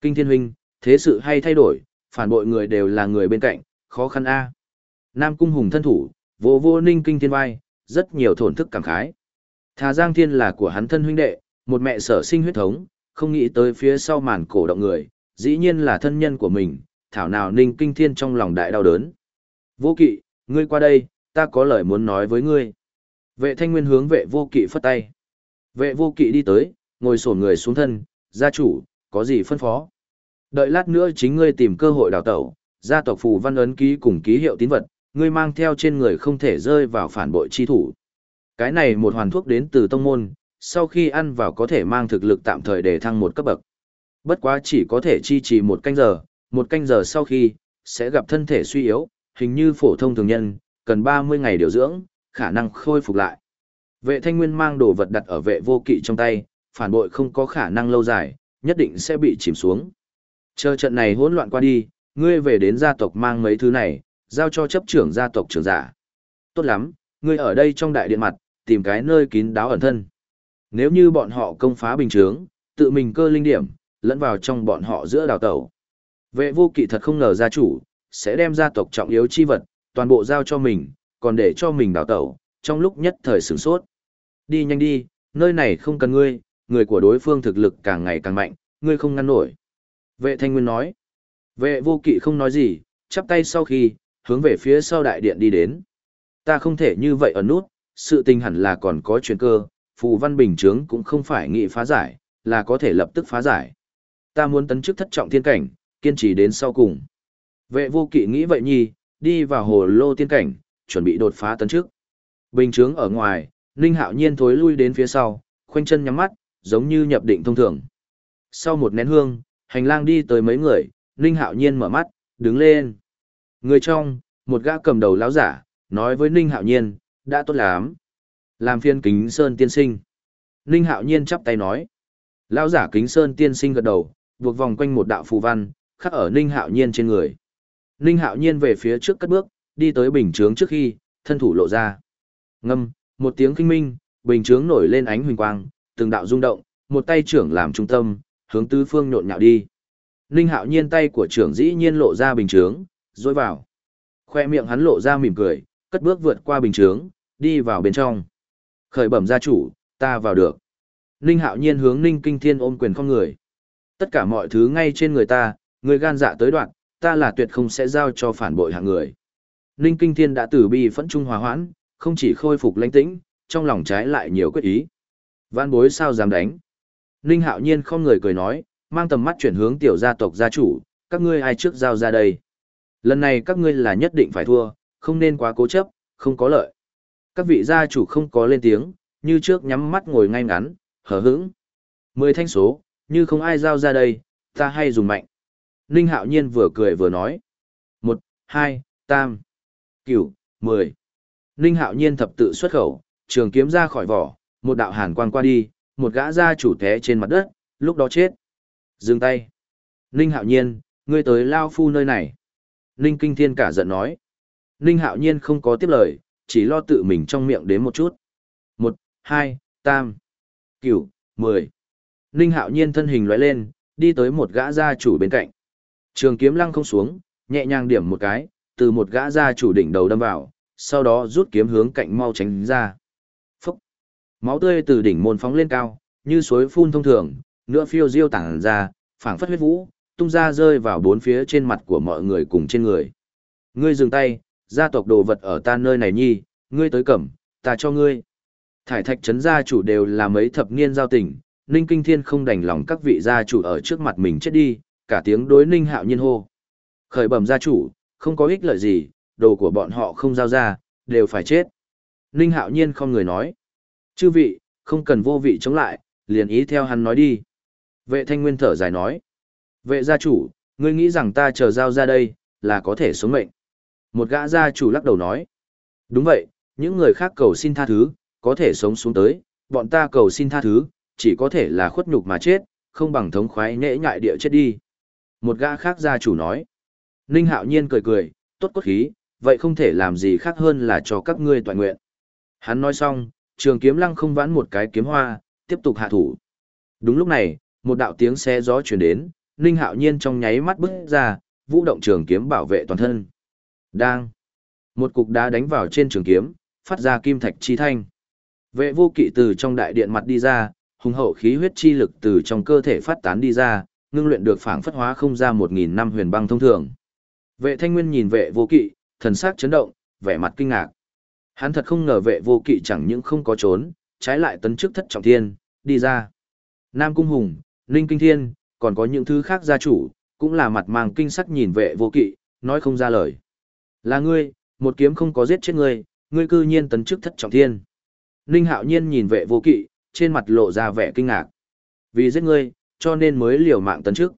Kinh thiên huynh, thế sự hay thay đổi, phản bội người đều là người bên cạnh, khó khăn a. Nam cung hùng thân thủ, vô vô ninh kinh thiên vai, rất nhiều thổn thức cảm khái. Thà Giang Thiên là của hắn thân huynh đệ, một mẹ sở sinh huyết thống, không nghĩ tới phía sau màn cổ động người, dĩ nhiên là thân nhân của mình, thảo nào ninh kinh thiên trong lòng đại đau đớn. Vô kỵ, ngươi qua đây, ta có lời muốn nói với ngươi. Vệ thanh nguyên hướng vệ vô kỵ phất tay. Vệ vô kỵ đi tới, ngồi sổn người xuống thân, gia chủ, có gì phân phó. Đợi lát nữa chính ngươi tìm cơ hội đào tẩu, gia tộc phù văn ấn ký cùng ký hiệu tín vật, ngươi mang theo trên người không thể rơi vào phản bội chi thủ. Cái này một hoàn thuốc đến từ tông môn, sau khi ăn vào có thể mang thực lực tạm thời để thăng một cấp bậc. Bất quá chỉ có thể chi trì một canh giờ, một canh giờ sau khi, sẽ gặp thân thể suy yếu, hình như phổ thông thường nhân, cần 30 ngày điều dưỡng, khả năng khôi phục lại. Vệ thanh nguyên mang đồ vật đặt ở vệ vô kỵ trong tay, phản bội không có khả năng lâu dài, nhất định sẽ bị chìm xuống. Chờ trận này hỗn loạn qua đi, ngươi về đến gia tộc mang mấy thứ này, giao cho chấp trưởng gia tộc trưởng giả. Tốt lắm, ngươi ở đây trong đại điện mặt, tìm cái nơi kín đáo ẩn thân. Nếu như bọn họ công phá bình chướng, tự mình cơ linh điểm, lẫn vào trong bọn họ giữa đào tẩu. Vệ vô kỵ thật không ngờ gia chủ, sẽ đem gia tộc trọng yếu chi vật, toàn bộ giao cho mình, còn để cho mình đào tẩu, trong lúc nhất thời sửng sốt. Đi nhanh đi, nơi này không cần ngươi, người của đối phương thực lực càng ngày càng mạnh, ngươi không ngăn nổi. Vệ thanh nguyên nói. Vệ vô kỵ không nói gì, chắp tay sau khi, hướng về phía sau đại điện đi đến. Ta không thể như vậy ở nút, sự tình hẳn là còn có chuyện cơ, phù văn bình chướng cũng không phải nghị phá giải, là có thể lập tức phá giải. Ta muốn tấn chức thất trọng thiên cảnh, kiên trì đến sau cùng. Vệ vô kỵ nghĩ vậy nhi, đi vào hồ lô tiên cảnh, chuẩn bị đột phá tấn chức. Bình chướng ở ngoài, Ninh Hạo Nhiên thối lui đến phía sau, khoanh chân nhắm mắt, giống như nhập định thông thường. Sau một nén hương, hành lang đi tới mấy người, Ninh Hạo Nhiên mở mắt, đứng lên. Người trong, một gã cầm đầu lão giả, nói với Ninh Hạo Nhiên, đã tốt lắm. Làm phiên kính sơn tiên sinh. Ninh Hạo Nhiên chắp tay nói. Lão giả kính sơn tiên sinh gật đầu, buộc vòng quanh một đạo phù văn, khắc ở Ninh Hạo Nhiên trên người. Ninh Hạo Nhiên về phía trước cất bước, đi tới bình chướng trước khi, thân thủ lộ ra. Ngâm, một tiếng kinh minh, bình chướng nổi lên ánh huỳnh quang, từng đạo rung động, một tay trưởng làm trung tâm, hướng tứ phương nhộn nhạo đi. Ninh Hạo Nhiên tay của trưởng dĩ nhiên lộ ra bình chướng, dối vào. Khoe miệng hắn lộ ra mỉm cười, cất bước vượt qua bình chướng, đi vào bên trong. Khởi bẩm gia chủ, ta vào được. Ninh Hạo Nhiên hướng Ninh Kinh Thiên ôm quyền không người. Tất cả mọi thứ ngay trên người ta, người gan dạ tới đoạn, ta là tuyệt không sẽ giao cho phản bội hạng người. Ninh Kinh Thiên đã từ bi phẫn trung hòa hoãn, không chỉ khôi phục lãnh tĩnh, trong lòng trái lại nhiều quyết ý. Văn bối sao dám đánh? Ninh Hạo Nhiên không người cười nói, mang tầm mắt chuyển hướng tiểu gia tộc gia chủ, các ngươi ai trước giao ra đây? Lần này các ngươi là nhất định phải thua, không nên quá cố chấp, không có lợi. Các vị gia chủ không có lên tiếng, như trước nhắm mắt ngồi ngay ngắn, hờ hững. Mười thanh số, như không ai giao ra đây, ta hay dùng mạnh. Ninh Hạo Nhiên vừa cười vừa nói. Một, hai, tam, cửu, mười. Ninh Hạo Nhiên thập tự xuất khẩu, trường kiếm ra khỏi vỏ, một đạo hàn quang qua đi, một gã gia chủ té trên mặt đất, lúc đó chết. Dừng tay. Ninh Hạo Nhiên, ngươi tới Lao Phu nơi này. Ninh Kinh Thiên cả giận nói. Ninh Hạo Nhiên không có tiếp lời, chỉ lo tự mình trong miệng đến một chút. Một, hai, tam, cửu, mười. Ninh Hạo Nhiên thân hình lóe lên, đi tới một gã gia chủ bên cạnh. Trường kiếm lăng không xuống, nhẹ nhàng điểm một cái, từ một gã gia chủ đỉnh đầu đâm vào, sau đó rút kiếm hướng cạnh mau tránh ra. Máu tươi từ đỉnh môn phóng lên cao, như suối phun thông thường, nữa phiêu diêu tản ra, phảng phất huyết vũ, tung ra rơi vào bốn phía trên mặt của mọi người cùng trên người. Ngươi dừng tay, gia tộc đồ vật ở ta nơi này nhi, ngươi tới cẩm, ta cho ngươi. Thải thạch trấn gia chủ đều là mấy thập niên giao tình, Ninh Kinh Thiên không đành lòng các vị gia chủ ở trước mặt mình chết đi, cả tiếng đối Ninh Hạo Nhiên hô. Khởi bẩm gia chủ, không có ích lợi gì, đồ của bọn họ không giao ra, đều phải chết. Ninh Hạo Nhiên không người nói. Chư vị, không cần vô vị chống lại, liền ý theo hắn nói đi. Vệ thanh nguyên thở dài nói. Vệ gia chủ, ngươi nghĩ rằng ta chờ giao ra đây, là có thể sống mệnh. Một gã gia chủ lắc đầu nói. Đúng vậy, những người khác cầu xin tha thứ, có thể sống xuống tới, bọn ta cầu xin tha thứ, chỉ có thể là khuất nhục mà chết, không bằng thống khoái nễ nhại địa chết đi. Một gã khác gia chủ nói. Ninh hạo nhiên cười cười, tốt cốt khí, vậy không thể làm gì khác hơn là cho các ngươi toàn nguyện. Hắn nói xong, trường kiếm lăng không vãn một cái kiếm hoa, tiếp tục hạ thủ. Đúng lúc này, một đạo tiếng xe gió chuyển đến, Ninh Hạo Nhiên trong nháy mắt bước ra, vũ động trường kiếm bảo vệ toàn thân. Đang. Một cục đá đánh vào trên trường kiếm, phát ra kim thạch chi thanh. Vệ vô kỵ từ trong đại điện mặt đi ra, hùng hậu khí huyết chi lực từ trong cơ thể phát tán đi ra, ngưng luyện được phảng phất hóa không ra một nghìn năm huyền băng thông thường. Vệ thanh nguyên nhìn vệ vô kỵ, thần sắc chấn động, vẻ mặt kinh ngạc. Hắn thật không ngờ vệ vô kỵ chẳng những không có trốn, trái lại tấn chức thất trọng thiên, đi ra. Nam Cung Hùng, Ninh Kinh Thiên, còn có những thứ khác gia chủ, cũng là mặt mang kinh sắc nhìn vệ vô kỵ, nói không ra lời. Là ngươi, một kiếm không có giết chết ngươi, ngươi cư nhiên tấn chức thất trọng thiên. Ninh Hạo Nhiên nhìn vệ vô kỵ, trên mặt lộ ra vẻ kinh ngạc. Vì giết ngươi, cho nên mới liều mạng tấn chức.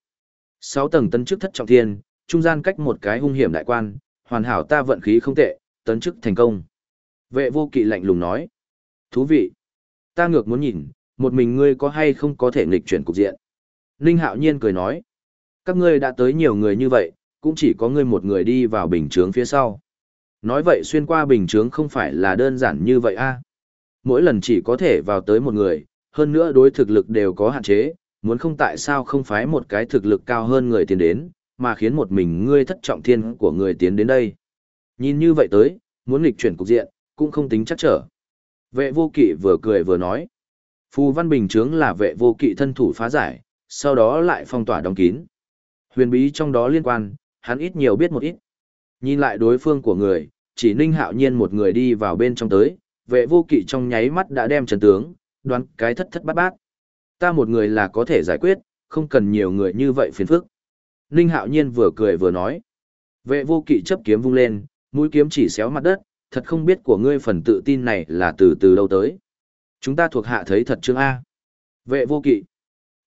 Sáu tầng tấn chức thất trọng thiên, trung gian cách một cái hung hiểm đại quan, hoàn hảo ta vận khí không tệ, tấn chức thành công. Vệ vô kỵ lạnh lùng nói. Thú vị. Ta ngược muốn nhìn, một mình ngươi có hay không có thể nghịch chuyển cục diện. Ninh Hạo Nhiên cười nói. Các ngươi đã tới nhiều người như vậy, cũng chỉ có ngươi một người đi vào bình chướng phía sau. Nói vậy xuyên qua bình chướng không phải là đơn giản như vậy a. Mỗi lần chỉ có thể vào tới một người, hơn nữa đối thực lực đều có hạn chế, muốn không tại sao không phái một cái thực lực cao hơn người tiến đến, mà khiến một mình ngươi thất trọng thiên của người tiến đến đây. Nhìn như vậy tới, muốn nghịch chuyển cục diện, cũng không tính chắc trở. Vệ vô kỵ vừa cười vừa nói. Phù văn bình chướng là vệ vô kỵ thân thủ phá giải, sau đó lại phong tỏa đóng kín. Huyền bí trong đó liên quan, hắn ít nhiều biết một ít. Nhìn lại đối phương của người, chỉ ninh hạo nhiên một người đi vào bên trong tới, vệ vô kỵ trong nháy mắt đã đem trần tướng, đoán cái thất thất bát bát. Ta một người là có thể giải quyết, không cần nhiều người như vậy phiền phức. Ninh hạo nhiên vừa cười vừa nói. Vệ vô kỵ chấp kiếm vung lên, mũi kiếm chỉ xéo mặt đất, thật không biết của ngươi phần tự tin này là từ từ đâu tới. Chúng ta thuộc hạ thấy thật chương A. Vệ vô kỵ.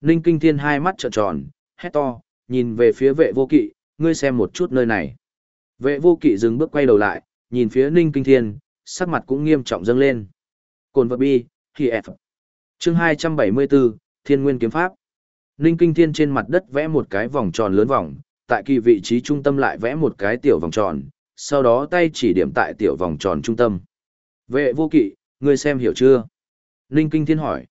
Ninh kinh thiên hai mắt trợn tròn, hét to, nhìn về phía vệ vô kỵ, ngươi xem một chút nơi này. Vệ vô kỵ dừng bước quay đầu lại, nhìn phía ninh kinh thiên, sắc mặt cũng nghiêm trọng dâng lên. Cồn vật bi, thì F. Chương 274, Thiên Nguyên Kiếm Pháp. Ninh Kinh Thiên trên mặt đất vẽ một cái vòng tròn lớn vòng, tại kỳ vị trí trung tâm lại vẽ một cái tiểu vòng tròn, sau đó tay chỉ điểm tại tiểu vòng tròn trung tâm. Vệ vô kỵ, ngươi xem hiểu chưa? Ninh Kinh Thiên hỏi.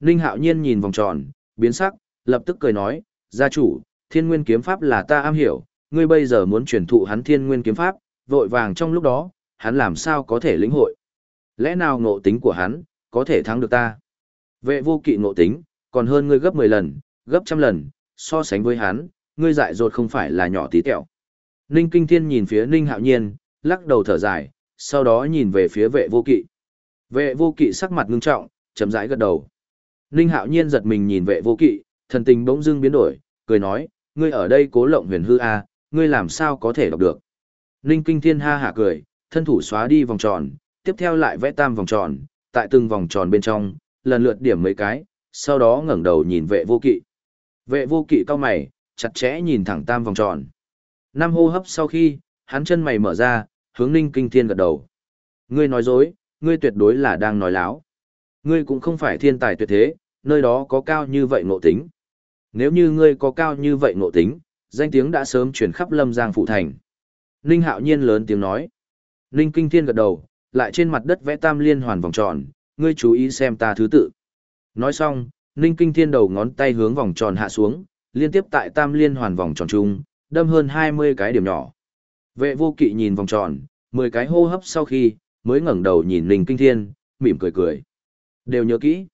Ninh Hạo Nhiên nhìn vòng tròn, biến sắc, lập tức cười nói, gia chủ, Thiên Nguyên Kiếm Pháp là ta am hiểu, ngươi bây giờ muốn truyền thụ hắn Thiên Nguyên Kiếm Pháp, vội vàng trong lúc đó, hắn làm sao có thể lĩnh hội? Lẽ nào ngộ tính của hắn, có thể thắng được ta? Vệ vô kỵ ngộ tính, còn hơn ngươi gấp 10 lần, gấp trăm lần, so sánh với hắn, ngươi dại dột không phải là nhỏ tí tẹo. Ninh Kinh Thiên nhìn phía Ninh Hạo Nhiên, lắc đầu thở dài, sau đó nhìn về phía vệ vô kỵ. Vệ vô kỵ sắc mặt ngưng trọng, chấm rãi gật đầu. Ninh Hạo Nhiên giật mình nhìn vệ vô kỵ, thần tình bỗng dưng biến đổi, cười nói, ngươi ở đây cố lộng huyền hư a, à, ngươi làm sao có thể đọc được. Ninh Kinh Thiên ha hả cười, thân thủ xóa đi vòng tròn, tiếp theo lại vẽ tam vòng tròn, tại từng vòng tròn bên trong, lần lượt điểm mấy cái, sau đó ngẩng đầu nhìn vệ vô kỵ. Vệ vô kỵ cao mày, chặt chẽ nhìn thẳng tam vòng tròn. Năm hô hấp sau khi, hắn chân mày mở ra, hướng Ninh Kinh Thiên gật đầu. Ngươi nói dối, ngươi tuyệt đối là đang nói láo. Ngươi cũng không phải thiên tài tuyệt thế, nơi đó có cao như vậy ngộ tính. Nếu như ngươi có cao như vậy ngộ tính, danh tiếng đã sớm truyền khắp Lâm Giang phụ thành. Ninh Hạo Nhiên lớn tiếng nói. Ninh Kinh Thiên gật đầu, lại trên mặt đất vẽ tam liên hoàn vòng tròn, ngươi chú ý xem ta thứ tự. Nói xong, Ninh Kinh Thiên đầu ngón tay hướng vòng tròn hạ xuống, liên tiếp tại tam liên hoàn vòng tròn chung, đâm hơn 20 cái điểm nhỏ. Vệ vô kỵ nhìn vòng tròn, 10 cái hô hấp sau khi, mới ngẩng đầu nhìn Ninh Kinh Thiên, mỉm cười cười. Đều nhớ kỹ.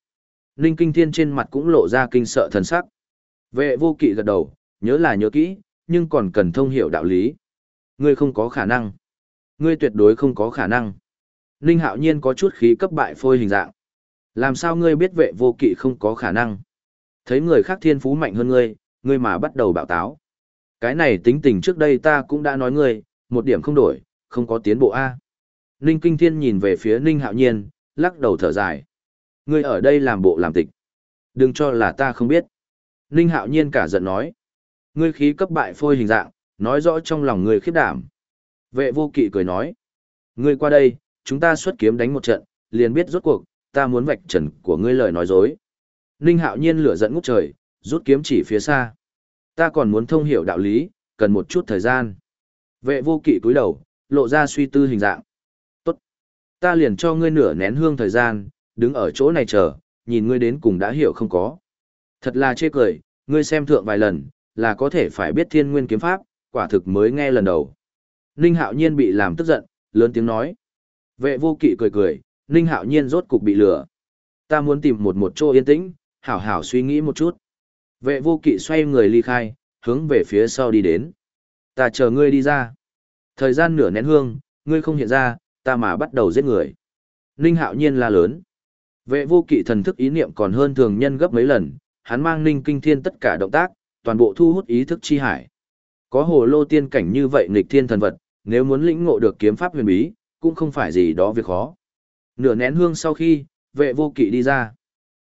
Ninh Kinh Thiên trên mặt cũng lộ ra kinh sợ thần sắc. Vệ vô kỵ gật đầu, nhớ là nhớ kỹ, nhưng còn cần thông hiểu đạo lý. Ngươi không có khả năng. Ngươi tuyệt đối không có khả năng. Ninh Hạo Nhiên có chút khí cấp bại phôi hình dạng. Làm sao ngươi biết vệ vô kỵ không có khả năng? Thấy người khác thiên phú mạnh hơn ngươi, ngươi mà bắt đầu bạo táo. Cái này tính tình trước đây ta cũng đã nói ngươi, một điểm không đổi, không có tiến bộ A. Ninh Kinh Thiên nhìn về phía Ninh Hạo Nhiên, lắc đầu thở dài. Ngươi ở đây làm bộ làm tịch. Đừng cho là ta không biết. Ninh Hạo Nhiên cả giận nói. Ngươi khí cấp bại phôi hình dạng, nói rõ trong lòng ngươi khiếp đảm. Vệ vô kỵ cười nói. Ngươi qua đây, chúng ta xuất kiếm đánh một trận, liền biết rốt cuộc, ta muốn vạch trần của ngươi lời nói dối. Ninh hạo nhiên lửa giận ngút trời, rút kiếm chỉ phía xa. Ta còn muốn thông hiểu đạo lý, cần một chút thời gian. Vệ vô kỵ cúi đầu, lộ ra suy tư hình dạng. Tốt. Ta liền cho ngươi nửa nén hương thời gian, đứng ở chỗ này chờ, nhìn ngươi đến cùng đã hiểu không có. Thật là chê cười, ngươi xem thượng vài lần, là có thể phải biết thiên nguyên kiếm pháp, quả thực mới nghe lần đầu. Ninh Hạo Nhiên bị làm tức giận, lớn tiếng nói. Vệ vô kỵ cười cười, Ninh Hạo Nhiên rốt cục bị lừa. Ta muốn tìm một một chỗ yên tĩnh, hảo hảo suy nghĩ một chút. Vệ vô kỵ xoay người ly khai, hướng về phía sau đi đến. Ta chờ ngươi đi ra. Thời gian nửa nén hương, ngươi không hiện ra, ta mà bắt đầu giết người. Ninh hạo nhiên la lớn. Vệ vô kỵ thần thức ý niệm còn hơn thường nhân gấp mấy lần, hắn mang ninh kinh thiên tất cả động tác, toàn bộ thu hút ý thức chi hải. Có hồ lô tiên cảnh như vậy nghịch thiên thần vật, nếu muốn lĩnh ngộ được kiếm pháp huyền bí, cũng không phải gì đó việc khó. Nửa nén hương sau khi, vệ vô kỵ đi ra.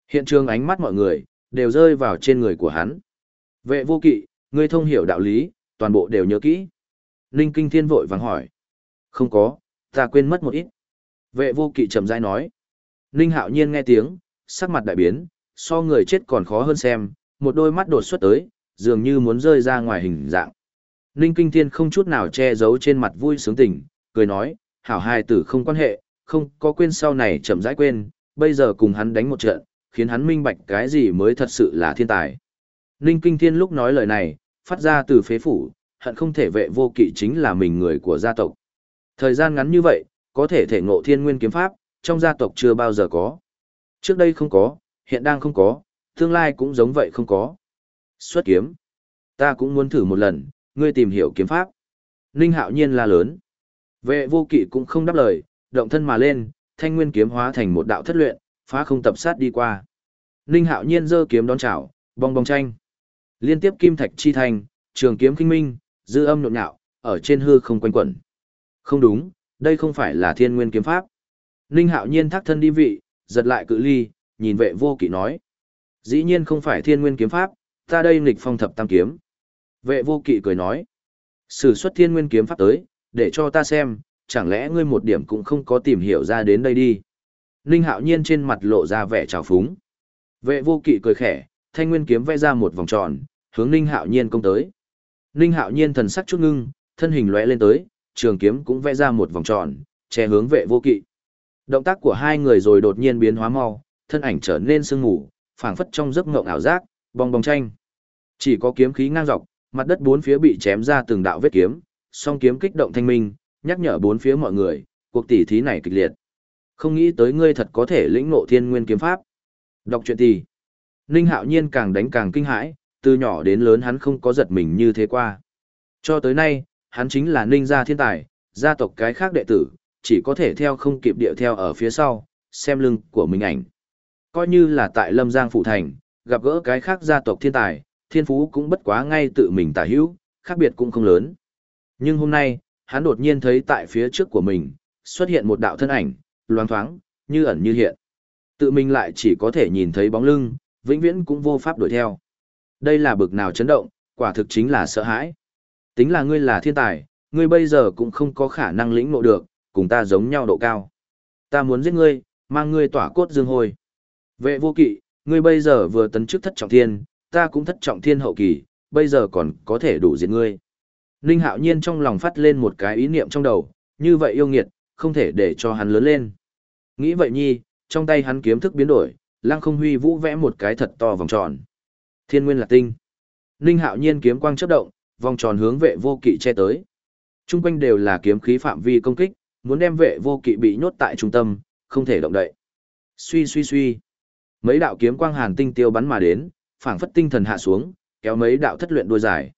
Hiện trường ánh mắt mọi người, đều rơi vào trên người của hắn. Vệ vô kỵ, ngươi thông hiểu đạo lý, toàn bộ đều nhớ kỹ. Ninh Kinh Thiên vội vàng hỏi. Không có, ta quên mất một ít. Vệ vô kỵ chậm rãi nói. Ninh Hạo Nhiên nghe tiếng, sắc mặt đại biến, so người chết còn khó hơn xem, một đôi mắt đột xuất tới, dường như muốn rơi ra ngoài hình dạng. Ninh Kinh Thiên không chút nào che giấu trên mặt vui sướng tình, cười nói, hảo hai tử không quan hệ, không có quên sau này chậm rãi quên, bây giờ cùng hắn đánh một trận, khiến hắn minh bạch cái gì mới thật sự là thiên tài. Ninh Kinh Thiên lúc nói lời này, phát ra từ phế phủ, hận không thể vệ vô kỵ chính là mình người của gia tộc. Thời gian ngắn như vậy, có thể thể ngộ thiên nguyên kiếm pháp, trong gia tộc chưa bao giờ có. Trước đây không có, hiện đang không có, tương lai cũng giống vậy không có. Xuất kiếm. Ta cũng muốn thử một lần, ngươi tìm hiểu kiếm pháp. Ninh hạo nhiên la lớn. Vệ vô kỵ cũng không đáp lời, động thân mà lên, thanh nguyên kiếm hóa thành một đạo thất luyện, phá không tập sát đi qua. Ninh hạo nhiên giơ kiếm đón chào, bong bong tranh. Liên tiếp kim thạch chi thành, trường kiếm kinh minh, dư âm nhộn nhạo, ở trên hư không quanh quẩn. Không đúng, đây không phải là thiên nguyên kiếm pháp. Ninh hạo nhiên thác thân đi vị, giật lại cự ly, nhìn vệ vô kỵ nói. Dĩ nhiên không phải thiên nguyên kiếm pháp, ta đây nghịch phong thập tam kiếm. Vệ vô kỵ cười nói. Sử xuất thiên nguyên kiếm pháp tới, để cho ta xem, chẳng lẽ ngươi một điểm cũng không có tìm hiểu ra đến đây đi. Ninh hạo nhiên trên mặt lộ ra vẻ trào phúng. Vệ vô kỵ cười khẽ, thanh nguyên kiếm vẽ ra một vòng tròn, hướng Ninh hạo nhiên công tới. Ninh hạo nhiên thần sắc chút ngưng, thân hình lóe lên tới, trường kiếm cũng vẽ ra một vòng tròn, che hướng vệ vô kỵ. Động tác của hai người rồi đột nhiên biến hóa mau, thân ảnh trở nên sương mù, phảng phất trong giấc ngộng ảo giác, bong bong tranh. Chỉ có kiếm khí ngang dọc, mặt đất bốn phía bị chém ra từng đạo vết kiếm, song kiếm kích động thanh minh, nhắc nhở bốn phía mọi người, cuộc tỷ thí này kịch liệt. Không nghĩ tới ngươi thật có thể lĩnh ngộ thiên nguyên kiếm pháp. Đọc truyện thì, Ninh Hạo Nhiên càng đánh càng kinh hãi, từ nhỏ đến lớn hắn không có giật mình như thế qua. Cho tới nay, hắn chính là Ninh gia thiên tài, gia tộc cái khác đệ tử, chỉ có thể theo không kịp điệu theo ở phía sau, xem lưng của mình ảnh. Coi như là tại Lâm Giang Phụ Thành, gặp gỡ cái khác gia tộc thiên tài, thiên phú cũng bất quá ngay tự mình tả hữu, khác biệt cũng không lớn. Nhưng hôm nay, hắn đột nhiên thấy tại phía trước của mình, xuất hiện một đạo thân ảnh, loáng thoáng, như ẩn như hiện. Tự mình lại chỉ có thể nhìn thấy bóng lưng, vĩnh viễn cũng vô pháp đuổi theo. Đây là bực nào chấn động, quả thực chính là sợ hãi. Tính là ngươi là thiên tài, ngươi bây giờ cũng không có khả năng lĩnh ngộ được, cùng ta giống nhau độ cao. Ta muốn giết ngươi, mang ngươi tỏa cốt dương hồi. Vệ vô kỵ, ngươi bây giờ vừa tấn chức thất trọng thiên, ta cũng thất trọng thiên hậu kỳ, bây giờ còn có thể đủ diệt ngươi. Ninh hạo nhiên trong lòng phát lên một cái ý niệm trong đầu, như vậy yêu nghiệt, không thể để cho hắn lớn lên. Nghĩ vậy nhi, trong tay hắn kiếm thức biến đổi, lăng không huy vũ vẽ một cái thật to vòng tròn. Thiên nguyên là tinh. Ninh hạo nhiên kiếm quang chớp động, vòng tròn hướng vệ vô kỵ che tới. Trung quanh đều là kiếm khí phạm vi công kích, muốn đem vệ vô kỵ bị nhốt tại trung tâm, không thể động đậy. Suy suy suy. Mấy đạo kiếm quang hàn tinh tiêu bắn mà đến, phảng phất tinh thần hạ xuống, kéo mấy đạo thất luyện đuôi dài.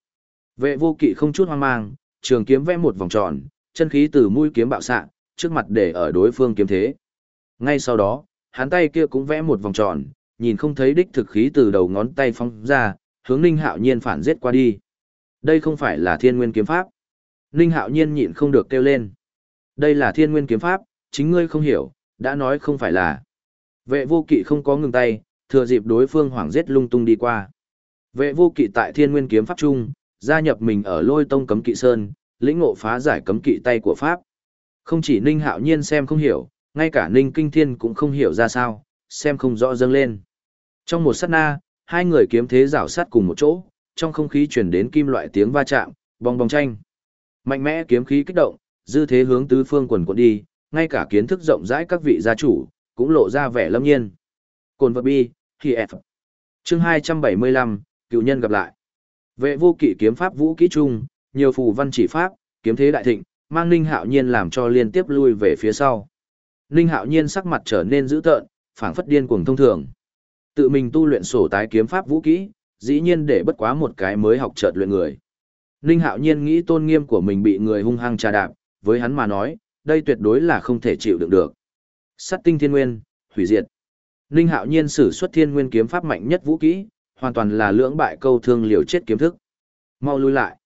Vệ vô kỵ không chút hoang mang, trường kiếm vẽ một vòng tròn, chân khí từ mũi kiếm bạo xạ, trước mặt để ở đối phương kiếm thế. Ngay sau đó, hắn tay kia cũng vẽ một vòng tròn, nhìn không thấy đích thực khí từ đầu ngón tay phóng ra, hướng Ninh Hạo Nhiên phản giết qua đi. Đây không phải là Thiên Nguyên kiếm pháp. Ninh Hạo Nhiên nhịn không được kêu lên. Đây là Thiên Nguyên kiếm pháp, chính ngươi không hiểu, đã nói không phải là. Vệ vô kỵ không có ngừng tay, thừa dịp đối phương hoảng giết lung tung đi qua. Vệ vô kỵ tại Thiên Nguyên kiếm pháp trung, gia nhập mình ở Lôi Tông cấm kỵ sơn, lĩnh ngộ phá giải cấm kỵ tay của pháp. Không chỉ Ninh Hạo Nhiên xem không hiểu, ngay cả Ninh Kinh Thiên cũng không hiểu ra sao, xem không rõ dâng lên. Trong một sát na, hai người kiếm thế rảo sát cùng một chỗ, trong không khí truyền đến kim loại tiếng va chạm, bong bong tranh. Mạnh mẽ kiếm khí kích động, dư thế hướng tứ phương quần quần đi, ngay cả kiến thức rộng rãi các vị gia chủ, cũng lộ ra vẻ lâm nhiên. Cồn vật bi, khi F. Chương 275, cựu nhân gặp lại. Vệ vô kỵ kiếm pháp vũ kỹ trung, nhiều phù văn chỉ pháp, kiếm thế đại thịnh, mang Ninh Hạo Nhiên làm cho liên tiếp lui về phía sau. Ninh Hạo Nhiên sắc mặt trở nên dữ tợn, phảng phất điên cuồng thông thường. Tự mình tu luyện sổ tái kiếm pháp vũ kỹ, dĩ nhiên để bất quá một cái mới học chợt luyện người. Ninh Hạo Nhiên nghĩ tôn nghiêm của mình bị người hung hăng trà đạp, với hắn mà nói, đây tuyệt đối là không thể chịu đựng được. Sát tinh thiên nguyên, hủy diệt. Ninh Hạo Nhiên sử xuất thiên nguyên kiếm pháp mạnh nhất vũ kỹ, hoàn toàn là lưỡng bại câu thương liều chết kiếm thức. Mau lui lại.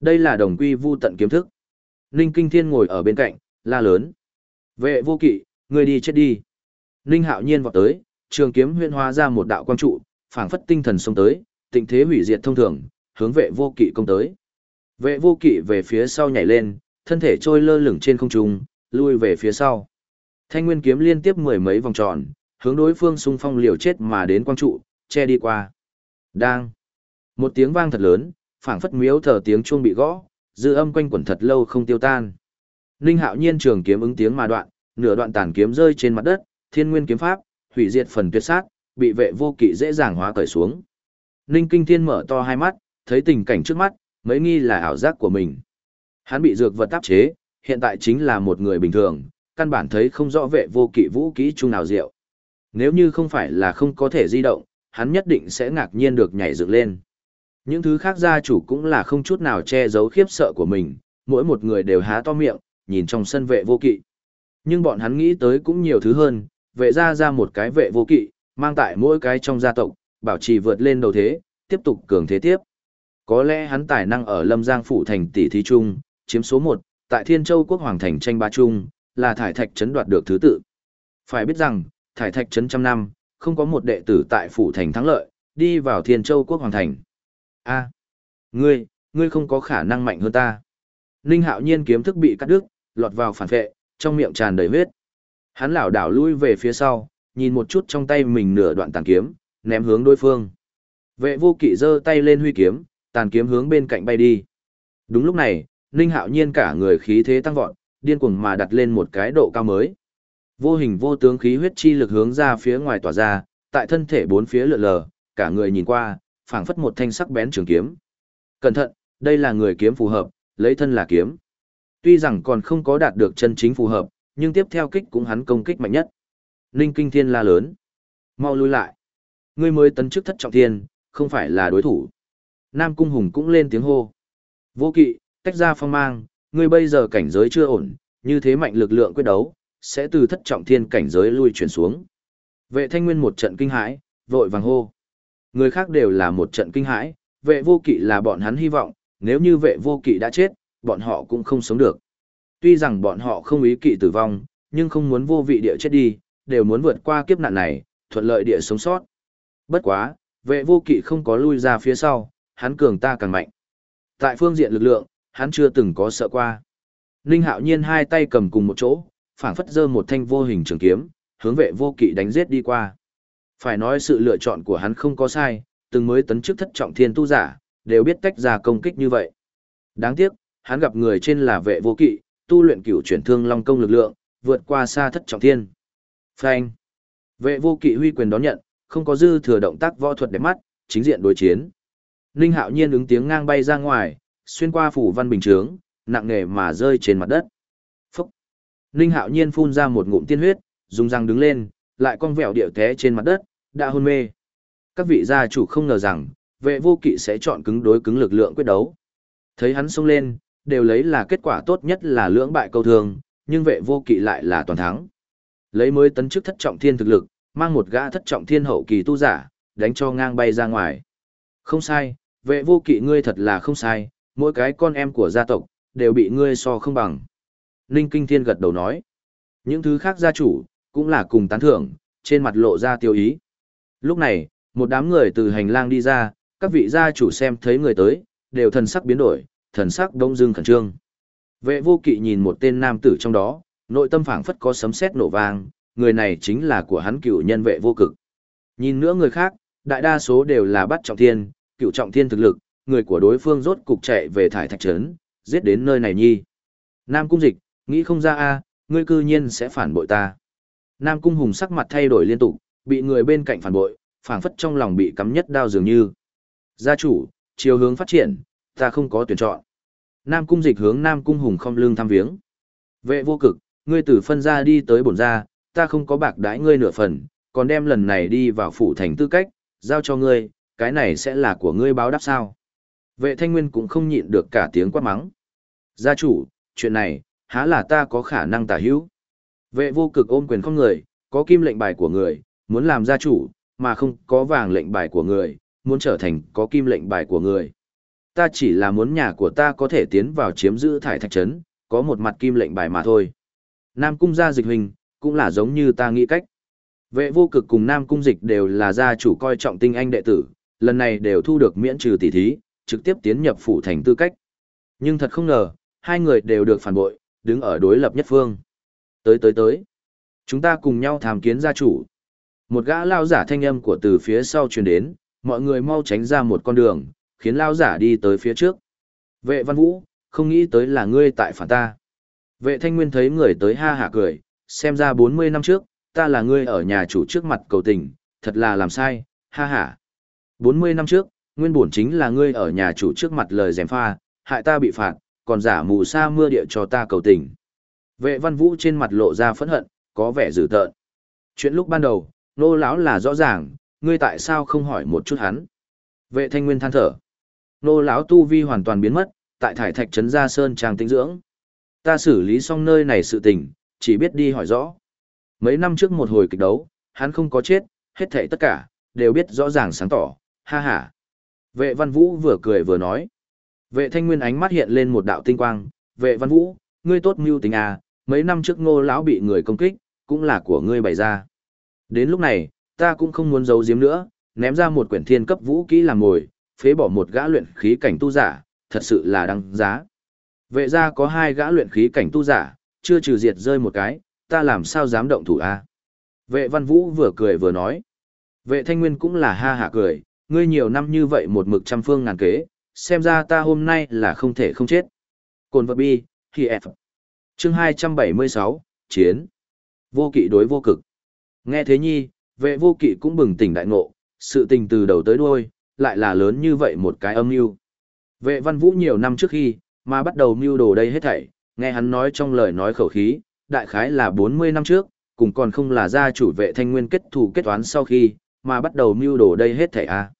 Đây là đồng quy vu tận kiếm thức. Ninh Kinh Thiên ngồi ở bên cạnh, la lớn. Vệ vô kỵ, người đi chết đi. Ninh Hạo Nhiên vọt tới, trường kiếm huyên hóa ra một đạo quang trụ, phảng phất tinh thần xông tới, tình thế hủy diệt thông thường, hướng vệ vô kỵ công tới. Vệ vô kỵ về phía sau nhảy lên, thân thể trôi lơ lửng trên không trung, lui về phía sau. Thanh nguyên kiếm liên tiếp mười mấy vòng tròn, hướng đối phương xung phong liều chết mà đến quang trụ, che đi qua. Đang. Một tiếng vang thật lớn, phảng phất miếu thở tiếng chuông bị gõ, dư âm quanh quẩn thật lâu không tiêu tan. Ninh Hạo Nhiên trường kiếm ứng tiếng mà đoạn, nửa đoạn tàn kiếm rơi trên mặt đất, Thiên Nguyên kiếm pháp, hủy diệt phần tuyệt sát, bị vệ vô kỵ dễ dàng hóa cởi xuống. Ninh Kinh Thiên mở to hai mắt, thấy tình cảnh trước mắt, mấy nghi là ảo giác của mình. Hắn bị dược vật áp chế, hiện tại chính là một người bình thường, căn bản thấy không rõ vệ vô kỵ vũ kỹ chung nào diệu. Nếu như không phải là không có thể di động, hắn nhất định sẽ ngạc nhiên được nhảy dựng lên. Những thứ khác gia chủ cũng là không chút nào che giấu khiếp sợ của mình, mỗi một người đều há to miệng, nhìn trong sân vệ vô kỵ. Nhưng bọn hắn nghĩ tới cũng nhiều thứ hơn, vệ ra ra một cái vệ vô kỵ, mang tại mỗi cái trong gia tộc, bảo trì vượt lên đầu thế, tiếp tục cường thế tiếp. Có lẽ hắn tài năng ở Lâm Giang phủ thành tỷ thí trung, chiếm số 1, tại Thiên Châu quốc hoàng thành tranh ba trung, là thải thạch trấn đoạt được thứ tự. Phải biết rằng, thải thạch trấn trăm năm, không có một đệ tử tại phủ thành thắng lợi, đi vào Thiên Châu quốc hoàng thành. A, ngươi, ngươi không có khả năng mạnh hơn ta. Ninh Hạo Nhiên kiếm thức bị cắt đứt, lọt vào phản vệ, trong miệng tràn đầy huyết. Hắn lảo đảo lui về phía sau, nhìn một chút trong tay mình nửa đoạn tàn kiếm, ném hướng đối phương. Vệ vô kỵ giơ tay lên huy kiếm, tàn kiếm hướng bên cạnh bay đi. Đúng lúc này, Ninh Hạo Nhiên cả người khí thế tăng vọt, điên cuồng mà đặt lên một cái độ cao mới. Vô hình vô tướng khí huyết chi lực hướng ra phía ngoài tỏa ra, tại thân thể bốn phía lượn lờ, cả người nhìn qua, phảng phất một thanh sắc bén trường kiếm. Cẩn thận, đây là người kiếm phù hợp, lấy thân là kiếm. Tuy rằng còn không có đạt được chân chính phù hợp, nhưng tiếp theo kích cũng hắn công kích mạnh nhất. Ninh Kinh Thiên la lớn. Mau lui lại. Ngươi mới tấn chức thất trọng thiên, không phải là đối thủ. Nam Cung Hùng cũng lên tiếng hô. Vô kỵ, tách ra phong mang, ngươi bây giờ cảnh giới chưa ổn, như thế mạnh lực lượng quyết đấu, sẽ từ thất trọng thiên cảnh giới lui chuyển xuống. Vệ thanh nguyên một trận kinh hãi, vội vàng hô. Người khác đều là một trận kinh hãi, vệ vô kỵ là bọn hắn hy vọng, nếu như vệ vô kỵ đã chết, bọn họ cũng không sống được. Tuy rằng bọn họ không ý kỵ tử vong, nhưng không muốn vô vị địa chết đi, đều muốn vượt qua kiếp nạn này, thuận lợi địa sống sót. Bất quá, vệ vô kỵ không có lui ra phía sau, hắn cường ta càng mạnh. Tại phương diện lực lượng, hắn chưa từng có sợ qua. Ninh hạo nhiên hai tay cầm cùng một chỗ, phảng phất giơ một thanh vô hình trường kiếm, hướng vệ vô kỵ đánh giết đi qua. Phải nói sự lựa chọn của hắn không có sai, từng mới tấn chức thất trọng thiên tu giả, đều biết tách ra công kích như vậy. Đáng tiếc, hắn gặp người trên là vệ vô kỵ, tu luyện cửu chuyển thương long công lực lượng, vượt qua xa thất trọng thiên. Phanh. Vệ vô kỵ huy quyền đón nhận, không có dư thừa động tác võ thuật đẹp mắt, chính diện đối chiến. Ninh Hạo Nhiên ứng tiếng ngang bay ra ngoài, xuyên qua phủ văn bình chướng, nặng nề mà rơi trên mặt đất. Phúc. Ninh Hạo Nhiên phun ra một ngụm tiên huyết, dùng răng đứng lên, lại cong vẹo điệu té trên mặt đất, đã hôn mê. Các vị gia chủ không ngờ rằng, vệ vô kỵ sẽ chọn cứng đối cứng lực lượng quyết đấu. Thấy hắn xông lên, đều lấy là kết quả tốt nhất là lưỡng bại câu thường, nhưng vệ vô kỵ lại là toàn thắng. Lấy mới tấn chức thất trọng thiên thực lực, mang một gã thất trọng thiên hậu kỳ tu giả, đánh cho ngang bay ra ngoài. Không sai, vệ vô kỵ ngươi thật là không sai, mỗi cái con em của gia tộc, đều bị ngươi so không bằng. Ninh Kinh Thiên gật đầu nói. Những thứ khác gia chủ, cũng là cùng tán thưởng, trên mặt lộ ra tiêu ý. Lúc này, một đám người từ hành lang đi ra, các vị gia chủ xem thấy người tới, đều thần sắc biến đổi, thần sắc đông dưng khẩn trương. Vệ vô kỵ nhìn một tên nam tử trong đó, nội tâm phảng phất có sấm sét nổ vang, người này chính là của hắn cựu nhân vệ vô cực. Nhìn nữa người khác, đại đa số đều là bắt trọng thiên, cựu trọng thiên thực lực, người của đối phương rốt cục chạy về thải thạch trấn, giết đến nơi này nhi. Nam cung dịch, nghĩ không ra a, ngươi cư nhiên sẽ phản bội ta. Nam cung hùng sắc mặt thay đổi liên tục, bị người bên cạnh phản bội, phảng phất trong lòng bị cắm nhất đao dường như. Gia chủ, chiều hướng phát triển, ta không có tuyển chọn. Nam cung dịch hướng Nam cung hùng không lương thăm viếng. Vệ vô cực, ngươi từ phân ra đi tới bổn ra, ta không có bạc đãi ngươi nửa phần, còn đem lần này đi vào phủ thành tư cách, giao cho ngươi, cái này sẽ là của ngươi báo đáp sao. Vệ thanh nguyên cũng không nhịn được cả tiếng quát mắng. Gia chủ, chuyện này, há là ta có khả năng tả hữu. Vệ vô cực ôm quyền không người, có kim lệnh bài của người, muốn làm gia chủ, mà không có vàng lệnh bài của người, muốn trở thành có kim lệnh bài của người. Ta chỉ là muốn nhà của ta có thể tiến vào chiếm giữ thải thạch trấn, có một mặt kim lệnh bài mà thôi. Nam cung gia dịch hình, cũng là giống như ta nghĩ cách. Vệ vô cực cùng Nam cung dịch đều là gia chủ coi trọng tinh anh đệ tử, lần này đều thu được miễn trừ tỷ thí, trực tiếp tiến nhập phủ thành tư cách. Nhưng thật không ngờ, hai người đều được phản bội, đứng ở đối lập nhất phương. Tới tới tới. Chúng ta cùng nhau tham kiến gia chủ. Một gã lao giả thanh âm của từ phía sau truyền đến, mọi người mau tránh ra một con đường, khiến lao giả đi tới phía trước. Vệ văn vũ, không nghĩ tới là ngươi tại phản ta. Vệ thanh nguyên thấy người tới ha hả cười, xem ra 40 năm trước, ta là ngươi ở nhà chủ trước mặt cầu tình, thật là làm sai, ha hả. 40 năm trước, nguyên bổn chính là ngươi ở nhà chủ trước mặt lời dèm pha, hại ta bị phạt, còn giả mù sa mưa địa cho ta cầu tình. Vệ văn vũ trên mặt lộ ra phẫn hận, có vẻ dữ tợn. Chuyện lúc ban đầu, nô lão là rõ ràng, ngươi tại sao không hỏi một chút hắn. Vệ thanh nguyên than thở. Nô lão tu vi hoàn toàn biến mất, tại thải thạch trấn gia sơn trang tinh dưỡng. Ta xử lý xong nơi này sự tình, chỉ biết đi hỏi rõ. Mấy năm trước một hồi kịch đấu, hắn không có chết, hết thảy tất cả, đều biết rõ ràng sáng tỏ, ha ha. Vệ văn vũ vừa cười vừa nói. Vệ thanh nguyên ánh mắt hiện lên một đạo tinh quang, vệ văn vũ, ngươi tốt mưu tính à, mấy năm trước ngô lão bị người công kích, cũng là của ngươi bày ra. Đến lúc này, ta cũng không muốn giấu giếm nữa, ném ra một quyển thiên cấp vũ kỹ làm mồi, phế bỏ một gã luyện khí cảnh tu giả, thật sự là đáng giá. Vệ ra có hai gã luyện khí cảnh tu giả, chưa trừ diệt rơi một cái, ta làm sao dám động thủ a? Vệ văn vũ vừa cười vừa nói. Vệ thanh nguyên cũng là ha hả cười, ngươi nhiều năm như vậy một mực trăm phương ngàn kế, xem ra ta hôm nay là không thể không chết. Cồn vật bi, khi F. Chương 276, Chiến. Vô kỵ đối vô cực. Nghe thế nhi, vệ vô kỵ cũng bừng tỉnh đại ngộ, sự tình từ đầu tới đuôi, lại là lớn như vậy một cái âm mưu. Vệ văn vũ nhiều năm trước khi, mà bắt đầu mưu đồ đây hết thảy, nghe hắn nói trong lời nói khẩu khí, đại khái là 40 năm trước, cùng còn không là gia chủ vệ thanh nguyên kết thù kết toán sau khi, mà bắt đầu mưu đồ đây hết thảy a.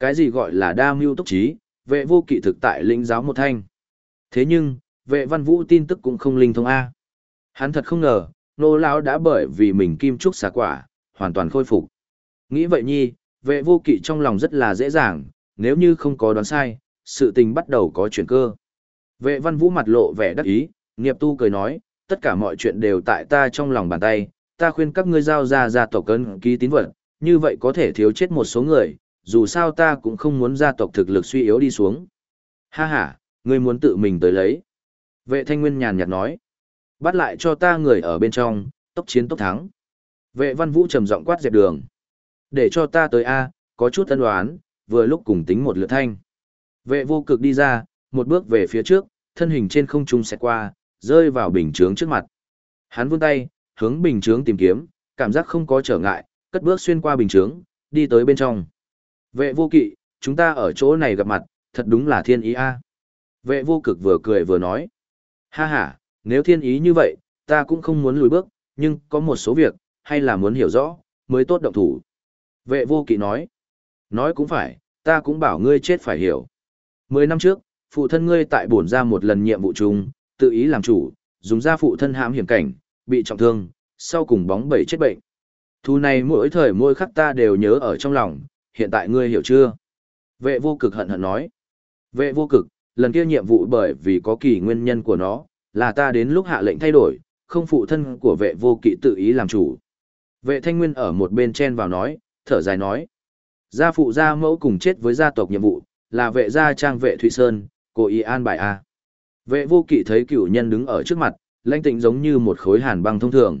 Cái gì gọi là đa mưu túc trí, vệ vô kỵ thực tại lĩnh giáo một thanh. Thế nhưng, vệ văn vũ tin tức cũng không linh thông a. Hắn thật không ngờ, nô lão đã bởi vì mình kim trúc xả quả, hoàn toàn khôi phục. Nghĩ vậy nhi, vệ vô kỵ trong lòng rất là dễ dàng, nếu như không có đoán sai, sự tình bắt đầu có chuyển cơ. Vệ văn vũ mặt lộ vẻ đắc ý, nghiệp tu cười nói, tất cả mọi chuyện đều tại ta trong lòng bàn tay, ta khuyên các ngươi giao ra gia tộc cân ký tín vật, như vậy có thể thiếu chết một số người, dù sao ta cũng không muốn gia tộc thực lực suy yếu đi xuống. Ha ha, ngươi muốn tự mình tới lấy. Vệ thanh nguyên nhàn nhạt nói, bắt lại cho ta người ở bên trong, tốc chiến tốc thắng. Vệ văn vũ trầm giọng quát dẹp đường. Để cho ta tới A, có chút tân đoán, vừa lúc cùng tính một lượt thanh. Vệ vô cực đi ra, một bước về phía trước, thân hình trên không trung xẹt qua, rơi vào bình chướng trước mặt. Hắn vươn tay, hướng bình chướng tìm kiếm, cảm giác không có trở ngại, cất bước xuyên qua bình chướng, đi tới bên trong. Vệ vô kỵ, chúng ta ở chỗ này gặp mặt, thật đúng là thiên ý a. Vệ vô cực vừa cười vừa nói. Ha ha, nếu thiên ý như vậy, ta cũng không muốn lùi bước, nhưng có một số việc, hay là muốn hiểu rõ, mới tốt động thủ. Vệ vô kỵ nói. Nói cũng phải, ta cũng bảo ngươi chết phải hiểu. Mười năm trước, phụ thân ngươi tại bổn ra một lần nhiệm vụ chung, tự ý làm chủ, dùng ra phụ thân hãm hiểm cảnh, bị trọng thương, sau cùng bóng bẩy chết bệnh. Thu này mỗi thời mỗi khắc ta đều nhớ ở trong lòng, hiện tại ngươi hiểu chưa? Vệ vô cực hận hận nói. Vệ vô cực, lần kia nhiệm vụ bởi vì có kỳ nguyên nhân của nó, là ta đến lúc hạ lệnh thay đổi, không phụ thân của vệ vô kỵ tự ý làm chủ. Vệ thanh nguyên ở một bên chen vào nói, thở dài nói. Gia phụ gia mẫu cùng chết với gia tộc nhiệm vụ, là vệ gia trang vệ Thụy Sơn, cố ý an bài A. Vệ vô kỵ thấy cửu nhân đứng ở trước mặt, lãnh tịnh giống như một khối hàn băng thông thường.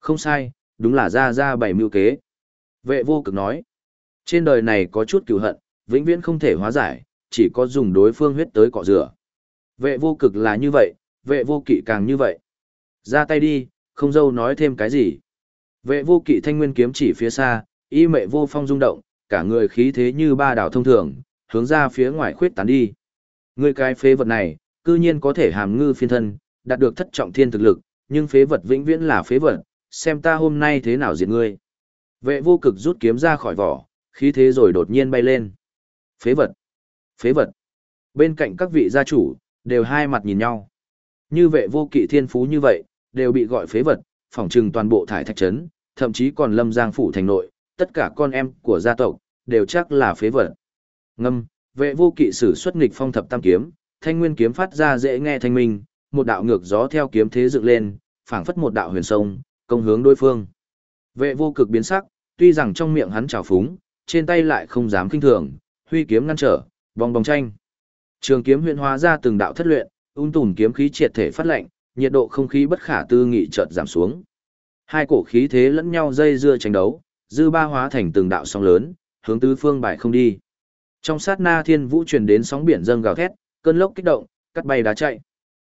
Không sai, đúng là gia gia bảy mưu kế. Vệ vô cực nói, trên đời này có chút cửu hận, vĩnh viễn không thể hóa giải, chỉ có dùng đối phương huyết tới cọ rửa. Vệ vô cực là như vậy, vệ vô kỵ càng như vậy. Ra tay đi, không dâu nói thêm cái gì. Vệ vô kỵ thanh nguyên kiếm chỉ phía xa, y mệ vô phong rung động, cả người khí thế như ba đảo thông thường, hướng ra phía ngoài khuyết tán đi. Ngươi cái phế vật này, cư nhiên có thể hàm ngư phiên thân, đạt được thất trọng thiên thực lực, nhưng phế vật vĩnh viễn là phế vật, xem ta hôm nay thế nào diệt ngươi. Vệ vô cực rút kiếm ra khỏi vỏ, khí thế rồi đột nhiên bay lên. Phế vật! Phế vật! Bên cạnh các vị gia chủ, đều hai mặt nhìn nhau. Như vệ vô kỵ thiên phú như vậy, đều bị gọi phế vật, phỏng trừng toàn bộ thải thạch trấn, thậm chí còn lâm giang phủ thành nội, tất cả con em của gia tộc, đều chắc là phế vật. Ngâm, vệ vô kỵ sử xuất nghịch phong thập tam kiếm, thanh nguyên kiếm phát ra dễ nghe thanh minh, một đạo ngược gió theo kiếm thế dựng lên, phảng phất một đạo huyền sông, công hướng đối phương. Vệ vô cực biến sắc, tuy rằng trong miệng hắn trào phúng, trên tay lại không dám kinh thường, huy kiếm ngăn trở, vòng vòng tranh. Trường kiếm huyện hóa ra từng đạo thất luyện, ung tùm kiếm khí triệt thể phát lạnh, nhiệt độ không khí bất khả tư nghị chợt giảm xuống. Hai cổ khí thế lẫn nhau dây dưa tranh đấu, dư ba hóa thành từng đạo sóng lớn, hướng tứ phương bại không đi. Trong sát na thiên vũ truyền đến sóng biển dâng gào thét, cơn lốc kích động, cắt bay đá chạy.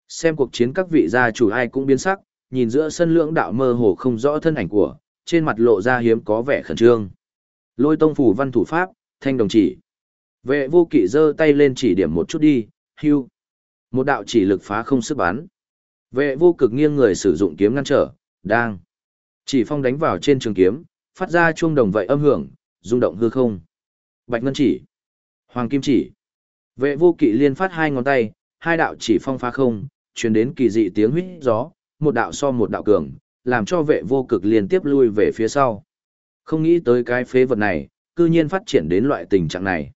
Xem cuộc chiến các vị gia chủ ai cũng biến sắc, nhìn giữa sân lưỡng đạo mơ hồ không rõ thân ảnh của, trên mặt lộ ra hiếm có vẻ khẩn trương. Lôi tông phủ văn thủ pháp, thanh đồng chỉ. Vệ vô kỵ giơ tay lên chỉ điểm một chút đi, hưu. Một đạo chỉ lực phá không sức bắn. Vệ vô cực nghiêng người sử dụng kiếm ngăn trở, đang. Chỉ phong đánh vào trên trường kiếm, phát ra chuông đồng vậy âm hưởng, rung động hư không. Bạch ngân chỉ. Hoàng kim chỉ. Vệ vô kỵ liên phát hai ngón tay, hai đạo chỉ phong phá không, truyền đến kỳ dị tiếng huýt gió, một đạo so một đạo cường, làm cho vệ vô cực liên tiếp lui về phía sau. Không nghĩ tới cái phế vật này, cư nhiên phát triển đến loại tình trạng này.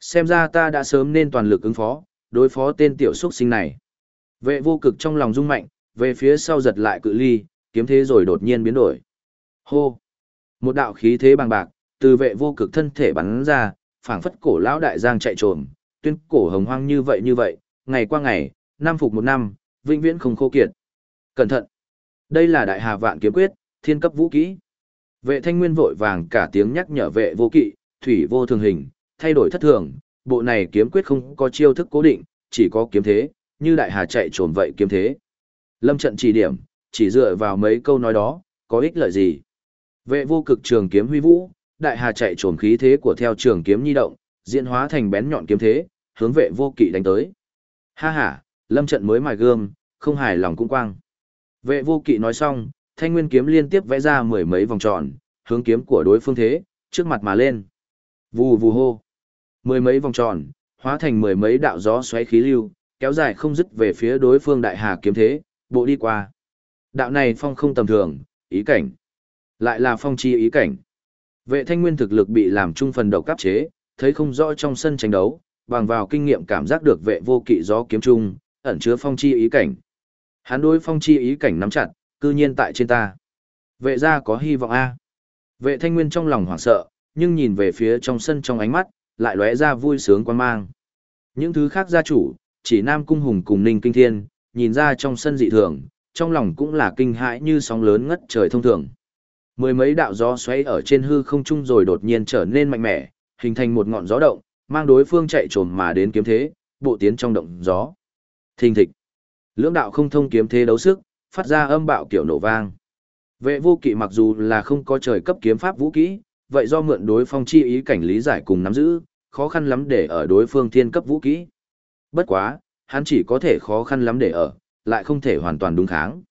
Xem ra ta đã sớm nên toàn lực ứng phó, đối phó tên tiểu xuất sinh này. Vệ vô cực trong lòng rung mạnh, về phía sau giật lại cự ly, kiếm thế rồi đột nhiên biến đổi. Hô! Một đạo khí thế bằng bạc, từ vệ vô cực thân thể bắn ra, phảng phất cổ lão đại giang chạy trồm, tuyên cổ hồng hoang như vậy như vậy, ngày qua ngày, năm phục một năm, vĩnh viễn không khô kiệt. Cẩn thận! Đây là đại hà vạn kiếm quyết, thiên cấp vũ kỹ. Vệ thanh nguyên vội vàng cả tiếng nhắc nhở vệ vô kỵ, thủy vô thường hình, thay đổi thất thường, bộ này kiếm quyết không có chiêu thức cố định, chỉ có kiếm thế, như đại hà chạy trộm vậy kiếm thế. Lâm trận chỉ điểm, chỉ dựa vào mấy câu nói đó, có ích lợi gì? Vệ vô cực trường kiếm huy vũ, đại hà chạy trồn khí thế của theo trường kiếm nhi động, diễn hóa thành bén nhọn kiếm thế, hướng vệ vô kỵ đánh tới. Ha ha, lâm trận mới mài gươm, không hài lòng cũng quang. Vệ vô kỵ nói xong, thanh nguyên kiếm liên tiếp vẽ ra mười mấy vòng tròn, hướng kiếm của đối phương thế, trước mặt mà lên. Vù vù hô. Mười mấy vòng tròn, hóa thành mười mấy đạo gió xoáy khí lưu, kéo dài không dứt về phía đối phương đại hà kiếm thế, bộ đi qua. Đạo này phong không tầm thường, ý cảnh. Lại là phong chi ý cảnh. Vệ thanh nguyên thực lực bị làm trung phần đầu cấp chế, thấy không rõ trong sân tranh đấu, bằng vào kinh nghiệm cảm giác được vệ vô kỵ gió kiếm trung, ẩn chứa phong chi ý cảnh. Hắn đối phong chi ý cảnh nắm chặt, cư nhiên tại trên ta. Vệ ra có hy vọng A. Vệ thanh nguyên trong lòng hoảng sợ, nhưng nhìn về phía trong sân trong ánh mắt, lại lóe ra vui sướng quan mang. Những thứ khác gia chủ, chỉ Nam Cung Hùng cùng Ninh Kinh Thiên, nhìn ra trong sân dị thường, trong lòng cũng là kinh hãi như sóng lớn ngất trời thông thường. Mười mấy đạo gió xoáy ở trên hư không trung rồi đột nhiên trở nên mạnh mẽ, hình thành một ngọn gió động, mang đối phương chạy trồm mà đến kiếm thế, bộ tiến trong động gió. Thình thịch. Lưỡng đạo không thông kiếm thế đấu sức, phát ra âm bạo kiểu nổ vang. Vệ vô kỵ mặc dù là không có trời cấp kiếm pháp vũ kỹ, vậy do mượn đối phong chi ý cảnh lý giải cùng nắm giữ, khó khăn lắm để ở đối phương thiên cấp vũ kỹ. Bất quá, hắn chỉ có thể khó khăn lắm để ở, lại không thể hoàn toàn đúng kháng.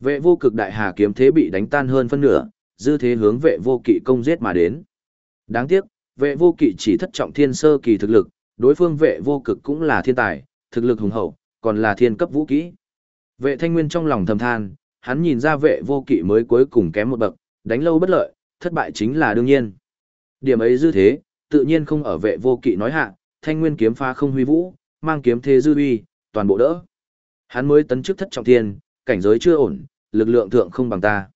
Vệ vô cực đại hà kiếm thế bị đánh tan hơn phân nửa, dư thế hướng vệ vô kỵ công giết mà đến. Đáng tiếc, vệ vô kỵ chỉ thất trọng thiên sơ kỳ thực lực, đối phương vệ vô cực cũng là thiên tài, thực lực hùng hậu, còn là thiên cấp vũ kỹ. Vệ thanh nguyên trong lòng thầm than, hắn nhìn ra vệ vô kỵ mới cuối cùng kém một bậc, đánh lâu bất lợi, thất bại chính là đương nhiên. Điểm ấy dư thế, tự nhiên không ở vệ vô kỵ nói hạ, thanh nguyên kiếm pha không huy vũ, mang kiếm thế dư uy, toàn bộ đỡ. Hắn mới tấn chức thất trọng thiên, cảnh giới chưa ổn, lực lượng thượng không bằng ta.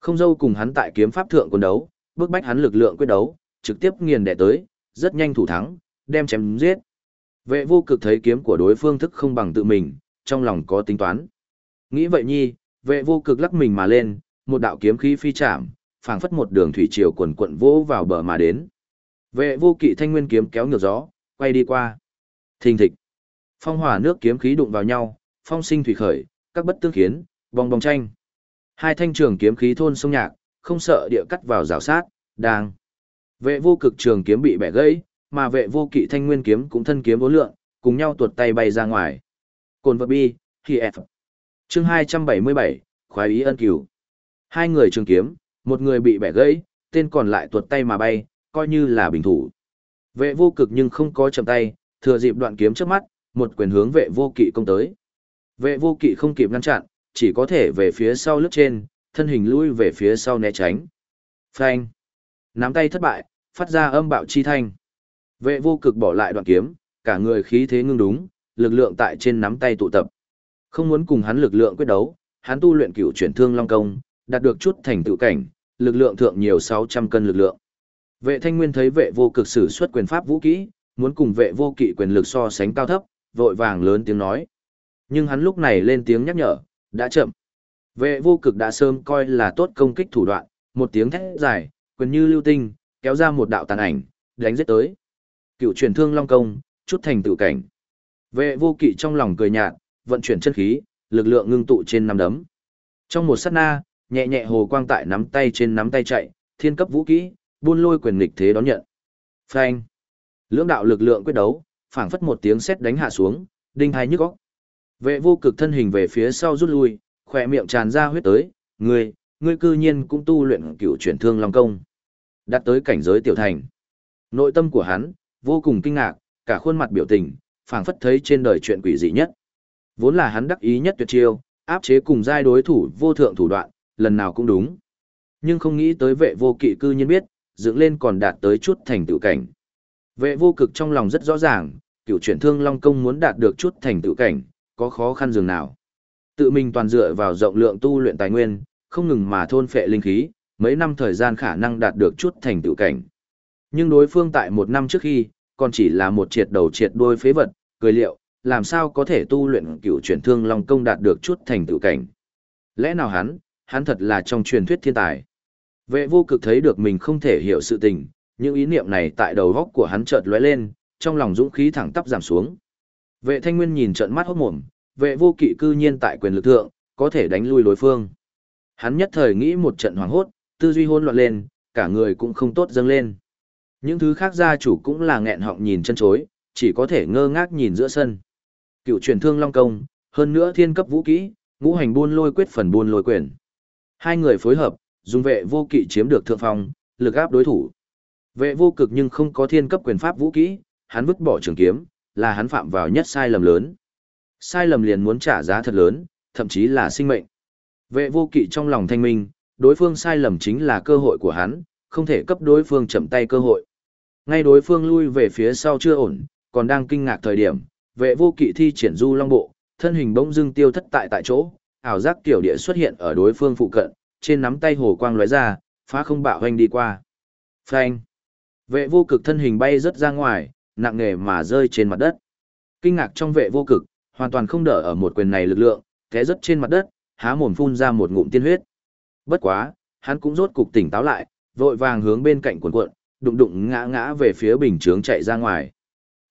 Không dâu cùng hắn tại kiếm pháp thượng quân đấu, bước bách hắn lực lượng quyết đấu, trực tiếp nghiền đẻ tới, rất nhanh thủ thắng, đem chém giết. Vệ vô cực thấy kiếm của đối phương thức không bằng tự mình, trong lòng có tính toán. Nghĩ vậy nhi, vệ vô cực lắc mình mà lên, một đạo kiếm khí phi chạm, phảng phất một đường thủy triều quần quận vỗ vào bờ mà đến. Vệ vô kỵ thanh nguyên kiếm kéo ngược gió, quay đi qua. Thình thịch. Phong hỏa nước kiếm khí đụng vào nhau, phong sinh thủy khởi, các bất tương khiến, bong bong tranh. Hai thanh trường kiếm khí thôn sông nhạc, không sợ địa cắt vào rào sát, đang. Vệ vô cực trường kiếm bị bẻ gãy, mà vệ vô kỵ thanh nguyên kiếm cũng thân kiếm vô lượng, cùng nhau tuột tay bay ra ngoài. Cồn vật bi, khi F. Chương 277, khoái ý ân cửu. Hai người trường kiếm, một người bị bẻ gãy, tên còn lại tuột tay mà bay, coi như là bình thủ. Vệ vô cực nhưng không có chậm tay, thừa dịp đoạn kiếm trước mắt, một quyền hướng vệ vô kỵ công tới. Vệ vô kỵ không kịp ngăn chặn, chỉ có thể về phía sau lướt trên, thân hình lui về phía sau né tránh. Phanh. Nắm tay thất bại, phát ra âm bạo chi thanh. Vệ vô cực bỏ lại đoạn kiếm, cả người khí thế ngưng đúng, lực lượng tại trên nắm tay tụ tập. Không muốn cùng hắn lực lượng quyết đấu, hắn tu luyện cửu chuyển thương long công, đạt được chút thành tựu cảnh, lực lượng thượng nhiều 600 cân lực lượng. Vệ thanh nguyên thấy vệ vô cực sử xuất quyền pháp vũ kỹ, muốn cùng vệ vô kỵ quyền lực so sánh cao thấp, vội vàng lớn tiếng nói. Nhưng hắn lúc này lên tiếng nhắc nhở, đã chậm. Vệ vô cực đã sớm coi là tốt công kích thủ đoạn, một tiếng thét dài, quyền như lưu tinh, kéo ra một đạo tàn ảnh, đánh giết tới. Cựu truyền thương long công, chút thành tự cảnh. Vệ vô kỵ trong lòng cười nhạt, vận chuyển chân khí, lực lượng ngưng tụ trên nắm đấm. Trong một sát na, nhẹ nhẹ hồ quang tại nắm tay trên nắm tay chạy, thiên cấp vũ kỹ, buôn lôi quyền nghịch thế đón nhận. Phanh. Lưỡng đạo lực lượng quyết đấu, phảng phất một tiếng sét đánh hạ xuống, đinh hai nhức óc. Vệ vô cực thân hình về phía sau rút lui, khỏe miệng tràn ra huyết tới, ngươi, ngươi cư nhiên cũng tu luyện cựu chuyển thương long công. Đạt tới cảnh giới tiểu thành. Nội tâm của hắn, vô cùng kinh ngạc, cả khuôn mặt biểu tình, phảng phất thấy trên đời chuyện quỷ dị nhất. Vốn là hắn đắc ý nhất tuyệt chiêu, áp chế cùng giai đối thủ vô thượng thủ đoạn, lần nào cũng đúng. Nhưng không nghĩ tới vệ vô kỵ cư nhiên biết, dựng lên còn đạt tới chút thành tựu cảnh. Vệ vô cực trong lòng rất rõ ràng, cựu chuyển thương long công muốn đạt được chút thành tựu cảnh, có khó khăn dường nào. Tự mình toàn dựa vào rộng lượng tu luyện tài nguyên, không ngừng mà thôn phệ linh khí, mấy năm thời gian khả năng đạt được chút thành tựu cảnh. Nhưng đối phương tại một năm trước khi, còn chỉ là một triệt đầu triệt đôi phế vật, cười liệu, làm sao có thể tu luyện cựu chuyển thương long công đạt được chút thành tựu cảnh. Lẽ nào hắn, hắn thật là trong truyền thuyết thiên tài. Vệ vô cực thấy được mình không thể hiểu sự tình, những ý niệm này tại đầu góc của hắn chợt lóe lên, trong lòng dũng khí thẳng tắp giảm xuống. Vệ thanh nguyên nhìn trận mắt hốt mồm, vệ vô kỵ cư nhiên tại quyền lực thượng, có thể đánh lui đối phương. Hắn nhất thời nghĩ một trận hoảng hốt, tư duy hỗn loạn lên, cả người cũng không tốt dâng lên. Những thứ khác gia chủ cũng là nghẹn họng nhìn chân chối, chỉ có thể ngơ ngác nhìn giữa sân. Cựu truyền thương long công, hơn nữa thiên cấp vũ kỹ, ngũ hành buôn lôi quyết phần buôn lôi quyền. Hai người phối hợp, dùng vệ vô kỵ chiếm được thượng phong, lực áp đối thủ. Vệ vô cực nhưng không có thiên cấp quyền pháp vũ kỹ, hắn vứt bỏ trường kiếm, là hắn phạm vào nhất sai lầm lớn. Sai lầm liền muốn trả giá thật lớn, thậm chí là sinh mệnh. Vệ vô kỵ trong lòng thanh minh, đối phương sai lầm chính là cơ hội của hắn, không thể cấp đối phương chậm tay cơ hội. Ngay đối phương lui về phía sau chưa ổn, còn đang kinh ngạc thời điểm, vệ vô kỵ thi triển du long bộ, thân hình bỗng dưng tiêu thất tại tại chỗ, ảo giác tiểu địa xuất hiện ở đối phương phụ cận, trên nắm tay hồ quang lóe ra, phá không bạo hoành đi qua. Phanh! Vệ vô cực thân hình bay rất ra ngoài, nặng nề mà rơi trên mặt đất. Kinh ngạc trong vệ vô cực, hoàn toàn không đỡ ở một quyền này lực lượng, té rất trên mặt đất, há mồm phun ra một ngụm tiên huyết. Bất quá, hắn cũng rốt cục tỉnh táo lại, vội vàng hướng bên cạnh cuộn cuộn, đụng đụng ngã ngã về phía bình chướng chạy ra ngoài.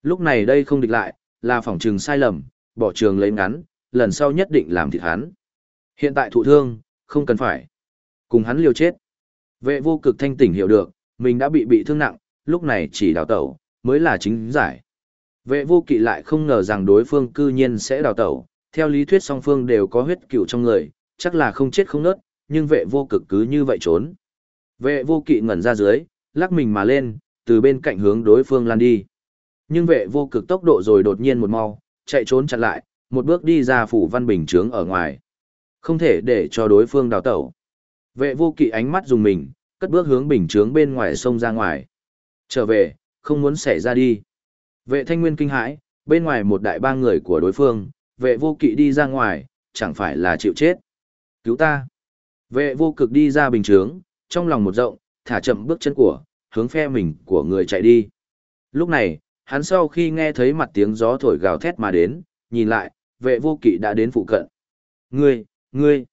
Lúc này đây không địch lại, là phỏng trường sai lầm, bỏ trường lấy ngắn, lần sau nhất định làm thịt hắn. Hiện tại thụ thương, không cần phải. Cùng hắn liều chết. Vệ vô cực thanh tỉnh hiểu được, mình đã bị bị thương nặng, lúc này chỉ đào tẩu, mới là chính giải. Vệ vô kỵ lại không ngờ rằng đối phương cư nhiên sẽ đào tẩu, theo lý thuyết song phương đều có huyết cựu trong người, chắc là không chết không nớt, nhưng vệ vô cực cứ như vậy trốn. Vệ vô kỵ ngẩn ra dưới, lắc mình mà lên, từ bên cạnh hướng đối phương lan đi. Nhưng vệ vô cực tốc độ rồi đột nhiên một mau, chạy trốn chặn lại, một bước đi ra phủ văn bình trướng ở ngoài. Không thể để cho đối phương đào tẩu. Vệ vô kỵ ánh mắt dùng mình, cất bước hướng bình trướng bên ngoài sông ra ngoài. Trở về, không muốn xảy ra đi. Vệ thanh nguyên kinh hãi, bên ngoài một đại ba người của đối phương, vệ vô kỵ đi ra ngoài, chẳng phải là chịu chết. Cứu ta. Vệ vô cực đi ra bình trướng, trong lòng một rộng, thả chậm bước chân của, hướng phe mình của người chạy đi. Lúc này, hắn sau khi nghe thấy mặt tiếng gió thổi gào thét mà đến, nhìn lại, vệ vô kỵ đã đến phụ cận. Ngươi, ngươi.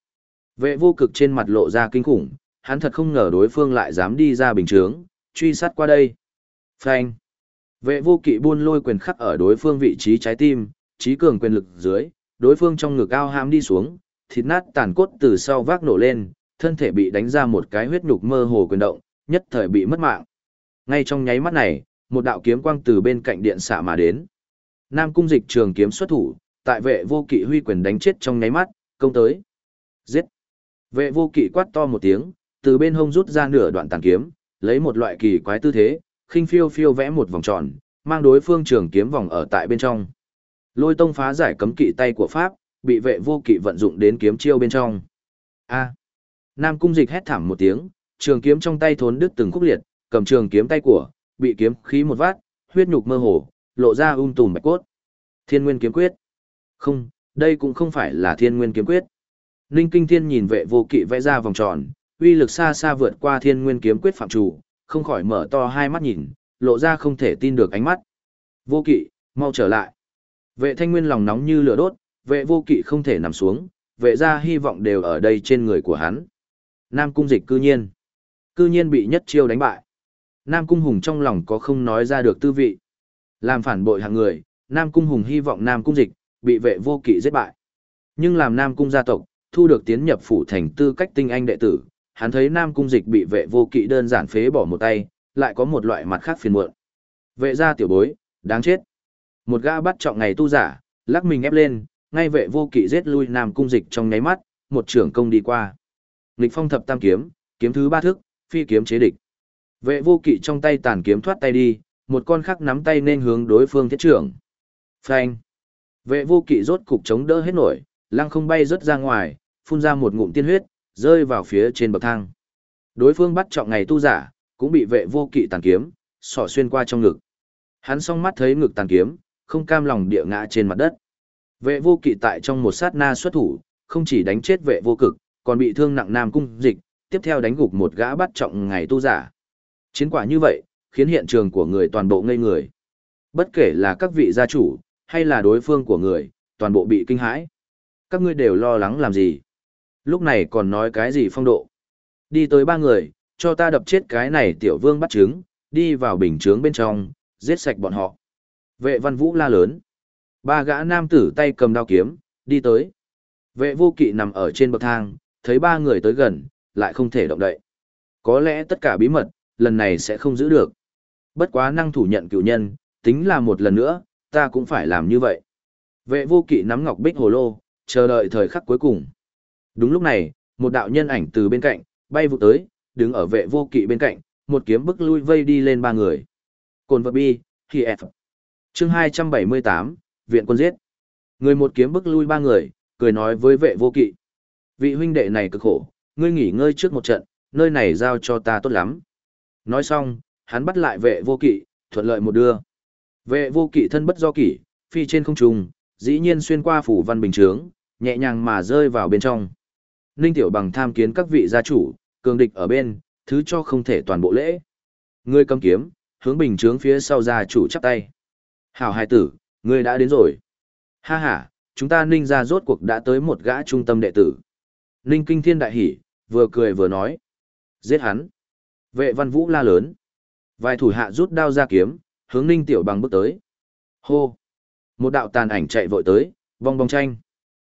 Vệ vô cực trên mặt lộ ra kinh khủng, hắn thật không ngờ đối phương lại dám đi ra bình trướng, truy sát qua đây. Phanh. Vệ vô kỵ buôn lôi quyền khắc ở đối phương vị trí trái tim, trí cường quyền lực dưới, đối phương trong ngực ao ham đi xuống, thịt nát tàn cốt từ sau vác nổ lên, thân thể bị đánh ra một cái huyết nhục mơ hồ quyền động, nhất thời bị mất mạng. Ngay trong nháy mắt này, một đạo kiếm quang từ bên cạnh điện xạ mà đến. Nam cung dịch trường kiếm xuất thủ, tại vệ vô kỵ huy quyền đánh chết trong nháy mắt, công tới. Giết! Vệ vô kỵ quát to một tiếng, từ bên hông rút ra nửa đoạn tàn kiếm, lấy một loại kỳ quái tư thế, khinh phiêu phiêu vẽ một vòng tròn, mang đối phương trường kiếm vòng ở tại bên trong. Lôi tông phá giải cấm kỵ tay của Pháp, bị vệ vô kỵ vận dụng đến kiếm chiêu bên trong. A. Nam cung dịch hét thảm một tiếng, trường kiếm trong tay thốn đứt từng khúc liệt, cầm trường kiếm tay của, bị kiếm khí một vát, huyết nhục mơ hồ, lộ ra um tùm bạch cốt. Thiên Nguyên kiếm quyết. Không, đây cũng không phải là Thiên Nguyên kiếm quyết. Ninh Kinh Thiên nhìn vệ vô kỵ vẽ ra vòng tròn, uy lực xa xa vượt qua Thiên Nguyên kiếm quyết phạm chủ, không khỏi mở to hai mắt nhìn, lộ ra không thể tin được ánh mắt. Vô kỵ, mau trở lại. Vệ thanh nguyên lòng nóng như lửa đốt, vệ vô kỵ không thể nằm xuống, vệ ra hy vọng đều ở đây trên người của hắn. Nam cung dịch cư nhiên. Cư nhiên bị nhất chiêu đánh bại. Nam cung hùng trong lòng có không nói ra được tư vị. Làm phản bội hàng người, Nam cung hùng hy vọng Nam cung dịch, bị vệ vô kỵ giết bại. Nhưng làm Nam cung gia tộc, thu được tiến nhập phủ thành tư cách tinh anh đệ tử, hắn thấy Nam cung dịch bị vệ vô kỵ đơn giản phế bỏ một tay, lại có một loại mặt khác phiền muộn. Vệ gia tiểu bối, đáng chết. Một gã bắt trọng ngày tu giả, lắc mình ép lên, ngay vệ vô kỵ giết lui Nam cung dịch trong nháy mắt, một trưởng công đi qua. Nghịch phong thập tam kiếm, kiếm thứ ba thức, phi kiếm chế địch. Vệ vô kỵ trong tay tàn kiếm thoát tay đi, một con khác nắm tay nên hướng đối phương thiết trưởng. Phanh. Vệ vô kỵ rốt cục chống đỡ hết nổi, lăng không bay rớt ra ngoài, phun ra một ngụm tiên huyết, rơi vào phía trên bậc thang. Đối phương bắt trọng ngày tu giả, cũng bị vệ vô kỵ tàn kiếm, sỏ xuyên qua trong ngực. Hắn song mắt thấy ngực tàn kiếm, không cam lòng địa ngã trên mặt đất. Vệ vô kỵ tại trong một sát na xuất thủ, không chỉ đánh chết vệ vô cực, còn bị thương nặng nam cung dịch, tiếp theo đánh gục một gã bắt trọng ngày tu giả. Chiến quả như vậy, khiến hiện trường của người toàn bộ ngây người. Bất kể là các vị gia chủ, hay là đối phương của người, toàn bộ bị kinh hãi. Các ngươi đều lo lắng làm gì? Lúc này còn nói cái gì phong độ? Đi tới ba người, cho ta đập chết cái này tiểu vương bắt trứng, đi vào bình trướng bên trong, giết sạch bọn họ. Vệ văn vũ la lớn. Ba gã nam tử tay cầm đao kiếm, đi tới. Vệ vô kỵ nằm ở trên bậc thang, thấy ba người tới gần, lại không thể động đậy. Có lẽ tất cả bí mật, lần này sẽ không giữ được. Bất quá năng thủ nhận cựu nhân, tính là một lần nữa, ta cũng phải làm như vậy. Vệ vô kỵ nắm ngọc bích hồ lô, chờ đợi thời khắc cuối cùng. Đúng lúc này, một đạo nhân ảnh từ bên cạnh, bay vụ tới, đứng ở vệ vô kỵ bên cạnh, một kiếm bức lui vây đi lên ba người. Cồn vật bi, khi F. Chương 278, Viện quân giết. Người một kiếm bức lui ba người, cười nói với vệ vô kỵ. Vị huynh đệ này cực khổ, ngươi nghỉ ngơi trước một trận, nơi này giao cho ta tốt lắm. Nói xong, hắn bắt lại vệ vô kỵ, thuận lợi một đưa. Vệ vô kỵ thân bất do kỷ, phi trên không trung, dĩ nhiên xuyên qua phủ văn bình trướng, nhẹ nhàng mà rơi vào bên trong. Ninh Tiểu Bằng tham kiến các vị gia chủ, cường địch ở bên, thứ cho không thể toàn bộ lễ. Ngươi cầm kiếm, hướng bình trướng phía sau gia chủ chắp tay. Hảo hài tử, ngươi đã đến rồi. Ha ha, chúng ta Ninh gia rốt cuộc đã tới một gã trung tâm đệ tử. Ninh Kinh Thiên đại hỉ, vừa cười vừa nói. Giết hắn. Vệ văn vũ la lớn. Vài thủ hạ rút đao ra kiếm, hướng Ninh Tiểu Bằng bước tới. Hô. Một đạo tàn ảnh chạy vội tới, vong bong tranh.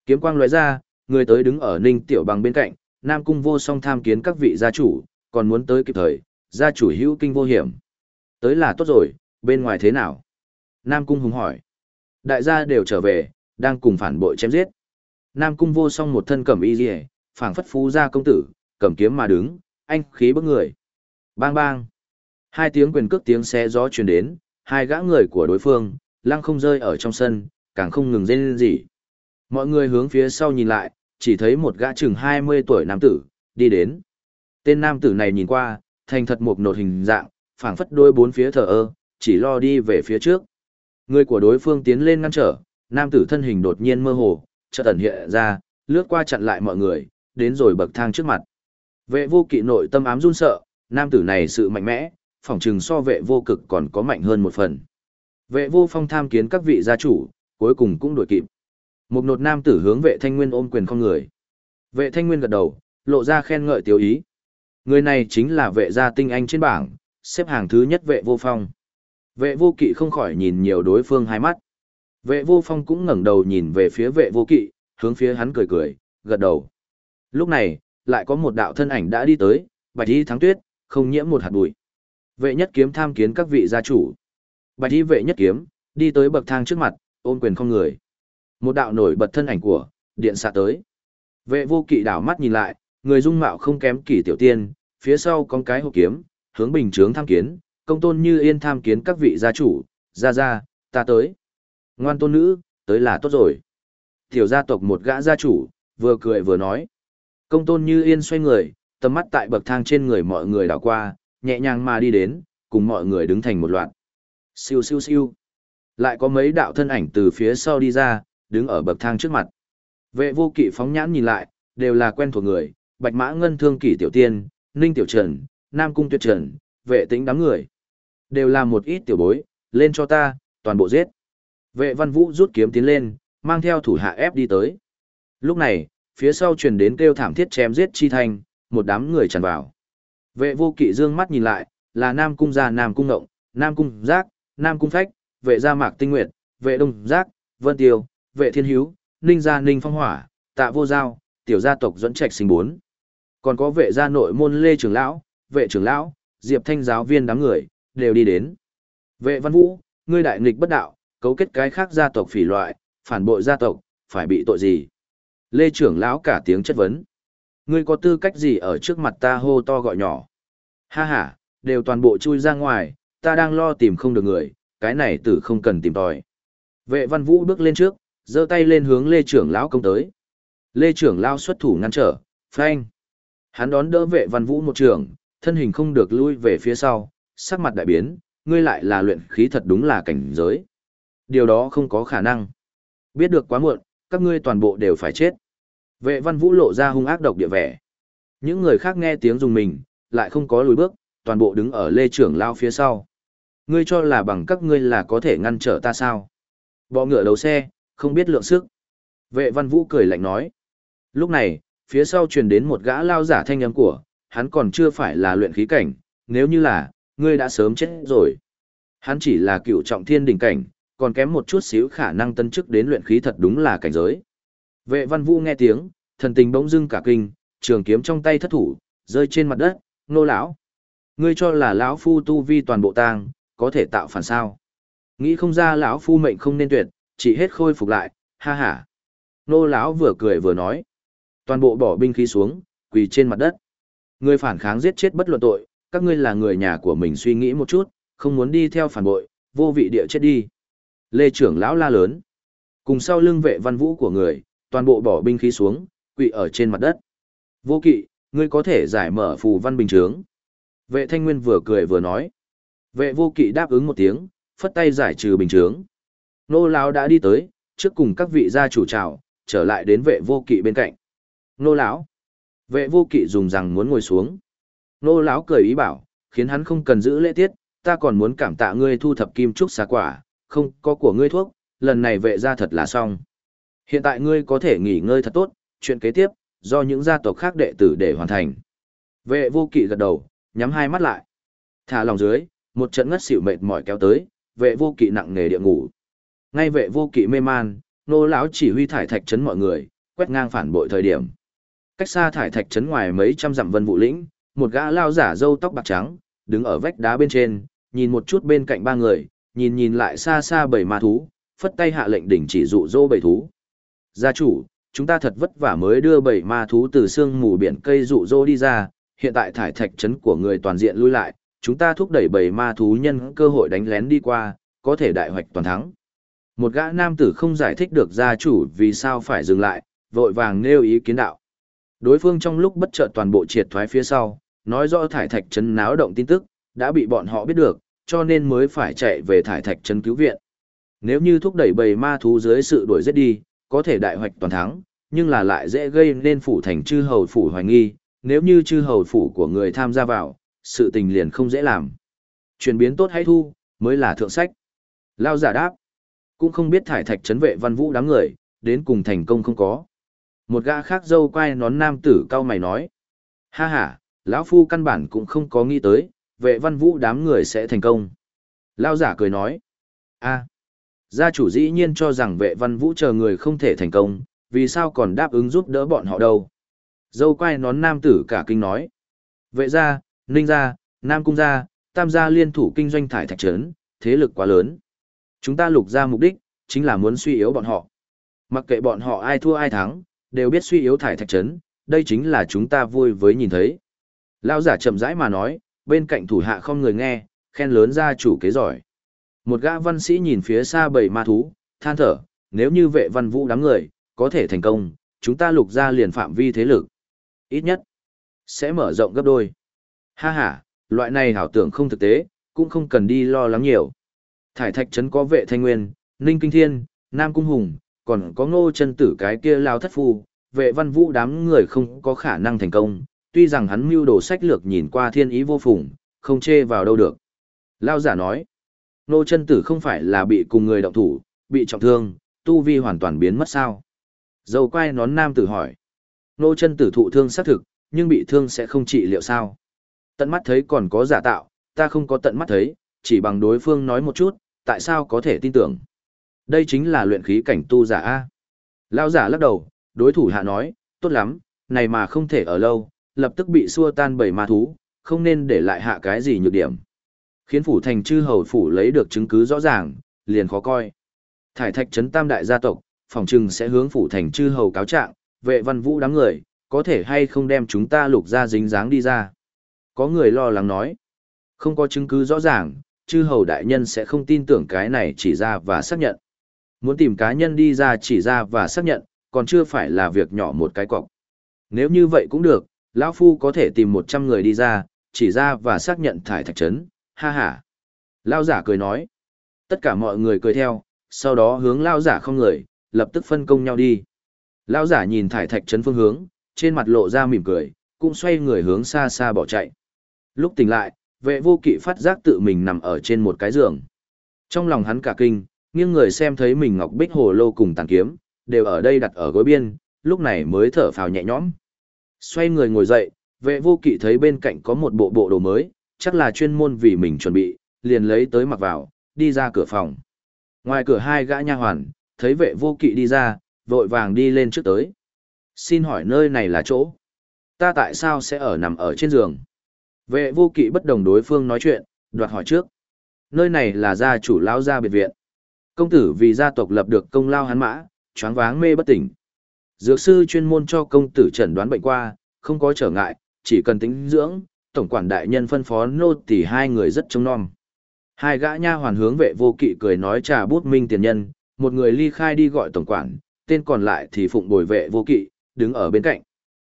Kiếm quang lóe ra, người tới đứng ở Ninh Tiểu Bằng bên cạnh, Nam Cung vô song tham kiến các vị gia chủ, còn muốn tới kịp thời, gia chủ hữu kinh vô hiểm. Tới là tốt rồi, bên ngoài thế nào? Nam Cung hùng hỏi. Đại gia đều trở về, đang cùng phản bội chém giết. Nam Cung vô song một thân cẩm y rìa, phảng phất phú gia công tử, cầm kiếm mà đứng, anh khí bức người. Bang bang. Hai tiếng quyền cước tiếng xe gió truyền đến, hai gã người của đối phương, lăng không rơi ở trong sân, càng không ngừng rên gì. Mọi người hướng phía sau nhìn lại, chỉ thấy một gã chừng 20 tuổi nam tử, đi đến. Tên nam tử này nhìn qua, thành thật một nột hình dạng, phảng phất đôi bốn phía thờ ơ, chỉ lo đi về phía trước. Người của đối phương tiến lên ngăn trở, nam tử thân hình đột nhiên mơ hồ, chợt ẩn hiện ra, lướt qua chặn lại mọi người, đến rồi bậc thang trước mặt. Vệ vô kỵ nội tâm ám run sợ, nam tử này sự mạnh mẽ, phỏng chừng so vệ vô cực còn có mạnh hơn một phần. Vệ vô phong tham kiến các vị gia chủ, cuối cùng cũng đuổi kịp. Một nột nam tử hướng vệ thanh nguyên ôm quyền không người. Vệ thanh nguyên gật đầu, lộ ra khen ngợi tiểu ý. Người này chính là vệ gia tinh anh trên bảng, xếp hàng thứ nhất vệ vô phong. Vệ vô kỵ không khỏi nhìn nhiều đối phương hai mắt. Vệ vô phong cũng ngẩng đầu nhìn về phía vệ vô kỵ, hướng phía hắn cười cười, gật đầu. Lúc này, lại có một đạo thân ảnh đã đi tới, bạch y thắng tuyết, không nhiễm một hạt bụi. Vệ nhất kiếm tham kiến các vị gia chủ. Bạch y vệ nhất kiếm, đi tới bậc thang trước mặt, ôm quyền không người. Một đạo nổi bật thân ảnh của, điện xạ tới. Vệ vô kỵ đảo mắt nhìn lại, người dung mạo không kém kỷ tiểu tiên, phía sau có cái hộp kiếm, hướng bình trướng tham kiến, công tôn như yên tham kiến các vị gia chủ, gia gia, ta tới. Ngoan tôn nữ, tới là tốt rồi. Tiểu gia tộc một gã gia chủ, vừa cười vừa nói. Công tôn như yên xoay người, tầm mắt tại bậc thang trên người mọi người đảo qua, nhẹ nhàng mà đi đến, cùng mọi người đứng thành một loạt. Siêu siêu siêu. Lại có mấy đạo thân ảnh từ phía sau đi ra, đứng ở bậc thang trước mặt. Vệ vô kỵ phóng nhãn nhìn lại, đều là quen thuộc người, bạch mã ngân thương kỷ tiểu tiên, ninh tiểu trần, nam cung tuyệt trần, vệ tính đám người. Đều là một ít tiểu bối, lên cho ta, toàn bộ giết. Vệ văn vũ rút kiếm tiến lên, mang theo thủ hạ ép đi tới. Lúc này, phía sau truyền đến kêu thảm thiết chém giết chi thành, một đám người tràn vào. Vệ vô kỵ dương mắt nhìn lại, là Nam Cung gia Nam Cung Ngộng, Nam Cung Giác, Nam Cung Phách, vệ gia Mạc Tinh Nguyệt, vệ Đông Giác, Vân Tiêu, vệ Thiên Hiếu, Ninh gia Ninh Phong Hỏa, Tạ Vô Giao, tiểu gia tộc dẫn trạch sinh bốn. Còn có vệ gia nội môn Lê Trường Lão, vệ trưởng Lão, Diệp Thanh giáo viên đám người, đều đi đến. Vệ Văn Vũ, ngươi đại nghịch bất đạo, cấu kết cái khác gia tộc phỉ loại, phản bội gia tộc, phải bị tội gì? Lê trưởng lão cả tiếng chất vấn. Ngươi có tư cách gì ở trước mặt ta hô to gọi nhỏ? Ha ha, đều toàn bộ chui ra ngoài, ta đang lo tìm không được người, cái này tử không cần tìm tòi. Vệ văn vũ bước lên trước, giơ tay lên hướng Lê trưởng lão công tới. Lê trưởng lão xuất thủ ngăn trở, phanh. Hắn đón đỡ vệ văn vũ một trường, thân hình không được lui về phía sau, sắc mặt đại biến, ngươi lại là luyện khí thật đúng là cảnh giới. Điều đó không có khả năng. Biết được quá muộn, các ngươi toàn bộ đều phải chết. Vệ văn vũ lộ ra hung ác độc địa vẻ. Những người khác nghe tiếng dùng mình, lại không có lùi bước, toàn bộ đứng ở lê trưởng lao phía sau. Ngươi cho là bằng các ngươi là có thể ngăn trở ta sao? Bọ ngựa đầu xe, không biết lượng sức. Vệ văn vũ cười lạnh nói. Lúc này, phía sau truyền đến một gã lao giả thanh âm của, hắn còn chưa phải là luyện khí cảnh, nếu như là, ngươi đã sớm chết rồi. Hắn chỉ là cựu trọng thiên đỉnh cảnh, còn kém một chút xíu khả năng tân chức đến luyện khí thật đúng là cảnh giới. Vệ văn vũ nghe tiếng, thần tình bỗng dưng cả kinh, trường kiếm trong tay thất thủ, rơi trên mặt đất, nô lão. Ngươi cho là lão phu tu vi toàn bộ tang, có thể tạo phản sao. Nghĩ không ra lão phu mệnh không nên tuyệt, chỉ hết khôi phục lại, ha ha. Nô lão vừa cười vừa nói. Toàn bộ bỏ binh khí xuống, quỳ trên mặt đất. người phản kháng giết chết bất luận tội, các ngươi là người nhà của mình suy nghĩ một chút, không muốn đi theo phản bội, vô vị địa chết đi. Lê trưởng lão la lớn. Cùng sau lưng vệ văn vũ của người, toàn bộ bỏ binh khí xuống, quỳ ở trên mặt đất. Vô kỵ, ngươi có thể giải mở phù văn bình trướng. Vệ thanh nguyên vừa cười vừa nói. Vệ vô kỵ đáp ứng một tiếng, phất tay giải trừ bình trướng. Nô lão đã đi tới, trước cùng các vị gia chủ chào, trở lại đến vệ vô kỵ bên cạnh. Nô lão. Vệ vô kỵ dùng rằng muốn ngồi xuống. Nô lão cười ý bảo, khiến hắn không cần giữ lễ tiết, ta còn muốn cảm tạ ngươi thu thập kim trúc xà quả, không có của ngươi thuốc, lần này vệ ra thật là xong. Hiện tại ngươi có thể nghỉ ngơi thật tốt, chuyện kế tiếp, do những gia tộc khác đệ tử để hoàn thành. Vệ vô kỵ gật đầu, nhắm hai mắt lại. Thả lòng dưới, một trận ngất xỉu mệt mỏi kéo tới, vệ vô kỵ nặng nề địa ngủ. Ngay vệ vô kỵ mê man, nô lão chỉ huy thải thạch trấn mọi người, quét ngang phản bội thời điểm. Cách xa thải thạch trấn ngoài mấy trăm dặm vân vụ lĩnh, một gã lao giả râu tóc bạc trắng, đứng ở vách đá bên trên, nhìn một chút bên cạnh ba người, nhìn nhìn lại xa xa bảy ma thú, phất tay hạ lệnh đỉnh chỉ dụ dỗ bảy thú. Gia chủ, chúng ta thật vất vả mới đưa bảy ma thú từ sương mù biển cây dụ dỗ đi ra, hiện tại thải thạch trấn của người toàn diện lui lại, chúng ta thúc đẩy bảy ma thú nhân cơ hội đánh lén đi qua, có thể đại hoạch toàn thắng. Một gã nam tử không giải thích được gia chủ vì sao phải dừng lại, vội vàng nêu ý kiến đạo. Đối phương trong lúc bất chợt toàn bộ triệt thoái phía sau, nói rõ thải thạch trấn náo động tin tức, đã bị bọn họ biết được, cho nên mới phải chạy về thải thạch trấn cứu viện. Nếu như thúc đẩy bầy ma thú dưới sự đuổi giết đi, có thể đại hoạch toàn thắng, nhưng là lại dễ gây nên phủ thành chư hầu phủ hoài nghi, nếu như chư hầu phủ của người tham gia vào, sự tình liền không dễ làm. Chuyển biến tốt hay thu, mới là thượng sách. Lao giả đáp, cũng không biết thải thạch trấn vệ văn vũ đám người, đến cùng thành công không có. Một gã khác dâu quay nón nam tử cao mày nói, ha ha, lão phu căn bản cũng không có nghĩ tới, vệ văn vũ đám người sẽ thành công. Lao giả cười nói, a gia chủ dĩ nhiên cho rằng vệ văn vũ chờ người không thể thành công, vì sao còn đáp ứng giúp đỡ bọn họ đâu. Dâu quay nón nam tử cả kinh nói, vệ gia, ninh gia, nam cung gia, tam gia liên thủ kinh doanh thải thạch trấn, thế lực quá lớn. Chúng ta lục ra mục đích, chính là muốn suy yếu bọn họ. Mặc kệ bọn họ ai thua ai thắng, đều biết suy yếu thải thạch trấn, đây chính là chúng ta vui với nhìn thấy. Lão giả chậm rãi mà nói, bên cạnh thủ hạ không người nghe, khen lớn ra chủ kế giỏi. Một gã văn sĩ nhìn phía xa bầy ma thú, than thở, nếu như vệ văn vũ đám người, có thể thành công, chúng ta lục ra liền phạm vi thế lực. Ít nhất, sẽ mở rộng gấp đôi. Ha ha, loại này hảo tưởng không thực tế, cũng không cần đi lo lắng nhiều. Thải thạch trấn có vệ thanh nguyên, ninh kinh thiên, nam cung hùng, còn có ngô chân tử cái kia lao thất phu, vệ văn vũ đám người không có khả năng thành công, tuy rằng hắn mưu đồ sách lược nhìn qua thiên ý vô phùng, không chê vào đâu được. Lao giả nói, ngô chân tử không phải là bị cùng người động thủ, bị trọng thương, tu vi hoàn toàn biến mất sao. Dầu quay nón nam tử hỏi, ngô chân tử thụ thương xác thực, nhưng bị thương sẽ không trị liệu sao. Tận mắt thấy còn có giả tạo, ta không có tận mắt thấy, chỉ bằng đối phương nói một chút, tại sao có thể tin tưởng. Đây chính là luyện khí cảnh tu giả A. Lao giả lắc đầu, đối thủ hạ nói, tốt lắm, này mà không thể ở lâu, lập tức bị xua tan bởi ma thú, không nên để lại hạ cái gì nhược điểm. Khiến phủ thành chư hầu phủ lấy được chứng cứ rõ ràng, liền khó coi. Thải thạch trấn tam đại gia tộc, phòng trừng sẽ hướng phủ thành chư hầu cáo trạng, vệ văn vũ đám người, có thể hay không đem chúng ta lục ra dính dáng đi ra. Có người lo lắng nói, không có chứng cứ rõ ràng, chư hầu đại nhân sẽ không tin tưởng cái này chỉ ra và xác nhận. Muốn tìm cá nhân đi ra chỉ ra và xác nhận, còn chưa phải là việc nhỏ một cái cọc. Nếu như vậy cũng được, lão Phu có thể tìm 100 người đi ra, chỉ ra và xác nhận thải thạch trấn, ha ha. Lao giả cười nói. Tất cả mọi người cười theo, sau đó hướng lao giả không người, lập tức phân công nhau đi. Lao giả nhìn thải thạch trấn phương hướng, trên mặt lộ ra mỉm cười, cũng xoay người hướng xa xa bỏ chạy. Lúc tỉnh lại, vệ vô kỵ phát giác tự mình nằm ở trên một cái giường. Trong lòng hắn cả kinh, nghiêng người xem thấy mình ngọc bích hồ lô cùng tàn kiếm, đều ở đây đặt ở gối biên, lúc này mới thở phào nhẹ nhõm. Xoay người ngồi dậy, vệ vô kỵ thấy bên cạnh có một bộ bộ đồ mới, chắc là chuyên môn vì mình chuẩn bị, liền lấy tới mặc vào, đi ra cửa phòng. Ngoài cửa hai gã nha hoàn, thấy vệ vô kỵ đi ra, vội vàng đi lên trước tới. Xin hỏi nơi này là chỗ. Ta tại sao sẽ ở nằm ở trên giường? Vệ vô kỵ bất đồng đối phương nói chuyện, đoạt hỏi trước. Nơi này là gia chủ lão gia biệt viện. Công tử vì gia tộc lập được công lao hắn mã, choáng váng mê bất tỉnh. Dược sư chuyên môn cho công tử chẩn đoán bệnh qua, không có trở ngại, chỉ cần tính dưỡng, tổng quản đại nhân phân phó nô tỳ hai người rất trông nom. Hai gã nha hoàn hướng vệ vô kỵ cười nói trà bút minh tiền nhân, một người ly khai đi gọi tổng quản, tên còn lại thì phụng bồi vệ vô kỵ, đứng ở bên cạnh.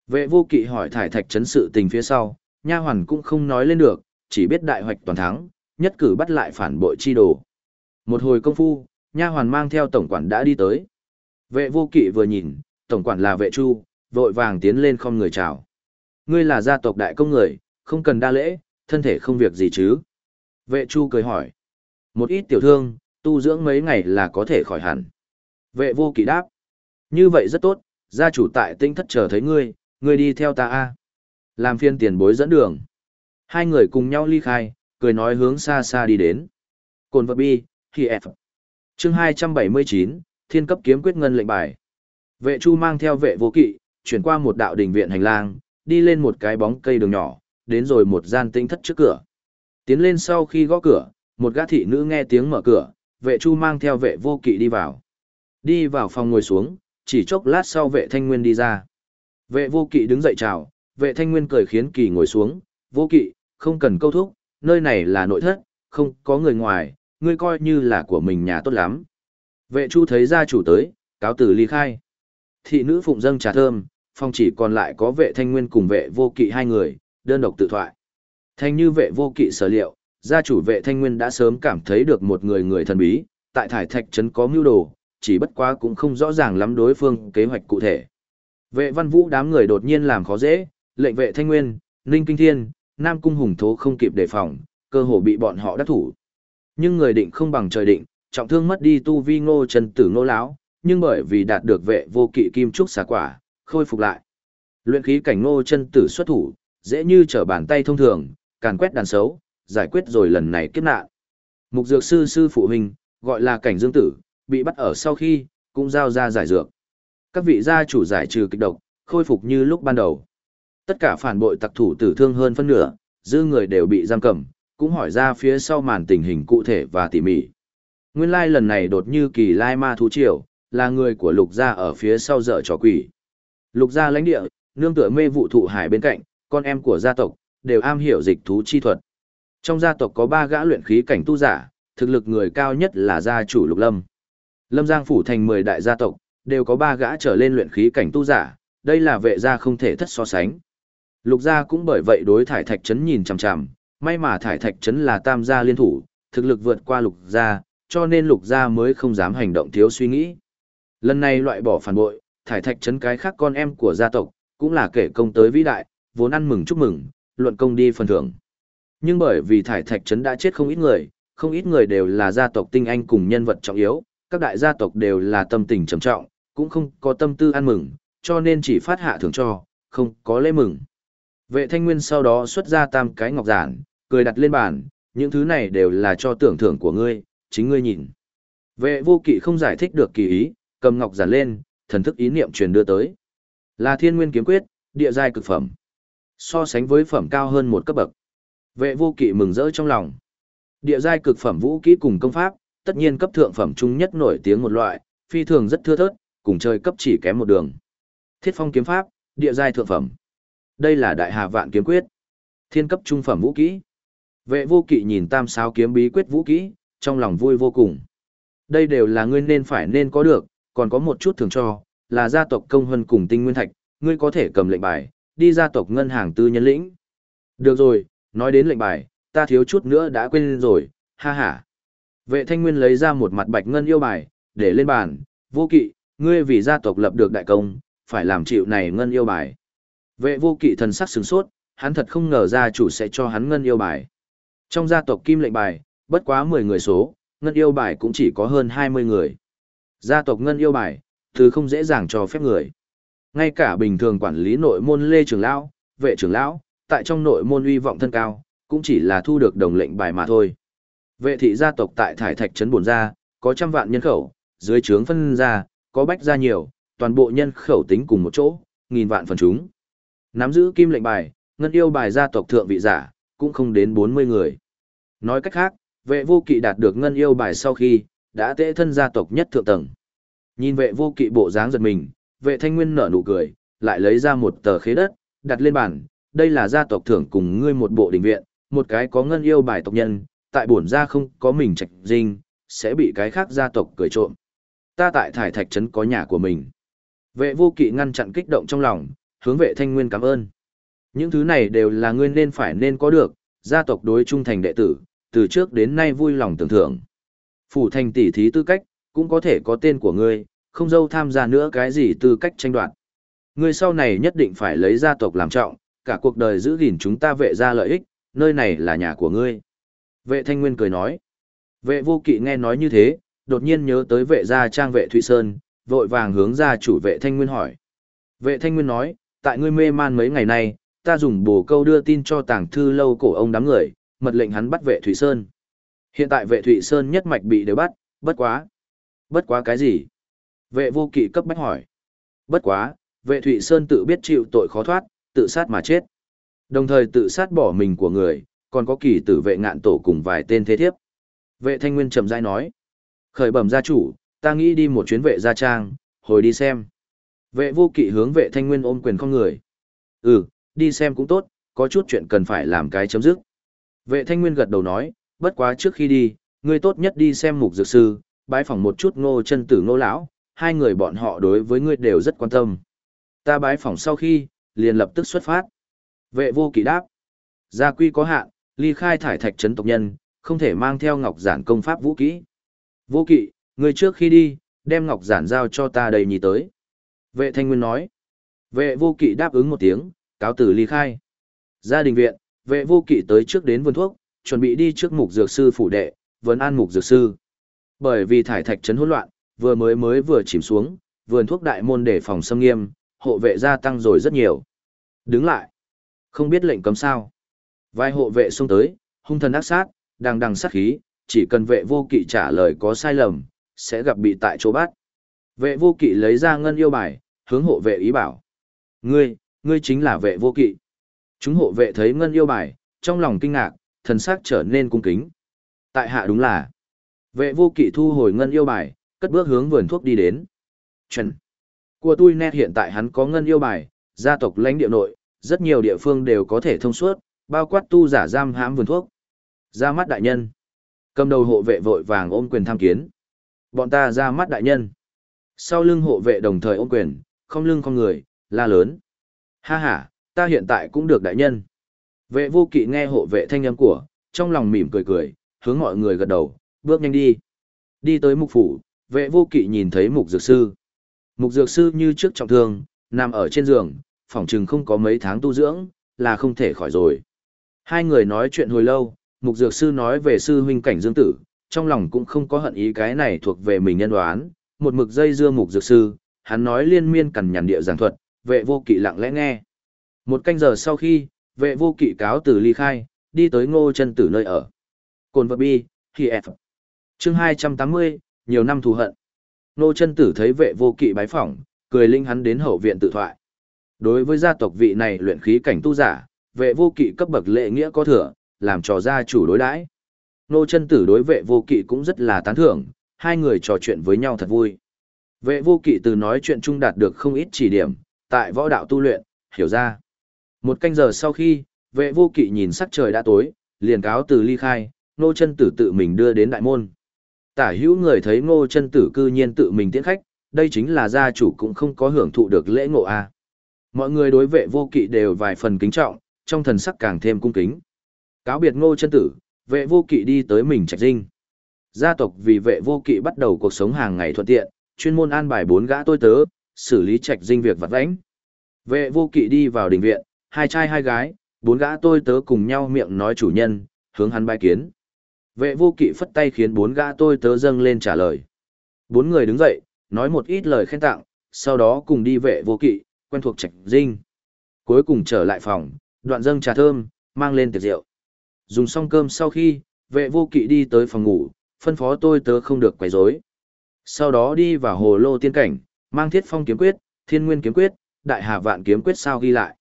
Vệ vô kỵ hỏi thải thạch chấn sự tình phía sau, nha hoàn cũng không nói lên được, chỉ biết đại hoạch toàn thắng, nhất cử bắt lại phản bội chi đồ. Một hồi công phu, nha hoàn mang theo tổng quản đã đi tới. Vệ vô kỵ vừa nhìn, tổng quản là vệ chu, vội vàng tiến lên không người chào. Ngươi là gia tộc đại công người, không cần đa lễ, thân thể không việc gì chứ. Vệ chu cười hỏi. Một ít tiểu thương, tu dưỡng mấy ngày là có thể khỏi hẳn. Vệ vô kỵ đáp. Như vậy rất tốt, gia chủ tại tinh thất chờ thấy ngươi, ngươi đi theo ta a làm phiên tiền bối dẫn đường. Hai người cùng nhau ly khai, cười nói hướng xa xa đi đến. Cồn vật bi, khi F. Chương 279, Thiên cấp kiếm quyết ngân lệnh bài. Vệ Chu mang theo vệ vô kỵ, chuyển qua một đạo đình viện hành lang, đi lên một cái bóng cây đường nhỏ, đến rồi một gian tinh thất trước cửa. Tiến lên sau khi gõ cửa, một gã thị nữ nghe tiếng mở cửa, vệ Chu mang theo vệ vô kỵ đi vào. Đi vào phòng ngồi xuống, chỉ chốc lát sau vệ thanh nguyên đi ra. Vệ vô kỵ đứng dậy chào, vệ thanh nguyên cười khiến kỳ ngồi xuống, vô kỵ, không cần câu thúc, nơi này là nội thất, không có người ngoài, ngươi coi như là của mình nhà tốt lắm. Vệ chu thấy gia chủ tới, cáo tử ly khai. Thị nữ phụng dâng trà thơm, phòng chỉ còn lại có vệ thanh nguyên cùng vệ vô kỵ hai người, đơn độc tự thoại. Thanh như vệ vô kỵ sở liệu, gia chủ vệ thanh nguyên đã sớm cảm thấy được một người người thần bí, tại thải thạch trấn có mưu đồ, chỉ bất quá cũng không rõ ràng lắm đối phương kế hoạch cụ thể. Vệ văn vũ đám người đột nhiên làm khó dễ, lệnh vệ thanh nguyên, ninh kinh thiên, nam cung hùng thố không kịp đề phòng, cơ hồ bị bọn họ đắc thủ. Nhưng người định không bằng trời định, trọng thương mất đi tu vi ngô Trần tử ngô lão, nhưng bởi vì đạt được vệ vô kỵ kim trúc xà quả, khôi phục lại. Luyện khí cảnh ngô chân tử xuất thủ, dễ như trở bàn tay thông thường, càn quét đàn xấu, giải quyết rồi lần này kiếp nạn. Mục dược sư sư phụ huynh, gọi là cảnh dương tử, bị bắt ở sau khi, cũng giao ra giải dược. Các vị gia chủ giải trừ kịch độc, khôi phục như lúc ban đầu. Tất cả phản bội tặc thủ tử thương hơn phân nửa, dư người đều bị giam cầm, cũng hỏi ra phía sau màn tình hình cụ thể và tỉ mỉ. Nguyên lai lần này đột như kỳ lai ma thú triều, là người của lục gia ở phía sau dở trò quỷ. Lục gia lãnh địa, nương tựa mê vụ thụ hải bên cạnh, con em của gia tộc, đều am hiểu dịch thú chi thuật. Trong gia tộc có ba gã luyện khí cảnh tu giả, thực lực người cao nhất là gia chủ Lục Lâm. Lâm Giang phủ thành 10 đại gia tộc, đều có ba gã trở lên luyện khí cảnh tu giả, đây là vệ gia không thể thất so sánh. Lục gia cũng bởi vậy đối thải thạch trấn nhìn chằm chằm, may mà thải thạch trấn là tam gia liên thủ, thực lực vượt qua lục gia, cho nên lục gia mới không dám hành động thiếu suy nghĩ. Lần này loại bỏ phản bội, thải thạch trấn cái khác con em của gia tộc, cũng là kể công tới vĩ đại, vốn ăn mừng chúc mừng, luận công đi phần thưởng. Nhưng bởi vì thải thạch trấn đã chết không ít người, không ít người đều là gia tộc tinh anh cùng nhân vật trọng yếu, các đại gia tộc đều là tâm tình trầm trọng, cũng không có tâm tư ăn mừng, cho nên chỉ phát hạ thưởng cho, không có lễ mừng. Vệ thanh nguyên sau đó xuất ra tam cái ngọc giản, cười đặt lên bàn, những thứ này đều là cho tưởng thưởng của ngươi, chính ngươi nhìn. Vệ vô kỵ không giải thích được kỳ ý, cầm ngọc giản lên, thần thức ý niệm truyền đưa tới. Là thiên nguyên kiếm quyết, địa giai cực phẩm. So sánh với phẩm cao hơn một cấp bậc. Vệ vô kỵ mừng rỡ trong lòng. Địa giai cực phẩm vũ kỹ cùng công pháp, tất nhiên cấp thượng phẩm trung nhất nổi tiếng một loại, phi thường rất thưa thớt, cùng chơi cấp chỉ kém một đường. Thiết phong kiếm pháp, địa giai thượng phẩm. Đây là đại hà vạn kiếm quyết. Thiên cấp trung phẩm vũ kỹ. Vệ vô kỵ nhìn tam sao kiếm bí quyết vũ kỹ, trong lòng vui vô cùng. Đây đều là ngươi nên phải nên có được, còn có một chút thường cho, là gia tộc công hân cùng tinh nguyên thạch, ngươi có thể cầm lệnh bài, đi gia tộc ngân hàng tư nhân lĩnh. Được rồi, nói đến lệnh bài, ta thiếu chút nữa đã quên rồi, ha ha. Vệ thanh nguyên lấy ra một mặt bạch ngân yêu bài, để lên bàn, vô kỵ, ngươi vì gia tộc lập được đại công, phải làm chịu này ngân yêu bài. Vệ vô kỵ thần sắc sửng sốt, hắn thật không ngờ gia chủ sẽ cho hắn ngân yêu bài. Trong gia tộc kim lệnh bài, bất quá 10 người số, ngân yêu bài cũng chỉ có hơn 20 người. Gia tộc ngân yêu bài, thứ không dễ dàng cho phép người. Ngay cả bình thường quản lý nội môn lê trưởng lão, vệ trưởng lão, tại trong nội môn uy vọng thân cao, cũng chỉ là thu được đồng lệnh bài mà thôi. Vệ thị gia tộc tại thải thạch trấn buồn gia, có trăm vạn nhân khẩu, dưới trướng phân gia, có bách gia nhiều, toàn bộ nhân khẩu tính cùng một chỗ, nghìn vạn phần chúng. Nắm giữ kim lệnh bài, ngân yêu bài gia tộc thượng vị giả, cũng không đến 40 người. Nói cách khác, vệ vô kỵ đạt được ngân yêu bài sau khi, đã tệ thân gia tộc nhất thượng tầng. Nhìn vệ vô kỵ bộ dáng giật mình, vệ thanh nguyên nở nụ cười, lại lấy ra một tờ khế đất, đặt lên bàn, đây là gia tộc thưởng cùng ngươi một bộ đình viện, một cái có ngân yêu bài tộc nhân, tại bổn gia không có mình trạch dinh, sẽ bị cái khác gia tộc cười trộm. Ta tại thải thạch trấn có nhà của mình. Vệ vô kỵ ngăn chặn kích động trong lòng, hướng vệ thanh nguyên cảm ơn. Những thứ này đều là ngươi nên phải nên có được, gia tộc đối trung thành đệ tử, từ trước đến nay vui lòng tưởng thưởng. Phủ thành tỷ thí tư cách, cũng có thể có tên của ngươi, không dâu tham gia nữa cái gì tư cách tranh đoạt. Ngươi sau này nhất định phải lấy gia tộc làm trọng, cả cuộc đời giữ gìn chúng ta vệ gia lợi ích, nơi này là nhà của ngươi. Vệ thanh nguyên cười nói. Vệ vô kỵ nghe nói như thế, đột nhiên nhớ tới vệ gia trang vệ Thụy Sơn, vội vàng hướng ra chủ vệ thanh nguyên hỏi. Vệ thanh nguyên nói, tại ngươi mê man mấy ngày nay, ta dùng bổ câu đưa tin cho tàng thư lâu cổ ông đám người, mật lệnh hắn bắt vệ Thụy Sơn. Hiện tại vệ Thụy Sơn nhất mạch bị đều bắt, bất quá. Bất quá cái gì? Vệ vô kỵ cấp bách hỏi. Bất quá, vệ Thụy Sơn tự biết chịu tội khó thoát, tự sát mà chết. Đồng thời tự sát bỏ mình của người, còn có kỳ tử vệ ngạn tổ cùng vài tên thế thiếp. Vệ thanh nguyên trầm dai nói. Khởi bẩm gia chủ, ta nghĩ đi một chuyến vệ gia trang, hồi đi xem. Vệ vô kỵ hướng vệ thanh nguyên ôm quyền con người. Ừ, đi xem cũng tốt, có chút chuyện cần phải làm cái chấm dứt. Vệ thanh nguyên gật đầu nói, bất quá trước khi đi, ngươi tốt nhất đi xem mục dược sư, bái phỏng một chút ngô chân tử ngô lão, hai người bọn họ đối với ngươi đều rất quan tâm. Ta bái phỏng sau khi, liền lập tức xuất phát. Vệ vô kỵ đáp. Gia quy có hạn, ly khai thải thạch trấn tộc nhân, không thể mang theo ngọc giản công pháp vũ kỹ. Vô kỵ, ngươi trước khi đi, đem ngọc giản giao cho ta đầy nhì tới. Vệ thanh nguyên nói. Vệ vô kỵ đáp ứng một tiếng, cáo tử ly khai. Gia đình viện, vệ vô kỵ tới trước đến vườn thuốc, chuẩn bị đi trước mục dược sư phủ đệ, vấn an mục dược sư. Bởi vì thải thạch trấn hỗn loạn, vừa mới mới vừa chìm xuống, vườn thuốc đại môn để phòng xâm nghiêm, hộ vệ gia tăng rồi rất nhiều. Đứng lại. Không biết lệnh cấm sao. Vài hộ vệ xông tới, hung thần ác sát, đang đằng sát khí, chỉ cần vệ vô kỵ trả lời có sai lầm, sẽ gặp bị tại chỗ bắt. Vệ vô kỵ lấy ra ngân yêu bài, hướng hộ vệ ý bảo. Ngươi, ngươi chính là vệ vô kỵ. Chúng hộ vệ thấy ngân yêu bài, trong lòng kinh ngạc, thần sắc trở nên cung kính. Tại hạ đúng là, vệ vô kỵ thu hồi ngân yêu bài, cất bước hướng vườn thuốc đi đến. trần Của tôi nét hiện tại hắn có ngân yêu bài, gia tộc lãnh địa nội, rất nhiều địa phương đều có thể thông suốt, bao quát tu giả giam hãm vườn thuốc. Ra mắt đại nhân. Cầm đầu hộ vệ vội vàng ôm quyền tham kiến. Bọn ta ra mắt đại nhân. Sau lưng hộ vệ đồng thời ôm quyền, không lưng không người, la lớn. Ha ha, ta hiện tại cũng được đại nhân. Vệ vô kỵ nghe hộ vệ thanh âm của, trong lòng mỉm cười cười, hướng mọi người gật đầu, bước nhanh đi. Đi tới mục phủ, vệ vô kỵ nhìn thấy mục dược sư. Mục dược sư như trước trọng thương, nằm ở trên giường, phỏng chừng không có mấy tháng tu dưỡng, là không thể khỏi rồi. Hai người nói chuyện hồi lâu, mục dược sư nói về sư huynh cảnh dương tử, trong lòng cũng không có hận ý cái này thuộc về mình nhân đoán, một mực dây dưa mục dược sư, hắn nói liên miên cằn nhằn địa giảng thuật, vệ vô kỵ lặng lẽ nghe. Một canh giờ sau khi, vệ vô kỵ cáo từ ly khai, đi tới ngô chân tử nơi ở. Cồn vật bi, khi F. Chương 280, nhiều năm thù hận. Ngô chân tử thấy vệ vô kỵ bái phỏng, cười linh hắn đến hậu viện tự thoại. Đối với gia tộc vị này luyện khí cảnh tu giả, vệ vô kỵ cấp bậc lệ nghĩa có thừa, làm trò gia chủ đối đãi. Nô chân tử đối vệ vô kỵ cũng rất là tán thưởng, hai người trò chuyện với nhau thật vui. Vệ vô kỵ từ nói chuyện chung đạt được không ít chỉ điểm, tại võ đạo tu luyện, hiểu ra. Một canh giờ sau khi, vệ vô kỵ nhìn sắc trời đã tối, liền cáo từ ly khai, nô chân tử tự mình đưa đến đại môn. Tả hữu người thấy ngô chân tử cư nhiên tự mình tiễn khách, đây chính là gia chủ cũng không có hưởng thụ được lễ ngộ a. Mọi người đối vệ vô kỵ đều vài phần kính trọng, trong thần sắc càng thêm cung kính. Cáo biệt ngô chân tử, vệ vô kỵ đi tới mình trạch dinh. Gia tộc vì vệ vô kỵ bắt đầu cuộc sống hàng ngày thuận tiện, chuyên môn an bài bốn gã tôi tớ, xử lý trạch dinh việc vặt vãnh. Vệ vô kỵ đi vào đình viện, hai trai hai gái, bốn gã tôi tớ cùng nhau miệng nói chủ nhân, hướng hắn bài kiến. Vệ vô kỵ phất tay khiến bốn gã tôi tớ dâng lên trả lời. Bốn người đứng dậy, nói một ít lời khen tặng, sau đó cùng đi vệ vô kỵ, quen thuộc trạch dinh. Cuối cùng trở lại phòng, đoạn dâng trà thơm, mang lên tiệc rượu. Dùng xong cơm sau khi, vệ vô kỵ đi tới phòng ngủ, phân phó tôi tớ không được quấy rối. Sau đó đi vào hồ lô tiên cảnh, mang thiết phong kiếm quyết, thiên nguyên kiếm quyết, đại hà vạn kiếm quyết sao ghi lại.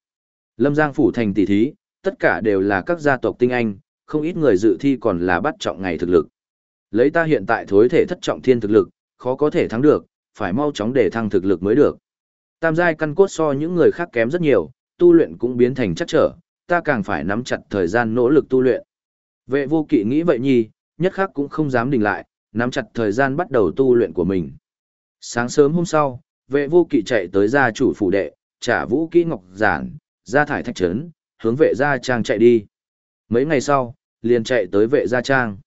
Lâm Giang phủ thành tỷ thí, tất cả đều là các gia tộc tinh anh, không ít người dự thi còn là bắt trọng ngày thực lực. Lấy ta hiện tại thối thể thất trọng thiên thực lực, khó có thể thắng được, phải mau chóng để thăng thực lực mới được. Tam giai căn cốt so những người khác kém rất nhiều, tu luyện cũng biến thành chắc trở, ta càng phải nắm chặt thời gian nỗ lực tu luyện. Vệ vô kỵ nghĩ vậy nhi, nhất khắc cũng không dám đình lại, nắm chặt thời gian bắt đầu tu luyện của mình. Sáng sớm hôm sau, vệ vô kỵ chạy tới gia chủ phủ đệ, trả vũ kỹ ngọc giản, ra thải thạch trấn, hướng vệ gia trang chạy đi. Mấy ngày sau, liền chạy tới vệ gia trang.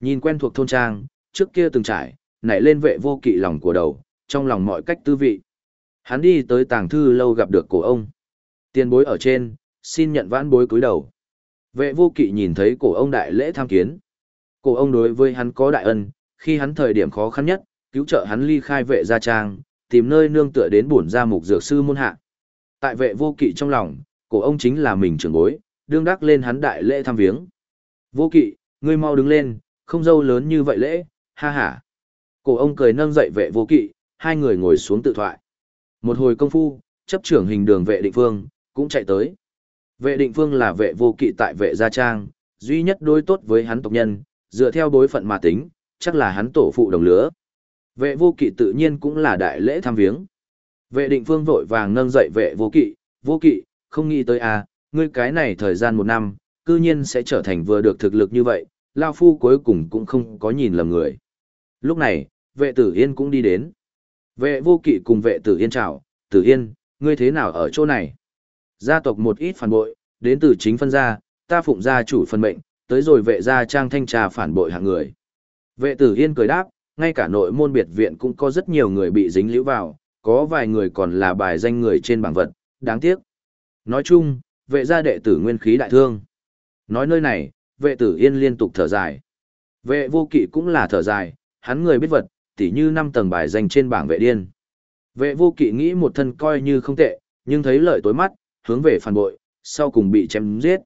Nhìn quen thuộc thôn trang, trước kia từng trải, nảy lên vệ vô kỵ lòng của đầu, trong lòng mọi cách tư vị. Hắn đi tới tàng thư lâu gặp được cổ ông. Tiền bối ở trên, xin nhận vãn bối cúi đầu. Vệ vô kỵ nhìn thấy cổ ông đại lễ tham kiến. Cổ ông đối với hắn có đại ân, khi hắn thời điểm khó khăn nhất, cứu trợ hắn ly khai vệ gia trang, tìm nơi nương tựa đến bổn gia mục dược sư môn hạ. Tại vệ vô kỵ trong lòng, cổ ông chính là mình trưởng bối, đương đắc lên hắn đại lễ thăm viếng. Vô kỵ, ngươi mau đứng lên, không dâu lớn như vậy lễ, ha ha. Cổ ông cười nâng dậy vệ vô kỵ, hai người ngồi xuống tự thoại. Một hồi công phu, chấp trưởng hình đường vệ định phương, cũng chạy tới. Vệ định phương là vệ vô kỵ tại vệ gia trang, duy nhất đối tốt với hắn tộc nhân, dựa theo bối phận mà tính, chắc là hắn tổ phụ đồng lứa. Vệ vô kỵ tự nhiên cũng là đại lễ thăm viếng. Vệ định phương vội vàng nâng dậy vệ vô kỵ, vô kỵ, không nghĩ tới à, ngươi cái này thời gian một năm, cư nhiên sẽ trở thành vừa được thực lực như vậy, Lao Phu cuối cùng cũng không có nhìn lầm người. Lúc này, vệ tử yên cũng đi đến. Vệ vô kỵ cùng vệ tử yên chào, tử yên, ngươi thế nào ở chỗ này? Gia tộc một ít phản bội, đến từ chính phân gia, ta phụng gia chủ phân mệnh, tới rồi vệ gia trang thanh trà phản bội hạng người. Vệ tử yên cười đáp, ngay cả nội môn biệt viện cũng có rất nhiều người bị dính liễu vào, có vài người còn là bài danh người trên bảng vật, đáng tiếc. Nói chung, vệ gia đệ tử nguyên khí đại thương. Nói nơi này, vệ tử yên liên tục thở dài. Vệ vô kỵ cũng là thở dài, hắn người biết vật, tỉ như năm tầng bài danh trên bảng vệ điên. Vệ vô kỵ nghĩ một thân coi như không tệ, nhưng thấy lợi tối mắt, hướng về phản bội, sau cùng bị chém giết.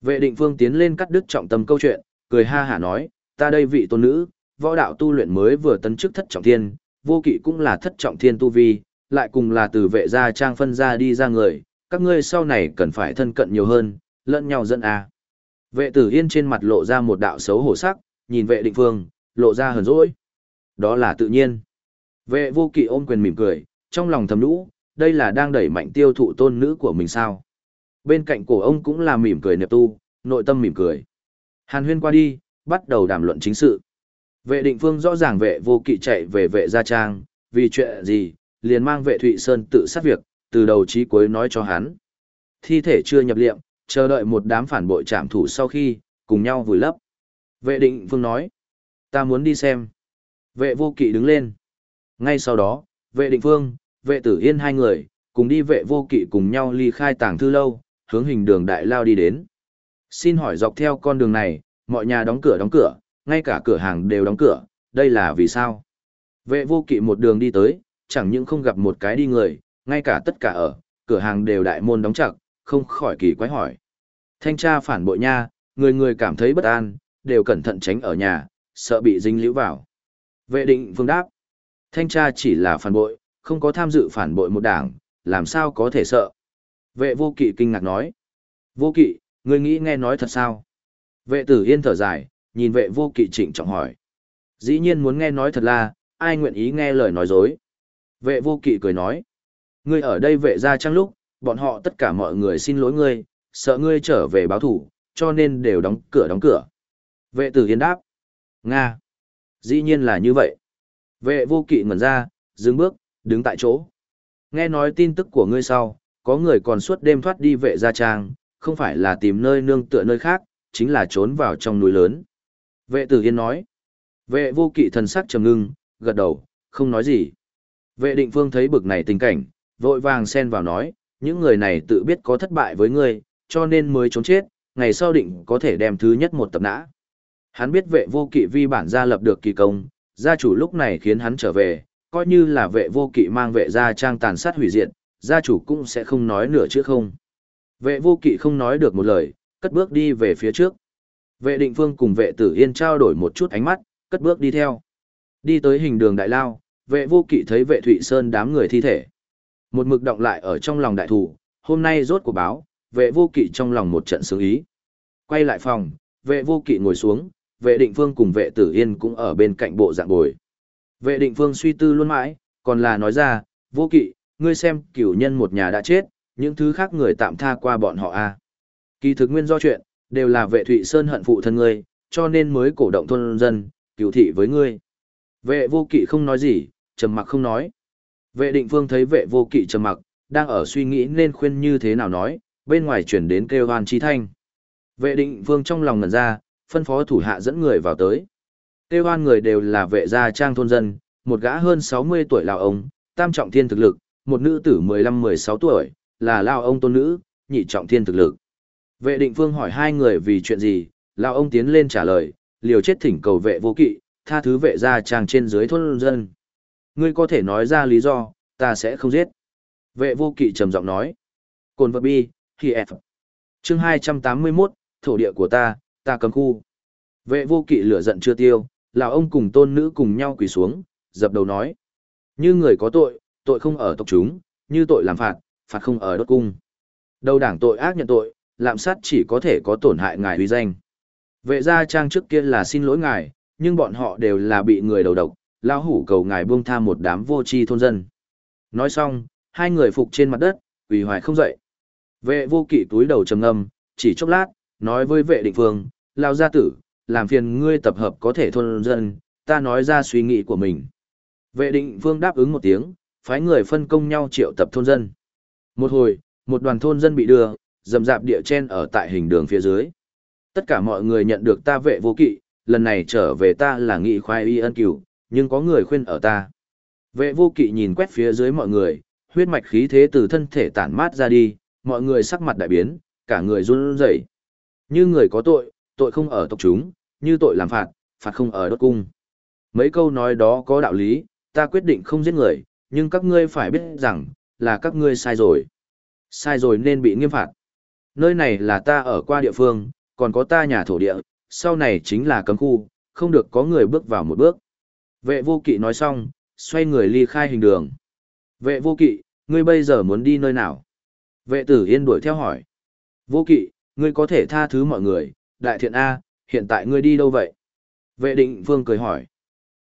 Vệ định phương tiến lên cắt đứt trọng tâm câu chuyện, cười ha hả nói, ta đây vị tôn nữ, võ đạo tu luyện mới vừa tấn chức thất trọng thiên, vô kỵ cũng là thất trọng thiên tu vi, lại cùng là từ vệ gia trang phân ra đi ra người, các ngươi sau này cần phải thân cận nhiều hơn, lẫn nhau dẫn a. À. Vệ tử yên trên mặt lộ ra một đạo xấu hổ sắc, nhìn vệ định phương, lộ ra hờn dỗi. Đó là tự nhiên. Vệ vô kỵ ôm quyền mỉm cười, trong lòng thầm nũ, đây là đang đẩy mạnh tiêu thụ tôn nữ của mình sao. Bên cạnh cổ ông cũng là mỉm cười nệp tu, nội tâm mỉm cười. Hàn huyên qua đi, bắt đầu đàm luận chính sự. Vệ định phương rõ ràng vệ vô kỵ chạy về vệ gia trang, vì chuyện gì, liền mang vệ Thụy Sơn tự sát việc, từ đầu chí cuối nói cho hắn. Thi thể chưa nhập liệm, chờ đợi một đám phản bội trảm thủ sau khi, cùng nhau vùi lấp. Vệ định phương nói, ta muốn đi xem. Vệ vô kỵ đứng lên. Ngay sau đó, vệ định phương, vệ tử yên hai người, cùng đi vệ vô kỵ cùng nhau ly khai tàng thư lâu, hướng hình đường đại lao đi đến. Xin hỏi dọc theo con đường này, mọi nhà đóng cửa đóng cửa, ngay cả cửa hàng đều đóng cửa, đây là vì sao? Vệ vô kỵ một đường đi tới, chẳng những không gặp một cái đi người, ngay cả tất cả ở, cửa hàng đều đại môn đóng chặt, không khỏi kỳ quái hỏi. Thanh tra phản bội nha, người người cảm thấy bất an, đều cẩn thận tránh ở nhà, sợ bị dính liễu vào. Vệ định vương đáp. Thanh tra chỉ là phản bội, không có tham dự phản bội một đảng, làm sao có thể sợ. Vệ vô kỵ kinh ngạc nói. Vô kỵ, người nghĩ nghe nói thật sao? Vệ tử yên thở dài, nhìn vệ vô kỵ trịnh trọng hỏi. Dĩ nhiên muốn nghe nói thật là, ai nguyện ý nghe lời nói dối. Vệ vô kỵ cười nói. Ngươi ở đây vệ ra trang lúc, bọn họ tất cả mọi người xin lỗi ngươi, sợ ngươi trở về báo thủ, cho nên đều đóng cửa đóng cửa. Vệ tử yên đáp. Nga. Dĩ nhiên là như vậy. Vệ vô kỵ ngẩn ra, dừng bước, đứng tại chỗ. Nghe nói tin tức của ngươi sau, có người còn suốt đêm thoát đi vệ gia trang, không phải là tìm nơi nương tựa nơi khác, chính là trốn vào trong núi lớn. Vệ tử yên nói. Vệ vô kỵ thần sắc trầm ngưng, gật đầu, không nói gì. Vệ định phương thấy bực này tình cảnh, vội vàng xen vào nói, những người này tự biết có thất bại với ngươi, cho nên mới trốn chết, ngày sau định có thể đem thứ nhất một tập nã. Hắn biết vệ vô kỵ vi bản gia lập được kỳ công, gia chủ lúc này khiến hắn trở về, coi như là vệ vô kỵ mang vệ gia trang tàn sát hủy diệt, gia chủ cũng sẽ không nói nửa chữ không. Vệ vô kỵ không nói được một lời, cất bước đi về phía trước. Vệ định phương cùng vệ tử yên trao đổi một chút ánh mắt, cất bước đi theo. Đi tới hình đường đại lao, vệ vô kỵ thấy vệ Thụy Sơn đám người thi thể. Một mực động lại ở trong lòng đại thủ, hôm nay rốt của báo, vệ vô kỵ trong lòng một trận sướng ý. Quay lại phòng, vệ vô kỵ ngồi xuống, vệ định phương cùng vệ tử yên cũng ở bên cạnh bộ dạng bồi. Vệ định phương suy tư luôn mãi, còn là nói ra, vô kỵ, ngươi xem cửu nhân một nhà đã chết, những thứ khác người tạm tha qua bọn họ a à. Kỳ thực nguyên do chuyện, đều là vệ Thụy Sơn hận phụ thân ngươi, cho nên mới cổ động thôn dân, cứu thị với ngươi. Vệ vô kỵ không nói gì, trầm mặc không nói. Vệ định phương thấy vệ vô kỵ trầm mặc, đang ở suy nghĩ nên khuyên như thế nào nói, bên ngoài chuyển đến kêu hoan chi thanh. Vệ định phương trong lòng ngẩn ra, phân phó thủ hạ dẫn người vào tới. Kêu hoan người đều là vệ gia trang thôn dân, một gã hơn 60 tuổi lào ông, tam trọng thiên thực lực, một nữ tử 15-16 tuổi, là lao ông tôn nữ, nhị trọng thiên thực lực. Vệ định phương hỏi hai người vì chuyện gì, lão ông tiến lên trả lời, liều chết thỉnh cầu vệ vô kỵ, tha thứ vệ gia trang trên dưới thôn dân. Ngươi có thể nói ra lý do, ta sẽ không giết. Vệ vô kỵ trầm giọng nói. Cồn vật bi, khi F. Chương 281, thổ địa của ta, ta cấm khu. Vệ vô kỵ lửa giận chưa tiêu, lão ông cùng tôn nữ cùng nhau quỳ xuống, dập đầu nói. Như người có tội, tội không ở tộc chúng, như tội làm phạt, phạt không ở đốt cung. Đầu đảng tội ác nhận tội, lạm sát chỉ có thể có tổn hại ngài uy danh. Vệ gia trang trước kia là xin lỗi ngài, nhưng bọn họ đều là bị người đầu độc, lão hủ cầu ngài buông tha một đám vô tri thôn dân. Nói xong, hai người phục trên mặt đất, quỳ hoài không dậy. Vệ vô kỵ túi đầu trầm ngâm, chỉ chốc lát, nói với vệ định phương, lao gia tử, làm phiền ngươi tập hợp có thể thôn dân, ta nói ra suy nghĩ của mình. Vệ định phương đáp ứng một tiếng, phái người phân công nhau triệu tập thôn dân. Một hồi, một đoàn thôn dân bị đưa, dầm dạp địa chen ở tại hình đường phía dưới. Tất cả mọi người nhận được ta vệ vô kỵ, lần này trở về ta là nghị khoai y ân cửu, nhưng có người khuyên ở ta. Vệ vô kỵ nhìn quét phía dưới mọi người, huyết mạch khí thế từ thân thể tản mát ra đi, mọi người sắc mặt đại biến, cả người run rẩy. Như người có tội, tội không ở tộc chúng, như tội làm phạt, phạt không ở đốt cung. Mấy câu nói đó có đạo lý, ta quyết định không giết người, nhưng các ngươi phải biết rằng, là các ngươi sai rồi. Sai rồi nên bị nghiêm phạt. Nơi này là ta ở qua địa phương, còn có ta nhà thổ địa, sau này chính là cấm khu, không được có người bước vào một bước. Vệ vô kỵ nói xong, xoay người ly khai hình đường. Vệ vô kỵ, ngươi bây giờ muốn đi nơi nào? Vệ tử yên đuổi theo hỏi. Vô kỵ, ngươi có thể tha thứ mọi người, đại thiện A, hiện tại ngươi đi đâu vậy? Vệ định vương cười hỏi.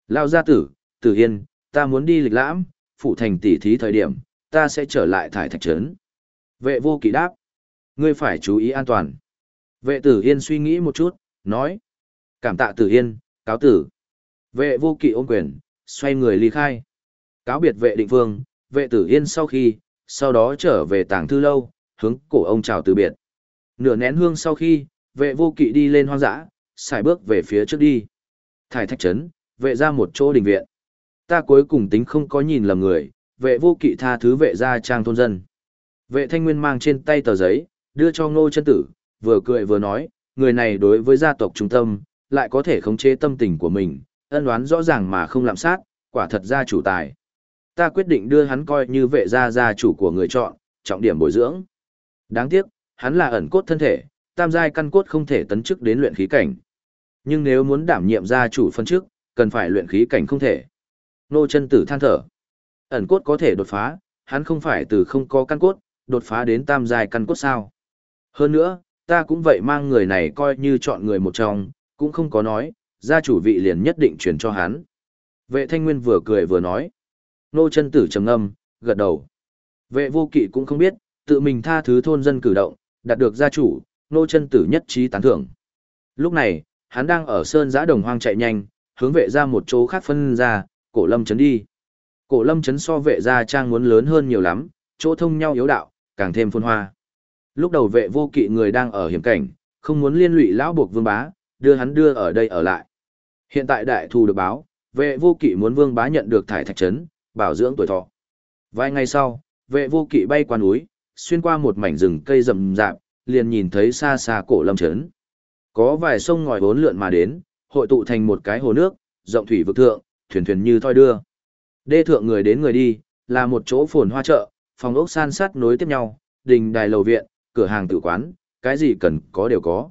Lao gia tử, tử yên, ta muốn đi lịch lãm, phụ thành tỷ thí thời điểm, ta sẽ trở lại thải thạch trấn. Vệ vô kỵ đáp. Ngươi phải chú ý an toàn. Vệ tử yên suy nghĩ một chút, nói. Cảm tạ tử yên, cáo tử. Vệ vô kỵ ôm quyền, xoay người ly khai. Cáo biệt vệ định vương, vệ tử yên sau khi, sau đó trở về tàng thư lâu, hướng cổ ông chào từ biệt. Nửa nén hương sau khi, vệ vô kỵ đi lên hoang dã, xài bước về phía trước đi. Thải thạch trấn, vệ ra một chỗ đình viện. Ta cuối cùng tính không có nhìn lầm người, vệ vô kỵ tha thứ vệ gia trang thôn dân. Vệ thanh nguyên mang trên tay tờ giấy, đưa cho ngô chân tử, vừa cười vừa nói, người này đối với gia tộc trung tâm, lại có thể khống chế tâm tình của mình, ân đoán rõ ràng mà không làm sát, quả thật gia chủ tài. Ta quyết định đưa hắn coi như vệ gia gia chủ của người chọn, trọng điểm bồi dưỡng. Đáng tiếc, hắn là ẩn cốt thân thể, tam giai căn cốt không thể tấn chức đến luyện khí cảnh. Nhưng nếu muốn đảm nhiệm gia chủ phân chức, cần phải luyện khí cảnh không thể. Nô chân tử than thở. Ẩn cốt có thể đột phá, hắn không phải từ không có căn cốt, đột phá đến tam giai căn cốt sao. Hơn nữa, ta cũng vậy mang người này coi như chọn người một trong, cũng không có nói, gia chủ vị liền nhất định truyền cho hắn. Vệ thanh nguyên vừa cười vừa nói. Nô chân tử trầm ngâm, gật đầu. Vệ vô kỵ cũng không biết, tự mình tha thứ thôn dân cử động, đạt được gia chủ, nô chân tử nhất trí tán thưởng. Lúc này, hắn đang ở sơn giã đồng hoang chạy nhanh, hướng vệ ra một chỗ khác phân ra, cổ lâm chấn đi. Cổ lâm chấn so vệ ra trang muốn lớn hơn nhiều lắm, chỗ thông nhau yếu đạo, càng thêm phôn hoa. Lúc đầu vệ vô kỵ người đang ở hiểm cảnh, không muốn liên lụy lão buộc vương bá, đưa hắn đưa ở đây ở lại. Hiện tại đại thù được báo, vệ vô kỵ muốn vương bá nhận được thải thạch trấn, bảo dưỡng tuổi thọ. Vài ngày sau, vệ vô kỵ bay qua núi, xuyên qua một mảnh rừng cây rậm rạp, liền nhìn thấy xa xa cổ lâm trấn. Có vài sông ngòi bốn lượn mà đến, hội tụ thành một cái hồ nước, rộng thủy vực thượng, thuyền thuyền như thoi đưa. Đê thượng người đến người đi, là một chỗ phồn hoa chợ, phòng ốc san sát nối tiếp nhau, đình đài lầu viện, cửa hàng tự quán, cái gì cần có đều có.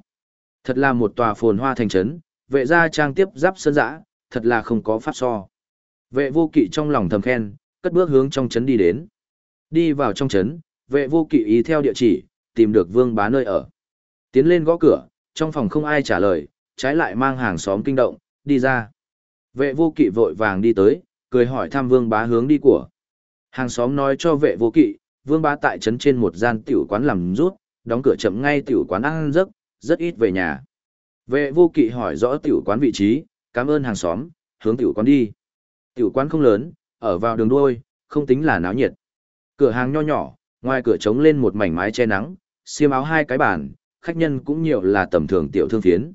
Thật là một tòa phồn hoa thành trấn, vệ gia trang tiếp giáp sơn dã, thật là không có pháp so. Vệ vô kỵ trong lòng thầm khen, cất bước hướng trong trấn đi đến. Đi vào trong trấn, vệ vô kỵ ý theo địa chỉ, tìm được vương bá nơi ở. Tiến lên gõ cửa, trong phòng không ai trả lời, trái lại mang hàng xóm kinh động, đi ra. Vệ vô kỵ vội vàng đi tới, cười hỏi thăm vương bá hướng đi của. Hàng xóm nói cho vệ vô kỵ, vương bá tại trấn trên một gian tiểu quán làm rút, đóng cửa chậm ngay tiểu quán ăn giấc, rất ít về nhà. Vệ vô kỵ hỏi rõ tiểu quán vị trí, cảm ơn hàng xóm, hướng tiểu quán đi. Tiểu quán không lớn, ở vào đường đuôi, không tính là náo nhiệt. Cửa hàng nho nhỏ, ngoài cửa trống lên một mảnh mái che nắng, xiêm áo hai cái bàn, khách nhân cũng nhiều là tầm thường tiểu thương phiến.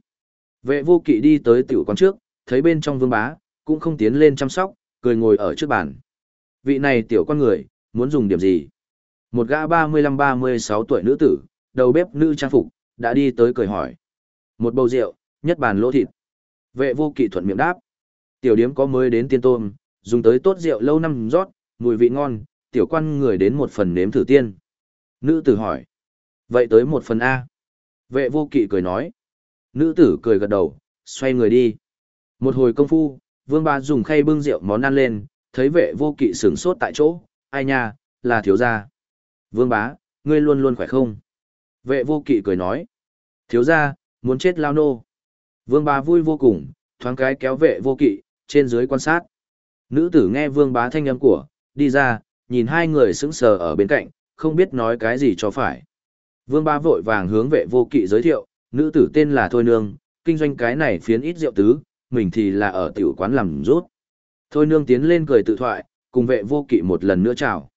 Vệ vô kỵ đi tới tiểu quán trước, thấy bên trong vương bá, cũng không tiến lên chăm sóc, cười ngồi ở trước bàn. Vị này tiểu con người, muốn dùng điểm gì? Một gã 35-36 tuổi nữ tử, đầu bếp nữ trang phục, đã đi tới cười hỏi. Một bầu rượu, nhất bàn lỗ thịt. Vệ vô kỵ thuận miệng đáp. Tiểu điếm có mới đến tiên tôm, dùng tới tốt rượu lâu năm rót, mùi vị ngon, tiểu quan người đến một phần nếm thử tiên. Nữ tử hỏi. Vậy tới một phần A. Vệ vô kỵ cười nói. Nữ tử cười gật đầu, xoay người đi. Một hồi công phu, vương ba dùng khay bưng rượu món ăn lên, thấy vệ vô kỵ sửng sốt tại chỗ, ai nha, là thiếu gia. Vương bá, ngươi luôn luôn khỏe không? Vệ vô kỵ cười nói. Thiếu gia, muốn chết lao nô. Vương bá vui vô cùng, thoáng cái kéo vệ vô kỵ, trên dưới quan sát. Nữ tử nghe vương bá thanh âm của, đi ra, nhìn hai người sững sờ ở bên cạnh, không biết nói cái gì cho phải. Vương bá vội vàng hướng vệ vô kỵ giới thiệu, nữ tử tên là Thôi Nương, kinh doanh cái này phiến ít rượu tứ, mình thì là ở tiểu quán làm rút. Thôi Nương tiến lên cười tự thoại, cùng vệ vô kỵ một lần nữa chào.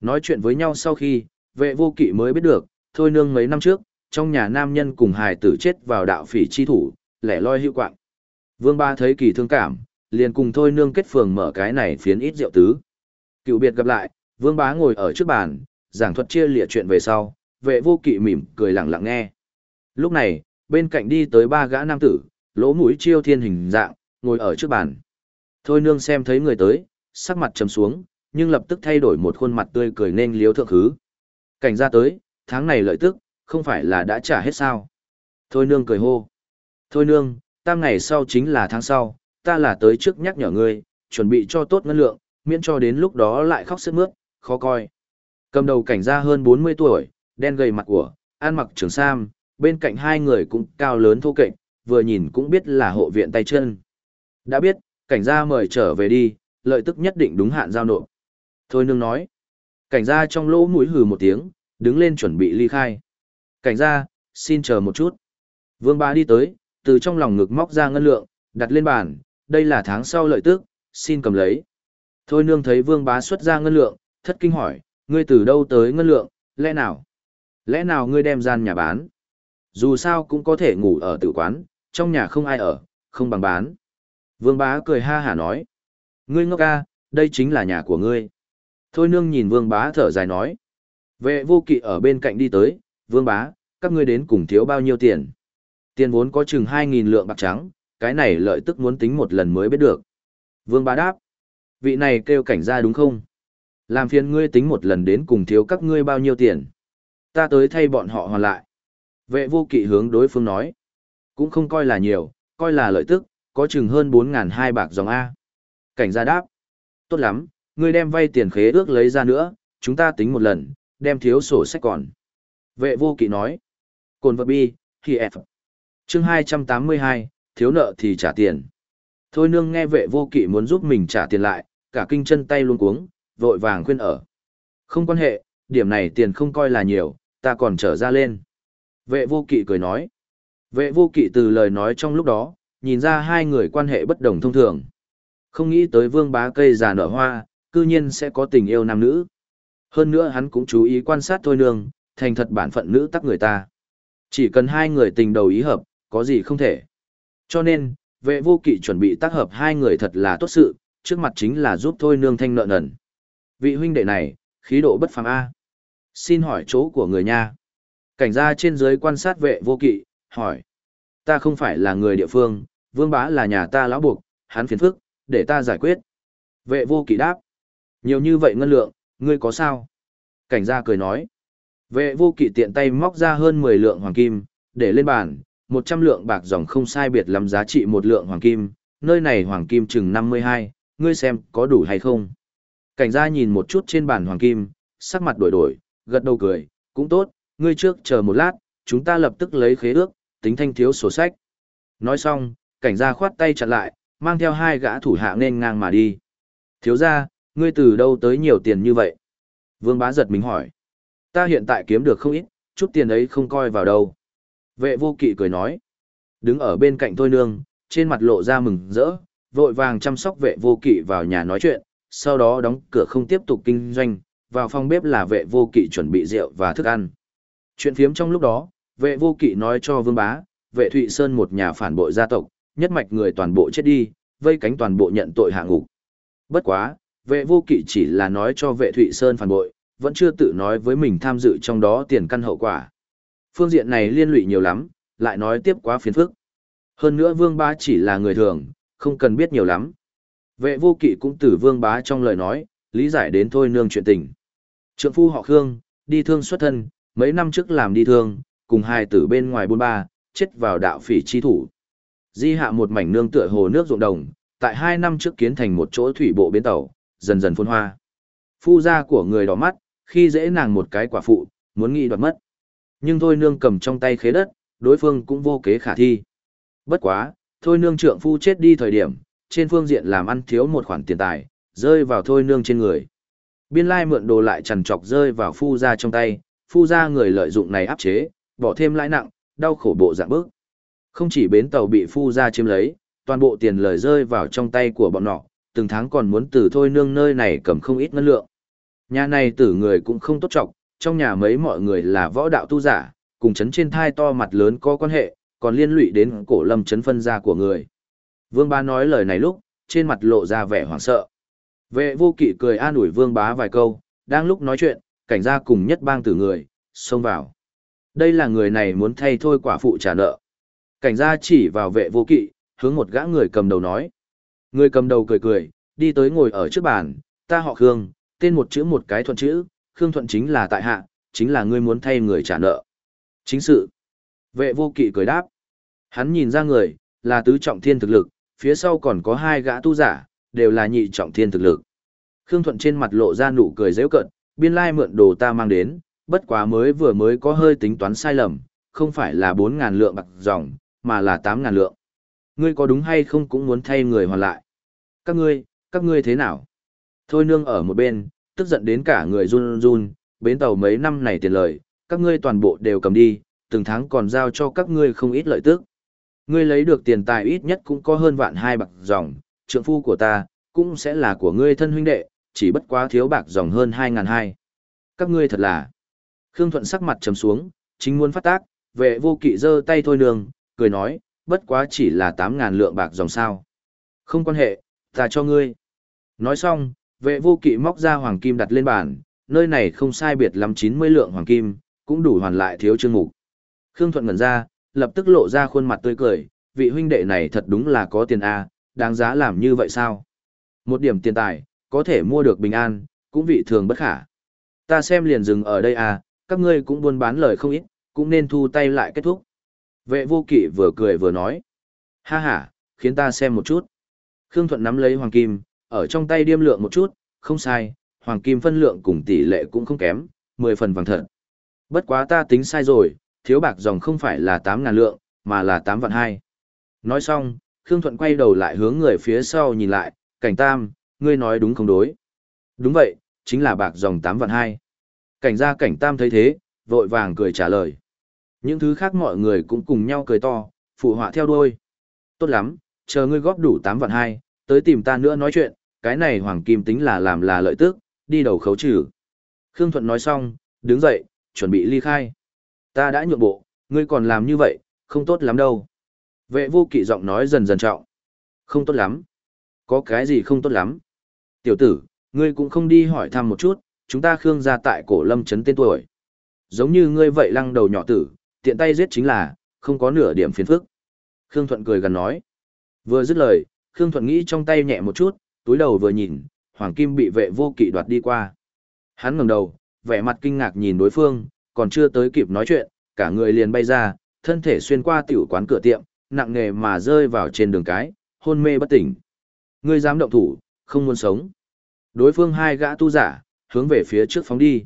Nói chuyện với nhau sau khi, vệ vô kỵ mới biết được, Thôi Nương mấy năm trước, trong nhà nam nhân cùng hài tử chết vào đạo phỉ chi thủ, lẻ loi hữu quạng. Vương Ba thấy kỳ thương cảm, liền cùng Thôi Nương kết phường mở cái này phiến ít rượu tứ. Cựu biệt gặp lại, Vương Bá ngồi ở trước bàn, giảng thuật chia lịa chuyện về sau, vệ vô kỵ mỉm cười lặng lặng nghe. Lúc này, bên cạnh đi tới ba gã nam tử, lỗ mũi chiêu thiên hình dạng, ngồi ở trước bàn. Thôi nương xem thấy người tới, sắc mặt trầm xuống, nhưng lập tức thay đổi một khuôn mặt tươi cười nên liếu thượng khứ. Cảnh ra tới, tháng này lợi tức, không phải là đã trả hết sao. Thôi nương cười hô. Thôi nương, tam ngày sau chính là tháng sau, ta là tới trước nhắc nhở ngươi, chuẩn bị cho tốt ngân lượng, miễn cho đến lúc đó lại khóc sức mướt, khó coi. Cầm đầu cảnh ra hơn 40 tuổi, đen gầy mặt của, ăn mặc trường sam, bên cạnh hai người cũng cao lớn thô kệch, vừa nhìn cũng biết là hộ viện tay chân. Đã biết, cảnh gia mời trở về đi, lợi tức nhất định đúng hạn giao nộp. Thôi nương nói. Cảnh gia trong lỗ mũi hừ một tiếng, đứng lên chuẩn bị ly khai. Cảnh gia, xin chờ một chút. Vương bá đi tới, từ trong lòng ngực móc ra ngân lượng, đặt lên bàn, đây là tháng sau lợi tức, xin cầm lấy. Thôi nương thấy vương bá xuất ra ngân lượng, thất kinh hỏi, ngươi từ đâu tới ngân lượng, lẽ nào? Lẽ nào ngươi đem gian nhà bán? Dù sao cũng có thể ngủ ở tử quán, trong nhà không ai ở, không bằng bán. Vương bá cười ha hả nói. Ngươi ngốc ca, đây chính là nhà của ngươi. Thôi nương nhìn vương bá thở dài nói. Vệ vô kỵ ở bên cạnh đi tới, vương bá, các ngươi đến cùng thiếu bao nhiêu tiền. Tiền vốn có chừng 2.000 lượng bạc trắng, cái này lợi tức muốn tính một lần mới biết được. Vương bá đáp. Vị này kêu cảnh ra đúng không? Làm phiền ngươi tính một lần đến cùng thiếu các ngươi bao nhiêu tiền. Ta tới thay bọn họ hoàn lại. Vệ vô kỵ hướng đối phương nói. Cũng không coi là nhiều, coi là lợi tức, có chừng hơn 4.200 bạc dòng A. Cảnh gia đáp. Tốt lắm, ngươi đem vay tiền khế ước lấy ra nữa, chúng ta tính một lần, đem thiếu sổ sách còn. Vệ vô kỵ nói. Cồn vật bi, khi F. Chương 282, thiếu nợ thì trả tiền. Thôi nương nghe vệ vô kỵ muốn giúp mình trả tiền lại, cả kinh chân tay luôn cuống, vội vàng khuyên ở. Không quan hệ, điểm này tiền không coi là nhiều, ta còn trở ra lên. Vệ vô kỵ cười nói. Vệ vô kỵ từ lời nói trong lúc đó, nhìn ra hai người quan hệ bất đồng thông thường. Không nghĩ tới vương bá cây già nở hoa, cư nhiên sẽ có tình yêu nam nữ. Hơn nữa hắn cũng chú ý quan sát thôi nương, thành thật bản phận nữ tắc người ta. Chỉ cần hai người tình đầu ý hợp, có gì không thể. Cho nên, vệ vô kỵ chuẩn bị tác hợp hai người thật là tốt sự, trước mặt chính là giúp thôi nương thanh nợ nần. Vị huynh đệ này, khí độ bất phàm A. Xin hỏi chỗ của người nha. Cảnh gia trên dưới quan sát vệ vô kỵ, hỏi. Ta không phải là người địa phương, vương bá là nhà ta lão buộc, hắn phiền phức, để ta giải quyết. Vệ vô kỵ đáp. Nhiều như vậy ngân lượng, ngươi có sao? Cảnh gia cười nói. Vệ vô kỵ tiện tay móc ra hơn 10 lượng hoàng kim, để lên bàn, 100 lượng bạc dòng không sai biệt lắm giá trị một lượng hoàng kim, nơi này hoàng kim chừng 52, ngươi xem có đủ hay không? Cảnh gia nhìn một chút trên bàn hoàng kim, sắc mặt đổi đổi, gật đầu cười, cũng tốt, ngươi trước chờ một lát, chúng ta lập tức lấy khế ước, tính thanh thiếu sổ sách. Nói xong, cảnh gia khoát tay chặn lại, mang theo hai gã thủ hạ nên ngang mà đi. Thiếu gia, ngươi từ đâu tới nhiều tiền như vậy? Vương bá giật mình hỏi. Ta hiện tại kiếm được không ít, chút tiền ấy không coi vào đâu. Vệ vô kỵ cười nói. Đứng ở bên cạnh tôi nương, trên mặt lộ ra mừng rỡ, vội vàng chăm sóc vệ vô kỵ vào nhà nói chuyện, sau đó đóng cửa không tiếp tục kinh doanh, vào phòng bếp là vệ vô kỵ chuẩn bị rượu và thức ăn. Chuyện phiếm trong lúc đó, vệ vô kỵ nói cho vương bá, vệ Thụy Sơn một nhà phản bội gia tộc, nhất mạch người toàn bộ chết đi, vây cánh toàn bộ nhận tội hạ ngục. Bất quá, vệ vô kỵ chỉ là nói cho vệ Thụy Sơn phản bội, vẫn chưa tự nói với mình tham dự trong đó tiền căn hậu quả. Phương diện này liên lụy nhiều lắm, lại nói tiếp quá phiền phức. Hơn nữa vương bá chỉ là người thường, không cần biết nhiều lắm. Vệ vô kỵ cũng từ vương bá trong lời nói, lý giải đến thôi nương chuyện tình. Trượng phu họ Khương, đi thương xuất thân, mấy năm trước làm đi thương, cùng hai tử bên ngoài buôn ba, chết vào đạo phỉ chi thủ. Di hạ một mảnh nương tựa hồ nước ruộng đồng, tại hai năm trước kiến thành một chỗ thủy bộ bến tàu, dần dần phun hoa. Phu gia của người đỏ mắt, khi dễ nàng một cái quả phụ, muốn nghĩ đoạt mất. Nhưng thôi nương cầm trong tay khế đất, đối phương cũng vô kế khả thi. Bất quá, thôi nương trượng phu chết đi thời điểm, trên phương diện làm ăn thiếu một khoản tiền tài, rơi vào thôi nương trên người. Biên lai mượn đồ lại trằn trọc rơi vào phu gia trong tay, phu gia người lợi dụng này áp chế, bỏ thêm lãi nặng, đau khổ bộ dạng bước. Không chỉ bến tàu bị phu gia chiếm lấy, toàn bộ tiền lời rơi vào trong tay của bọn nọ, từng tháng còn muốn từ thôi nương nơi này cầm không ít ngân lượng. Nhà này tử người cũng không tốt trọng, trong nhà mấy mọi người là võ đạo tu giả, cùng chấn trên thai to mặt lớn có quan hệ, còn liên lụy đến cổ lâm chấn phân gia của người. Vương bá nói lời này lúc, trên mặt lộ ra vẻ hoảng sợ. Vệ vô kỵ cười an ủi vương bá vài câu, đang lúc nói chuyện, cảnh gia cùng nhất bang tử người, xông vào. Đây là người này muốn thay thôi quả phụ trả nợ. Cảnh gia chỉ vào vệ vô kỵ, hướng một gã người cầm đầu nói. Người cầm đầu cười cười, đi tới ngồi ở trước bàn, ta họ Khương, tên một chữ một cái thuận chữ, Khương Thuận chính là tại hạ, chính là ngươi muốn thay người trả nợ. Chính sự. Vệ vô kỵ cười đáp. Hắn nhìn ra người, là tứ trọng thiên thực lực, phía sau còn có hai gã tu giả, đều là nhị trọng thiên thực lực. Khương Thuận trên mặt lộ ra nụ cười dễ cận, biên lai mượn đồ ta mang đến, bất quá mới vừa mới có hơi tính toán sai lầm, không phải là 4.000 lượng bạc dòng, mà là 8.000 lượng. Ngươi có đúng hay không cũng muốn thay người hoàn lại. Các ngươi, các ngươi thế nào? Thôi nương ở một bên, tức giận đến cả người run run, bến tàu mấy năm này tiền lời, các ngươi toàn bộ đều cầm đi, từng tháng còn giao cho các ngươi không ít lợi tức. Ngươi lấy được tiền tài ít nhất cũng có hơn vạn hai bạc dòng, trượng phu của ta, cũng sẽ là của ngươi thân huynh đệ, chỉ bất quá thiếu bạc dòng hơn hai ngàn hai. Các ngươi thật là... Khương Thuận sắc mặt trầm xuống, chính muốn phát tác, vệ vô kỵ giơ tay thôi nương, cười nói, bất quá chỉ là tám ngàn lượng bạc dòng sao. Không quan hệ, ta cho ngươi. Nói xong, vệ vô kỵ móc ra hoàng kim đặt lên bàn, nơi này không sai biệt lắm chín mươi lượng hoàng kim, cũng đủ hoàn lại thiếu chương mục. Khương Thuận ngẩn ra, lập tức lộ ra khuôn mặt tươi cười, vị huynh đệ này thật đúng là có tiền A, đáng giá làm như vậy sao? Một điểm tiền tài, có thể mua được bình an, cũng vị thường bất khả. Ta xem liền dừng ở đây à, các ngươi cũng buôn bán lời không ít, cũng nên thu tay lại kết thúc. Vệ vô kỵ vừa cười vừa nói. Ha ha, khiến ta xem một chút. Khương Thuận nắm lấy hoàng kim, ở trong tay điêm lượng một chút, không sai, hoàng kim phân lượng cùng tỷ lệ cũng không kém, 10 phần vàng thật. Bất quá ta tính sai rồi, thiếu bạc dòng không phải là 8 ngàn lượng, mà là 8 vạn 2. Nói xong, Khương Thuận quay đầu lại hướng người phía sau nhìn lại, cảnh tam, ngươi nói đúng không đối. Đúng vậy, chính là bạc dòng 8 vạn 2. Cảnh gia cảnh tam thấy thế, vội vàng cười trả lời. Những thứ khác mọi người cũng cùng nhau cười to, phụ họa theo đuôi. Tốt lắm, chờ ngươi góp đủ 8 vạn 2, tới tìm ta nữa nói chuyện, cái này hoàng kim tính là làm là lợi tức, đi đầu khấu trừ. Khương Thuận nói xong, đứng dậy, chuẩn bị ly khai. Ta đã nhượng bộ, ngươi còn làm như vậy, không tốt lắm đâu. Vệ vô kỵ giọng nói dần dần trọng. Không tốt lắm. Có cái gì không tốt lắm? Tiểu tử, ngươi cũng không đi hỏi thăm một chút, chúng ta khương gia tại cổ lâm chấn tên tuổi. Giống như ngươi vậy lăng đầu nhỏ tử, tiện tay giết chính là, không có nửa điểm phiền phức. Khương Thuận cười gần nói. Vừa dứt lời, Khương Thuận nghĩ trong tay nhẹ một chút, túi đầu vừa nhìn, Hoàng Kim bị vệ vô kỵ đoạt đi qua. Hắn ngẩng đầu, vẻ mặt kinh ngạc nhìn đối phương, còn chưa tới kịp nói chuyện, cả người liền bay ra, thân thể xuyên qua tiểu quán cửa tiệm, nặng nề mà rơi vào trên đường cái, hôn mê bất tỉnh. Ngươi dám động thủ, không muốn sống. Đối phương hai gã tu giả, hướng về phía trước phóng đi.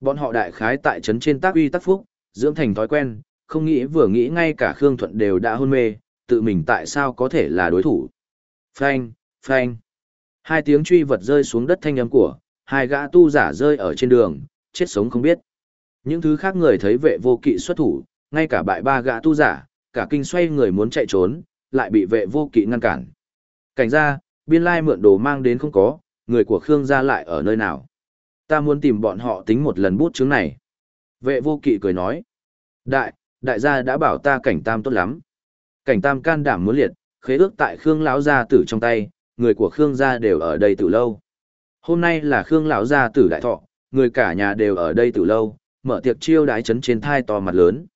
Bọn họ đại khái tại trấn trên tác uy tác phúc, dưỡng thành thói quen, không nghĩ vừa nghĩ ngay cả Khương Thuận đều đã hôn mê, tự mình tại sao có thể là đối thủ. Phanh, phanh. Hai tiếng truy vật rơi xuống đất thanh âm của, hai gã tu giả rơi ở trên đường, chết sống không biết. Những thứ khác người thấy vệ vô kỵ xuất thủ, ngay cả bại ba gã tu giả, cả kinh xoay người muốn chạy trốn, lại bị vệ vô kỵ ngăn cản. Cảnh ra, biên lai mượn đồ mang đến không có, người của Khương gia lại ở nơi nào. Ta muốn tìm bọn họ tính một lần bút chứng này. Vệ vô kỵ cười nói. Đại, đại gia đã bảo ta cảnh tam tốt lắm. Cảnh tam can đảm muốn liệt, khế ước tại Khương lão gia tử trong tay, người của Khương gia đều ở đây từ lâu. Hôm nay là Khương lão gia tử đại thọ, người cả nhà đều ở đây từ lâu, mở tiệc chiêu đái chấn trên thai to mặt lớn.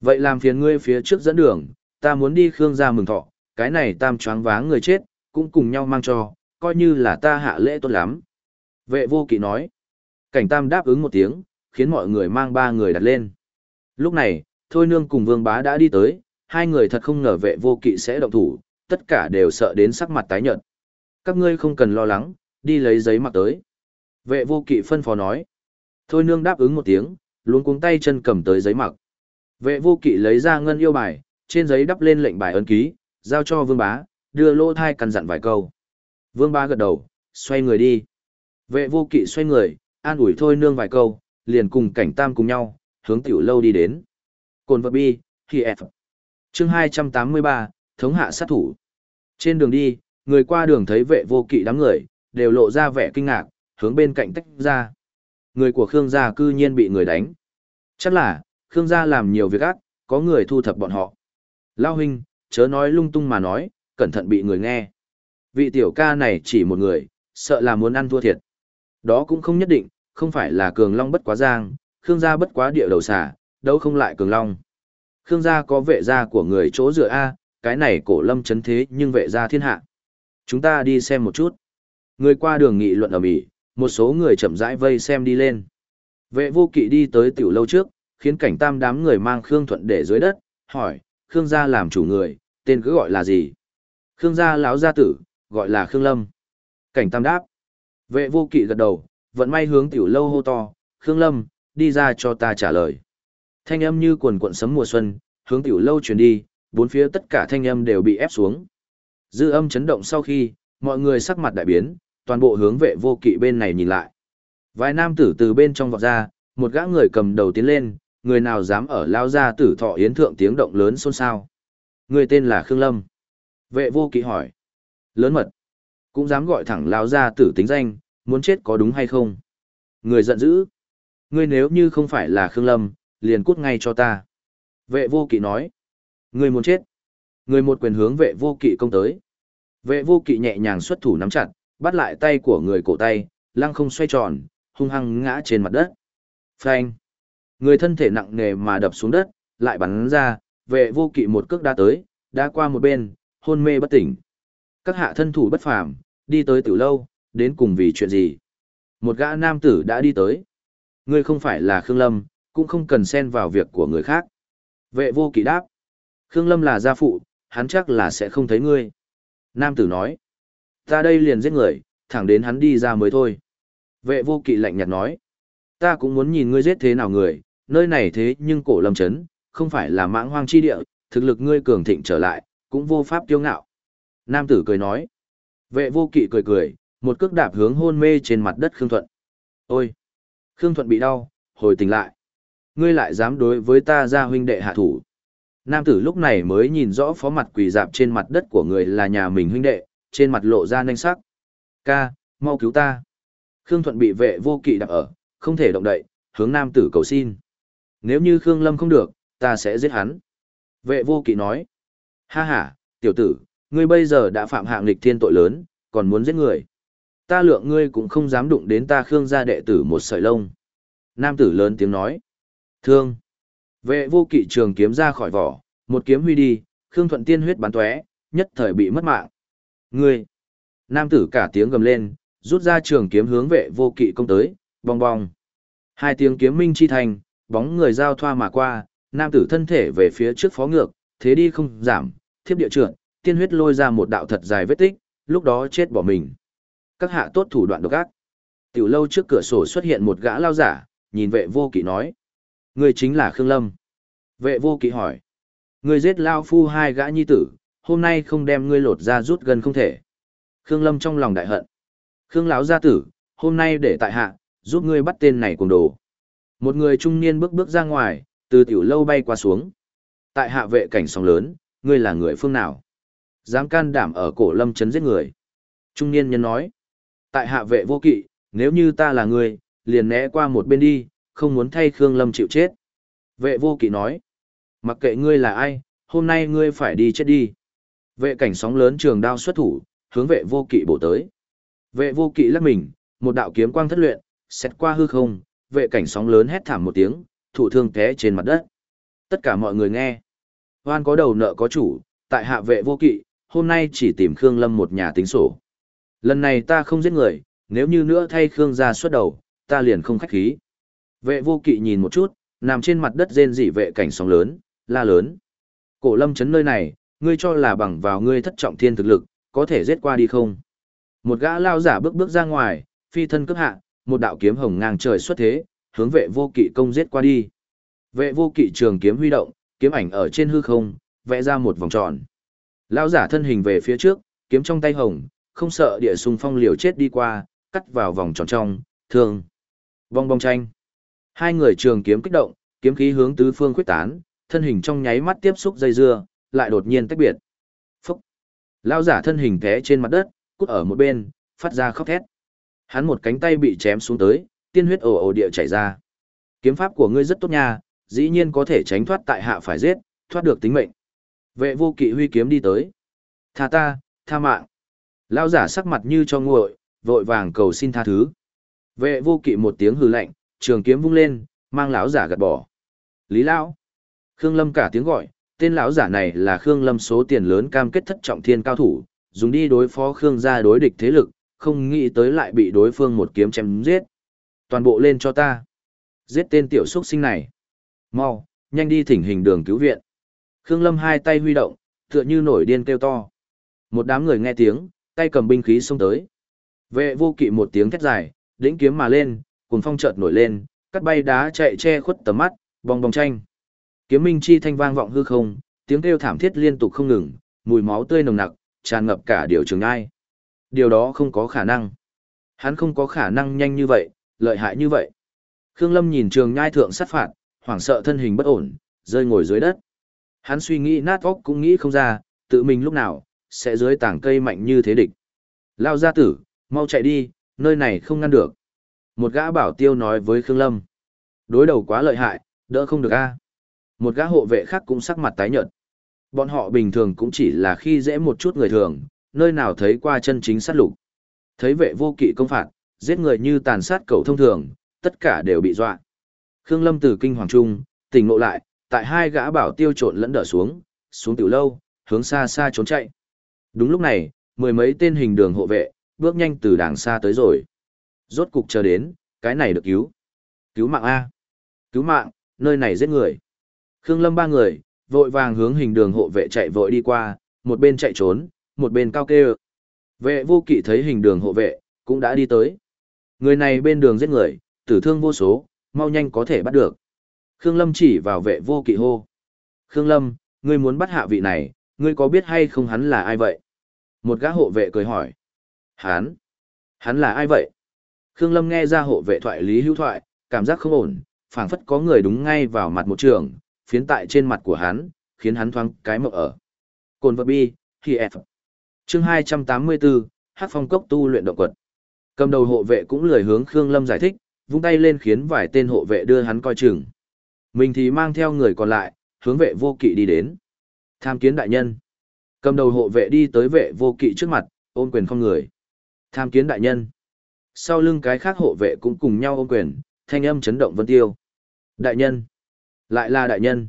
Vậy làm phiền ngươi phía trước dẫn đường, ta muốn đi Khương gia mừng thọ, cái này tam choáng váng người chết, cũng cùng nhau mang cho, coi như là ta hạ lễ tốt lắm. Vệ vô kỵ nói. Cảnh tam đáp ứng một tiếng, khiến mọi người mang ba người đặt lên. Lúc này, Thôi Nương cùng Vương Bá đã đi tới, hai người thật không ngờ vệ vô kỵ sẽ động thủ, tất cả đều sợ đến sắc mặt tái nhợt. Các ngươi không cần lo lắng, đi lấy giấy mặc tới. Vệ vô kỵ phân phó nói. Thôi Nương đáp ứng một tiếng, luôn cuống tay chân cầm tới giấy mặc. Vệ vô kỵ lấy ra ngân yêu bài, trên giấy đắp lên lệnh bài ấn ký, giao cho Vương Bá, đưa lô thai căn dặn vài câu. Vương Bá gật đầu, xoay người đi. Vệ vô kỵ xoay người, an ủi thôi nương vài câu, liền cùng cảnh tam cùng nhau, hướng tiểu lâu đi đến. Cồn vật bi, khi F. Chương 283, thống hạ sát thủ. Trên đường đi, người qua đường thấy vệ vô kỵ đám người, đều lộ ra vẻ kinh ngạc, hướng bên cạnh tách ra. Người của Khương gia cư nhiên bị người đánh. Chắc là, Khương gia làm nhiều việc ác, có người thu thập bọn họ. Lao huynh, chớ nói lung tung mà nói, cẩn thận bị người nghe. Vị tiểu ca này chỉ một người, sợ là muốn ăn thua thiệt. Đó cũng không nhất định, không phải là cường long bất quá giang, Khương gia bất quá địa đầu xả, đâu không lại cường long. Khương gia có vệ gia của người chỗ dựa A, cái này cổ lâm chấn thế nhưng vệ gia thiên hạ. Chúng ta đi xem một chút. Người qua đường nghị luận ở Mỹ, một số người chậm rãi vây xem đi lên. Vệ vô kỵ đi tới tiểu lâu trước, khiến cảnh tam đám người mang Khương Thuận để dưới đất, hỏi, Khương gia làm chủ người, tên cứ gọi là gì? Khương gia lão gia tử, gọi là Khương Lâm. Cảnh tam đáp. Vệ vô kỵ gật đầu, vận may hướng tiểu lâu hô to, Khương Lâm, đi ra cho ta trả lời. Thanh âm như quần cuộn sấm mùa xuân, hướng tiểu lâu truyền đi, bốn phía tất cả thanh âm đều bị ép xuống. Dư âm chấn động sau khi, mọi người sắc mặt đại biến, toàn bộ hướng vệ vô kỵ bên này nhìn lại. Vài nam tử từ bên trong vọt ra, một gã người cầm đầu tiến lên, người nào dám ở lao ra tử thọ yến thượng tiếng động lớn xôn xao. Người tên là Khương Lâm. Vệ vô kỵ hỏi. Lớn mật. Cũng dám gọi thẳng lao ra tử tính danh, muốn chết có đúng hay không? Người giận dữ. Ngươi nếu như không phải là Khương Lâm, liền cút ngay cho ta. Vệ vô kỵ nói. người muốn chết. Người một quyền hướng vệ vô kỵ công tới. Vệ vô kỵ nhẹ nhàng xuất thủ nắm chặt, bắt lại tay của người cổ tay, lăng không xoay tròn, hung hăng ngã trên mặt đất. Phanh. Người thân thể nặng nề mà đập xuống đất, lại bắn ra, vệ vô kỵ một cước đá tới, đã qua một bên, hôn mê bất tỉnh. Các hạ thân thủ bất phàm, đi tới từ lâu, đến cùng vì chuyện gì? Một gã nam tử đã đi tới. Ngươi không phải là Khương Lâm, cũng không cần xen vào việc của người khác. Vệ vô kỵ đáp. Khương Lâm là gia phụ, hắn chắc là sẽ không thấy ngươi. Nam tử nói. Ta đây liền giết người, thẳng đến hắn đi ra mới thôi. Vệ vô kỵ lạnh nhạt nói. Ta cũng muốn nhìn ngươi giết thế nào người, nơi này thế nhưng cổ lâm chấn, không phải là mãng hoang chi địa, thực lực ngươi cường thịnh trở lại, cũng vô pháp kiêu ngạo. Nam tử cười nói. Vệ vô kỵ cười cười, một cước đạp hướng hôn mê trên mặt đất Khương Thuận. Ôi! Khương Thuận bị đau, hồi tỉnh lại. Ngươi lại dám đối với ta ra huynh đệ hạ thủ. Nam tử lúc này mới nhìn rõ phó mặt quỳ dạp trên mặt đất của người là nhà mình huynh đệ, trên mặt lộ ra nanh sắc. Ca, mau cứu ta. Khương Thuận bị vệ vô kỵ đặt ở, không thể động đậy, hướng nam tử cầu xin. Nếu như Khương Lâm không được, ta sẽ giết hắn. Vệ vô kỵ nói. Ha ha, tiểu tử, ngươi bây giờ đã phạm hạng lịch thiên tội lớn, còn muốn giết người. Ta lượng ngươi cũng không dám đụng đến ta Khương gia đệ tử một sợi lông. Nam tử lớn tiếng nói. Thương. Vệ vô kỵ trường kiếm ra khỏi vỏ, một kiếm huy đi, Khương Thuận tiên huyết bắn tóe, nhất thời bị mất mạng. Ngươi. Nam tử cả tiếng gầm lên, rút ra trường kiếm hướng vệ vô kỵ công tới, bong bong. Hai tiếng kiếm minh chi thành, bóng người giao thoa mà qua, nam tử thân thể về phía trước phó ngược, thế đi không giảm, thiếp địa trượt, tiên huyết lôi ra một đạo thật dài vết tích, lúc đó chết bỏ mình. Các hạ tốt thủ đoạn độc ác. Tiểu lâu trước cửa sổ xuất hiện một gã lao giả, nhìn vệ vô kỵ nói ngươi chính là Khương Lâm. Vệ vô kỵ hỏi. ngươi giết lao phu hai gã nhi tử, hôm nay không đem ngươi lột ra rút gần không thể. Khương Lâm trong lòng đại hận. Khương lão gia tử, hôm nay để tại hạ, giúp ngươi bắt tên này cùng đồ. Một người trung niên bước bước ra ngoài, từ tiểu lâu bay qua xuống. Tại hạ vệ cảnh sóng lớn, ngươi là người phương nào? Dám can đảm ở cổ lâm chấn giết người. Trung niên nhân nói. Tại hạ vệ vô kỵ, nếu như ta là người, liền né qua một bên đi, không muốn thay Khương Lâm chịu chết. Vệ vô kỵ nói. Mặc kệ ngươi là ai, hôm nay ngươi phải đi chết đi. Vệ cảnh sóng lớn trường đao xuất thủ, hướng vệ vô kỵ bổ tới. Vệ vô kỵ lắc mình, một đạo kiếm quang thất luyện, xét qua hư không, vệ cảnh sóng lớn hét thảm một tiếng, thủ thương té trên mặt đất. Tất cả mọi người nghe. Hoan có đầu nợ có chủ, tại hạ vệ vô kỵ, hôm nay chỉ tìm Khương Lâm một nhà tính sổ. Lần này ta không giết người, nếu như nữa thay Khương gia xuất đầu, ta liền không khách khí. Vệ vô kỵ nhìn một chút, nằm trên mặt đất rên rỉ vệ cảnh sóng lớn, la lớn. Cổ lâm chấn nơi này, ngươi cho là bằng vào ngươi thất trọng thiên thực lực, có thể giết qua đi không? Một gã lao giả bước bước ra ngoài, phi thân cướp hạ, một đạo kiếm hồng ngang trời xuất thế, hướng vệ vô kỵ công giết qua đi. Vệ vô kỵ trường kiếm huy động, kiếm ảnh ở trên hư không, vẽ ra một vòng tròn. Lao giả thân hình về phía trước, kiếm trong tay hồng, không sợ địa sung phong liều chết đi qua, cắt vào vòng tròn trong, thường. Vong bong tranh. Hai người trường kiếm kích động, kiếm khí hướng tứ phương quyết tán, thân hình trong nháy mắt tiếp xúc dây dưa, lại đột nhiên tách biệt. Phúc. Lao giả thân hình té trên mặt đất, cút ở một bên, phát ra khóc thét. Hắn một cánh tay bị chém xuống tới, tiên huyết ồ ồ địa chảy ra. Kiếm pháp của ngươi rất tốt nha, dĩ nhiên có thể tránh thoát tại hạ phải giết, thoát được tính mệnh. Vệ vô kỵ huy kiếm đi tới. Tha ta, tha mạng. Lao giả sắc mặt như cho nguội, vội vàng cầu xin tha thứ. Vệ vô kỵ một tiếng hừ lạnh, trường kiếm vung lên, mang lão giả gạt bỏ. Lý lão. Khương Lâm cả tiếng gọi, tên lão giả này là Khương Lâm số tiền lớn cam kết thất trọng thiên cao thủ, dùng đi đối phó Khương gia đối địch thế lực, không nghĩ tới lại bị đối phương một kiếm chém giết. Toàn bộ lên cho ta. Giết tên tiểu xuất sinh này. Mau, nhanh đi thỉnh hình đường cứu viện. Khương Lâm hai tay huy động, tựa như nổi điên kêu to. Một đám người nghe tiếng, tay cầm binh khí xông tới. Vệ vô kỵ một tiếng thét dài, đĩnh kiếm mà lên, cuồng phong chợt nổi lên, cắt bay đá chạy che khuất tầm mắt, bong bong tranh. Kiếm minh chi thanh vang vọng hư không, tiếng kêu thảm thiết liên tục không ngừng, mùi máu tươi nồng nặc, tràn ngập cả điều trường ai. Điều đó không có khả năng. Hắn không có khả năng nhanh như vậy, lợi hại như vậy. Khương Lâm nhìn trường nhai thượng sát phạt, hoảng sợ thân hình bất ổn, rơi ngồi dưới đất. Hắn suy nghĩ nát óc cũng nghĩ không ra, tự mình lúc nào, sẽ dưới tảng cây mạnh như thế địch. Lao gia tử, mau chạy đi, nơi này không ngăn được. Một gã bảo tiêu nói với Khương Lâm. Đối đầu quá lợi hại, đỡ không được a. Một gã hộ vệ khác cũng sắc mặt tái nhợt. Bọn họ bình thường cũng chỉ là khi dễ một chút người thường, nơi nào thấy qua chân chính sát lục. Thấy vệ vô kỵ công phạt, giết người như tàn sát cầu thông thường, tất cả đều bị dọa. Khương Lâm từ kinh hoàng trung, tỉnh ngộ lại, tại hai gã bảo tiêu trộn lẫn đỡ xuống, xuống tiểu lâu, hướng xa xa trốn chạy. Đúng lúc này, mười mấy tên hình đường hộ vệ, bước nhanh từ đàng xa tới rồi. Rốt cục chờ đến, cái này được cứu. Cứu mạng A. Cứu mạng, nơi này giết người. Khương Lâm ba người, vội vàng hướng hình đường hộ vệ chạy vội đi qua, một bên chạy trốn, một bên cao kêu. Vệ vô kỵ thấy hình đường hộ vệ, cũng đã đi tới. Người này bên đường giết người, tử thương vô số, mau nhanh có thể bắt được. Khương Lâm chỉ vào vệ vô kỵ hô. Khương Lâm, ngươi muốn bắt hạ vị này, ngươi có biết hay không hắn là ai vậy? Một gã hộ vệ cười hỏi. Hắn? Hắn là ai vậy? Khương Lâm nghe ra hộ vệ thoại lý hữu thoại, cảm giác không ổn, phảng phất có người đúng ngay vào mặt một trường, phiến tại trên mặt của hắn, khiến hắn thoáng cái mộng ở. Cồn vật bi, khi F. Chương 284, Hát phong cốc tu luyện động quật. Cầm đầu hộ vệ cũng lười hướng Khương Lâm giải thích, vung tay lên khiến vài tên hộ vệ đưa hắn coi chừng. Mình thì mang theo người còn lại, hướng vệ vô kỵ đi đến. Tham kiến đại nhân. Cầm đầu hộ vệ đi tới vệ vô kỵ trước mặt, ôm quyền không người. Tham kiến đại nhân. Sau lưng cái khác hộ vệ cũng cùng nhau ôm quyền, thanh âm chấn động vân tiêu. Đại nhân. Lại là đại nhân.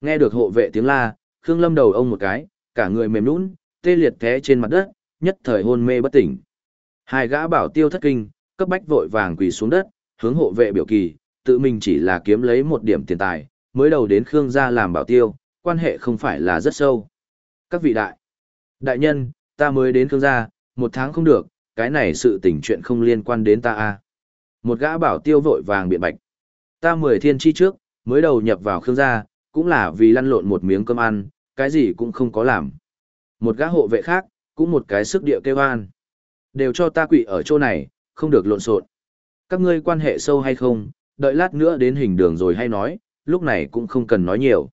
Nghe được hộ vệ tiếng la, Khương Lâm đầu ông một cái, cả người mềm nhũn, tê liệt té trên mặt đất, nhất thời hôn mê bất tỉnh. Hai gã bảo tiêu thất kinh, cấp bách vội vàng quỳ xuống đất, hướng hộ vệ biểu kỳ, tự mình chỉ là kiếm lấy một điểm tiền tài, mới đầu đến Khương gia làm bảo tiêu, quan hệ không phải là rất sâu. Các vị đại, đại nhân, ta mới đến Khương gia, một tháng không được, cái này sự tình chuyện không liên quan đến ta a. À. Một gã bảo tiêu vội vàng biện bạch. Ta mười thiên chi trước, mới đầu nhập vào Khương gia, cũng là vì lăn lộn một miếng cơm ăn, cái gì cũng không có làm. Một gã hộ vệ khác, cũng một cái sức địa kêu an. Đều cho ta quỵ ở chỗ này, không được lộn xộn. Các ngươi quan hệ sâu hay không, đợi lát nữa đến hình đường rồi hay nói, lúc này cũng không cần nói nhiều.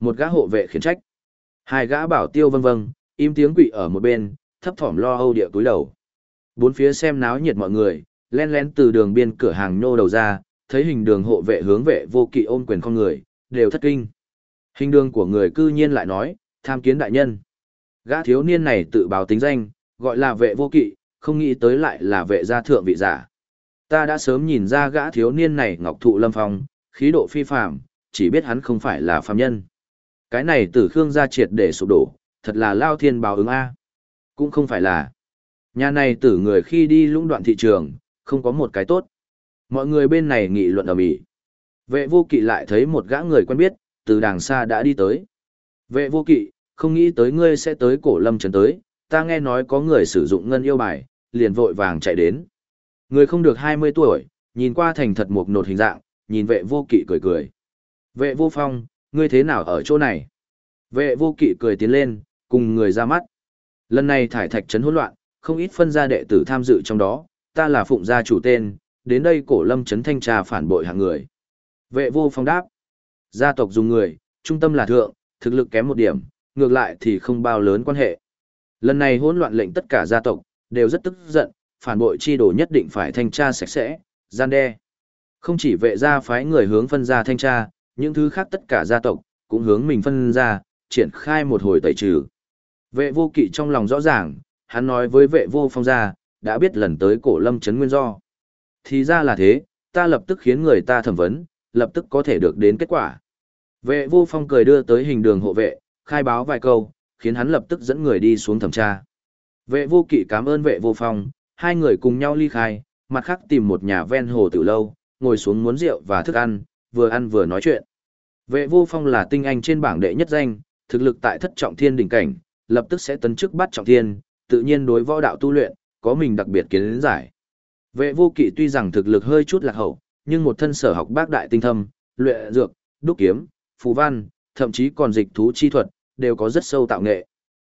Một gã hộ vệ khiển trách. Hai gã bảo tiêu vâng vâng, im tiếng quỵ ở một bên, thấp thỏm lo âu địa túi đầu. Bốn phía xem náo nhiệt mọi người, len lén từ đường biên cửa hàng nhô đầu ra, thấy hình đường hộ vệ hướng vệ vô kỵ ôm quyền con người, đều thất kinh. Hình đường của người cư nhiên lại nói, tham kiến đại nhân. Gã thiếu niên này tự báo tính danh, gọi là vệ vô kỵ, không nghĩ tới lại là vệ gia thượng vị giả. Ta đã sớm nhìn ra gã thiếu niên này ngọc thụ lâm phong, khí độ phi phàm, chỉ biết hắn không phải là phàm nhân. Cái này tử khương gia triệt để sụp đổ, thật là lao thiên báo ứng A. Cũng không phải là. Nhà này tử người khi đi lũng đoạn thị trường, không có một cái tốt. Mọi người bên này nghị luận ở mỹ. Vệ vô kỵ lại thấy một gã người quen biết, từ đàng xa đã đi tới. Vệ vô kỵ, không nghĩ tới ngươi sẽ tới cổ lâm trấn tới, ta nghe nói có người sử dụng ngân yêu bài, liền vội vàng chạy đến. Người không được 20 tuổi, nhìn qua thành thật một nột hình dạng, nhìn vệ vô kỵ cười cười. Vệ vô phong, ngươi thế nào ở chỗ này? Vệ vô kỵ cười tiến lên, cùng người ra mắt. Lần này thải thạch trấn hỗn loạn, không ít phân gia đệ tử tham dự trong đó, ta là phụng gia chủ tên, đến đây cổ lâm chấn thanh trà phản bội hạng người. Vệ vô phong đáp. Gia tộc dùng người, trung tâm là thượng, thực lực kém một điểm, ngược lại thì không bao lớn quan hệ. Lần này hỗn loạn lệnh tất cả gia tộc, đều rất tức giận, phản bội chi đồ nhất định phải thanh tra sạch sẽ, gian đe. Không chỉ vệ gia phái người hướng phân gia thanh tra, những thứ khác tất cả gia tộc, cũng hướng mình phân ra, triển khai một hồi tẩy trừ. Vệ vô kỵ trong lòng rõ ràng, hắn nói với vệ vô phong gia, đã biết lần tới cổ lâm chấn nguyên do. Thì ra là thế, ta lập tức khiến người ta thẩm vấn, lập tức có thể được đến kết quả. Vệ vô phong cười đưa tới hình đường hộ vệ, khai báo vài câu, khiến hắn lập tức dẫn người đi xuống thẩm tra. Vệ vô kỵ cảm ơn vệ vô phong, hai người cùng nhau ly khai, mặt khác tìm một nhà ven hồ tử lâu, ngồi xuống muốn rượu và thức ăn, vừa ăn vừa nói chuyện. Vệ vô phong là tinh anh trên bảng đệ nhất danh, thực lực tại thất trọng thiên đỉnh cảnh, lập tức sẽ tấn chức bắt trọng thiên, tự nhiên đối võ đạo tu luyện, có mình đặc biệt kiến giải. Vệ vô kỵ tuy rằng thực lực hơi chút lạc hậu, nhưng một thân sở học bác đại tinh thâm, luyện dược, đúc kiếm, phù văn, thậm chí còn dịch thú chi thuật, đều có rất sâu tạo nghệ.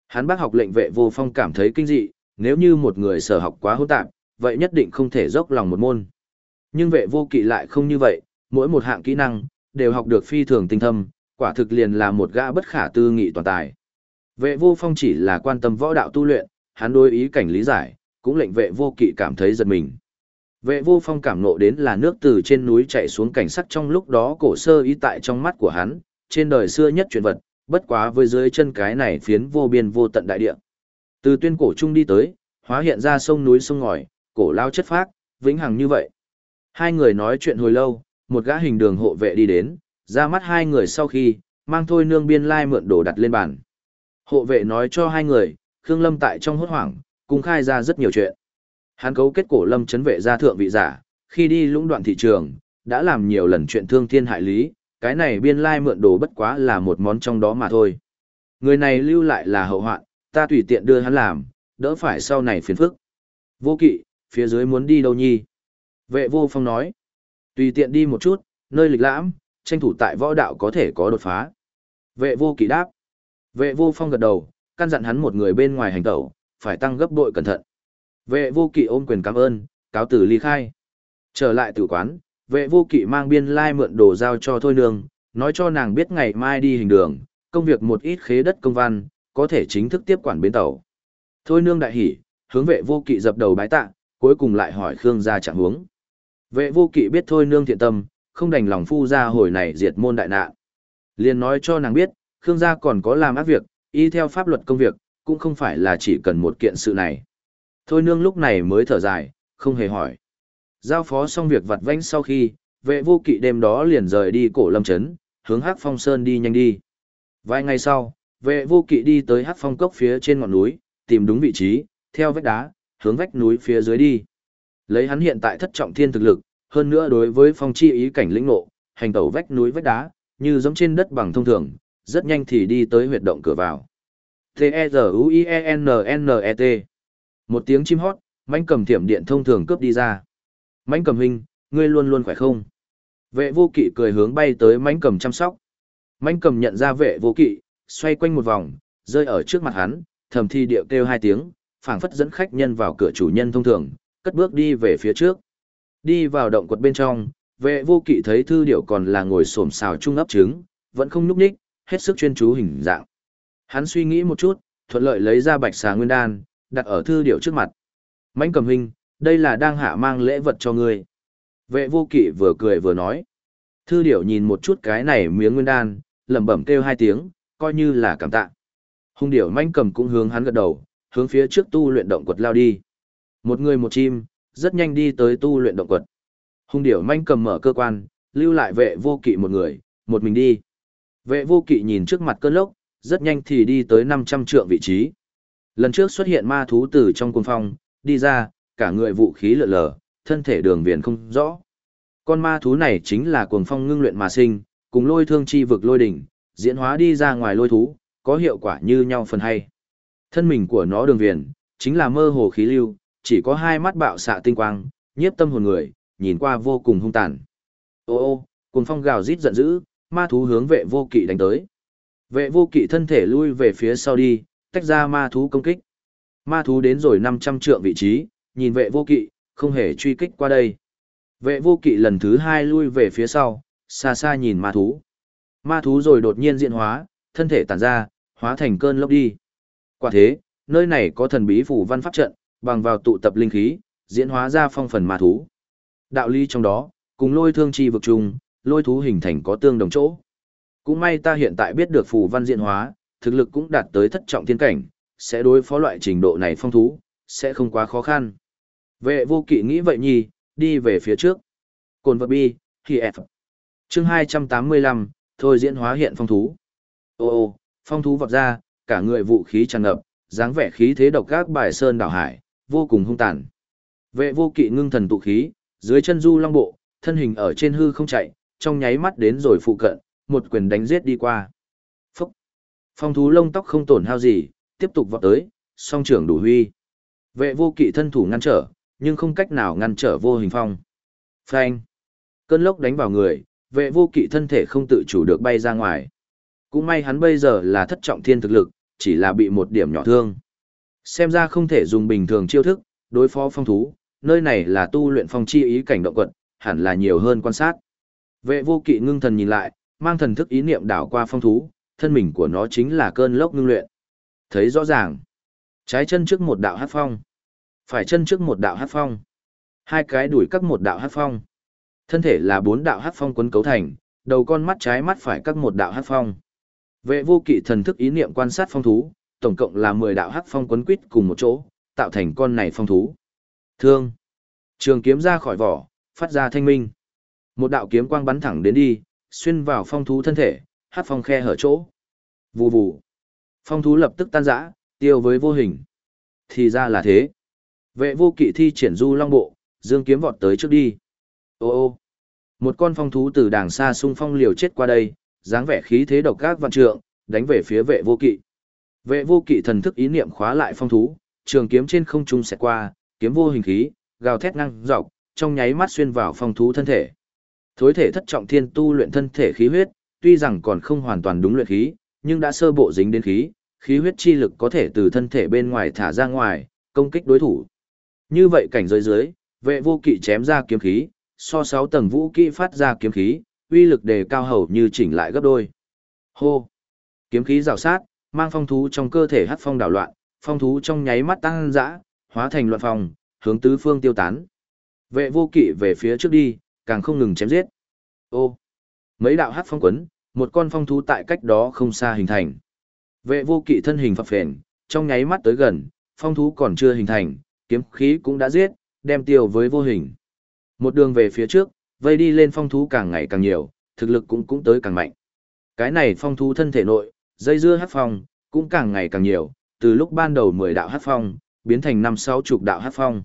Hắn bác học lệnh vệ vô phong cảm thấy kinh dị, nếu như một người sở học quá hỗn tạp, vậy nhất định không thể dốc lòng một môn. Nhưng vệ vô kỵ lại không như vậy, mỗi một hạng kỹ năng, đều học được phi thường tinh thâm, quả thực liền là một gã bất khả tư nghị toàn tài. Vệ vô phong chỉ là quan tâm võ đạo tu luyện, hắn đối ý cảnh lý giải, cũng lệnh vệ vô kỵ cảm thấy giật mình. Vệ vô phong cảm nộ đến là nước từ trên núi chạy xuống cảnh sắc trong lúc đó cổ sơ ý tại trong mắt của hắn, trên đời xưa nhất chuyện vật, bất quá với dưới chân cái này phiến vô biên vô tận đại địa. Từ tuyên cổ trung đi tới, hóa hiện ra sông núi sông ngòi, cổ lao chất phác, vĩnh hằng như vậy. Hai người nói chuyện hồi lâu, một gã hình đường hộ vệ đi đến, ra mắt hai người sau khi, mang thôi nương biên lai mượn đồ đặt lên bàn. Hộ vệ nói cho hai người, Khương Lâm tại trong hốt hoảng, cùng khai ra rất nhiều chuyện. Hắn cấu kết cổ Lâm chấn vệ gia thượng vị giả, khi đi lũng đoạn thị trường, đã làm nhiều lần chuyện thương thiên hại lý, cái này biên lai mượn đồ bất quá là một món trong đó mà thôi. Người này lưu lại là hậu hoạn, ta tùy tiện đưa hắn làm, đỡ phải sau này phiền phức. Vô kỵ, phía dưới muốn đi đâu nhi? Vệ vô phong nói, tùy tiện đi một chút, nơi lịch lãm, tranh thủ tại võ đạo có thể có đột phá. Vệ vô kỵ đáp, vệ vô phong gật đầu, căn dặn hắn một người bên ngoài hành tẩu, phải tăng gấp bội cẩn thận. Vệ vô kỵ ôm quyền cảm ơn, cáo tử ly khai. Trở lại tử quán, vệ vô kỵ mang biên lai mượn đồ giao cho thôi nương, nói cho nàng biết ngày mai đi hình đường, công việc một ít khế đất công văn, có thể chính thức tiếp quản bến tàu. Thôi nương đại hỉ, hướng vệ vô kỵ dập đầu bái tạ, cuối cùng lại hỏi Khương gia trạng huống. Vệ vô kỵ biết thôi nương thiện tâm, không đành lòng phu ra hồi này diệt môn đại nạn. liền nói cho nàng biết, Khương gia còn có làm ác việc, y theo pháp luật công việc, cũng không phải là chỉ cần một kiện sự này. Thôi nương lúc này mới thở dài, không hề hỏi. Giao phó xong việc vặt vãnh sau khi, vệ vô kỵ đêm đó liền rời đi cổ lâm chấn, hướng Hắc Phong Sơn đi nhanh đi. Vài ngày sau, vệ vô kỵ đi tới Hắc Phong cốc phía trên ngọn núi, tìm đúng vị trí, theo vách đá, hướng vách núi phía dưới đi. Lấy hắn hiện tại thất trọng thiên thực lực, hơn nữa đối với phong chi ý cảnh lĩnh ngộ, hành tẩu vách núi vách đá, như giống trên đất bằng thông thường, rất nhanh thì đi tới huyệt động cửa vào. T-E-Z-U-I-E-N-N-E-T Một tiếng chim hót, mánh cầm thiểm điện thông thường cướp đi ra. Mánh cầm hình, ngươi luôn luôn khỏe không? Vệ vô kỵ cười hướng bay tới mánh cầm chăm sóc. Mánh cầm nhận ra vệ vô kỵ, xoay quanh một vòng, rơi ở trước mặt hắn, thầm thi điệu kêu hai tiếng, phảng phất dẫn khách nhân vào cửa chủ nhân thông thường, cất bước đi về phía trước. Đi vào động quật bên trong, vệ vô kỵ thấy thư điệu còn là ngồi xổm xào trung ấp trứng, vẫn không nhúc nhích, hết sức chuyên chú hình dạng. Hắn suy nghĩ một chút, thuận lợi lấy ra bạch xà nguyên đan, đặt ở thư điệu trước mặt. Mãnh cầm hình, đây là đang hạ mang lễ vật cho ngươi. Vệ vô kỵ vừa cười vừa nói. Thư điệu nhìn một chút cái này miếng nguyên đan, lẩm bẩm kêu hai tiếng, coi như là cảm tạ. Hung điệu manh cầm cũng hướng hắn gật đầu, hướng phía trước tu luyện động quật lao đi. Một người một chim, rất nhanh đi tới tu luyện động quật. Hung điệu manh cầm mở cơ quan, lưu lại vệ vô kỵ một người, một mình đi. Vệ vô kỵ nhìn trước mặt cơn lốc, rất nhanh thì đi tới 500 trượng vị trí. Lần trước xuất hiện ma thú từ trong cung phong, đi ra, cả người vũ khí lượn lờ, thân thể đường viền không rõ. Con ma thú này chính là cuồng phong ngưng luyện mà sinh, cùng lôi thương chi vực lôi đỉnh, diễn hóa đi ra ngoài lôi thú, có hiệu quả như nhau phần hay. Thân mình của nó đường viền, chính là mơ hồ khí lưu, chỉ có hai mắt bạo xạ tinh quang, nhiếp tâm hồn người, nhìn qua vô cùng hung tàn. Ô ô, cuồng phong gào rít giận dữ, ma thú hướng vệ vô kỵ đánh tới. Vệ vô kỵ thân thể lui về phía sau đi, tách ra ma thú công kích. Ma thú đến rồi 500 trượng vị trí, nhìn vệ vô kỵ, không hề truy kích qua đây. Vệ vô kỵ lần thứ hai lui về phía sau, xa xa nhìn ma thú. Ma thú rồi đột nhiên diện hóa, thân thể tản ra, hóa thành cơn lốc đi. Quả thế, nơi này có thần bí phủ văn pháp trận, bằng vào tụ tập linh khí, diễn hóa ra phong phần ma thú. Đạo lý trong đó, cùng lôi thương chi vực trùng lôi thú hình thành có tương đồng chỗ. Cũng may ta hiện tại biết được phù văn diễn hóa, thực lực cũng đạt tới thất trọng thiên cảnh, sẽ đối phó loại trình độ này phong thú, sẽ không quá khó khăn. Vệ vô kỵ nghĩ vậy nhì, đi về phía trước. Cồn vật bi, thì F. Chương 285, thôi diễn hóa hiện phong thú. Ô ô, phong thú vọt ra, cả người vũ khí tràn ngập, dáng vẻ khí thế độc các bài sơn đảo hải, vô cùng hung tàn. Vệ vô kỵ ngưng thần tụ khí, dưới chân du long bộ, thân hình ở trên hư không chạy, trong nháy mắt đến rồi phụ cận, một quyền đánh giết đi qua. Phúc! Phong thú lông tóc không tổn hao gì, tiếp tục vọt tới, song trưởng đủ huy. Vệ vô kỵ thân thủ ngăn trở, nhưng không cách nào ngăn trở vô hình phong. Phanh! Cơn lốc đánh vào người, vệ vô kỵ thân thể không tự chủ được bay ra ngoài. Cũng may hắn bây giờ là thất trọng thiên thực lực, chỉ là bị một điểm nhỏ thương. Xem ra không thể dùng bình thường chiêu thức, đối phó phong thú, nơi này là tu luyện phong chi ý cảnh động quật, hẳn là nhiều hơn quan sát. Vệ vô kỵ ngưng thần nhìn lại, mang thần thức ý niệm đảo qua phong thú, thân mình của nó chính là cơn lốc ngưng luyện. Thấy rõ ràng, trái chân trước một đạo hát phong, phải chân trước một đạo hát phong, hai cái đuổi các một đạo hát phong. Thân thể là bốn đạo hát phong quấn cấu thành, đầu con mắt trái mắt phải các một đạo hát phong. Vệ vô kỵ thần thức ý niệm quan sát phong thú, tổng cộng là 10 đạo hát phong quấn quýt cùng một chỗ, tạo thành con này phong thú. Thương. Trường kiếm ra khỏi vỏ, phát ra thanh minh. Một đạo kiếm quang bắn thẳng đến đi, xuyên vào phong thú thân thể, hát phong khe hở chỗ. Vù vù. Phong thú lập tức tan rã, tiêu với vô hình. Thì ra là thế. Vệ vô kỵ thi triển du long bộ, dương kiếm vọt tới trước đi. Ô ô. Một con phong thú từ đàng xa xung phong liều chết qua đây, dáng vẻ khí thế độc các vạn trượng, đánh về phía vệ vô kỵ. Vệ vô kỵ thần thức ý niệm khóa lại phong thú, trường kiếm trên không trung sẽ qua, kiếm vô hình khí, gào thét ngang dọc, trong nháy mắt xuyên vào phong thú thân thể. Thối thể thất trọng thiên tu luyện thân thể khí huyết, tuy rằng còn không hoàn toàn đúng luyện khí, nhưng đã sơ bộ dính đến khí, khí huyết chi lực có thể từ thân thể bên ngoài thả ra ngoài, công kích đối thủ. Như vậy cảnh giới dưới, vệ vô kỵ chém ra kiếm khí, so sáu tầng vũ kỵ phát ra kiếm khí, uy lực đề cao hầu như chỉnh lại gấp đôi. Hô! Kiếm khí rào sát, mang phong thú trong cơ thể hắc phong đảo loạn, phong thú trong nháy mắt tăng dã, hóa thành loạn phong, hướng tứ phương tiêu tán. Vệ vô kỵ về phía trước đi, càng không ngừng chém giết. Ô! Mấy đạo hắc phong quấn, một con phong thú tại cách đó không xa hình thành. Vệ vô kỵ thân hình phập phền, trong nháy mắt tới gần, phong thú còn chưa hình thành, kiếm khí cũng đã giết, đem tiêu với vô hình. Một đường về phía trước, vây đi lên phong thú càng ngày càng nhiều, thực lực cũng cũng tới càng mạnh. Cái này phong thú thân thể nội, dây dưa hắc phong, cũng càng ngày càng nhiều, từ lúc ban đầu 10 đạo hắc phong, biến thành năm sáu chục đạo hắc phong.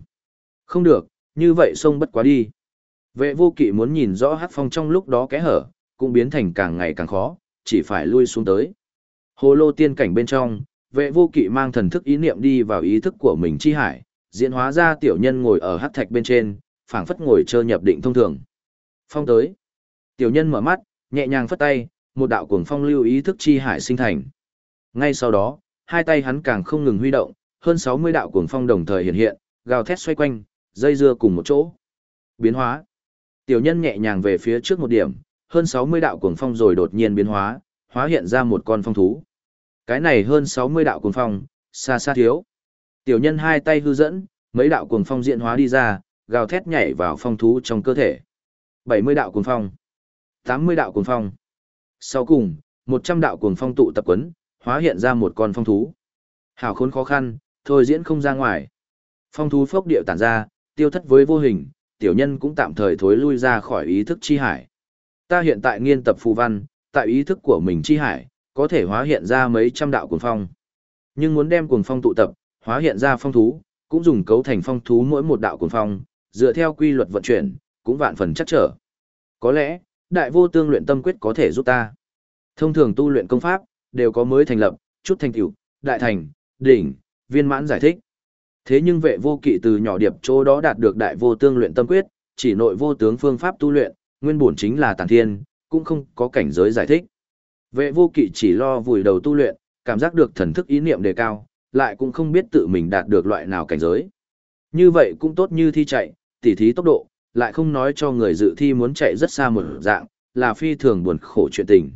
Không được, như vậy sông bất quá đi. Vệ vô kỵ muốn nhìn rõ hát phong trong lúc đó kẽ hở, cũng biến thành càng ngày càng khó, chỉ phải lui xuống tới. Hồ lô tiên cảnh bên trong, vệ vô kỵ mang thần thức ý niệm đi vào ý thức của mình chi hải, diễn hóa ra tiểu nhân ngồi ở hát thạch bên trên, phảng phất ngồi chơi nhập định thông thường. Phong tới. Tiểu nhân mở mắt, nhẹ nhàng phất tay, một đạo cuồng phong lưu ý thức chi hải sinh thành. Ngay sau đó, hai tay hắn càng không ngừng huy động, hơn 60 đạo cuồng phong đồng thời hiện hiện, gào thét xoay quanh, dây dưa cùng một chỗ. Biến hóa. Tiểu nhân nhẹ nhàng về phía trước một điểm, hơn 60 đạo cuồng phong rồi đột nhiên biến hóa, hóa hiện ra một con phong thú. Cái này hơn 60 đạo cuồng phong, xa xa thiếu. Tiểu nhân hai tay hư dẫn, mấy đạo cuồng phong diễn hóa đi ra, gào thét nhảy vào phong thú trong cơ thể. 70 đạo cuồng phong, 80 đạo cuồng phong. Sau cùng, 100 đạo cuồng phong tụ tập quấn, hóa hiện ra một con phong thú. Hảo khốn khó khăn, thôi diễn không ra ngoài. Phong thú phốc điệu tản ra, tiêu thất với vô hình, tiểu nhân cũng tạm thời thối lui ra khỏi ý thức chi hải. Ta hiện tại nghiên tập phù văn, tại ý thức của mình chi hải, có thể hóa hiện ra mấy trăm đạo cuồng phong. Nhưng muốn đem cuồng phong tụ tập, hóa hiện ra phong thú, cũng dùng cấu thành phong thú mỗi một đạo cuồng phong, dựa theo quy luật vận chuyển, cũng vạn phần chắc trở. Có lẽ, đại vô tương luyện tâm quyết có thể giúp ta. Thông thường tu luyện công pháp, đều có mới thành lập, chút thành tựu, đại thành, đỉnh, viên mãn giải thích. Thế nhưng vệ vô kỵ từ nhỏ điệp chỗ đó đạt được đại vô tương luyện tâm quyết, chỉ nội vô tướng phương pháp tu luyện, nguyên bổn chính là tàn thiên, cũng không có cảnh giới giải thích. Vệ vô kỵ chỉ lo vùi đầu tu luyện, cảm giác được thần thức ý niệm đề cao, lại cũng không biết tự mình đạt được loại nào cảnh giới. Như vậy cũng tốt như thi chạy, tỉ thí tốc độ, lại không nói cho người dự thi muốn chạy rất xa một dạng, là phi thường buồn khổ chuyện tình.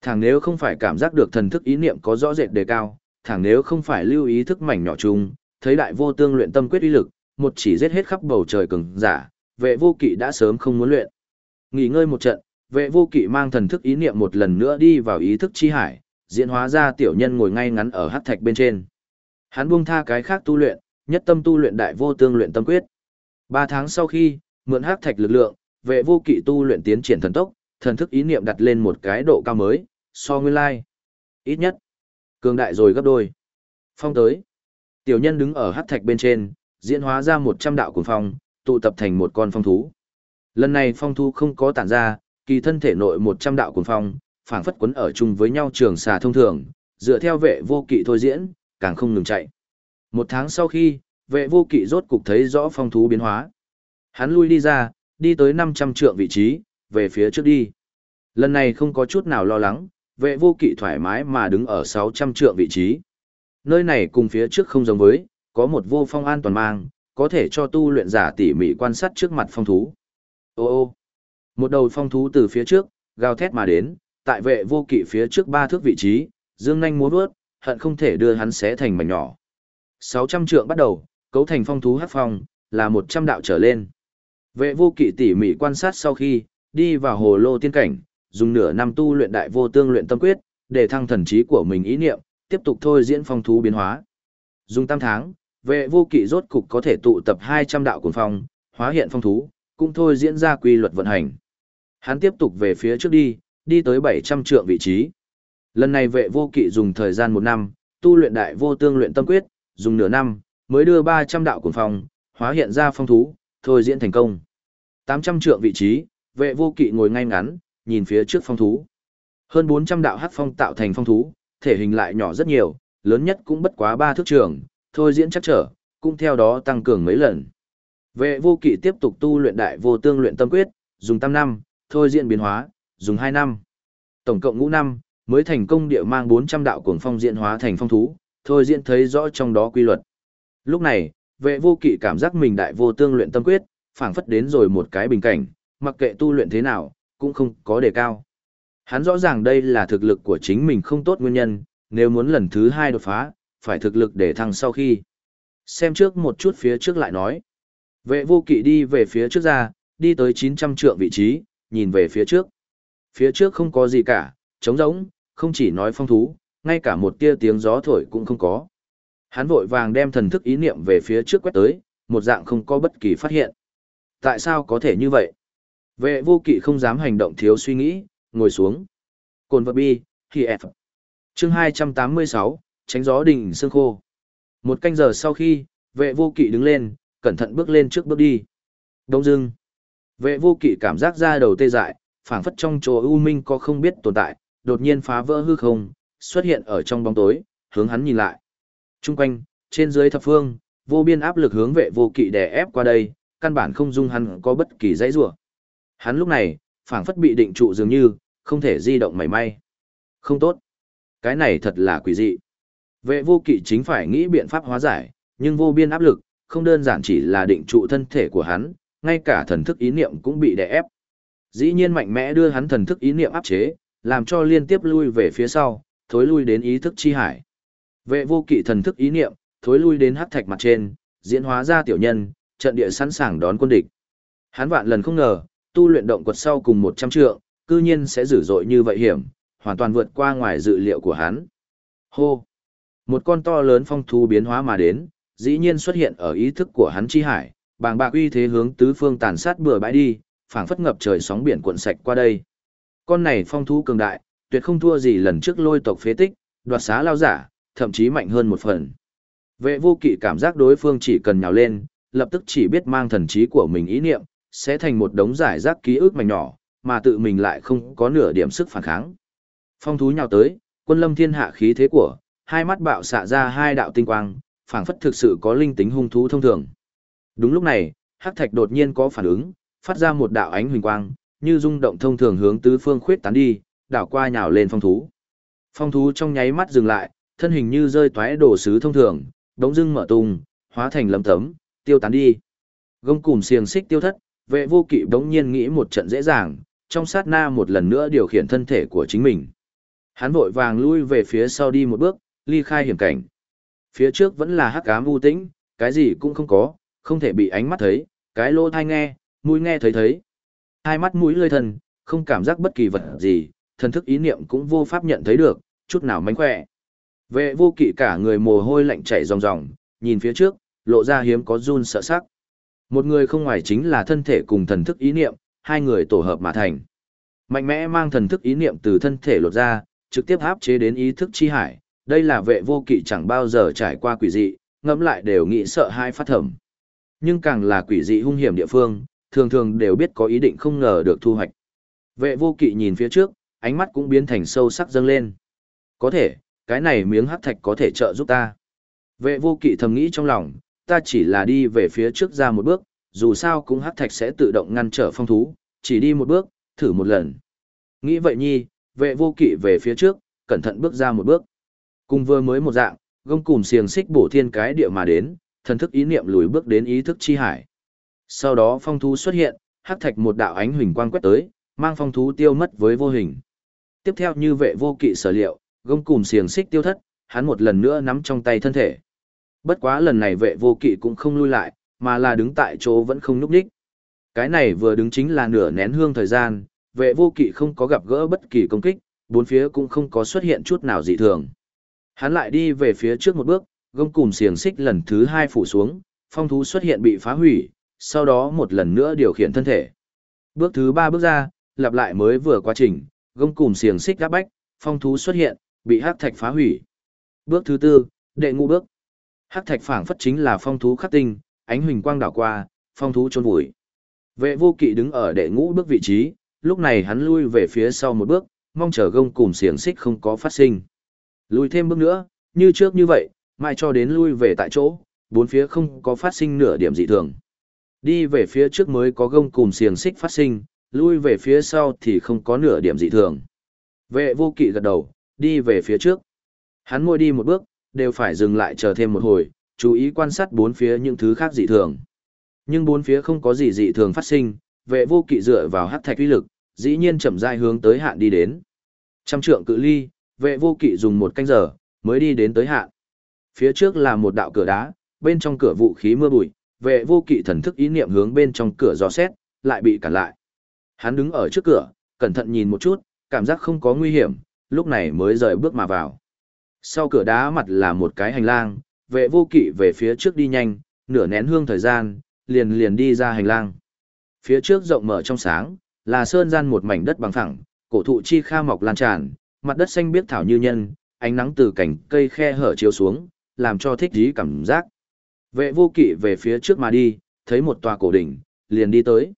thằng nếu không phải cảm giác được thần thức ý niệm có rõ rệt đề cao, thằng nếu không phải lưu ý thức mảnh nhỏ chung, thấy đại vô tương luyện tâm quyết uy lực, một chỉ giết hết khắp bầu trời cường giả, vệ vô kỵ đã sớm không muốn luyện. Nghỉ ngơi một trận, vệ vô kỵ mang thần thức ý niệm một lần nữa đi vào ý thức chi hải, diễn hóa ra tiểu nhân ngồi ngay ngắn ở hắc thạch bên trên. Hắn buông tha cái khác tu luyện, nhất tâm tu luyện đại vô tương luyện tâm quyết. Ba tháng sau khi, mượn hắc thạch lực lượng, vệ vô kỵ tu luyện tiến triển thần tốc, thần thức ý niệm đặt lên một cái độ cao mới, so nguyên lai. Ít nhất, cường đại rồi gấp đôi. Phong tới. Tiểu nhân đứng ở hắc thạch bên trên, diễn hóa ra một trăm đạo cuồng phong, tụ tập thành một con phong thú. Lần này phong thú không có tản ra, kỳ thân thể nội một trăm đạo cuồng phong, phảng phất quấn ở chung với nhau trường xà thông thường, dựa theo vệ vô kỵ thôi diễn, càng không ngừng chạy. Một tháng sau khi, vệ vô kỵ rốt cục thấy rõ phong thú biến hóa. Hắn lui đi ra, đi tới 500 trượng vị trí, về phía trước đi. Lần này không có chút nào lo lắng, vệ vô kỵ thoải mái mà đứng ở 600 trượng vị trí. Nơi này cùng phía trước không giống với, có một vô phong an toàn mang, có thể cho tu luyện giả tỉ mỉ quan sát trước mặt phong thú. Ô ô, một đầu phong thú từ phía trước, gào thét mà đến, tại vệ vô kỵ phía trước ba thước vị trí, dương nhanh múa vớt, hận không thể đưa hắn xé thành mảnh nhỏ. 600 trượng bắt đầu, cấu thành phong thú hát phong, là 100 đạo trở lên. Vệ vô kỵ tỉ mỉ quan sát sau khi, đi vào hồ lô tiên cảnh, dùng nửa năm tu luyện đại vô tương luyện tâm quyết, để thăng thần trí của mình ý niệm, tiếp tục thôi diễn phong thú biến hóa. Dùng tam tháng, vệ vô kỵ rốt cục có thể tụ tập 200 đạo cuồng phong, hóa hiện phong thú, cũng thôi diễn ra quy luật vận hành. Hắn tiếp tục về phía trước đi, đi tới 700 trượng vị trí. Lần này vệ vô kỵ dùng thời gian một năm, tu luyện đại vô tương luyện tâm quyết, dùng nửa năm, mới đưa 300 đạo cuồng phong, hóa hiện ra phong thú, thôi diễn thành công. 800 trượng vị trí, vệ vô kỵ ngồi ngay ngắn, nhìn phía trước phong thú. Hơn 400 đạo hắc phong tạo thành phong thú, thể hình lại nhỏ rất nhiều, lớn nhất cũng bất quá 3 thước trường, thôi diễn chắc trở, cũng theo đó tăng cường mấy lần. Vệ vô kỵ tiếp tục tu luyện đại vô tương luyện tâm quyết, dùng tam năm, thôi diễn biến hóa, dùng 2 năm. Tổng cộng ngũ năm, mới thành công địa mang 400 đạo cuồng phong diễn hóa thành phong thú, thôi diễn thấy rõ trong đó quy luật. Lúc này, vệ vô kỵ cảm giác mình đại vô tương luyện tâm quyết, phảng phất đến rồi một cái bình cảnh, mặc kệ tu luyện thế nào, cũng không có đề cao. Hắn rõ ràng đây là thực lực của chính mình không tốt nguyên nhân, nếu muốn lần thứ hai đột phá, phải thực lực để thăng sau khi. Xem trước một chút phía trước lại nói. Vệ vô kỵ đi về phía trước ra, đi tới 900 trượng vị trí, nhìn về phía trước. Phía trước không có gì cả, trống rỗng, không chỉ nói phong thú, ngay cả một tia tiếng gió thổi cũng không có. Hắn vội vàng đem thần thức ý niệm về phía trước quét tới, một dạng không có bất kỳ phát hiện. Tại sao có thể như vậy? Vệ vô kỵ không dám hành động thiếu suy nghĩ, ngồi xuống. Cồn vật bi, khi F. Chương 286, tránh gió đỉnh sương khô. Một canh giờ sau khi, vệ vô kỵ đứng lên, cẩn thận bước lên trước bước đi. Đông dưng. Vệ vô kỵ cảm giác ra đầu tê dại, phảng phất trong chỗ u minh có không biết tồn tại, đột nhiên phá vỡ hư không, xuất hiện ở trong bóng tối, hướng hắn nhìn lại. Trung quanh, trên dưới thập phương, vô biên áp lực hướng vệ vô kỵ đè ép qua đây, căn bản không dung hắn có bất kỳ dãy rủa. Hắn lúc này, phảng phất bị định trụ dường như, không thể di động mảy may. Không tốt. Cái này thật là quỷ dị. Vệ vô kỵ chính phải nghĩ biện pháp hóa giải, nhưng vô biên áp lực, không đơn giản chỉ là định trụ thân thể của hắn, ngay cả thần thức ý niệm cũng bị đè ép. Dĩ nhiên mạnh mẽ đưa hắn thần thức ý niệm áp chế, làm cho liên tiếp lui về phía sau, thối lui đến ý thức chi hải. Vệ vô kỵ thần thức ý niệm, thối lui đến hắc thạch mặt trên, diễn hóa ra tiểu nhân, trận địa sẵn sàng đón quân địch. Hắn vạn lần không ngờ, tu luyện động quật sau cùng 100 trượng, cư nhiên sẽ dữ dội như vậy hiểm, hoàn toàn vượt qua ngoài dự liệu của hắn. Hô! Một con to lớn phong thú biến hóa mà đến, dĩ nhiên xuất hiện ở ý thức của hắn chi hải, bàng bạc uy thế hướng tứ phương tàn sát bừa bãi đi, phảng phất ngập trời sóng biển cuộn sạch qua đây. Con này phong thú cường đại, tuyệt không thua gì lần trước lôi tộc phế tích, đoạt xá lao giả, thậm chí mạnh hơn một phần. Vệ vô kỵ cảm giác đối phương chỉ cần nhào lên, lập tức chỉ biết mang thần trí của mình ý niệm, sẽ thành một đống giải rác ký ức mảnh nhỏ, mà tự mình lại không có nửa điểm sức phản kháng. Phong thú nhào tới, quân lâm thiên hạ khí thế của, hai mắt bạo xạ ra hai đạo tinh quang, phảng phất thực sự có linh tính hung thú thông thường. Đúng lúc này, Hắc Thạch đột nhiên có phản ứng, phát ra một đạo ánh huỳnh quang, như rung động thông thường hướng tứ phương khuyết tán đi, đảo qua nhào lên phong thú. Phong thú trong nháy mắt dừng lại, thân hình như rơi toái đổ sứ thông thường, đống dưng mở tung, hóa thành lấm tấm, tiêu tán đi. Gông cùm xiềng xích tiêu thất, vệ vô kỵ đống nhiên nghĩ một trận dễ dàng, trong sát na một lần nữa điều khiển thân thể của chính mình. Hắn vội vàng lui về phía sau đi một bước, ly khai hiểm cảnh. Phía trước vẫn là hắc ám u tĩnh, cái gì cũng không có, không thể bị ánh mắt thấy, cái lỗ thai nghe, mũi nghe thấy thấy. Hai mắt mũi lơi thân, không cảm giác bất kỳ vật gì, thần thức ý niệm cũng vô pháp nhận thấy được, chút nào mánh khỏe. Vệ vô kỵ cả người mồ hôi lạnh chảy ròng ròng, nhìn phía trước, lộ ra hiếm có run sợ sắc. Một người không ngoài chính là thân thể cùng thần thức ý niệm, hai người tổ hợp mà thành. Mạnh mẽ mang thần thức ý niệm từ thân thể lột ra, trực tiếp áp chế đến ý thức chi hải, đây là vệ vô kỵ chẳng bao giờ trải qua quỷ dị, ngẫm lại đều nghĩ sợ hai phát thẩm. Nhưng càng là quỷ dị hung hiểm địa phương, thường thường đều biết có ý định không ngờ được thu hoạch. Vệ vô kỵ nhìn phía trước, ánh mắt cũng biến thành sâu sắc dâng lên. Có thể, cái này miếng hắc thạch có thể trợ giúp ta. Vệ vô kỵ thầm nghĩ trong lòng, ta chỉ là đi về phía trước ra một bước, dù sao cũng hắc thạch sẽ tự động ngăn trở phong thú, chỉ đi một bước, thử một lần. Nghĩ vậy nhi, vệ vô kỵ về phía trước, cẩn thận bước ra một bước. Cùng vừa mới một dạng, gông cùm xiềng xích bổ thiên cái địa mà đến, thần thức ý niệm lùi bước đến ý thức chi hải. Sau đó phong thú xuất hiện, hắc thạch một đạo ánh huỳnh quang quét tới, mang phong thú tiêu mất với vô hình. Tiếp theo như vệ vô kỵ sở liệu, gông cùm xiềng xích tiêu thất, hắn một lần nữa nắm trong tay thân thể. Bất quá lần này vệ vô kỵ cũng không lui lại, mà là đứng tại chỗ vẫn không núp đích. Cái này vừa đứng chính là nửa nén hương thời gian, vệ vô kỵ không có gặp gỡ bất kỳ công kích, bốn phía cũng không có xuất hiện chút nào dị thường. Hắn lại đi về phía trước một bước, gông cùm xiềng xích lần thứ hai phủ xuống, phong thú xuất hiện bị phá hủy, sau đó một lần nữa điều khiển thân thể. Bước thứ ba bước ra, lặp lại mới vừa quá trình, gông cùm xiềng xích gáp bách, phong thú xuất hiện, bị hắc thạch phá hủy. Bước thứ tư, đệ ngũ bước. Hắc thạch phảng phất chính là phong thú khắc tinh, ánh huỳnh quang đảo qua, phong thú chôn vùi. Vệ vô kỵ đứng ở đệ ngũ bước vị trí, lúc này hắn lui về phía sau một bước, mong chờ gông cùm xiềng xích không có phát sinh. Lùi thêm bước nữa, như trước như vậy, mai cho đến lui về tại chỗ, bốn phía không có phát sinh nửa điểm dị thường. Đi về phía trước mới có gông cùm xiềng xích phát sinh, lui về phía sau thì không có nửa điểm dị thường. Vệ vô kỵ gật đầu, đi về phía trước. Hắn môi đi một bước, đều phải dừng lại chờ thêm một hồi, chú ý quan sát bốn phía những thứ khác dị thường. Nhưng bốn phía không có gì dị thường phát sinh, vệ vô kỵ dựa vào hắc thạch uy lực, dĩ nhiên chậm rãi hướng tới hạn đi đến. Trăm trượng cự ly, vệ vô kỵ dùng một canh giờ, mới đi đến tới hạn. Phía trước là một đạo cửa đá, bên trong cửa vũ khí mưa bụi, vệ vô kỵ thần thức ý niệm hướng bên trong cửa dò xét, lại bị cản lại. Hắn đứng ở trước cửa, cẩn thận nhìn một chút, cảm giác không có nguy hiểm, lúc này mới rời bước mà vào. Sau cửa đá mặt là một cái hành lang, vệ vô kỵ về phía trước đi nhanh, nửa nén hương thời gian, liền liền đi ra hành lang. Phía trước rộng mở trong sáng, là sơn gian một mảnh đất bằng phẳng, cổ thụ chi kha mọc lan tràn, mặt đất xanh biếc thảo như nhân, ánh nắng từ cảnh cây khe hở chiếu xuống, làm cho thích dí cảm giác. Vệ vô kỵ về phía trước mà đi, thấy một tòa cổ đỉnh, liền đi tới.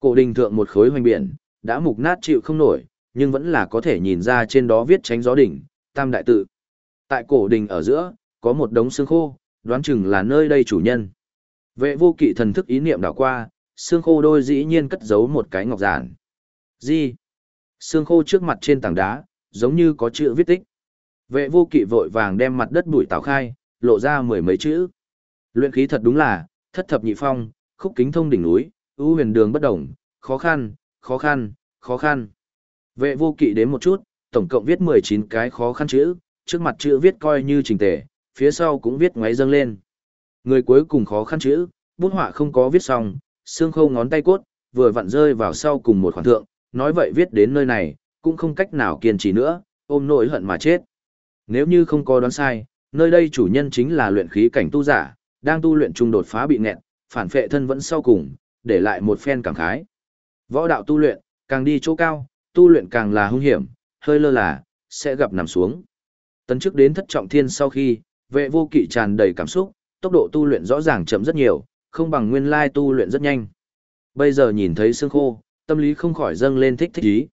Cổ đỉnh thượng một khối hoành biển, đã mục nát chịu không nổi, nhưng vẫn là có thể nhìn ra trên đó viết tránh gió đỉnh, tam đại tự. Tại cổ đình ở giữa, có một đống xương khô, đoán chừng là nơi đây chủ nhân. Vệ vô kỵ thần thức ý niệm đảo qua, xương khô đôi dĩ nhiên cất giấu một cái ngọc giản. Gì? Xương khô trước mặt trên tảng đá, giống như có chữ viết tích. Vệ vô kỵ vội vàng đem mặt đất bụi tào khai, lộ ra mười mấy chữ. Luyện khí thật đúng là, thất thập nhị phong, khúc kính thông đỉnh núi, ưu huyền đường bất động, khó khăn, khó khăn, khó khăn. Vệ vô kỵ đến một chút, tổng cộng viết 19 cái khó khăn chữ, trước mặt chữ viết coi như trình tề, phía sau cũng viết ngoáy dâng lên. Người cuối cùng khó khăn chữ, bút họa không có viết xong, xương khâu ngón tay cốt, vừa vặn rơi vào sau cùng một khoản thượng, nói vậy viết đến nơi này, cũng không cách nào kiên trì nữa, ôm nỗi hận mà chết. Nếu như không có đoán sai, nơi đây chủ nhân chính là luyện khí cảnh tu giả, đang tu luyện trung đột phá bị nghẹn, phản phệ thân vẫn sau cùng, để lại một phen cảm khái. Võ đạo tu luyện, càng đi chỗ cao, tu luyện càng là hung hiểm, hơi lơ là, sẽ gặp nằm xuống. Tấn chức đến thất trọng thiên sau khi, vệ vô kỵ tràn đầy cảm xúc, tốc độ tu luyện rõ ràng chậm rất nhiều, không bằng nguyên lai tu luyện rất nhanh. Bây giờ nhìn thấy xương khô, tâm lý không khỏi dâng lên thích thích ý.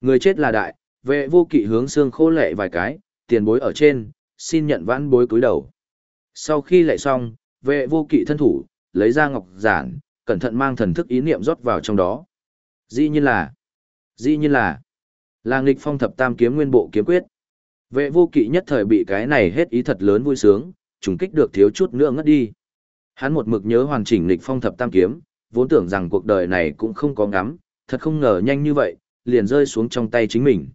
Người chết là đại, vệ vô kỵ hướng xương khô lệ vài cái, tiền bối ở trên, xin nhận vãn bối cúi đầu. Sau khi lệ xong, vệ vô kỵ thân thủ, lấy ra ngọc giản, cẩn thận mang thần thức ý niệm rót vào trong đó. Dĩ nhiên là, dĩ nhiên là, là nghịch phong thập tam kiếm nguyên bộ kiếm quyết. Vệ vô kỵ nhất thời bị cái này hết ý thật lớn vui sướng, trùng kích được thiếu chút nữa ngất đi. Hắn một mực nhớ hoàn chỉnh lịch phong thập tam kiếm, vốn tưởng rằng cuộc đời này cũng không có ngắm, thật không ngờ nhanh như vậy, liền rơi xuống trong tay chính mình.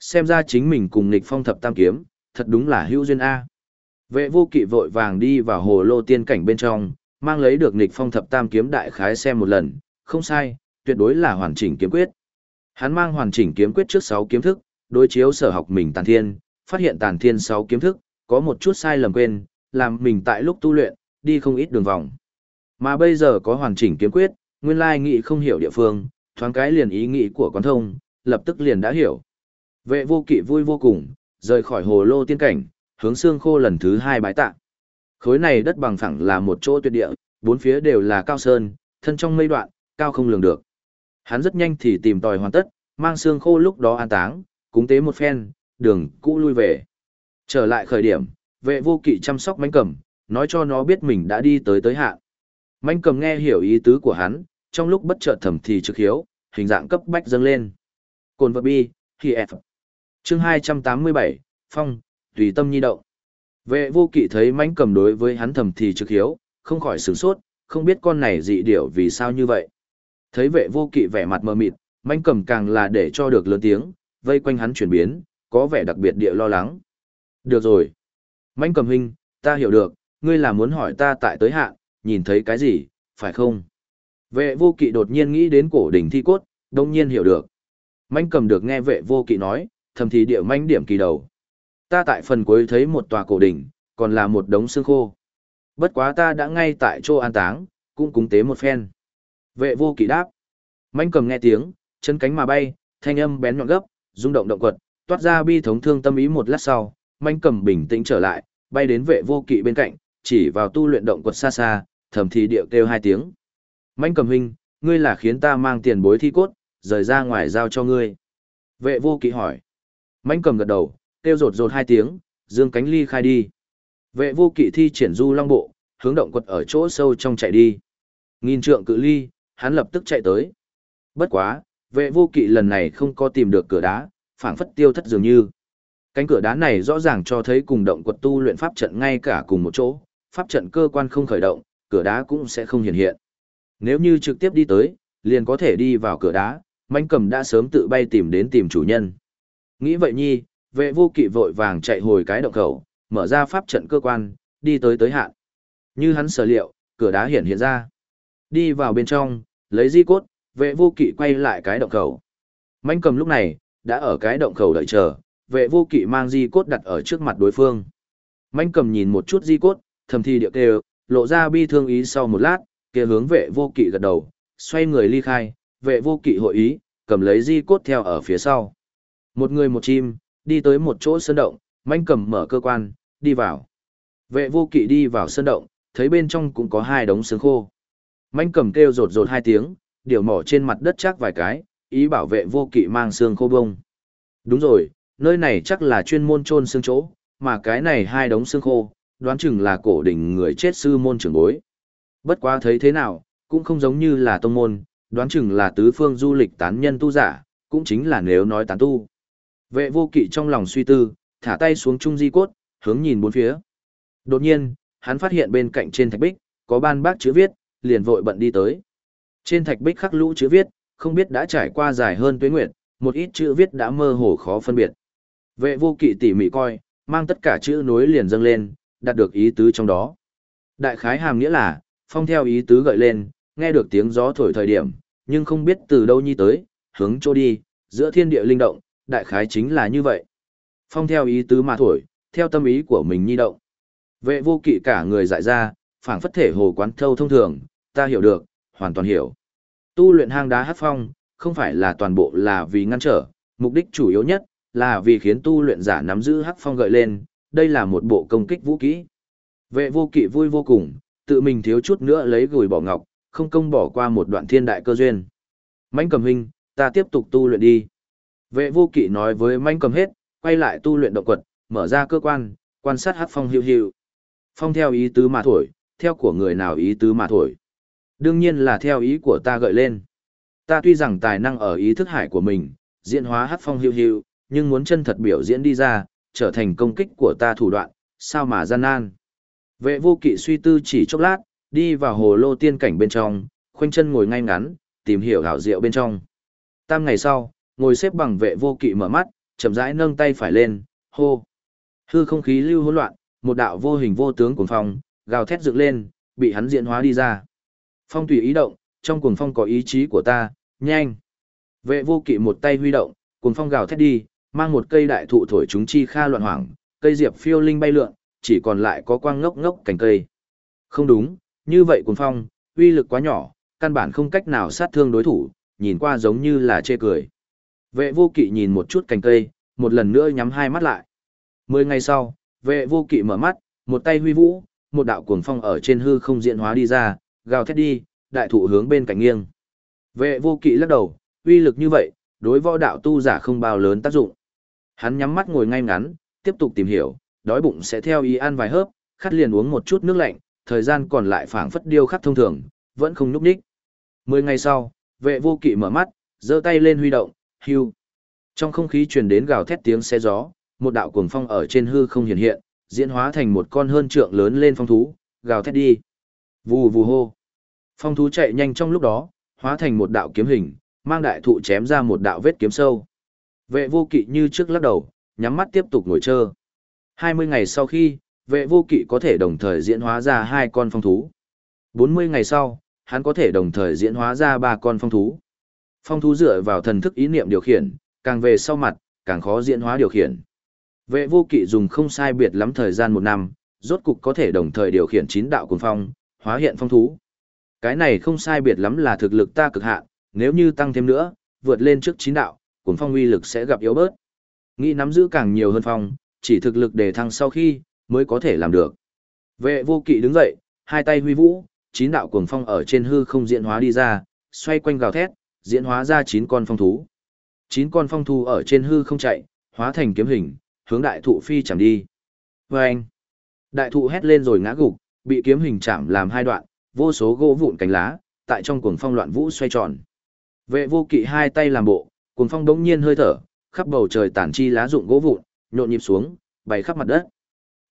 Xem ra chính mình cùng lịch phong thập tam kiếm, thật đúng là hữu duyên A. Vệ vô kỵ vội vàng đi vào hồ lô tiên cảnh bên trong, mang lấy được lịch phong thập tam kiếm đại khái xem một lần, không sai, tuyệt đối là hoàn chỉnh kiếm quyết. Hắn mang hoàn chỉnh kiếm quyết trước 6 kiếm thức, đối chiếu sở học mình tàn thiên, phát hiện tàn thiên 6 kiếm thức, có một chút sai lầm quên, làm mình tại lúc tu luyện, đi không ít đường vòng. Mà bây giờ có hoàn chỉnh kiếm quyết, nguyên lai nghị không hiểu địa phương, thoáng cái liền ý nghĩ của quán thông, lập tức liền đã hiểu. Vệ vô kỵ vui vô cùng, rời khỏi hồ lô tiên cảnh, hướng xương khô lần thứ hai bái tạ. Khối này đất bằng phẳng là một chỗ tuyệt địa, bốn phía đều là cao sơn, thân trong mây đoạn, cao không lường được. Hắn rất nhanh thì tìm tòi hoàn tất, mang xương khô lúc đó an táng, cúng tế một phen, đường cũ lui về. Trở lại khởi điểm, vệ vô kỵ chăm sóc mánh cầm, nói cho nó biết mình đã đi tới tới hạn. Mánh cầm nghe hiểu ý tứ của hắn, trong lúc bất chợt thầm thì trực hiếu, hình dạng cấp bách dâng lên. Cồn vật bi, thì F. Chương 287, Phong, tùy tâm nhi động. Vệ vô kỵ thấy mãnh cầm đối với hắn thầm thì trực hiếu, không khỏi sửng sốt, không biết con này dị điểu vì sao như vậy. Thấy vệ vô kỵ vẻ mặt mờ mịt, mãnh cầm càng là để cho được lớn tiếng, vây quanh hắn chuyển biến, có vẻ đặc biệt địa lo lắng. Được rồi. Mãnh cầm hình, ta hiểu được, ngươi là muốn hỏi ta tại tới hạn, nhìn thấy cái gì, phải không? Vệ vô kỵ đột nhiên nghĩ đến cổ đỉnh thi cốt, đông nhiên hiểu được. Mãnh cầm được nghe vệ vô kỵ nói, thầm thì địa manh điểm kỳ đầu. Ta tại phần cuối thấy một tòa cổ đỉnh, còn là một đống xương khô. Bất quá ta đã ngay tại chỗ an táng, cũng cúng tế một phen. Vệ vô kỵ đáp. Mạnh cầm nghe tiếng, chân cánh mà bay, thanh âm bén nhọn gấp, rung động động quật, toát ra bi thống thương tâm ý một lát sau, manh cầm bình tĩnh trở lại, bay đến vệ vô kỵ bên cạnh, chỉ vào tu luyện động quật xa xa, thầm thì điệu kêu hai tiếng. Manh cầm huynh, ngươi là khiến ta mang tiền bối thi cốt, rời ra ngoài giao cho ngươi. Vệ vô kỵ hỏi. Manh cầm gật đầu, kêu rột rột hai tiếng, dương cánh ly khai đi. Vệ vô kỵ thi triển du long bộ, hướng động quật ở chỗ sâu trong chạy đi. Nghìn trượng cự ly, hắn lập tức chạy tới. Bất quá, vệ vô kỵ lần này không có tìm được cửa đá, phảng phất tiêu thất dường như. Cánh cửa đá này rõ ràng cho thấy cùng động quật tu luyện pháp trận ngay cả cùng một chỗ, pháp trận cơ quan không khởi động, cửa đá cũng sẽ không hiện hiện. Nếu như trực tiếp đi tới, liền có thể đi vào cửa đá, manh cầm đã sớm tự bay tìm đến tìm chủ nhân. Nghĩ vậy nhi, vệ vô kỵ vội vàng chạy hồi cái động khẩu, mở ra pháp trận cơ quan, đi tới tới hạn. Như hắn sở liệu, cửa đá hiện hiện ra. Đi vào bên trong, lấy di cốt, vệ vô kỵ quay lại cái động khẩu. Manh cầm lúc này, đã ở cái động khẩu đợi chờ, vệ vô kỵ mang di cốt đặt ở trước mặt đối phương. Manh cầm nhìn một chút di cốt, thầm thi điệu kêu, lộ ra bi thương ý sau một lát, kia hướng vệ vô kỵ gật đầu, xoay người ly khai, vệ vô kỵ hội ý, cầm lấy di cốt theo ở phía sau. Một người một chim, đi tới một chỗ sơn động, manh cầm mở cơ quan, đi vào. Vệ vô kỵ đi vào sơn động, thấy bên trong cũng có hai đống xương khô. Manh cầm kêu rột rột hai tiếng, điều mỏ trên mặt đất chắc vài cái, ý bảo vệ vô kỵ mang xương khô bông. Đúng rồi, nơi này chắc là chuyên môn chôn xương chỗ, mà cái này hai đống xương khô, đoán chừng là cổ đỉnh người chết sư môn trưởng bối. Bất quá thấy thế nào, cũng không giống như là tông môn, đoán chừng là tứ phương du lịch tán nhân tu giả, cũng chính là nếu nói tán tu. Vệ vô kỵ trong lòng suy tư, thả tay xuống trung di cốt, hướng nhìn bốn phía. Đột nhiên, hắn phát hiện bên cạnh trên thạch bích, có ban bác chữ viết, liền vội bận đi tới. Trên thạch bích khắc lũ chữ viết, không biết đã trải qua dài hơn tuế nguyệt, một ít chữ viết đã mơ hồ khó phân biệt. Vệ vô kỵ tỉ mỉ coi, mang tất cả chữ nối liền dâng lên, đạt được ý tứ trong đó. Đại khái hàm nghĩa là, phong theo ý tứ gợi lên, nghe được tiếng gió thổi thời điểm, nhưng không biết từ đâu nhi tới, hướng chỗ đi, giữa thiên địa linh động, đại khái chính là như vậy. Phong theo ý tứ mà thổi, theo tâm ý của mình nhi động. Vệ vô kỵ cả người dại ra, phảng phất thể hồ quán thâu thông thường, ta hiểu được, hoàn toàn hiểu. Tu luyện hang đá hát phong, không phải là toàn bộ là vì ngăn trở, mục đích chủ yếu nhất là vì khiến tu luyện giả nắm giữ hát phong gợi lên, đây là một bộ công kích vũ kỹ. Vệ vô kỵ vui vô cùng, tự mình thiếu chút nữa lấy gùi bỏ ngọc, không công bỏ qua một đoạn thiên đại cơ duyên. Mãnh cầm hình, ta tiếp tục tu luyện đi. Vệ vô kỵ nói với mãnh cầm hết, quay lại tu luyện động quật, mở ra cơ quan, quan sát hát phong hiệu hiệu. Phong theo ý tứ mà thổi, theo của người nào ý tứ mà thổi. Đương nhiên là theo ý của ta gợi lên. Ta tuy rằng tài năng ở ý thức hải của mình, diễn hóa hát phong hưu hưu, nhưng muốn chân thật biểu diễn đi ra, trở thành công kích của ta thủ đoạn, sao mà gian nan. Vệ vô kỵ suy tư chỉ chốc lát, đi vào hồ lô tiên cảnh bên trong, khoanh chân ngồi ngay ngắn, tìm hiểu hảo diệu bên trong. Tam ngày sau, ngồi xếp bằng vệ vô kỵ mở mắt, chậm rãi nâng tay phải lên, hô. Hư không khí lưu hỗn loạn, một đạo vô hình vô tướng cuồng phong, gào thét dựng lên, bị hắn diễn hóa đi ra. Phong tùy ý động, trong cuồng phong có ý chí của ta, nhanh. Vệ vô kỵ một tay huy động, cuồng phong gào thét đi, mang một cây đại thụ thổi chúng chi kha loạn hoảng, cây diệp phiêu linh bay lượn, chỉ còn lại có quang ngốc ngốc cành cây. Không đúng, như vậy cuồng phong, uy lực quá nhỏ, căn bản không cách nào sát thương đối thủ, nhìn qua giống như là chê cười. Vệ vô kỵ nhìn một chút cành cây, một lần nữa nhắm hai mắt lại. Mười ngày sau, vệ vô kỵ mở mắt, một tay huy vũ, một đạo cuồng phong ở trên hư không diện hóa đi ra, gào thét đi, đại thụ hướng bên cạnh nghiêng. Vệ vô kỵ lắc đầu, uy lực như vậy, đối võ đạo tu giả không bao lớn tác dụng. Hắn nhắm mắt ngồi ngay ngắn, tiếp tục tìm hiểu, đói bụng sẽ theo ý ăn vài hớp, khát liền uống một chút nước lạnh, thời gian còn lại phảng phất điêu khắc thông thường, vẫn không núp đích. Mười ngày sau, vệ vô kỵ mở mắt, giơ tay lên huy động, hưu. Trong không khí truyền đến gào thét tiếng xe gió, một đạo cuồng phong ở trên hư không hiện hiện, diễn hóa thành một con hơn trượng lớn lên phong thú, gào thét đi. Vù vù hô. Phong thú chạy nhanh trong lúc đó, hóa thành một đạo kiếm hình, mang đại thụ chém ra một đạo vết kiếm sâu. Vệ vô kỵ như trước lắc đầu, nhắm mắt tiếp tục ngồi chờ. 20 ngày sau khi, vệ vô kỵ có thể đồng thời diễn hóa ra hai con phong thú. 40 ngày sau, hắn có thể đồng thời diễn hóa ra ba con phong thú. Phong thú dựa vào thần thức ý niệm điều khiển, càng về sau mặt, càng khó diễn hóa điều khiển. Vệ vô kỵ dùng không sai biệt lắm thời gian một năm, rốt cục có thể đồng thời điều khiển chín đạo cuồng phong, hóa hiện phong thú. Cái này không sai biệt lắm là thực lực ta cực hạn, nếu như tăng thêm nữa, vượt lên trước chín đạo, cuốn phong uy lực sẽ gặp yếu bớt. Nghĩ nắm giữ càng nhiều hơn phong, chỉ thực lực đề thăng sau khi, mới có thể làm được. Vệ vô kỵ đứng dậy, hai tay huy vũ, chín đạo cuồng phong ở trên hư không diễn hóa đi ra, xoay quanh gào thét, diễn hóa ra chín con phong thú. Chín con phong thú ở trên hư không chạy, hóa thành kiếm hình, hướng đại thụ phi chạm đi. Và anh, đại thụ hét lên rồi ngã gục, bị kiếm hình chạm làm hai đoạn, vô số gỗ vụn cánh lá, tại trong cuồng phong loạn vũ xoay tròn. Vệ vô kỵ hai tay làm bộ, cuồng phong đống nhiên hơi thở, khắp bầu trời tản chi lá rụng gỗ vụn, nhộn nhịp xuống, bay khắp mặt đất.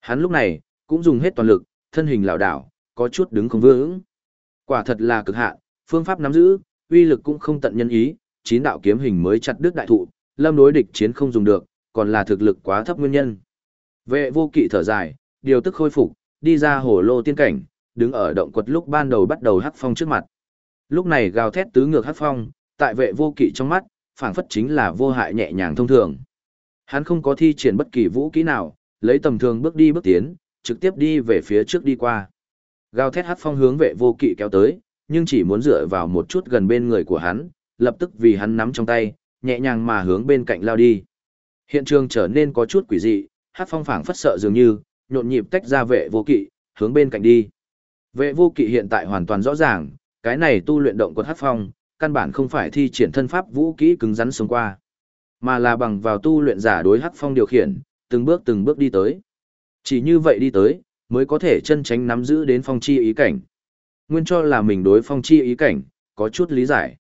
Hắn lúc này, cũng dùng hết toàn lực, thân hình lảo đảo, có chút đứng không vững. Quả thật là cực hạn, phương pháp nắm giữ, uy lực cũng không tận nhân ý, chín đạo kiếm hình mới chặt đứt đại thụ, lâm đối địch chiến không dùng được, còn là thực lực quá thấp nguyên nhân. Vệ vô kỵ thở dài, điều tức khôi phục, đi ra hồ lô tiên cảnh, đứng ở động quật lúc ban đầu bắt đầu hắc phong trước mặt. Lúc này gào thét tứ ngược hắc phong, tại vệ vô kỵ trong mắt, phảng phất chính là vô hại nhẹ nhàng thông thường. Hắn không có thi triển bất kỳ vũ kỹ nào, lấy tầm thường bước đi bước tiến, trực tiếp đi về phía trước đi qua. Gào thét hắc phong hướng vệ vô kỵ kéo tới, nhưng chỉ muốn dựa vào một chút gần bên người của hắn, lập tức vì hắn nắm trong tay, nhẹ nhàng mà hướng bên cạnh lao đi. Hiện trường trở nên có chút quỷ dị, hắc phong phảng phất sợ dường như, nhộn nhịp tách ra vệ vô kỵ, hướng bên cạnh đi. Vệ vô kỵ hiện tại hoàn toàn rõ ràng, cái này tu luyện động quật hát phong, căn bản không phải thi triển thân pháp vũ kỹ cứng rắn sống qua, mà là bằng vào tu luyện giả đối hát phong điều khiển, từng bước từng bước đi tới. Chỉ như vậy đi tới, mới có thể chân tránh nắm giữ đến phong chi ý cảnh. Nguyên cho là mình đối phong chi ý cảnh, có chút lý giải.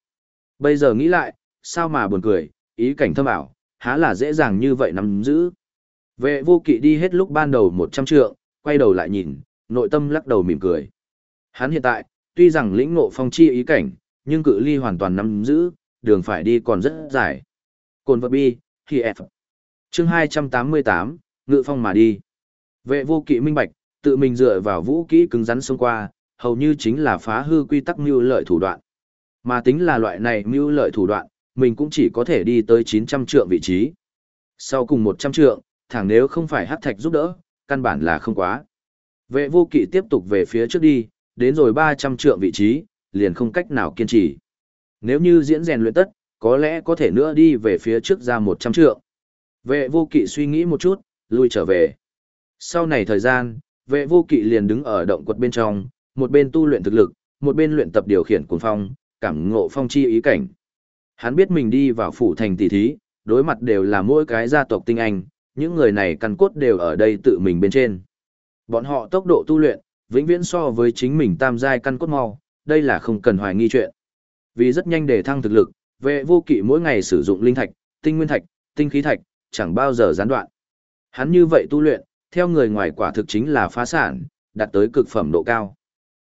Bây giờ nghĩ lại, sao mà buồn cười, ý cảnh thâm ảo, há là dễ dàng như vậy nắm giữ. Vệ vô kỵ đi hết lúc ban đầu 100 trượng, quay đầu lại nhìn, nội tâm lắc đầu mỉm cười. Hắn hiện tại, tuy rằng lĩnh ngộ phong chi ý cảnh, nhưng cự ly hoàn toàn nắm giữ, đường phải đi còn rất dài. Cồn vật bi, khi F. Chương 288, ngự phong mà đi. Vệ vô kỵ minh bạch, tự mình dựa vào vũ kỹ cứng rắn xông qua, hầu như chính là phá hư quy tắc mưu lợi thủ đoạn. Mà tính là loại này mưu lợi thủ đoạn, mình cũng chỉ có thể đi tới 900 trượng vị trí. Sau cùng 100 trượng, thẳng nếu không phải hắc thạch giúp đỡ, căn bản là không quá. Vệ vô kỵ tiếp tục về phía trước đi, đến rồi 300 trượng vị trí, liền không cách nào kiên trì. Nếu như diễn rèn luyện tất, có lẽ có thể nữa đi về phía trước ra 100 trượng. Vệ vô kỵ suy nghĩ một chút, lui trở về. Sau này thời gian, vệ vô kỵ liền đứng ở động quật bên trong, một bên tu luyện thực lực, một bên luyện tập điều khiển cuồng phong, cảm ngộ phong chi ý cảnh. Hắn biết mình đi vào phủ thành tỷ thí, đối mặt đều là mỗi cái gia tộc tinh anh, những người này căn cốt đều ở đây tự mình bên trên. Bọn họ tốc độ tu luyện, vĩnh viễn so với chính mình tam giai căn cốt mau, đây là không cần hoài nghi chuyện. Vì rất nhanh để thăng thực lực, vệ vô kỵ mỗi ngày sử dụng linh thạch, tinh nguyên thạch, tinh khí thạch, chẳng bao giờ gián đoạn. Hắn như vậy tu luyện, theo người ngoài quả thực chính là phá sản, đạt tới cực phẩm độ cao.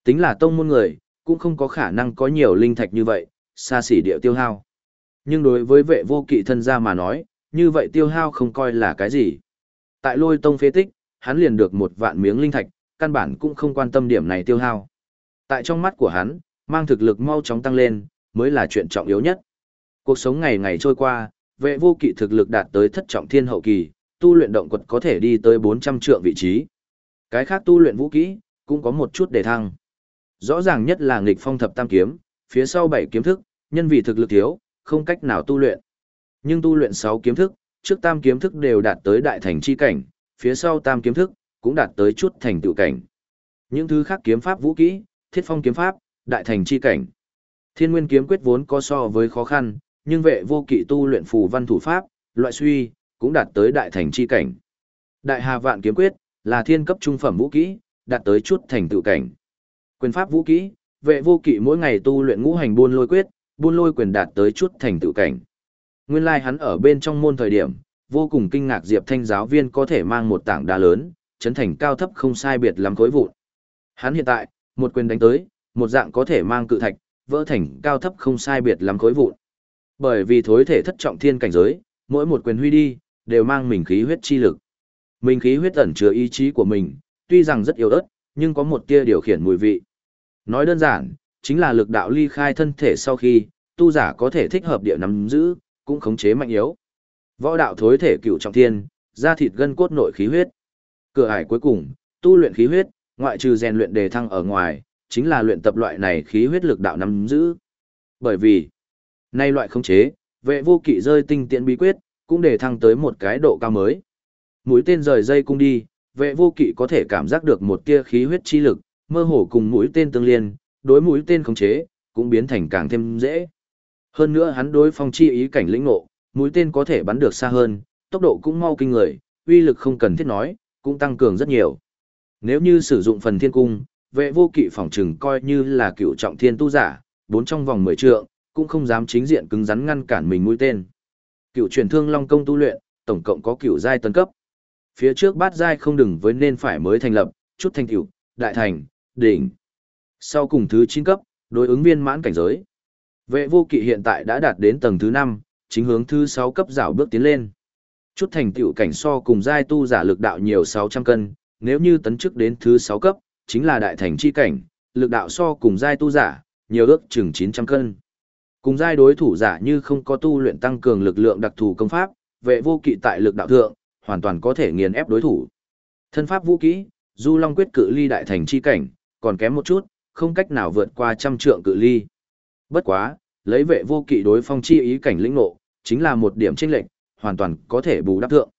Tính là tông môn người, cũng không có khả năng có nhiều linh thạch như vậy, xa xỉ địa tiêu hao. Nhưng đối với vệ vô kỵ thân gia mà nói, như vậy tiêu hao không coi là cái gì. Tại lôi tông phế tích, hắn liền được một vạn miếng linh thạch, căn bản cũng không quan tâm điểm này tiêu hao. Tại trong mắt của hắn, mang thực lực mau chóng tăng lên, mới là chuyện trọng yếu nhất. Cuộc sống ngày ngày trôi qua, vệ vô kỵ thực lực đạt tới thất trọng thiên hậu kỳ, tu luyện động quật có thể đi tới 400 trượng vị trí. Cái khác tu luyện vũ kỹ, cũng có một chút để thăng. Rõ ràng nhất là nghịch phong thập tam kiếm, phía sau bảy kiếm thức, nhân vì thực lực thiếu, không cách nào tu luyện. Nhưng tu luyện 6 kiếm thức, trước tam kiếm thức đều đạt tới đại thành chi cảnh, phía sau tam kiếm thức, cũng đạt tới chút thành tựu cảnh. Những thứ khác kiếm pháp vũ kỹ, thiết phong kiếm pháp, đại thành chi cảnh. Thiên nguyên kiếm quyết vốn có so với khó khăn, nhưng vệ vô kỵ tu luyện phù văn thủ pháp, loại suy, cũng đạt tới đại thành chi cảnh. Đại hà vạn kiếm quyết, là thiên cấp trung phẩm vũ kỹ, đạt tới chút thành tựu cảnh. Quyền pháp vũ kỹ, vệ vô kỵ mỗi ngày tu luyện ngũ hành buôn lôi quyết, buôn lôi quyền đạt tới chút thành tựu cảnh. Nguyên lai like hắn ở bên trong môn thời điểm, vô cùng kinh ngạc Diệp Thanh giáo viên có thể mang một tảng đá lớn, chấn thành cao thấp không sai biệt lắm khối vụn. Hắn hiện tại, một quyền đánh tới, một dạng có thể mang cự thạch, vỡ thành cao thấp không sai biệt lắm khối vụn. Bởi vì thối thể thất trọng thiên cảnh giới, mỗi một quyền huy đi, đều mang mình khí huyết chi lực. Mình khí huyết ẩn chứa ý chí của mình, tuy rằng rất yếu ớt, nhưng có một tia điều khiển mùi vị. Nói đơn giản, chính là lực đạo ly khai thân thể sau khi, tu giả có thể thích hợp địa nắm giữ, cũng khống chế mạnh yếu. Võ đạo thối thể cựu trọng thiên, da thịt gân cốt nội khí huyết. Cửa ải cuối cùng, tu luyện khí huyết, ngoại trừ rèn luyện đề thăng ở ngoài, chính là luyện tập loại này khí huyết lực đạo nắm giữ. Bởi vì, nay loại khống chế, vệ vô kỵ rơi tinh tiện bí quyết, cũng đề thăng tới một cái độ cao mới. Mũi tên rời dây cung đi, vệ vô kỵ có thể cảm giác được một tia khí huyết chi lực, mơ hồ cùng mũi tên tương liên, đối mũi tên khống chế, cũng biến thành càng thêm dễ. Hơn nữa hắn đối phong chi ý cảnh lĩnh ngộ, mũi tên có thể bắn được xa hơn, tốc độ cũng mau kinh người, uy lực không cần thiết nói, cũng tăng cường rất nhiều. Nếu như sử dụng phần thiên cung, vệ vô kỵ phỏng trừng coi như là cựu trọng thiên tu giả, bốn trong vòng 10 trượng, cũng không dám chính diện cứng rắn ngăn cản mình mũi tên. Cựu truyền thương long công tu luyện, tổng cộng có cựu giai tấn cấp. Phía trước bát giai không đừng với nên phải mới thành lập, chút thành cựu, đại thành, đỉnh. Sau cùng thứ 9 cấp, đối ứng viên mãn cảnh giới. Vệ vô kỵ hiện tại đã đạt đến tầng thứ 5, chính hướng thứ 6 cấp rảo bước tiến lên. Chút thành tựu cảnh so cùng giai tu giả lực đạo nhiều 600 cân, nếu như tấn chức đến thứ 6 cấp, chính là đại thành chi cảnh, lực đạo so cùng giai tu giả, nhiều ước chừng 900 cân. Cùng giai đối thủ giả như không có tu luyện tăng cường lực lượng đặc thù công pháp, vệ vô kỵ tại lực đạo thượng, hoàn toàn có thể nghiền ép đối thủ. Thân pháp vũ kỹ, Du Long quyết cự ly đại thành chi cảnh, còn kém một chút, không cách nào vượt qua trăm trượng cự ly. Bất quá, lấy vệ vô kỵ đối phong chi ý cảnh lĩnh ngộ, chính là một điểm chênh lệch, hoàn toàn có thể bù đắp thượng.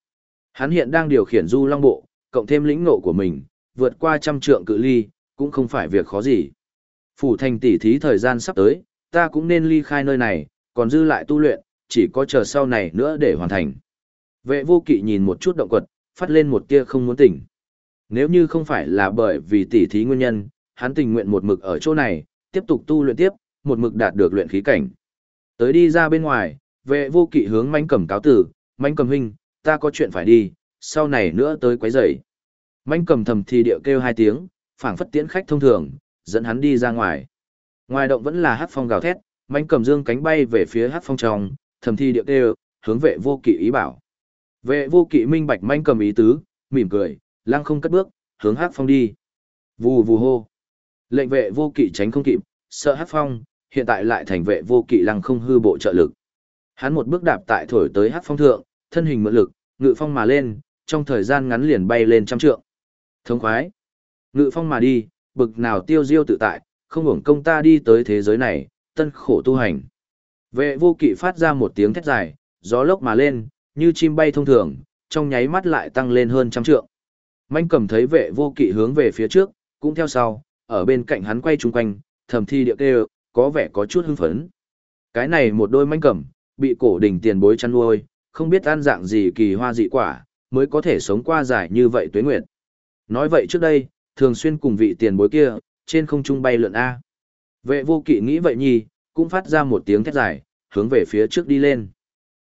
Hắn hiện đang điều khiển Du Long bộ, cộng thêm lĩnh ngộ của mình, vượt qua trăm trượng cự ly, cũng không phải việc khó gì. Phủ thành tỷ thí thời gian sắp tới, ta cũng nên ly khai nơi này, còn dư lại tu luyện, chỉ có chờ sau này nữa để hoàn thành. Vệ vô kỵ nhìn một chút động quật, phát lên một tia không muốn tỉnh. Nếu như không phải là bởi vì tỷ thí nguyên nhân, hắn tình nguyện một mực ở chỗ này, tiếp tục tu luyện tiếp, một mực đạt được luyện khí cảnh. Tới đi ra bên ngoài, vệ vô kỵ hướng manh cầm cáo tử, manh cầm huynh, ta có chuyện phải đi, sau này nữa tới quấy rầy. Manh cầm thầm thì điệu kêu hai tiếng, phảng phất tiễn khách thông thường, dẫn hắn đi ra ngoài. Ngoài động vẫn là hát phong gào thét, manh cầm dương cánh bay về phía hát phong trong, thầm thi điệu kêu, hướng vệ vô kỵ ý bảo. Vệ vô kỵ minh bạch manh cầm ý tứ, mỉm cười, lăng không cất bước, hướng hát phong đi. Vù vù hô. Lệnh vệ vô kỵ tránh không kịp, sợ hát phong, hiện tại lại thành vệ vô kỵ lăng không hư bộ trợ lực. Hắn một bước đạp tại thổi tới hát phong thượng, thân hình mượn lực, ngự phong mà lên, trong thời gian ngắn liền bay lên trăm trượng. Thống khoái. Ngự phong mà đi, bực nào tiêu diêu tự tại, không hưởng công ta đi tới thế giới này, tân khổ tu hành. Vệ vô kỵ phát ra một tiếng thét dài, gió lốc mà lên, như chim bay thông thường, trong nháy mắt lại tăng lên hơn trăm trượng. Manh cầm thấy vệ vô kỵ hướng về phía trước, cũng theo sau, ở bên cạnh hắn quay chung quanh, thầm thi điệu kêu, có vẻ có chút hưng phấn. Cái này một đôi manh cầm, bị cổ đỉnh tiền bối chăn nuôi, không biết ăn dạng gì kỳ hoa dị quả, mới có thể sống qua dài như vậy tuế nguyệt. Nói vậy trước đây, thường xuyên cùng vị tiền bối kia, trên không trung bay lượn A. Vệ vô kỵ nghĩ vậy nhi, cũng phát ra một tiếng thét dài, hướng về phía trước đi lên.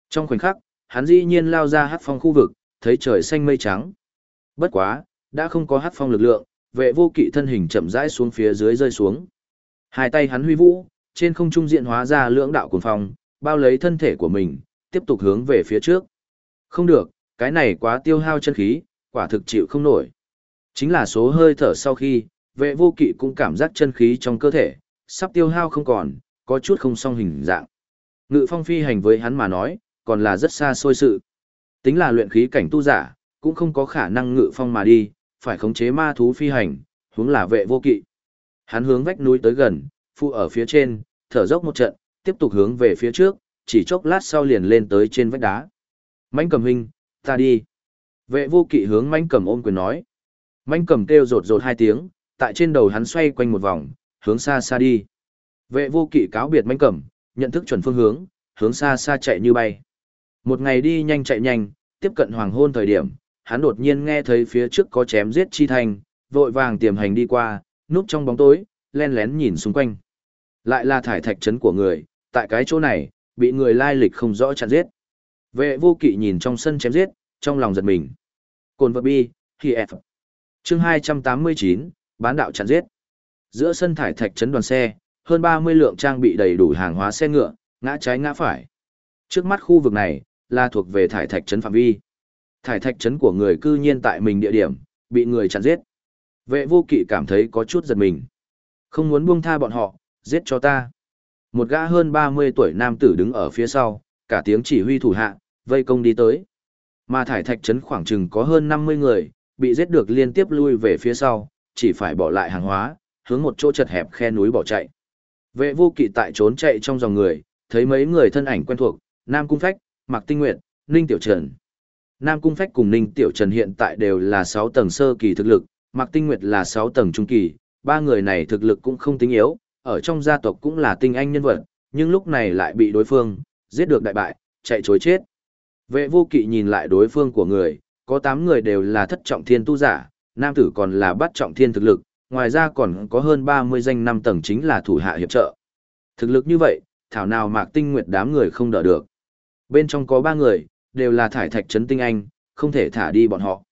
Trong khoảnh khắc, hắn dĩ nhiên lao ra hát phong khu vực, thấy trời xanh mây trắng. Bất quá, đã không có hát phong lực lượng, vệ vô kỵ thân hình chậm rãi xuống phía dưới rơi xuống. Hai tay hắn huy vũ, trên không trung diện hóa ra lưỡng đạo cuồng phong, bao lấy thân thể của mình, tiếp tục hướng về phía trước. Không được, cái này quá tiêu hao chân khí, quả thực chịu không nổi. Chính là số hơi thở sau khi, vệ vô kỵ cũng cảm giác chân khí trong cơ thể, sắp tiêu hao không còn, có chút không song hình dạng. Ngự phong phi hành với hắn mà nói, còn là rất xa xôi sự. Tính là luyện khí cảnh tu giả, cũng không có khả năng ngự phong mà đi, phải khống chế ma thú phi hành, hướng là vệ vô kỵ. Hắn hướng vách núi tới gần, phụ ở phía trên, thở dốc một trận, tiếp tục hướng về phía trước, chỉ chốc lát sau liền lên tới trên vách đá. Mãnh cầm huynh, ta đi. Vệ vô kỵ hướng mãnh cầm ôm quyền nói. Mãnh cầm kêu rột rột hai tiếng, tại trên đầu hắn xoay quanh một vòng, hướng xa xa đi. Vệ vô kỵ cáo biệt mãnh cầm, nhận thức chuẩn phương hướng, hướng xa xa chạy như bay. Một ngày đi nhanh chạy nhanh, tiếp cận hoàng hôn thời điểm, hắn đột nhiên nghe thấy phía trước có chém giết chi thành, vội vàng tiềm hành đi qua, núp trong bóng tối, len lén nhìn xung quanh. Lại là thải thạch trấn của người, tại cái chỗ này, bị người lai lịch không rõ chặn giết. Vệ vô kỵ nhìn trong sân chém giết, trong lòng giật mình. Cồn vật bi, khi F. Chương 289, bán đạo chặn giết. Giữa sân thải thạch trấn đoàn xe, hơn 30 lượng trang bị đầy đủ hàng hóa xe ngựa, ngã trái ngã phải. Trước mắt khu vực này, là thuộc về thải thạch trấn phạm vi. Thải thạch trấn của người cư nhiên tại mình địa điểm, bị người chặn giết. Vệ vô kỵ cảm thấy có chút giật mình. Không muốn buông tha bọn họ, giết cho ta. Một gã hơn 30 tuổi nam tử đứng ở phía sau, cả tiếng chỉ huy thủ hạ, vây công đi tới. Mà thải thạch trấn khoảng chừng có hơn 50 người, bị giết được liên tiếp lui về phía sau, chỉ phải bỏ lại hàng hóa, hướng một chỗ chật hẹp khe núi bỏ chạy. Vệ vô kỵ tại trốn chạy trong dòng người, thấy mấy người thân ảnh quen thuộc, Nam Cung Phách, Mạc Tinh Nguyệt, Ninh Tiểu Trần. Nam Cung Phách cùng Ninh Tiểu Trần hiện tại đều là 6 tầng sơ kỳ thực lực, Mạc Tinh Nguyệt là 6 tầng trung kỳ, ba người này thực lực cũng không tính yếu, ở trong gia tộc cũng là tinh anh nhân vật, nhưng lúc này lại bị đối phương giết được đại bại, chạy chối chết. Vệ vô kỵ nhìn lại đối phương của người, có 8 người đều là thất trọng thiên tu giả, nam tử còn là bắt trọng thiên thực lực, ngoài ra còn có hơn 30 danh năm tầng chính là thủ hạ hiệp trợ. Thực lực như vậy, thảo nào mạc tinh nguyệt đám người không đỡ được. Bên trong có 3 người, đều là thải thạch trấn tinh anh, không thể thả đi bọn họ.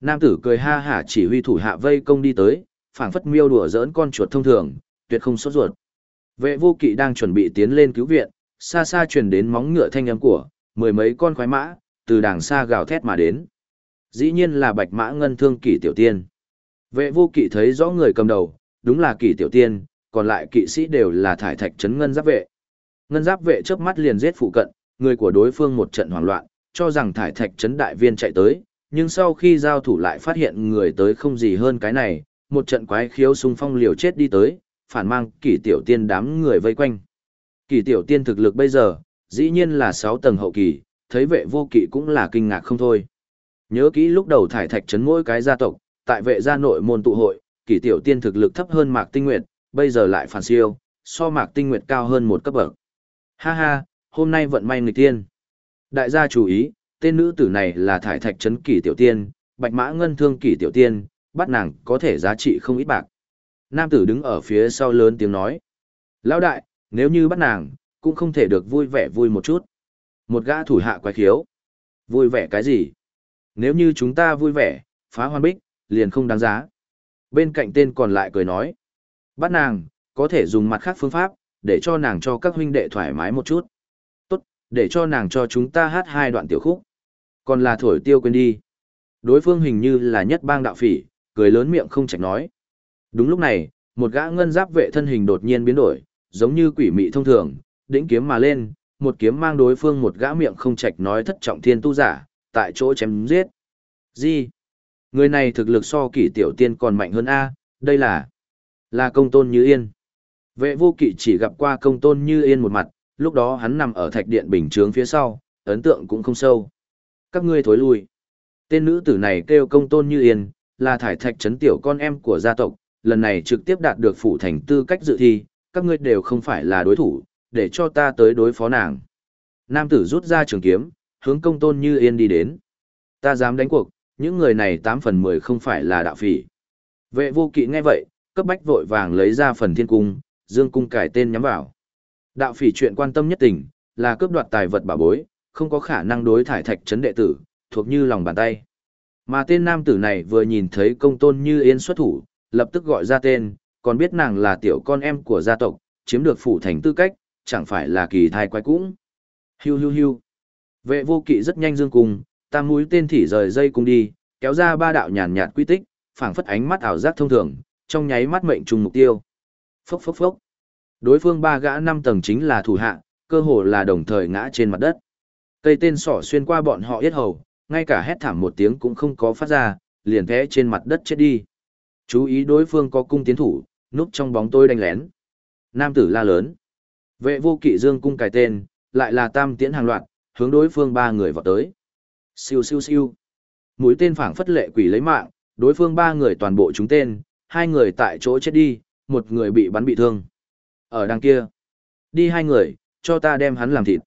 Nam tử cười ha hả chỉ huy thủ hạ vây công đi tới, phảng phất miêu đùa giỡn con chuột thông thường, tuyệt không sốt ruột. Vệ vô kỵ đang chuẩn bị tiến lên cứu viện, xa xa truyền đến móng ngựa thanh âm của, mười mấy con khoái mã, từ đàng xa gào thét mà đến. Dĩ nhiên là bạch mã ngân thương kỷ tiểu tiên. Vệ vô kỵ thấy rõ người cầm đầu, đúng là kỷ tiểu tiên, còn lại kỵ sĩ đều là thải thạch trấn ngân giáp vệ. Ngân giáp vệ chớp mắt liền giết phụ cận, người của đối phương một trận hoảng loạn, cho rằng thải thạch trấn đại viên chạy tới, nhưng sau khi giao thủ lại phát hiện người tới không gì hơn cái này, một trận quái khiếu xung phong liều chết đi tới, phản mang kỷ tiểu tiên đám người vây quanh. Kỷ tiểu tiên thực lực bây giờ, dĩ nhiên là 6 tầng hậu kỳ, thấy vệ vô kỵ cũng là kinh ngạc không thôi. Nhớ kỹ lúc đầu thải thạch trấn mỗi cái gia tộc, tại vệ gia nội môn tụ hội, kỷ tiểu tiên thực lực thấp hơn Mạc Tinh Nguyệt, bây giờ lại phản siêu, so Mạc Tinh Nguyệt cao hơn một cấp bậc. Ha ha, hôm nay vận may người tiên. Đại gia chú ý, tên nữ tử này là thải thạch trấn kỷ tiểu tiên, bạch mã ngân thương kỷ tiểu tiên, bắt nàng có thể giá trị không ít bạc. Nam tử đứng ở phía sau lớn tiếng nói. Lão đại, nếu như bắt nàng, cũng không thể được vui vẻ vui một chút. Một gã thủ hạ quái khiếu. Vui vẻ cái gì? Nếu như chúng ta vui vẻ, phá hoan bích, liền không đáng giá. Bên cạnh tên còn lại cười nói. Bắt nàng, có thể dùng mặt khác phương pháp, để cho nàng cho các huynh đệ thoải mái một chút. Tốt, để cho nàng cho chúng ta hát hai đoạn tiểu khúc. Còn là thổi tiêu quên đi. Đối phương hình như là nhất bang đạo phỉ, cười lớn miệng không chạch nói. Đúng lúc này, một gã ngân giáp vệ thân hình đột nhiên biến đổi, giống như quỷ mị thông thường, đĩnh kiếm mà lên, một kiếm mang đối phương một gã miệng không chạch nói thất trọng thiên tu giả, tại chỗ chém giết. Gì? Người này thực lực so kỷ tiểu tiên còn mạnh hơn A, đây là... là công tôn như yên. Vệ vô kỵ chỉ gặp qua công tôn như yên một mặt, lúc đó hắn nằm ở thạch điện bình trướng phía sau, ấn tượng cũng không sâu. Các ngươi thối lui. Tên nữ tử này kêu công tôn như yên, là thải thạch trấn tiểu con em của gia tộc, lần này trực tiếp đạt được phủ thành tư cách dự thi, các ngươi đều không phải là đối thủ, để cho ta tới đối phó nàng. Nam tử rút ra trường kiếm, hướng công tôn như yên đi đến. Ta dám đánh cuộc, những người này 8 phần 10 không phải là đạo phỉ. Vệ vô kỵ nghe vậy, cấp bách vội vàng lấy ra phần thiên cung, dương cung cải tên nhắm vào. Đạo phỉ chuyện quan tâm nhất tình, là cướp đoạt tài vật bảo bối, không có khả năng đối thải thạch trấn đệ tử, thuộc như lòng bàn tay. Mà tên nam tử này vừa nhìn thấy công tôn như yên xuất thủ, lập tức gọi ra tên, còn biết nàng là tiểu con em của gia tộc, chiếm được phủ thành tư cách, chẳng phải là kỳ thai quái cũng. Hiu hiu hiu. Vệ vô kỵ rất nhanh dương cung, tam mũi tên thỉ rời dây cung đi, kéo ra ba đạo nhàn nhạt quy tích, phảng phất ánh mắt ảo giác thông thường, trong nháy mắt mệnh trùng mục tiêu. Phốc phốc phốc. Đối phương ba gã năm tầng chính là thủ hạ, cơ hồ là đồng thời ngã trên mặt đất. Cây tên sỏ xuyên qua bọn họ yết hầu, ngay cả hét thảm một tiếng cũng không có phát ra, liền té trên mặt đất chết đi. Chú ý đối phương có cung tiến thủ, núp trong bóng tôi đánh lén. Nam tử la lớn. Vệ vô kỵ dương cung cài tên, lại là tam tiễn hàng loạt, hướng đối phương ba người vào tới. Siêu siêu siêu. Mũi tên phảng phất lệ quỷ lấy mạng, đối phương ba người toàn bộ chúng tên, hai người tại chỗ chết đi, một người bị bắn bị thương. Ở đằng kia. Đi hai người, cho ta đem hắn làm thịt.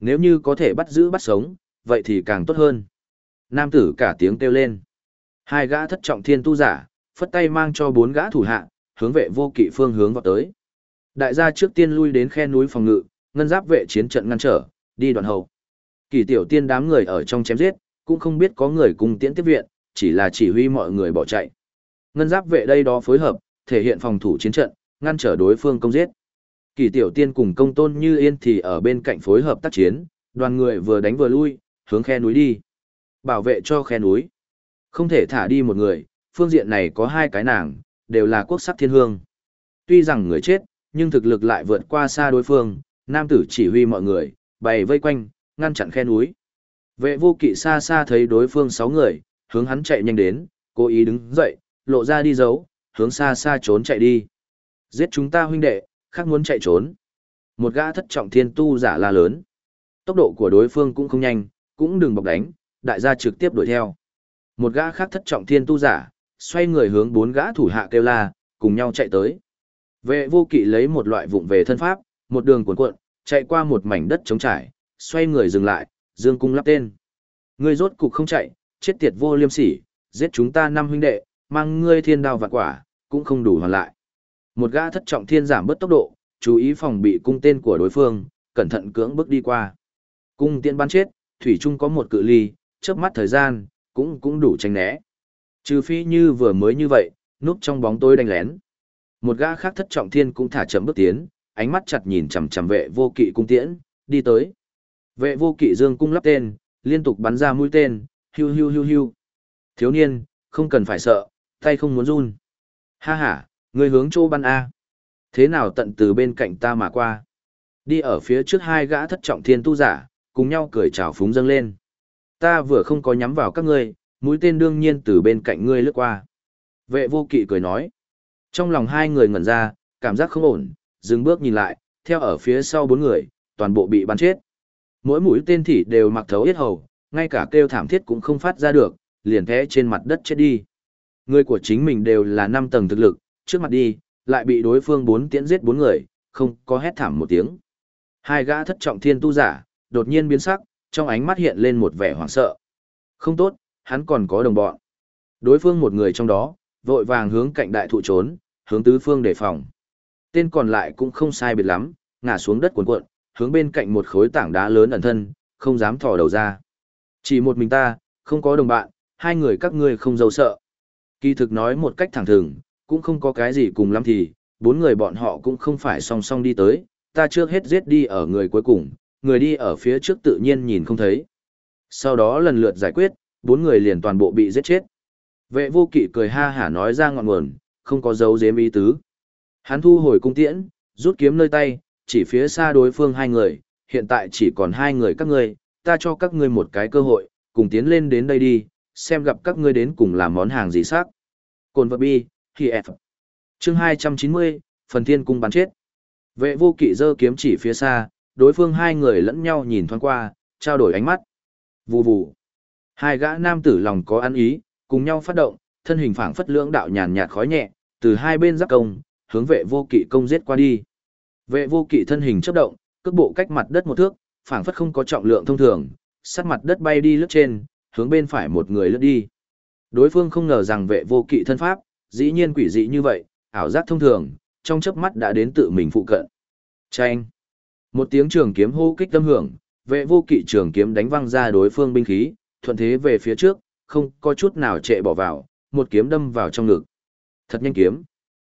Nếu như có thể bắt giữ bắt sống, vậy thì càng tốt hơn. Nam tử cả tiếng kêu lên. Hai gã thất trọng thiên tu giả, phất tay mang cho bốn gã thủ hạ, hướng vệ vô kỵ phương hướng vào tới. Đại gia trước tiên lui đến khe núi phòng ngự, ngân giáp vệ chiến trận ngăn trở, đi đoạn hậu. Kỳ tiểu tiên đám người ở trong chém giết, cũng không biết có người cùng tiễn tiếp viện, chỉ là chỉ huy mọi người bỏ chạy. Ngân giáp vệ đây đó phối hợp, thể hiện phòng thủ chiến trận, ngăn trở đối phương công giết. Kỳ tiểu tiên cùng công tôn như yên thì ở bên cạnh phối hợp tác chiến, đoàn người vừa đánh vừa lui, hướng khe núi đi. Bảo vệ cho khe núi. Không thể thả đi một người, phương diện này có hai cái nàng, đều là quốc sắc thiên hương. Tuy rằng người chết, nhưng thực lực lại vượt qua xa đối phương, nam tử chỉ huy mọi người, bày vây quanh, ngăn chặn khe núi. Vệ vô kỵ xa xa thấy đối phương sáu người, hướng hắn chạy nhanh đến, cố ý đứng dậy, lộ ra đi giấu, hướng xa xa trốn chạy đi. Giết chúng ta huynh đệ, khác muốn chạy trốn. Một gã thất trọng thiên tu giả la lớn. Tốc độ của đối phương cũng không nhanh, cũng đừng bọc đánh, đại gia trực tiếp đuổi theo. Một gã khác thất trọng thiên tu giả, xoay người hướng bốn gã thủ hạ kêu la, cùng nhau chạy tới. Vệ vô kỵ lấy một loại vụng về thân pháp, một đường cuộn cuộn, chạy qua một mảnh đất trống trải, xoay người dừng lại, dương cung lắp tên. Ngươi rốt cục không chạy, chết tiệt vô liêm sỉ, giết chúng ta năm huynh đệ, mang ngươi thiên đao vạn quả, cũng không đủ hoàn lại. Một gã thất trọng thiên giảm bớt tốc độ, chú ý phòng bị cung tên của đối phương, cẩn thận cưỡng bước đi qua. Cung tiên bắn chết, thủy trung có một cự ly, chớp mắt thời gian, cũng cũng đủ tránh né. Trừ phi như vừa mới như vậy, núp trong bóng tối đánh lén. Một gã khác thất trọng thiên cũng thả chậm bước tiến, ánh mắt chặt nhìn chằm chằm vệ vô kỵ cung tiễn, đi tới. Vệ vô kỵ dương cung lắp tên, liên tục bắn ra mũi tên, hiu hiu hiu hiu. Thiếu niên, không cần phải sợ, tay không muốn run. Ha ha, người hướng chỗ bắn A. Thế nào tận từ bên cạnh ta mà qua. Đi ở phía trước hai gã thất trọng thiên tu giả, cùng nhau cười chào phúng dâng lên. Ta vừa không có nhắm vào các ngươi, mũi tên đương nhiên từ bên cạnh ngươi lướt qua. Vệ vô kỵ cười nói. Trong lòng hai người ngẩn ra, cảm giác không ổn, dừng bước nhìn lại, theo ở phía sau bốn người, toàn bộ bị bắn chết. Mỗi mũi tên thỉ đều mặc thấu hết hầu, ngay cả kêu thảm thiết cũng không phát ra được, liền thế trên mặt đất chết đi. Người của chính mình đều là năm tầng thực lực, trước mặt đi, lại bị đối phương bốn tiễn giết bốn người, không có hét thảm một tiếng. Hai gã thất trọng thiên tu giả, đột nhiên biến sắc, trong ánh mắt hiện lên một vẻ hoảng sợ. Không tốt, hắn còn có đồng bọn. Đối phương một người trong đó, vội vàng hướng cạnh đại thụ trốn, hướng tứ phương đề phòng. Tên còn lại cũng không sai biệt lắm, ngã xuống đất cuộn cuộn, hướng bên cạnh một khối tảng đá lớn ẩn thân, không dám thò đầu ra. Chỉ một mình ta, không có đồng bạn, hai người các ngươi không giấu sợ. Kỳ thực nói một cách thẳng thừng, cũng không có cái gì cùng lắm thì, bốn người bọn họ cũng không phải song song đi tới, ta trước hết giết đi ở người cuối cùng, người đi ở phía trước tự nhiên nhìn không thấy. Sau đó lần lượt giải quyết, bốn người liền toàn bộ bị giết chết. Vệ vô kỵ cười ha hả nói ra ngọn nguồn, không có dấu dếm ý tứ. Hắn thu hồi cung tiễn, rút kiếm nơi tay, chỉ phía xa đối phương hai người, hiện tại chỉ còn hai người các ngươi, ta cho các ngươi một cái cơ hội, cùng tiến lên đến đây đi, xem gặp các ngươi đến cùng làm món hàng gì xác. Cồn vật bi, thì F. Chương 290, phần thiên cung bắn chết. Vệ vô kỵ giơ kiếm chỉ phía xa, đối phương hai người lẫn nhau nhìn thoáng qua, trao đổi ánh mắt. Vù vù. Hai gã nam tử lòng có ăn ý, cùng nhau phát động, thân hình phảng phất lưỡng đạo nhàn nhạt khói nhẹ, từ hai bên giáp công, hướng vệ vô kỵ công giết qua đi. Vệ vô kỵ thân hình chấp động, cước bộ cách mặt đất một thước, phảng phất không có trọng lượng thông thường, sát mặt đất bay đi lướt trên, hướng bên phải một người lướt đi. Đối phương không ngờ rằng vệ vô kỵ thân pháp, dĩ nhiên quỷ dị như vậy, ảo giác thông thường, trong chớp mắt đã đến tự mình phụ cận. Chanh! Một tiếng trường kiếm hô kích tâm hưởng, vệ vô kỵ trường kiếm đánh văng ra đối phương binh khí, thuận thế về phía trước, không có chút nào trệ bỏ vào, một kiếm đâm vào trong ngực. Thật nhanh kiếm.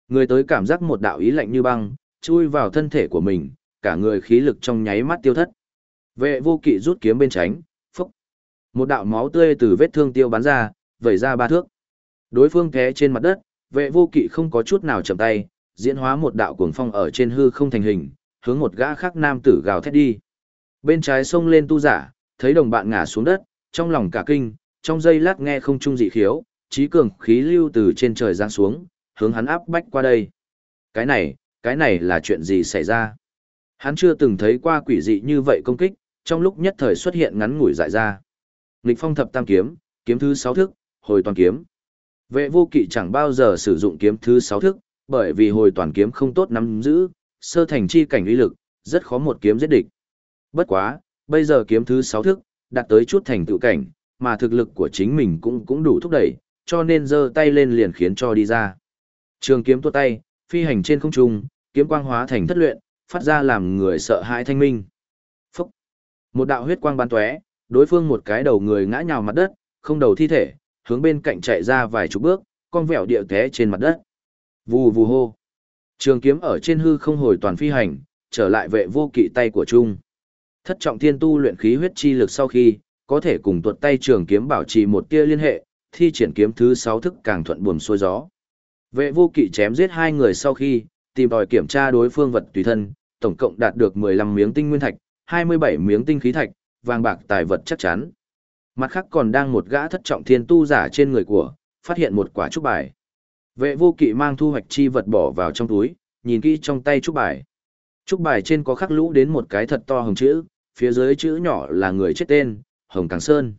Người tới cảm giác một đạo ý lạnh như băng, chui vào thân thể của mình, cả người khí lực trong nháy mắt tiêu thất. Vệ vô kỵ rút kiếm bên tránh, phúc. Một đạo máu tươi từ vết thương tiêu bắn ra, vẩy ra ba thước. Đối phương té trên mặt đất, vệ vô kỵ không có chút nào chậm tay, diễn hóa một đạo cuồng phong ở trên hư không thành hình, hướng một gã khác nam tử gào thét đi. Bên trái sông lên tu giả, thấy đồng bạn ngã xuống đất, trong lòng cả kinh, trong giây lát nghe không trung dị khiếu, trí cường khí lưu từ trên trời giáng xuống, hướng hắn áp bách qua đây. Cái này, cái này là chuyện gì xảy ra? Hắn chưa từng thấy qua quỷ dị như vậy công kích, trong lúc nhất thời xuất hiện ngắn ngủi dại ra. Nghịch phong thập tam kiếm, kiếm thứ sáu thức, hồi toàn kiếm. Vệ vô kỵ chẳng bao giờ sử dụng kiếm thứ sáu thức, bởi vì hồi toàn kiếm không tốt nắm giữ, sơ thành chi cảnh uy lực, rất khó một kiếm giết địch. Bất quá, bây giờ kiếm thứ sáu thức, đạt tới chút thành tựu cảnh, mà thực lực của chính mình cũng cũng đủ thúc đẩy, cho nên giơ tay lên liền khiến cho đi ra. Trường kiếm tuột tay, phi hành trên không trung, kiếm quang hóa thành thất luyện, phát ra làm người sợ hãi thanh minh. Phúc! Một đạo huyết quang bắn tóe, đối phương một cái đầu người ngã nhào mặt đất, không đầu thi thể, hướng bên cạnh chạy ra vài chục bước, con vẹo điệu té trên mặt đất. Vù vù hô. Trường kiếm ở trên hư không hồi toàn phi hành, trở lại vệ vô kỵ tay của Trung. Thất trọng thiên tu luyện khí huyết chi lực sau khi, có thể cùng tuột tay trường kiếm bảo trì một tia liên hệ, thi triển kiếm thứ sáu thức càng thuận buồm xuôi gió. Vệ vô kỵ chém giết hai người sau khi, tìm đòi kiểm tra đối phương vật tùy thân, tổng cộng đạt được 15 miếng tinh nguyên thạch, 27 miếng tinh khí thạch, vàng bạc tài vật chắc chắn. Mặt khác còn đang một gã thất trọng thiên tu giả trên người của, phát hiện một quả trúc bài. Vệ vô kỵ mang thu hoạch chi vật bỏ vào trong túi, nhìn kỹ trong tay trúc bài. Trúc bài trên có khắc lũ đến một cái thật to hồng chữ, phía dưới chữ nhỏ là người chết tên, Hồng Càng Sơn.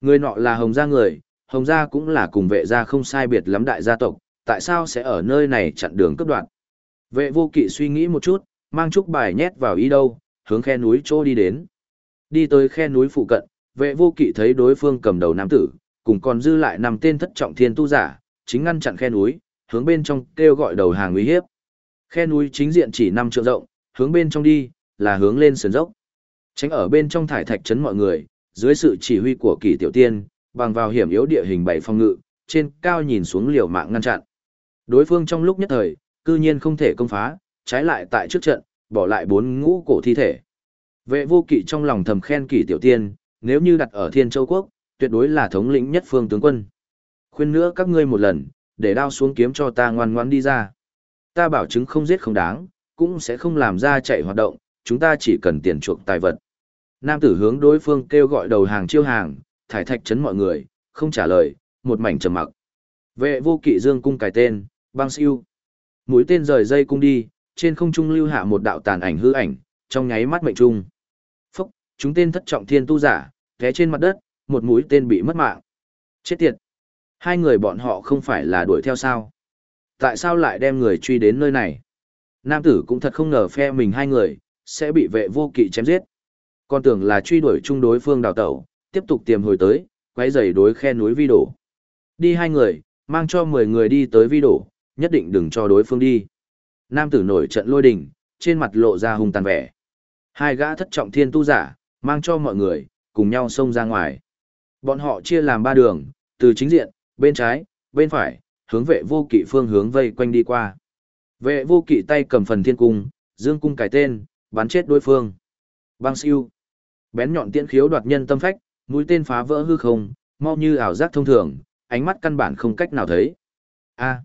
Người nọ là Hồng gia người, Hồng gia cũng là cùng vệ gia không sai biệt lắm đại gia tộc, tại sao sẽ ở nơi này chặn đường cấp đoạn. Vệ vô kỵ suy nghĩ một chút, mang chút bài nhét vào ý đâu, hướng khe núi chỗ đi đến. Đi tới khe núi phụ cận, vệ vô kỵ thấy đối phương cầm đầu nam tử, cùng còn dư lại nằm tên thất trọng thiên tu giả, chính ngăn chặn khe núi, hướng bên trong kêu gọi đầu hàng uy hiếp. Khe núi chính diện chỉ năm trượng rộng, hướng bên trong đi, là hướng lên sườn dốc. Tránh ở bên trong thải thạch trấn mọi người, dưới sự chỉ huy của kỳ tiểu tiên, bằng vào hiểm yếu địa hình bảy phong ngự, trên cao nhìn xuống liều mạng ngăn chặn. Đối phương trong lúc nhất thời, cư nhiên không thể công phá, trái lại tại trước trận, bỏ lại bốn ngũ cổ thi thể. Vệ vô kỵ trong lòng thầm khen kỳ tiểu tiên, nếu như đặt ở Thiên Châu Quốc, tuyệt đối là thống lĩnh nhất phương tướng quân. Khuyên nữa các ngươi một lần, để đao xuống kiếm cho ta ngoan ngoãn đi ra. Ta bảo chứng không giết không đáng, cũng sẽ không làm ra chạy hoạt động, chúng ta chỉ cần tiền chuộc tài vật. Nam tử hướng đối phương kêu gọi đầu hàng chiêu hàng, thải thạch chấn mọi người, không trả lời, một mảnh trầm mặc. Vệ vô kỵ dương cung cài tên, băng siêu. Mũi tên rời dây cung đi, trên không trung lưu hạ một đạo tàn ảnh hư ảnh, trong nháy mắt mệnh trung. Phúc, chúng tên thất trọng thiên tu giả, té trên mặt đất, một mũi tên bị mất mạng. Chết tiệt. Hai người bọn họ không phải là đuổi theo sao? Tại sao lại đem người truy đến nơi này? Nam tử cũng thật không ngờ phe mình hai người, sẽ bị vệ vô kỵ chém giết. Con tưởng là truy đuổi chung đối phương đào tẩu, tiếp tục tiềm hồi tới, quấy giày đối khe núi vi đổ. Đi hai người, mang cho 10 người đi tới vi đổ, nhất định đừng cho đối phương đi. Nam tử nổi trận lôi đình, trên mặt lộ ra hung tàn vẻ. Hai gã thất trọng thiên tu giả, mang cho mọi người, cùng nhau xông ra ngoài. Bọn họ chia làm ba đường, từ chính diện, bên trái, bên phải, hướng vệ vô kỵ phương hướng vây quanh đi qua. Vệ vô kỵ tay cầm phần thiên cung, dương cung cải tên, bắn chết đối phương. Băng siêu. Bén nhọn tiễn khiếu đoạt nhân tâm phách, mũi tên phá vỡ hư không, mau như ảo giác thông thường, ánh mắt căn bản không cách nào thấy. A.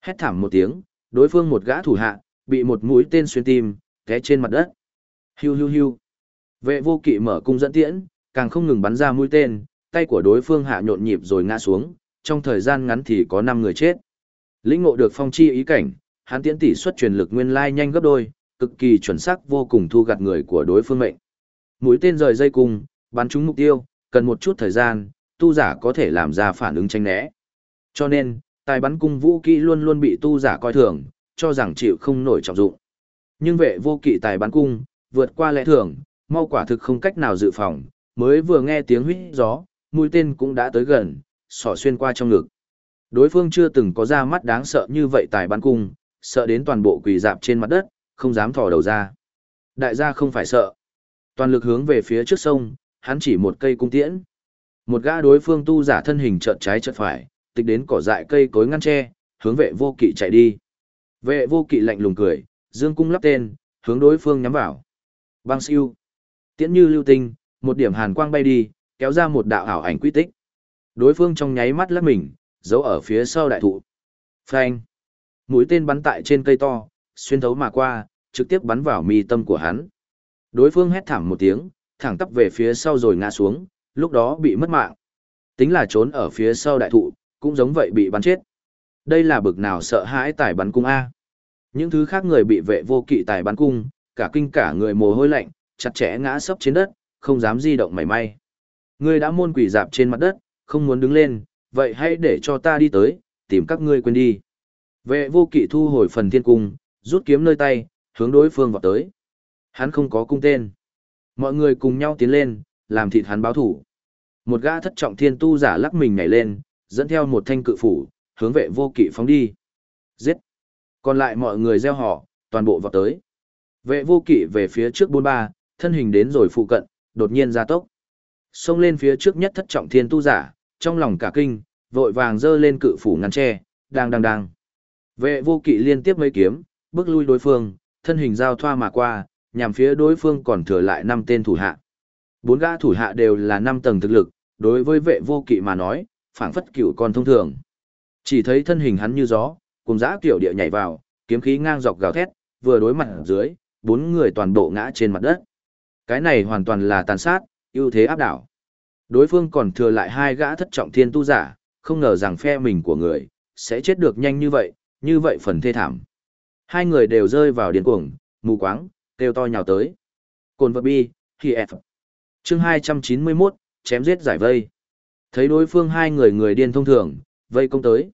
Hét thảm một tiếng, đối phương một gã thủ hạ, bị một mũi tên xuyên tim, té trên mặt đất. Hiu hiu hiu. Vệ vô kỵ mở cung dẫn tiễn, càng không ngừng bắn ra mũi tên, tay của đối phương hạ nhộn nhịp rồi ngã xuống, trong thời gian ngắn thì có 5 người chết. Lĩnh ngộ được phong chi ý cảnh, hắn tiễn tỷ suất truyền lực nguyên lai nhanh gấp đôi, cực kỳ chuẩn xác vô cùng thu gặt người của đối phương mệnh. Mũi tên rời dây cung, bắn trúng mục tiêu, cần một chút thời gian, tu giả có thể làm ra phản ứng tranh né. Cho nên, tài bắn cung vũ kỹ luôn luôn bị tu giả coi thường, cho rằng chịu không nổi trọng dụng. Nhưng vệ vô kỵ tài bắn cung, vượt qua lẽ thường, mau quả thực không cách nào dự phòng, mới vừa nghe tiếng huýt gió, mũi tên cũng đã tới gần, sỏ xuyên qua trong ngực. Đối phương chưa từng có ra mắt đáng sợ như vậy tài bắn cung, sợ đến toàn bộ quỳ dạp trên mặt đất, không dám thò đầu ra. Đại gia không phải sợ. Toàn lực hướng về phía trước sông, hắn chỉ một cây cung tiễn. Một gã đối phương tu giả thân hình chợt trái chợt phải, tịch đến cỏ dại cây cối ngăn tre, hướng vệ vô kỵ chạy đi. Vệ vô kỵ lạnh lùng cười, dương cung lắp tên, hướng đối phương nhắm vào. Bang siêu. Tiễn như lưu tinh, một điểm hàn quang bay đi, kéo ra một đạo ảo ảnh quy tích. Đối phương trong nháy mắt lắc mình, giấu ở phía sau đại thụ. Phanh. Mũi tên bắn tại trên cây to, xuyên thấu mà qua, trực tiếp bắn vào mi tâm của hắn. Đối phương hét thảm một tiếng, thẳng tắp về phía sau rồi ngã xuống, lúc đó bị mất mạng. Tính là trốn ở phía sau đại thụ, cũng giống vậy bị bắn chết. Đây là bực nào sợ hãi tài bắn cung A. Những thứ khác người bị vệ vô kỵ tài bắn cung, cả kinh cả người mồ hôi lạnh, chặt chẽ ngã sấp trên đất, không dám di động mảy may. Ngươi đã môn quỷ dạp trên mặt đất, không muốn đứng lên, vậy hãy để cho ta đi tới, tìm các ngươi quên đi. Vệ vô kỵ thu hồi phần thiên cung, rút kiếm nơi tay, hướng đối phương vào tới. Hắn không có cung tên. Mọi người cùng nhau tiến lên, làm thịt hắn báo thủ. Một gã thất trọng thiên tu giả lắc mình nhảy lên, dẫn theo một thanh cự phủ, hướng vệ vô kỵ phóng đi. Giết! Còn lại mọi người gieo họ, toàn bộ vào tới. Vệ vô kỵ về phía trước bốn ba, thân hình đến rồi phụ cận, đột nhiên ra tốc. Xông lên phía trước nhất thất trọng thiên tu giả, trong lòng cả kinh, vội vàng giơ lên cự phủ ngăn tre, đang đang đang. Vệ vô kỵ liên tiếp mấy kiếm, bước lui đối phương, thân hình giao thoa mà qua, nhằm phía đối phương còn thừa lại năm tên thủ hạ. Bốn gã thủ hạ đều là năm tầng thực lực, đối với vệ vô kỵ mà nói, phảng phất cựu con thông thường. Chỉ thấy thân hình hắn như gió, cùng giã kiểu địa nhảy vào, kiếm khí ngang dọc gào thét, vừa đối mặt dưới, bốn người toàn bộ ngã trên mặt đất. Cái này hoàn toàn là tàn sát, ưu thế áp đảo. Đối phương còn thừa lại hai gã thất trọng thiên tu giả, không ngờ rằng phe mình của người, sẽ chết được nhanh như vậy, như vậy phần thê thảm. Hai người đều rơi vào điên cuồng, mù quáng, kêu to nhào tới. Cồn vật bi, khi F. Chương 291, chém giết giải vây. Thấy đối phương hai người người điên thông thường, vây công tới.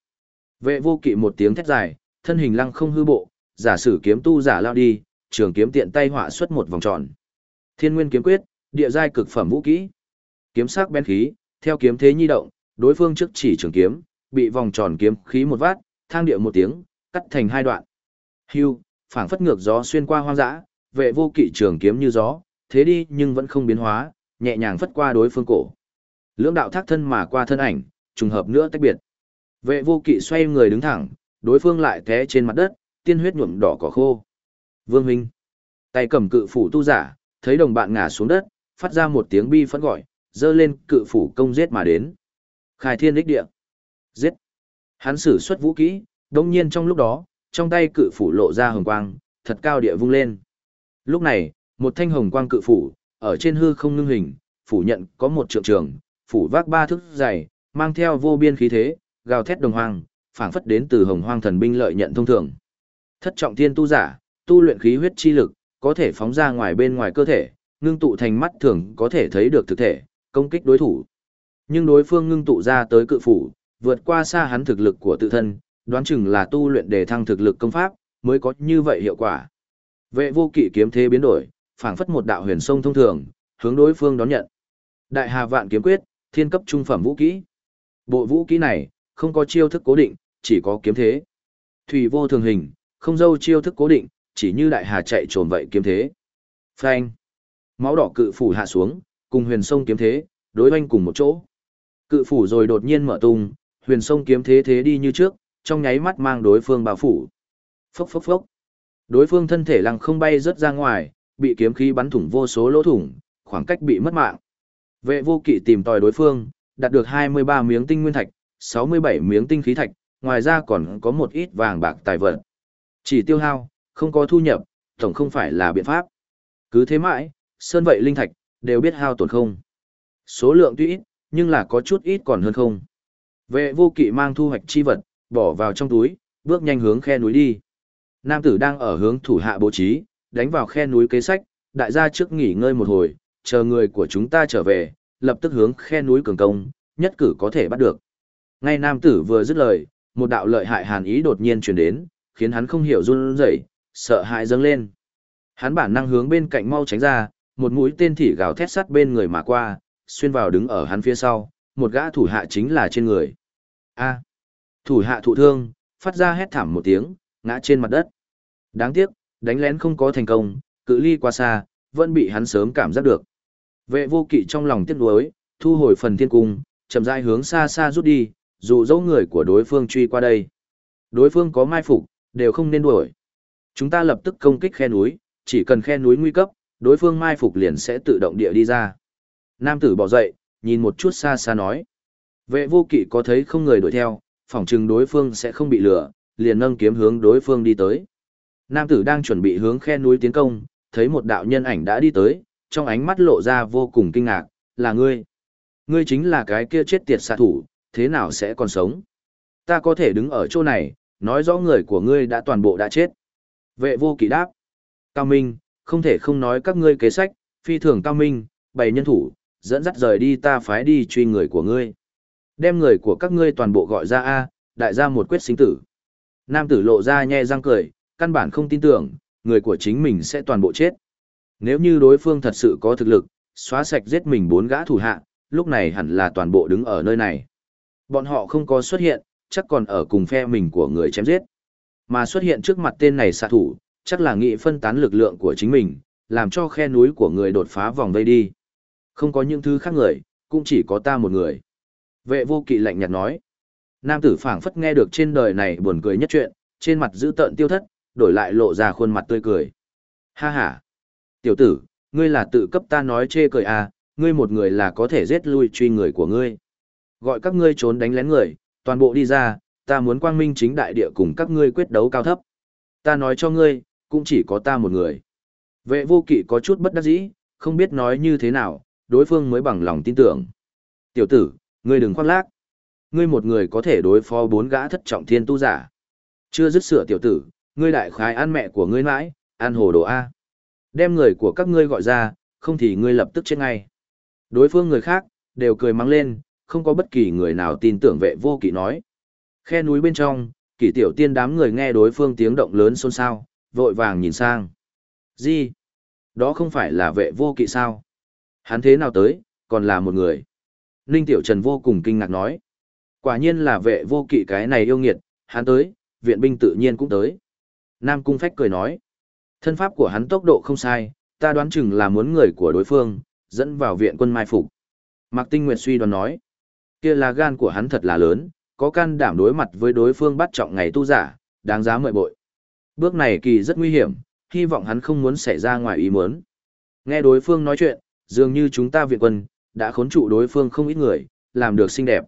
Vệ vô kỵ một tiếng thét dài, thân hình lăng không hư bộ, giả sử kiếm tu giả lao đi, trường kiếm tiện tay họa xuất một vòng tròn. Thiên nguyên kiếm quyết, địa giai cực phẩm vũ kỹ. Kiếm sắc bén khí, theo kiếm thế nhi động, đối phương trước chỉ trường kiếm, bị vòng tròn kiếm khí một vát, thang địa một tiếng, cắt thành hai đoạn. Hưu, phảng phất ngược gió xuyên qua hoang dã, vệ vô kỵ trường kiếm như gió, thế đi nhưng vẫn không biến hóa, nhẹ nhàng phất qua đối phương cổ. Lưỡng đạo thác thân mà qua thân ảnh, trùng hợp nữa tách biệt. Vệ vô kỵ xoay người đứng thẳng, đối phương lại té trên mặt đất, tiên huyết nhuộm đỏ cỏ khô. Vương Huynh, tay cầm cự phủ tu giả, thấy đồng bạn ngã xuống đất, phát ra một tiếng bi phẫn gọi, dơ lên cự phủ công giết mà đến. Khai thiên đích địa. Giết. Hắn sử xuất vũ kỹ, đồng nhiên trong lúc đó, trong tay cự phủ lộ ra hồng quang, thật cao địa vung lên. Lúc này, một thanh hồng quang cự phủ, ở trên hư không ngưng hình, phủ nhận có một trượng trường, phủ vác ba thước dày, mang theo vô biên khí thế, gào thét đồng hoang, phảng phất đến từ hồng hoang thần binh lợi nhận thông thường. Thất trọng thiên tu giả, tu luyện khí huyết chi lực, có thể phóng ra ngoài bên ngoài cơ thể, ngưng tụ thành mắt thường có thể thấy được thực thể, công kích đối thủ. Nhưng đối phương ngưng tụ ra tới cự phủ, vượt qua xa hắn thực lực của tự thân, đoán chừng là tu luyện để thăng thực lực công pháp, mới có như vậy hiệu quả. Vệ vô kỵ kiếm thế biến đổi, phảng phất một đạo huyền sông thông thường, hướng đối phương đón nhận. Đại Hà Vạn kiếm quyết, thiên cấp trung phẩm vũ kỹ. Bộ vũ kỹ này, không có chiêu thức cố định, chỉ có kiếm thế. Thủy vô thường hình, không dâu chiêu thức cố định, chỉ như đại hà chạy trồn vậy kiếm thế. Phanh. Máu đỏ cự phủ hạ xuống, cùng huyền sông kiếm thế, đối oanh cùng một chỗ. Cự phủ rồi đột nhiên mở tung, huyền sông kiếm thế thế đi như trước, trong nháy mắt mang đối phương bao phủ. Phốc phốc phốc. Đối phương thân thể lăng không bay rớt ra ngoài, bị kiếm khí bắn thủng vô số lỗ thủng, khoảng cách bị mất mạng. Vệ vô kỵ tìm tòi đối phương, đạt được 23 miếng tinh nguyên thạch, 67 miếng tinh khí thạch, ngoài ra còn có một ít vàng bạc tài vật. Chỉ tiêu hao, không có thu nhập, tổng không phải là biện pháp. Cứ thế mãi, sơn vậy linh thạch, đều biết hao tổn không. Số lượng tuy ít, nhưng là có chút ít còn hơn không. Vệ vô kỵ mang thu hoạch chi vật, bỏ vào trong túi, bước nhanh hướng khe núi đi. Nam tử đang ở hướng thủ hạ bố trí, đánh vào khe núi kế sách, đại gia trước nghỉ ngơi một hồi, chờ người của chúng ta trở về, lập tức hướng khe núi cường công, nhất cử có thể bắt được. Ngay nam tử vừa dứt lời, một đạo lợi hại hàn ý đột nhiên truyền đến, khiến hắn không hiểu run rẩy, sợ hãi dâng lên. Hắn bản năng hướng bên cạnh mau tránh ra, một mũi tên thỉ gào thét sắt bên người mà qua, xuyên vào đứng ở hắn phía sau, một gã thủ hạ chính là trên người. A thủ hạ thụ thương, phát ra hét thảm một tiếng, ngã trên mặt đất. Đáng tiếc, đánh lén không có thành công, cự ly quá xa, vẫn bị hắn sớm cảm giác được. Vệ vô kỵ trong lòng tiếc nuối, thu hồi phần thiên cung, chậm rãi hướng xa xa rút đi, dù dấu người của đối phương truy qua đây. Đối phương có mai phục, đều không nên đuổi. Chúng ta lập tức công kích khe núi, chỉ cần khe núi nguy cấp, đối phương mai phục liền sẽ tự động địa đi ra. Nam tử bỏ dậy, nhìn một chút xa xa nói. Vệ vô kỵ có thấy không người đuổi theo, phỏng chừng đối phương sẽ không bị lừa, liền nâng kiếm hướng đối phương đi tới. Nam tử đang chuẩn bị hướng khe núi tiến công, thấy một đạo nhân ảnh đã đi tới, trong ánh mắt lộ ra vô cùng kinh ngạc, là ngươi. Ngươi chính là cái kia chết tiệt xạ thủ, thế nào sẽ còn sống? Ta có thể đứng ở chỗ này, nói rõ người của ngươi đã toàn bộ đã chết. Vệ vô kỵ đáp. Cao Minh, không thể không nói các ngươi kế sách, phi thường Cao Minh, bày nhân thủ, dẫn dắt rời đi ta phái đi truy người của ngươi. Đem người của các ngươi toàn bộ gọi ra A, đại gia một quyết sinh tử. Nam tử lộ ra nhe răng cười, căn bản không tin tưởng, người của chính mình sẽ toàn bộ chết. Nếu như đối phương thật sự có thực lực, xóa sạch giết mình bốn gã thủ hạ, lúc này hẳn là toàn bộ đứng ở nơi này. Bọn họ không có xuất hiện, chắc còn ở cùng phe mình của người chém giết. Mà xuất hiện trước mặt tên này xạ thủ, chắc là nghị phân tán lực lượng của chính mình, làm cho khe núi của người đột phá vòng vây đi. Không có những thứ khác người, cũng chỉ có ta một người. Vệ vô kỵ lạnh nhạt nói. Nam tử phảng phất nghe được trên đời này buồn cười nhất chuyện, trên mặt giữ tợn tiêu thất, đổi lại lộ ra khuôn mặt tươi cười. Ha ha! Tiểu tử, ngươi là tự cấp ta nói chê cười à, ngươi một người là có thể giết lui truy người của ngươi. Gọi các ngươi trốn đánh lén người, toàn bộ đi ra, ta muốn quang minh chính đại địa cùng các ngươi quyết đấu cao thấp. Ta nói cho ngươi, cũng chỉ có ta một người. Vệ vô kỵ có chút bất đắc dĩ, không biết nói như thế nào, đối phương mới bằng lòng tin tưởng. Tiểu tử, ngươi đừng khoác lác. Ngươi một người có thể đối phó bốn gã thất trọng thiên tu giả. Chưa dứt sửa tiểu tử, ngươi đại khái ăn mẹ của ngươi mãi, ăn hồ đồ A. Đem người của các ngươi gọi ra, không thì ngươi lập tức chết ngay. Đối phương người khác, đều cười mắng lên, không có bất kỳ người nào tin tưởng vệ vô kỵ nói. Khe núi bên trong, kỷ tiểu tiên đám người nghe đối phương tiếng động lớn xôn xao, vội vàng nhìn sang. Gì? Đó không phải là vệ vô kỵ sao? Hắn thế nào tới, còn là một người. Ninh Tiểu Trần vô cùng kinh ngạc nói. Quả nhiên là vệ vô kỵ cái này yêu nghiệt, hắn tới, viện binh tự nhiên cũng tới. Nam Cung Phách cười nói. Thân pháp của hắn tốc độ không sai, ta đoán chừng là muốn người của đối phương, dẫn vào viện quân mai phục. Mạc Tinh Nguyệt suy đoán nói. Kia là gan của hắn thật là lớn, có can đảm đối mặt với đối phương bắt trọng ngày tu giả, đáng giá mời bội. Bước này kỳ rất nguy hiểm, hy vọng hắn không muốn xảy ra ngoài ý muốn. Nghe đối phương nói chuyện, dường như chúng ta viện quân, đã khốn trụ đối phương không ít người, làm được xinh đẹp.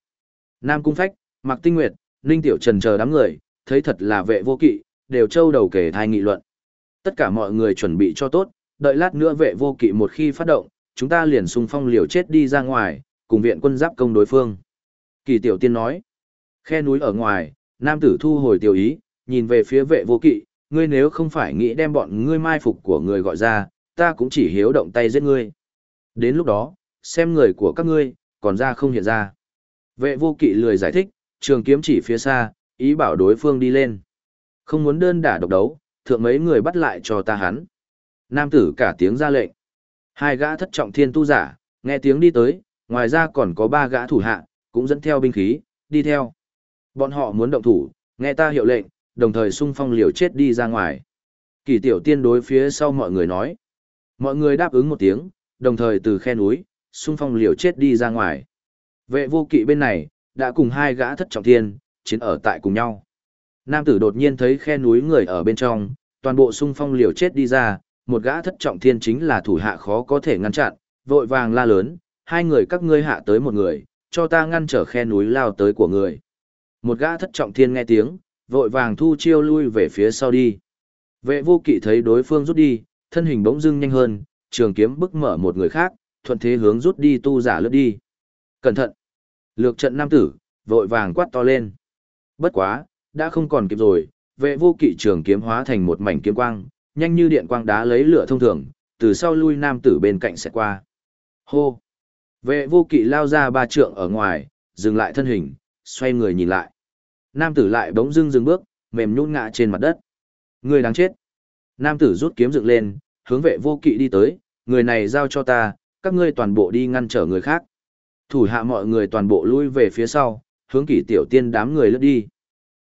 Nam Cung Phách, Mạc Tinh Nguyệt, Ninh Tiểu Trần chờ đám người, thấy thật là vệ vô kỵ, đều trâu đầu kể thai nghị luận. Tất cả mọi người chuẩn bị cho tốt, đợi lát nữa vệ vô kỵ một khi phát động, chúng ta liền xung phong liều chết đi ra ngoài, cùng viện quân giáp công đối phương. Kỳ Tiểu Tiên nói, khe núi ở ngoài, nam tử thu hồi tiểu ý, nhìn về phía vệ vô kỵ, ngươi nếu không phải nghĩ đem bọn ngươi mai phục của người gọi ra, ta cũng chỉ hiếu động tay giết ngươi. Đến lúc đó, xem người của các ngươi, còn ra không hiện ra. Vệ vô kỵ lười giải thích, trường kiếm chỉ phía xa, ý bảo đối phương đi lên. Không muốn đơn đả độc đấu, thượng mấy người bắt lại cho ta hắn. Nam tử cả tiếng ra lệnh. Hai gã thất trọng thiên tu giả, nghe tiếng đi tới, ngoài ra còn có ba gã thủ hạ, cũng dẫn theo binh khí, đi theo. Bọn họ muốn động thủ, nghe ta hiệu lệnh, đồng thời xung phong liều chết đi ra ngoài. Kỳ tiểu tiên đối phía sau mọi người nói. Mọi người đáp ứng một tiếng, đồng thời từ khe núi, xung phong liều chết đi ra ngoài. Vệ vô kỵ bên này, đã cùng hai gã thất trọng thiên, chiến ở tại cùng nhau. Nam tử đột nhiên thấy khe núi người ở bên trong, toàn bộ xung phong liều chết đi ra, một gã thất trọng thiên chính là thủ hạ khó có thể ngăn chặn, vội vàng la lớn, hai người các ngươi hạ tới một người, cho ta ngăn trở khe núi lao tới của người. Một gã thất trọng thiên nghe tiếng, vội vàng thu chiêu lui về phía sau đi. Vệ vô kỵ thấy đối phương rút đi, thân hình bỗng dưng nhanh hơn, trường kiếm bức mở một người khác, thuận thế hướng rút đi tu giả lướt đi. Cẩn thận! Lược trận nam tử, vội vàng quát to lên. Bất quá, đã không còn kịp rồi, vệ vô kỵ trường kiếm hóa thành một mảnh kiếm quang, nhanh như điện quang đá lấy lửa thông thường, từ sau lui nam tử bên cạnh sẽ qua. Hô! Vệ vô kỵ lao ra ba trượng ở ngoài, dừng lại thân hình, xoay người nhìn lại. Nam tử lại bỗng dưng dừng bước, mềm nhũn ngã trên mặt đất. Người đáng chết. Nam tử rút kiếm dựng lên, hướng vệ vô kỵ đi tới, người này giao cho ta, các ngươi toàn bộ đi ngăn trở người khác. Thủ hạ mọi người toàn bộ lui về phía sau, hướng kỷ tiểu tiên đám người lướt đi.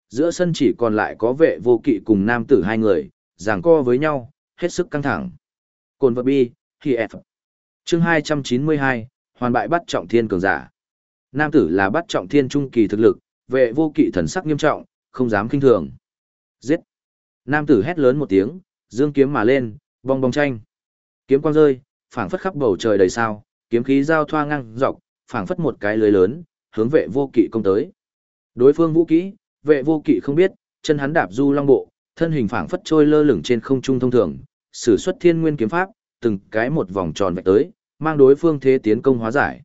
Giữa sân chỉ còn lại có vệ vô kỵ cùng nam tử hai người, giằng co với nhau, hết sức căng thẳng. Cồn vật bi, khi F. Chương 292, hoàn bại bắt trọng thiên cường giả. Nam tử là bắt trọng thiên trung kỳ thực lực, vệ vô kỵ thần sắc nghiêm trọng, không dám kinh thường. Giết! Nam tử hét lớn một tiếng, dương kiếm mà lên, bong bong tranh. Kiếm quang rơi, phảng phất khắp bầu trời đầy sao, kiếm khí giao thoa ngang dọc, phảng phất một cái lưới lớn, hướng vệ vô kỵ công tới. Đối phương vũ kỹ, vệ vô kỵ không biết, chân hắn đạp du long bộ, thân hình phảng phất trôi lơ lửng trên không trung thông thường, sử xuất thiên nguyên kiếm pháp, từng cái một vòng tròn vạch tới, mang đối phương thế tiến công hóa giải.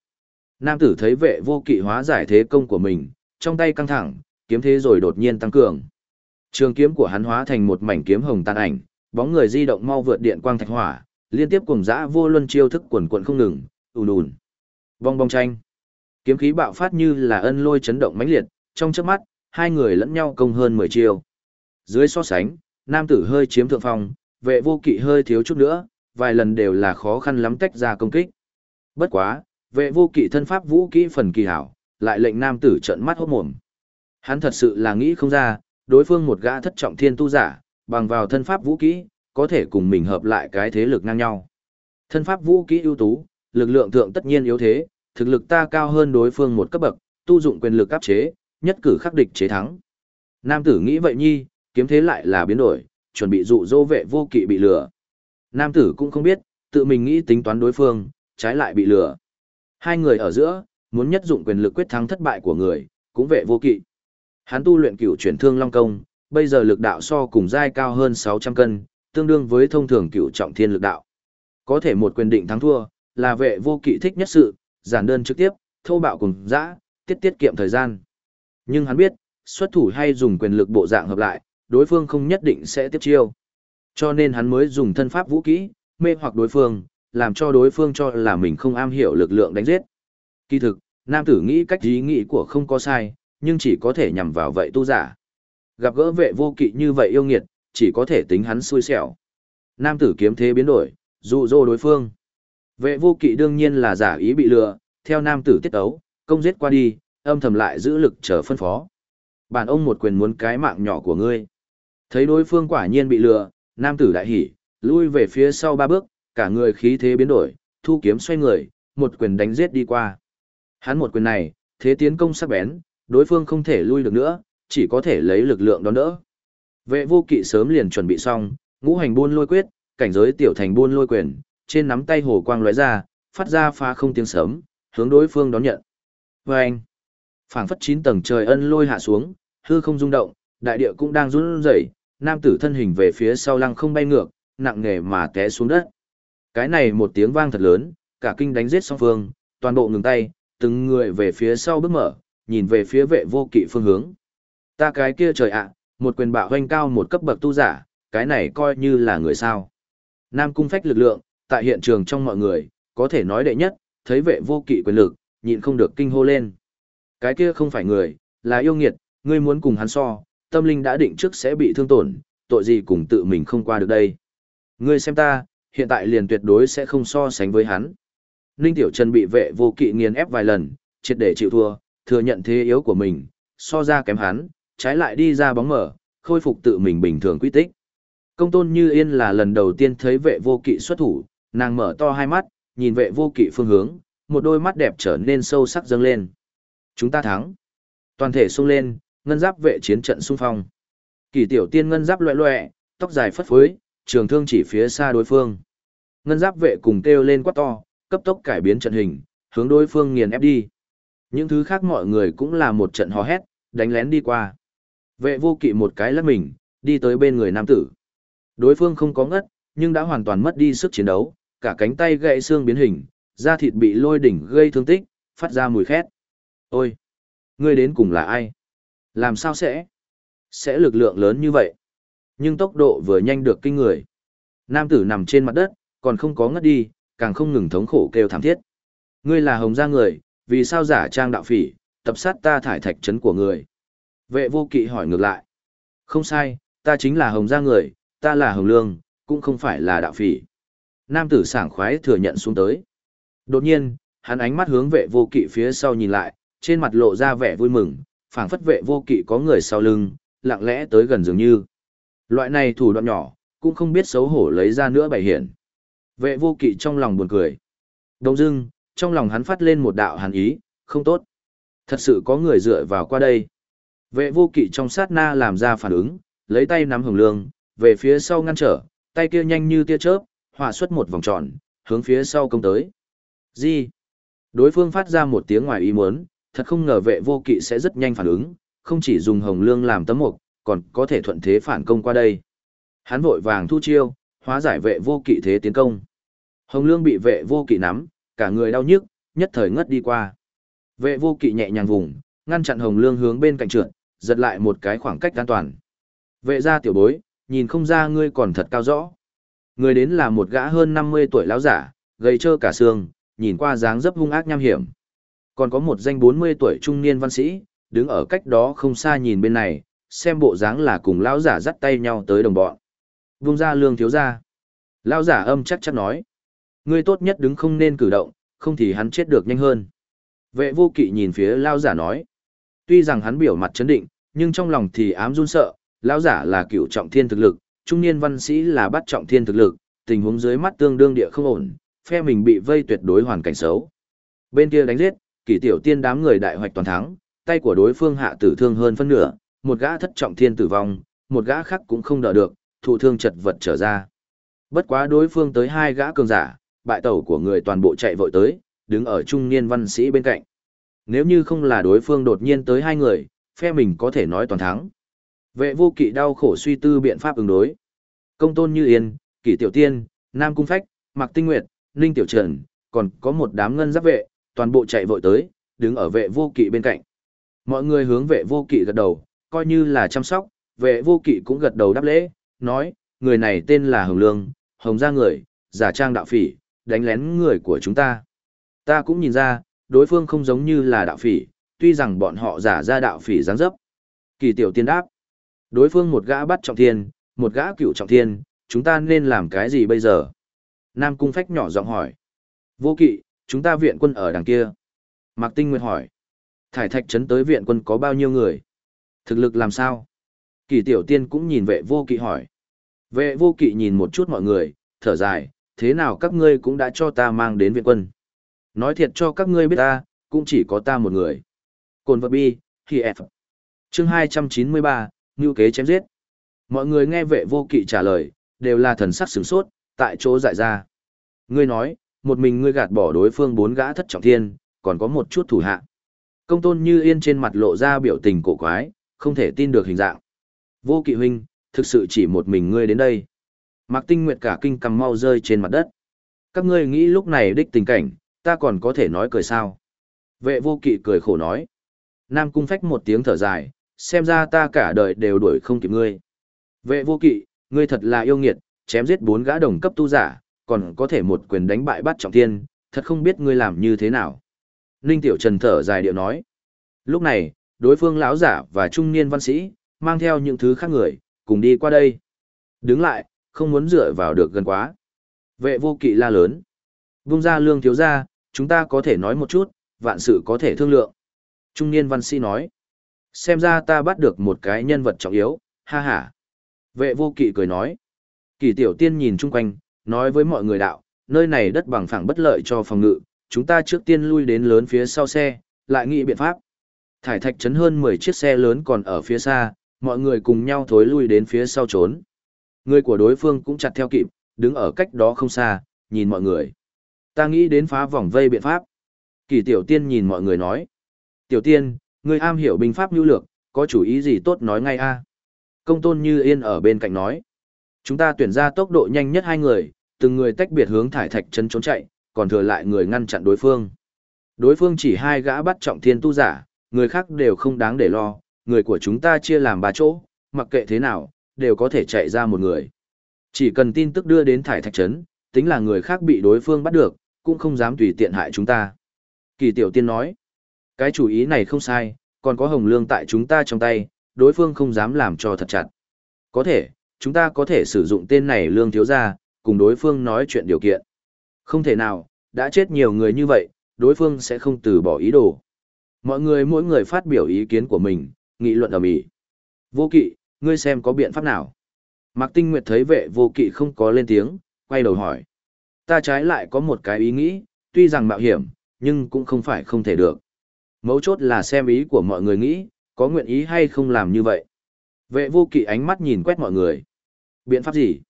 Nam tử thấy vệ vô kỵ hóa giải thế công của mình, trong tay căng thẳng, kiếm thế rồi đột nhiên tăng cường. Trường kiếm của hắn hóa thành một mảnh kiếm hồng tàn ảnh, bóng người di động mau vượt điện quang thạch hỏa, liên tiếp cùng dã vô luân chiêu thức quần quần không ngừng, ùn ùn. Vong bong tranh. Kiếm khí bạo phát như là ân lôi chấn động mãnh liệt, trong chớp mắt, hai người lẫn nhau công hơn 10 chiêu. Dưới so sánh, nam tử hơi chiếm thượng phong, vệ vô kỵ hơi thiếu chút nữa, vài lần đều là khó khăn lắm tách ra công kích. Bất quá, vệ vô kỵ thân pháp vũ kỹ phần kỳ hảo, lại lệnh nam tử trợn mắt hốt mồm. Hắn thật sự là nghĩ không ra, đối phương một gã thất trọng thiên tu giả, bằng vào thân pháp vũ kỹ, có thể cùng mình hợp lại cái thế lực ngang nhau. Thân pháp vũ kỹ ưu tú, lực lượng thượng tất nhiên yếu thế, thực lực ta cao hơn đối phương một cấp bậc, tu dụng quyền lực áp chế, nhất cử khắc địch chế thắng. Nam tử nghĩ vậy nhi, kiếm thế lại là biến đổi, chuẩn bị dụ dỗ vệ vô kỵ bị lừa. Nam tử cũng không biết, tự mình nghĩ tính toán đối phương, trái lại bị lừa. Hai người ở giữa, muốn nhất dụng quyền lực quyết thắng thất bại của người, cũng vệ vô kỵ. Hắn tu luyện cửu chuyển thương long công, bây giờ lực đạo so cùng giai cao hơn 600 cân, tương đương với thông thường cựu trọng thiên lực đạo. Có thể một quyền định thắng thua, là vệ vô kỵ thích nhất sự, giản đơn trực tiếp, thô bạo cùng dã, tiết tiết kiệm thời gian. Nhưng hắn biết, xuất thủ hay dùng quyền lực bộ dạng hợp lại, đối phương không nhất định sẽ tiếp chiêu. Cho nên hắn mới dùng thân pháp vũ kỹ, mê hoặc đối phương, làm cho đối phương cho là mình không am hiểu lực lượng đánh giết. Kỳ thực, nam tử nghĩ cách ý nghĩ của không có sai, nhưng chỉ có thể nhằm vào vậy tu giả. Gặp gỡ vệ vô kỵ như vậy yêu nghiệt, chỉ có thể tính hắn xui xẻo. Nam tử kiếm thế biến đổi, dụ dỗ đối phương. Vệ vô kỵ đương nhiên là giả ý bị lừa, theo nam tử tiết ấu, công giết qua đi, âm thầm lại giữ lực chờ phân phó. Bản ông một quyền muốn cái mạng nhỏ của ngươi. Thấy đối phương quả nhiên bị lừa, nam tử đại hỉ, lui về phía sau ba bước, cả người khí thế biến đổi, thu kiếm xoay người, một quyền đánh giết đi qua. Hắn một quyền này, thế tiến công sắc bén, đối phương không thể lui được nữa, chỉ có thể lấy lực lượng đón đỡ. Vệ vô kỵ sớm liền chuẩn bị xong, ngũ hành buôn lôi quyết, cảnh giới tiểu thành buôn lôi quyền, trên nắm tay hồ quang lóe ra, phát ra phá không tiếng sớm, hướng đối phương đón nhận. Và anh, phảng phất chín tầng trời ân lôi hạ xuống, hư không rung động, đại địa cũng đang run rẩy, nam tử thân hình về phía sau lăng không bay ngược, nặng nề mà té xuống đất. Cái này một tiếng vang thật lớn, cả kinh đánh giết song phương, toàn bộ ngừng tay, từng người về phía sau bước mở, nhìn về phía vệ vô kỵ phương hướng. Ta cái kia trời ạ, một quyền bạo hoanh cao một cấp bậc tu giả, cái này coi như là người sao. Nam cung phách lực lượng, tại hiện trường trong mọi người, có thể nói đệ nhất, thấy vệ vô kỵ quyền lực, nhịn không được kinh hô lên. Cái kia không phải người, là yêu nghiệt, ngươi muốn cùng hắn so, tâm linh đã định trước sẽ bị thương tổn, tội gì cùng tự mình không qua được đây. Ngươi xem ta, hiện tại liền tuyệt đối sẽ không so sánh với hắn. Ninh Tiểu Trần bị vệ vô kỵ nghiền ép vài lần, triệt để chịu thua, thừa nhận thế yếu của mình, so ra kém hắn, trái lại đi ra bóng mở, khôi phục tự mình bình thường quy tích. Công tôn như yên là lần đầu tiên thấy vệ vô kỵ xuất thủ, nàng mở to hai mắt, nhìn vệ vô kỵ phương hướng, một đôi mắt đẹp trở nên sâu sắc dâng lên. Chúng ta thắng. Toàn thể xông lên, ngân giáp vệ chiến trận xung phong. Kỳ tiểu tiên ngân giáp loẹ loẹ, tóc dài phất phới, trường thương chỉ phía xa đối phương. Ngân giáp vệ cùng kêu lên quát to, cấp tốc cải biến trận hình, hướng đối phương nghiền ép đi. Những thứ khác mọi người cũng là một trận hò hét, đánh lén đi qua. Vệ vô kỵ một cái lắc mình, đi tới bên người nam tử. Đối phương không có ngất, nhưng đã hoàn toàn mất đi sức chiến đấu, cả cánh tay gãy xương biến hình, da thịt bị lôi đỉnh gây thương tích, phát ra mùi khét. Ôi! Ngươi đến cùng là ai? Làm sao sẽ? Sẽ lực lượng lớn như vậy. Nhưng tốc độ vừa nhanh được kinh người. Nam tử nằm trên mặt đất, còn không có ngất đi, càng không ngừng thống khổ kêu thảm thiết. Ngươi là hồng gia người, vì sao giả trang đạo phỉ, tập sát ta thải thạch trấn của người? Vệ vô kỵ hỏi ngược lại. Không sai, ta chính là hồng gia người, ta là hồng lương, cũng không phải là đạo phỉ. Nam tử sảng khoái thừa nhận xuống tới. Đột nhiên, hắn ánh mắt hướng vệ vô kỵ phía sau nhìn lại, trên mặt lộ ra vẻ vui mừng, phảng phất vệ vô kỵ có người sau lưng, lặng lẽ tới gần dường như. Loại này thủ đoạn nhỏ, cũng không biết xấu hổ lấy ra nữa bày hiển. Vệ vô kỵ trong lòng buồn cười. Đông dưng, trong lòng hắn phát lên một đạo hàn ý, không tốt. Thật sự có người dựa vào qua đây. Vệ vô kỵ trong sát na làm ra phản ứng, lấy tay nắm hồng lương, về phía sau ngăn trở, tay kia nhanh như tia chớp, hỏa xuất một vòng tròn, hướng phía sau công tới. Gì? Đối phương phát ra một tiếng ngoài ý muốn, thật không ngờ vệ vô kỵ sẽ rất nhanh phản ứng, không chỉ dùng hồng lương làm tấm mục, còn có thể thuận thế phản công qua đây. Hắn vội vàng thu chiêu, hóa giải vệ vô kỵ thế tiến công. Hồng lương bị vệ vô kỵ nắm, cả người đau nhức, nhất thời ngất đi qua. Vệ vô kỵ nhẹ nhàng vùng, ngăn chặn hồng lương hướng bên cạnh trượt, giật lại một cái khoảng cách an toàn. Vệ gia tiểu bối, nhìn không ra ngươi còn thật cao rõ. Người đến là một gã hơn 50 tuổi lão giả, gầy trơ cả xương, nhìn qua dáng dấp hung ác nham hiểm. Còn có một danh 40 tuổi trung niên văn sĩ, đứng ở cách đó không xa nhìn bên này, xem bộ dáng là cùng lão giả dắt tay nhau tới đồng bọn. Vung ra lương thiếu gia. Lão giả âm chắc chắc nói. Ngươi tốt nhất đứng không nên cử động, không thì hắn chết được nhanh hơn. Vệ vô kỵ nhìn phía lão giả nói. Tuy rằng hắn biểu mặt chấn định, nhưng trong lòng thì ám run sợ, lão giả là cựu trọng thiên thực lực, Trung niên văn sĩ là bắt trọng thiên thực lực, tình huống dưới mắt tương đương địa không ổn, phe mình bị vây tuyệt đối hoàn cảnh xấu. Bên kia đánh giết, kỳ tiểu tiên đám người đại hoạch toàn thắng, tay của đối phương hạ tử thương hơn phân nửa, một gã thất trọng thiên tử vong, một gã khác cũng không đỡ được, thụ thương chật vật trở ra. Bất quá đối phương tới hai gã cường giả, bại tẩu của người toàn bộ chạy vội tới, đứng ở trung niên văn sĩ bên cạnh. Nếu như không là đối phương đột nhiên tới hai người, phe mình có thể nói toàn thắng. Vệ vô kỵ đau khổ suy tư biện pháp ứng đối. Công tôn như yên, kỷ tiểu tiên, nam cung phách, mạc tinh nguyệt, ninh tiểu trần, còn có một đám ngân giáp vệ, toàn bộ chạy vội tới, đứng ở vệ vô kỵ bên cạnh. Mọi người hướng vệ vô kỵ gật đầu, coi như là chăm sóc, vệ vô kỵ cũng gật đầu đáp lễ, nói, người này tên là Hồng Lương, Hồng ra người, giả trang đạo phỉ, đánh lén người của chúng ta. Ta cũng nhìn ra, đối phương không giống như là đạo phỉ, tuy rằng bọn họ giả ra đạo phỉ dáng dấp. Kỳ tiểu tiên đáp, đối phương một gã bắt trọng thiên, một gã cựu trọng thiên, chúng ta nên làm cái gì bây giờ? Nam Cung Phách nhỏ giọng hỏi. Vô kỵ, chúng ta viện quân ở đằng kia. Mạc Tinh Nguyệt hỏi. Thải thạch trấn tới viện quân có bao nhiêu người? Thực lực làm sao? Kỳ tiểu tiên cũng nhìn vệ vô kỵ hỏi. Vệ vô kỵ nhìn một chút mọi người, thở dài, thế nào các ngươi cũng đã cho ta mang đến viện quân. Nói thiệt cho các ngươi biết ta, cũng chỉ có ta một người. Cồn vật bi, khi F. Chương 293, Ngưu kế chém giết. Mọi người nghe vệ vô kỵ trả lời, đều là thần sắc sửng sốt, tại chỗ dại ra. Ngươi nói, một mình ngươi gạt bỏ đối phương bốn gã thất trọng thiên, còn có một chút thủ hạ. Công tôn như yên trên mặt lộ ra biểu tình cổ quái, không thể tin được hình dạng. Vô kỵ huynh, thực sự chỉ một mình ngươi đến đây. Mạc tinh nguyệt cả kinh cầm mau rơi trên mặt đất. Các ngươi nghĩ lúc này đích tình cảnh, ta còn có thể nói cười sao. Vệ vô kỵ cười khổ nói. Nam cung phách một tiếng thở dài, xem ra ta cả đời đều đuổi không kịp ngươi. Vệ vô kỵ, ngươi thật là yêu nghiệt, chém giết bốn gã đồng cấp tu giả, còn có thể một quyền đánh bại bắt trọng thiên, thật không biết ngươi làm như thế nào. Ninh Tiểu Trần thở dài điệu nói. Lúc này, đối phương lão giả và trung niên văn sĩ, mang theo những thứ khác người, cùng đi qua đây. Đứng lại, không muốn dựa vào được gần quá. Vệ vô kỵ la lớn. Vung ra lương thiếu gia chúng ta có thể nói một chút, vạn sự có thể thương lượng. Trung niên văn sĩ nói. Xem ra ta bắt được một cái nhân vật trọng yếu, ha ha. Vệ vô kỵ cười nói. Kỳ tiểu tiên nhìn chung quanh, nói với mọi người đạo, nơi này đất bằng phẳng bất lợi cho phòng ngự, chúng ta trước tiên lui đến lớn phía sau xe, lại nghĩ biện pháp. Thải thạch chấn hơn 10 chiếc xe lớn còn ở phía xa, mọi người cùng nhau thối lui đến phía sau trốn. Người của đối phương cũng chặt theo kịp, đứng ở cách đó không xa, nhìn mọi người. Ta nghĩ đến phá vòng vây biện pháp. Kỳ tiểu tiên nhìn mọi người nói. Tiểu tiên, ngươi am hiểu binh pháp nhu lược, có chủ ý gì tốt nói ngay a Công tôn như yên ở bên cạnh nói. Chúng ta tuyển ra tốc độ nhanh nhất hai người, từng người tách biệt hướng thải thạch chân trốn chạy, còn thừa lại người ngăn chặn đối phương. Đối phương chỉ hai gã bắt trọng thiên tu giả, người khác đều không đáng để lo, người của chúng ta chia làm ba chỗ, mặc kệ thế nào, đều có thể chạy ra một người. Chỉ cần tin tức đưa đến thải thạch trấn, tính là người khác bị đối phương bắt được, cũng không dám tùy tiện hại chúng ta. Kỳ tiểu tiên nói, cái chủ ý này không sai, còn có hồng lương tại chúng ta trong tay, đối phương không dám làm cho thật chặt. Có thể, chúng ta có thể sử dụng tên này lương thiếu gia, cùng đối phương nói chuyện điều kiện. Không thể nào, đã chết nhiều người như vậy, đối phương sẽ không từ bỏ ý đồ. Mọi người mỗi người phát biểu ý kiến của mình, nghị luận ở mỹ. Vô kỵ, ngươi xem có biện pháp nào? Mạc Tinh Nguyệt thấy vệ vô kỵ không có lên tiếng, quay đầu hỏi. Ta trái lại có một cái ý nghĩ, tuy rằng mạo hiểm, nhưng cũng không phải không thể được. Mấu chốt là xem ý của mọi người nghĩ, có nguyện ý hay không làm như vậy. Vệ vô kỵ ánh mắt nhìn quét mọi người. Biện pháp gì?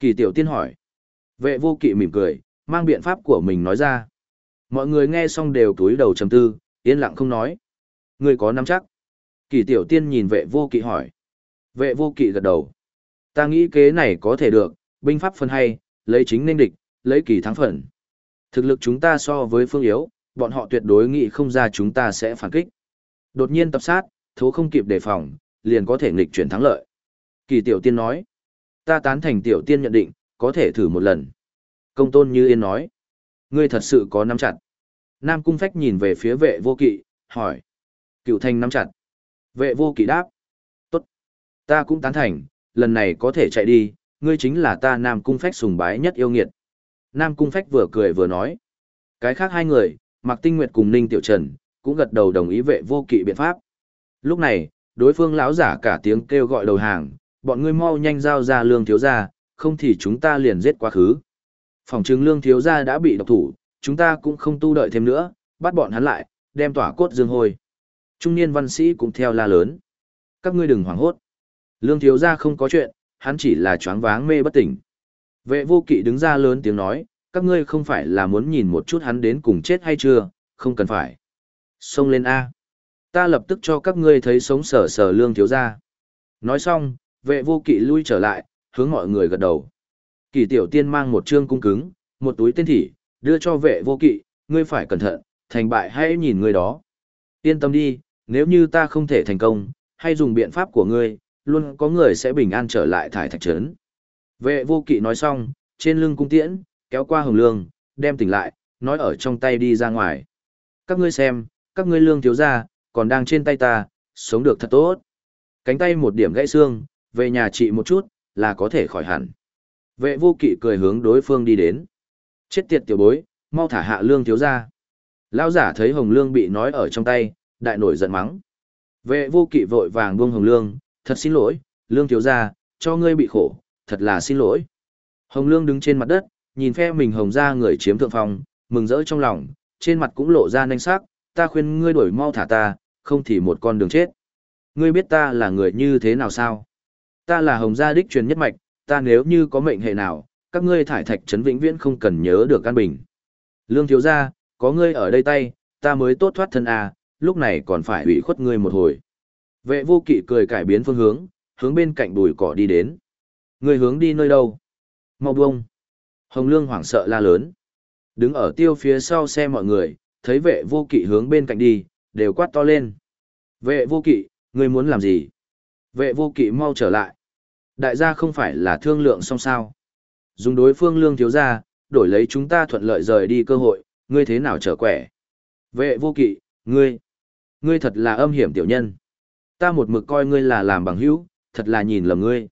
Kỳ tiểu tiên hỏi. Vệ vô kỵ mỉm cười, mang biện pháp của mình nói ra. Mọi người nghe xong đều túi đầu trầm tư, yên lặng không nói. Người có nắm chắc. Kỳ tiểu tiên nhìn vệ vô kỵ hỏi. Vệ vô kỵ gật đầu. Ta nghĩ kế này có thể được, binh pháp phân hay, lấy chính nên địch, lấy kỳ thắng phần. Thực lực chúng ta so với phương yếu, bọn họ tuyệt đối nghĩ không ra chúng ta sẽ phản kích. Đột nhiên tập sát, thố không kịp đề phòng, liền có thể nghịch chuyển thắng lợi. Kỳ tiểu tiên nói. Ta tán thành tiểu tiên nhận định, có thể thử một lần. Công tôn như yên nói. Ngươi thật sự có nắm chặt. Nam cung phách nhìn về phía vệ vô kỵ, hỏi. Cựu thanh nắm chặt. Vệ vô kỵ đáp. Tốt. Ta cũng tán thành, lần này có thể chạy đi, ngươi chính là ta Nam cung phách sùng bái nhất yêu nghiệt. Nam cung phách vừa cười vừa nói. Cái khác hai người, Mạc Tinh Nguyệt cùng Ninh Tiểu Trần, cũng gật đầu đồng ý vệ vô kỵ biện pháp. Lúc này, đối phương lão giả cả tiếng kêu gọi đầu hàng, bọn ngươi mau nhanh giao ra lương thiếu gia, không thì chúng ta liền giết quá khứ. Phòng chứng lương thiếu gia đã bị độc thủ, chúng ta cũng không tu đợi thêm nữa, bắt bọn hắn lại, đem tỏa cốt dương hồi. Trung niên văn sĩ cũng theo la lớn. Các ngươi đừng hoảng hốt. Lương thiếu gia không có chuyện, hắn chỉ là choáng váng mê bất tỉnh. Vệ vô kỵ đứng ra lớn tiếng nói, các ngươi không phải là muốn nhìn một chút hắn đến cùng chết hay chưa, không cần phải. Xông lên A. Ta lập tức cho các ngươi thấy sống sở sở lương thiếu gia. Nói xong, vệ vô kỵ lui trở lại, hướng mọi người gật đầu. Kỳ tiểu tiên mang một trương cung cứng, một túi tên thỉ, đưa cho vệ vô kỵ, ngươi phải cẩn thận, thành bại hãy nhìn người đó. Yên tâm đi, nếu như ta không thể thành công, hay dùng biện pháp của ngươi, luôn có người sẽ bình an trở lại thải thạch trấn. Vệ vô kỵ nói xong, trên lưng cung tiễn, kéo qua hồng lương, đem tỉnh lại, nói ở trong tay đi ra ngoài. Các ngươi xem, các ngươi lương thiếu gia, còn đang trên tay ta, sống được thật tốt. Cánh tay một điểm gãy xương, về nhà trị một chút, là có thể khỏi hẳn. Vệ vô kỵ cười hướng đối phương đi đến. Chết tiệt tiểu bối, mau thả hạ lương thiếu gia. Lão giả thấy hồng lương bị nói ở trong tay, đại nổi giận mắng. Vệ vô kỵ vội vàng buông hồng lương, thật xin lỗi, lương thiếu gia, cho ngươi bị khổ, thật là xin lỗi. Hồng lương đứng trên mặt đất, nhìn phe mình hồng ra người chiếm thượng phong, mừng rỡ trong lòng, trên mặt cũng lộ ra nanh sắc, ta khuyên ngươi đổi mau thả ta, không thì một con đường chết. Ngươi biết ta là người như thế nào sao? Ta là hồng gia đích truyền nhất mạch, ta nếu như có mệnh hệ nào, các ngươi thải thạch trấn vĩnh viễn không cần nhớ được căn bình. Lương thiếu gia, có ngươi ở đây tay, ta mới tốt thoát thân à, lúc này còn phải ủy khuất ngươi một hồi. Vệ vô kỵ cười cải biến phương hướng, hướng bên cạnh đùi cỏ đi đến. Ngươi hướng đi nơi đâu? Mau buông. Hồng Lương hoảng sợ la lớn. Đứng ở tiêu phía sau xe mọi người, thấy vệ vô kỵ hướng bên cạnh đi, đều quát to lên. Vệ vô kỵ, ngươi muốn làm gì? Vệ vô kỵ mau trở lại. Đại gia không phải là thương lượng xong sao. Dùng đối phương lương thiếu gia, đổi lấy chúng ta thuận lợi rời đi cơ hội, ngươi thế nào trở quẻ? Vệ vô kỵ, ngươi, ngươi thật là âm hiểm tiểu nhân. Ta một mực coi ngươi là làm bằng hữu, thật là nhìn lầm ngươi.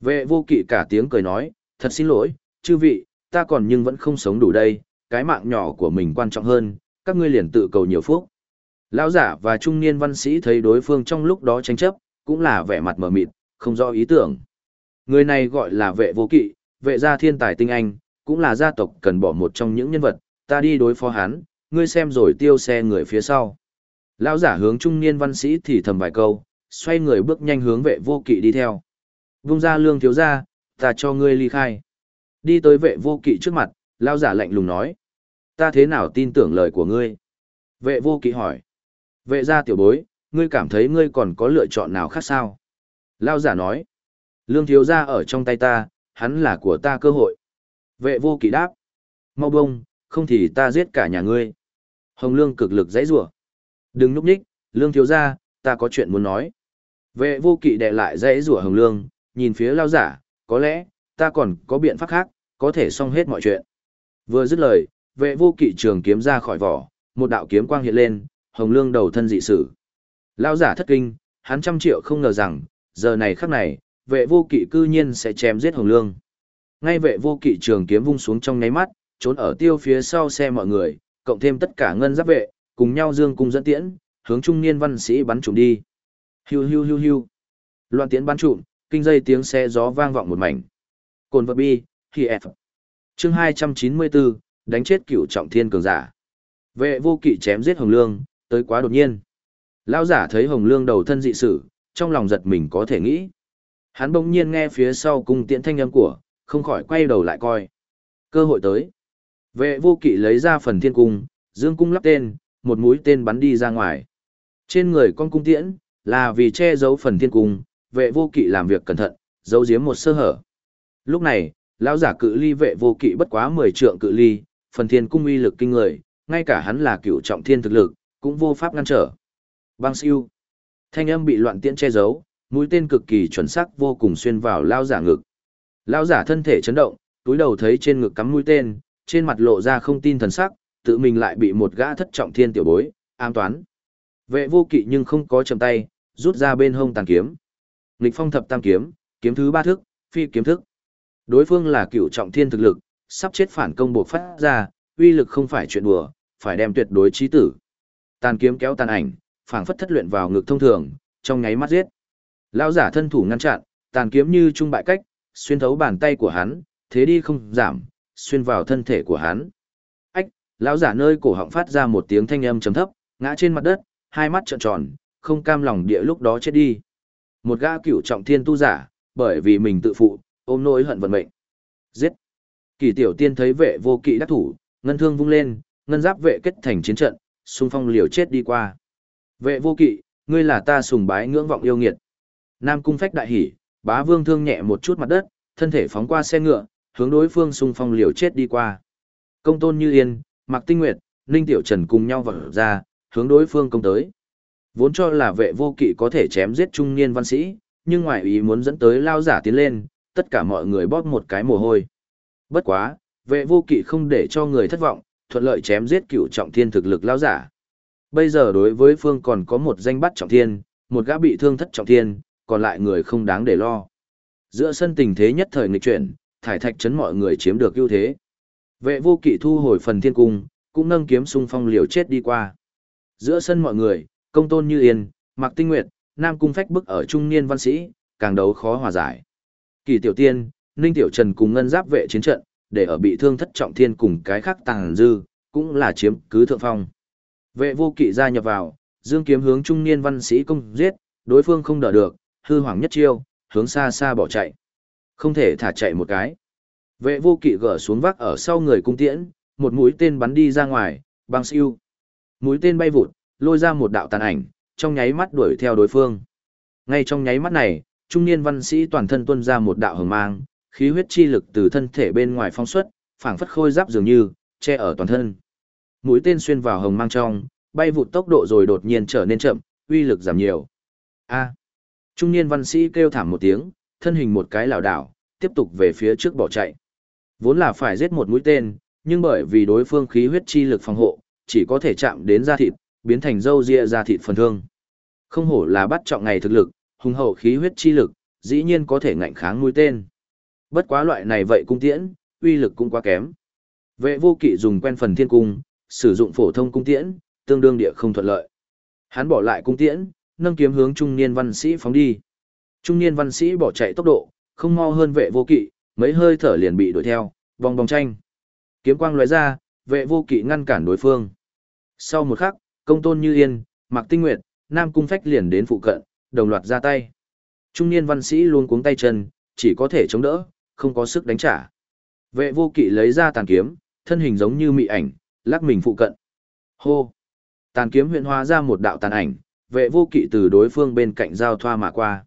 Vệ vô kỵ cả tiếng cười nói, thật xin lỗi, chư vị, ta còn nhưng vẫn không sống đủ đây, cái mạng nhỏ của mình quan trọng hơn, các ngươi liền tự cầu nhiều phúc. Lão giả và trung niên văn sĩ thấy đối phương trong lúc đó tranh chấp, cũng là vẻ mặt mờ mịt, không rõ ý tưởng. Người này gọi là vệ vô kỵ, vệ gia thiên tài tinh anh, cũng là gia tộc cần bỏ một trong những nhân vật, ta đi đối phó hắn, ngươi xem rồi tiêu xe người phía sau. Lão giả hướng trung niên văn sĩ thì thầm vài câu, xoay người bước nhanh hướng vệ vô kỵ đi theo. Vung ra lương thiếu ra, ta cho ngươi ly khai. Đi tới vệ vô kỵ trước mặt, lao giả lạnh lùng nói. Ta thế nào tin tưởng lời của ngươi? Vệ vô kỵ hỏi. Vệ gia tiểu bối, ngươi cảm thấy ngươi còn có lựa chọn nào khác sao? Lao giả nói. Lương thiếu ra ở trong tay ta, hắn là của ta cơ hội. Vệ vô kỵ đáp. Mau bông, không thì ta giết cả nhà ngươi. Hồng Lương cực lực dãy rủa. Đừng núp nhích, Lương thiếu ra, ta có chuyện muốn nói. Vệ vô kỵ đè lại dãy rủa Hồng Lương, nhìn phía lao giả, có lẽ, ta còn có biện pháp khác, có thể xong hết mọi chuyện. Vừa dứt lời, vệ vô kỵ trường kiếm ra khỏi vỏ, một đạo kiếm quang hiện lên, Hồng Lương đầu thân dị sử. Lao giả thất kinh, hắn trăm triệu không ngờ rằng, giờ này khắc này, vệ vô kỵ cư nhiên sẽ chém giết Hồng Lương. Ngay vệ vô kỵ trường kiếm vung xuống trong nháy mắt, trốn ở tiêu phía sau xe mọi người, cộng thêm tất cả ngân giáp vệ, cùng nhau dương cung dẫn tiễn, hướng trung niên văn sĩ bắn trụm đi. Hiu hiu hiu hiu. Loạn tiễn bắn trụm, kinh dây tiếng xe gió vang vọng một mảnh. Cồn vật bi, khi F. Chương 294, đánh chết cửu trọng thiên cường giả. Vệ vô kỵ chém giết Hồng Lương, tới quá đột nhiên. Lão giả thấy Hồng Lương đầu thân dị sử, trong lòng giật mình có thể nghĩ. Hắn bỗng nhiên nghe phía sau cung tiễn thanh âm của, không khỏi quay đầu lại coi. Cơ hội tới. Vệ vô kỵ lấy ra phần thiên cung, dương cung lắp tên, một mũi tên bắn đi ra ngoài. Trên người con cung tiễn, là vì che giấu phần thiên cung, vệ vô kỵ làm việc cẩn thận, giấu giếm một sơ hở. Lúc này, lão giả cự ly vệ vô kỵ bất quá 10 trượng cự ly, phần thiên cung uy lực kinh người, ngay cả hắn là cựu trọng thiên thực lực, cũng vô pháp ngăn trở. Bang siêu. Thanh âm bị loạn tiễn che giấu, mũi tên cực kỳ chuẩn xác vô cùng xuyên vào lão giả ngực. Lão giả thân thể chấn động, túi đầu thấy trên ngực cắm mũi tên, trên mặt lộ ra không tin thần sắc, tự mình lại bị một gã thất trọng thiên tiểu bối, ám toán. Vệ vô kỵ nhưng không có chầm tay, rút ra bên hông tàn kiếm. Nghịch phong thập tam kiếm, kiếm thứ ba thức, phi kiếm thức. Đối phương là cựu trọng thiên thực lực, sắp chết phản công buộc phát ra, uy lực không phải chuyện đùa, phải đem tuyệt đối chí tử. Tàn kiếm kéo tàn ảnh, phảng phất thất luyện vào ngực thông thường, trong nháy mắt giết. Lão giả thân thủ ngăn chặn, tàn kiếm như trung bại cách, xuyên thấu bàn tay của hắn, thế đi không giảm, xuyên vào thân thể của hắn. Ách, lão giả nơi cổ họng phát ra một tiếng thanh âm trầm thấp, ngã trên mặt đất, hai mắt trợn tròn, không cam lòng địa lúc đó chết đi. Một gã cửu trọng thiên tu giả, bởi vì mình tự phụ, ôm nỗi hận vận mệnh. Giết. Kỳ tiểu tiên thấy vệ vô kỵ đắc thủ, ngân thương vung lên, ngân giáp vệ kết thành chiến trận, xung phong liều chết đi qua. Vệ vô kỵ, ngươi là ta sùng bái ngưỡng vọng yêu nghiệt. Nam cung phách đại hỉ, bá vương thương nhẹ một chút mặt đất, thân thể phóng qua xe ngựa, hướng đối phương xung phong liều chết đi qua. Công tôn như yên, mặc tinh nguyệt, ninh tiểu trần cùng nhau vỡ ra, hướng đối phương công tới. Vốn cho là vệ vô kỵ có thể chém giết trung niên văn sĩ, nhưng ngoại ý muốn dẫn tới lao giả tiến lên, tất cả mọi người bóp một cái mồ hôi. Bất quá, vệ vô kỵ không để cho người thất vọng, thuận lợi chém giết cựu trọng thiên thực lực lao giả. Bây giờ đối với phương còn có một danh bắt trọng thiên, một gã bị thương thất trọng thiên, còn lại người không đáng để lo. Giữa sân tình thế nhất thời nghịch chuyển, thải thạch chấn mọi người chiếm được ưu thế. Vệ vô kỵ thu hồi phần thiên cung, cũng nâng kiếm xung phong liều chết đi qua. Giữa sân mọi người, công tôn như yên, mặc tinh nguyệt, nam cung phách bức ở trung niên văn sĩ, càng đấu khó hòa giải. Kỳ tiểu tiên, ninh tiểu trần cùng ngân giáp vệ chiến trận, để ở bị thương thất trọng thiên cùng cái khác tàng dư, cũng là chiếm cứ thượng phong. Vệ vô kỵ gia nhập vào, dương kiếm hướng trung niên văn sĩ công giết, đối phương không đỡ được, hư hoàng nhất chiêu, hướng xa xa bỏ chạy. Không thể thả chạy một cái. Vệ vô kỵ gỡ xuống vác ở sau người cung tiễn, một mũi tên bắn đi ra ngoài, băng siêu. Mũi tên bay vụt, lôi ra một đạo tàn ảnh, trong nháy mắt đuổi theo đối phương. Ngay trong nháy mắt này, trung niên văn sĩ toàn thân tuôn ra một đạo hồng mang, khí huyết chi lực từ thân thể bên ngoài phong xuất, phảng phất khôi giáp dường như, che ở toàn thân. Mũi tên xuyên vào hồng mang trong, bay vụt tốc độ rồi đột nhiên trở nên chậm, uy lực giảm nhiều. A. Trung niên văn sĩ kêu thảm một tiếng, thân hình một cái lảo đảo, tiếp tục về phía trước bỏ chạy. Vốn là phải giết một mũi tên, nhưng bởi vì đối phương khí huyết chi lực phòng hộ, chỉ có thể chạm đến da thịt, biến thành dâu ria ra thịt phần thương. Không hổ là bắt trọng ngày thực lực, hùng hậu khí huyết chi lực, dĩ nhiên có thể ngạnh kháng mũi tên. Bất quá loại này vậy cung tiễn, uy lực cũng quá kém. Vệ vô kỵ dùng quen phần thiên cung, sử dụng phổ thông cung tiễn, tương đương địa không thuận lợi. Hắn bỏ lại cung tiễn, nâng kiếm hướng trung niên văn sĩ phóng đi. Trung niên văn sĩ bỏ chạy tốc độ, không mau hơn vệ vô kỵ, mấy hơi thở liền bị đuổi theo, vòng vòng tranh. Kiếm quang lóe ra, vệ vô kỵ ngăn cản đối phương. Sau một khắc, công tôn như yên, mặc tinh nguyệt, nam cung phách liền đến phụ cận, đồng loạt ra tay. Trung niên văn sĩ luôn cuống tay chân, chỉ có thể chống đỡ, không có sức đánh trả. Vệ vô kỵ lấy ra tàn kiếm, thân hình giống như mị ảnh, lắc mình phụ cận. Hô! Tàn kiếm huyện hóa ra một đạo tàn ảnh, vệ vô kỵ từ đối phương bên cạnh giao thoa mà qua.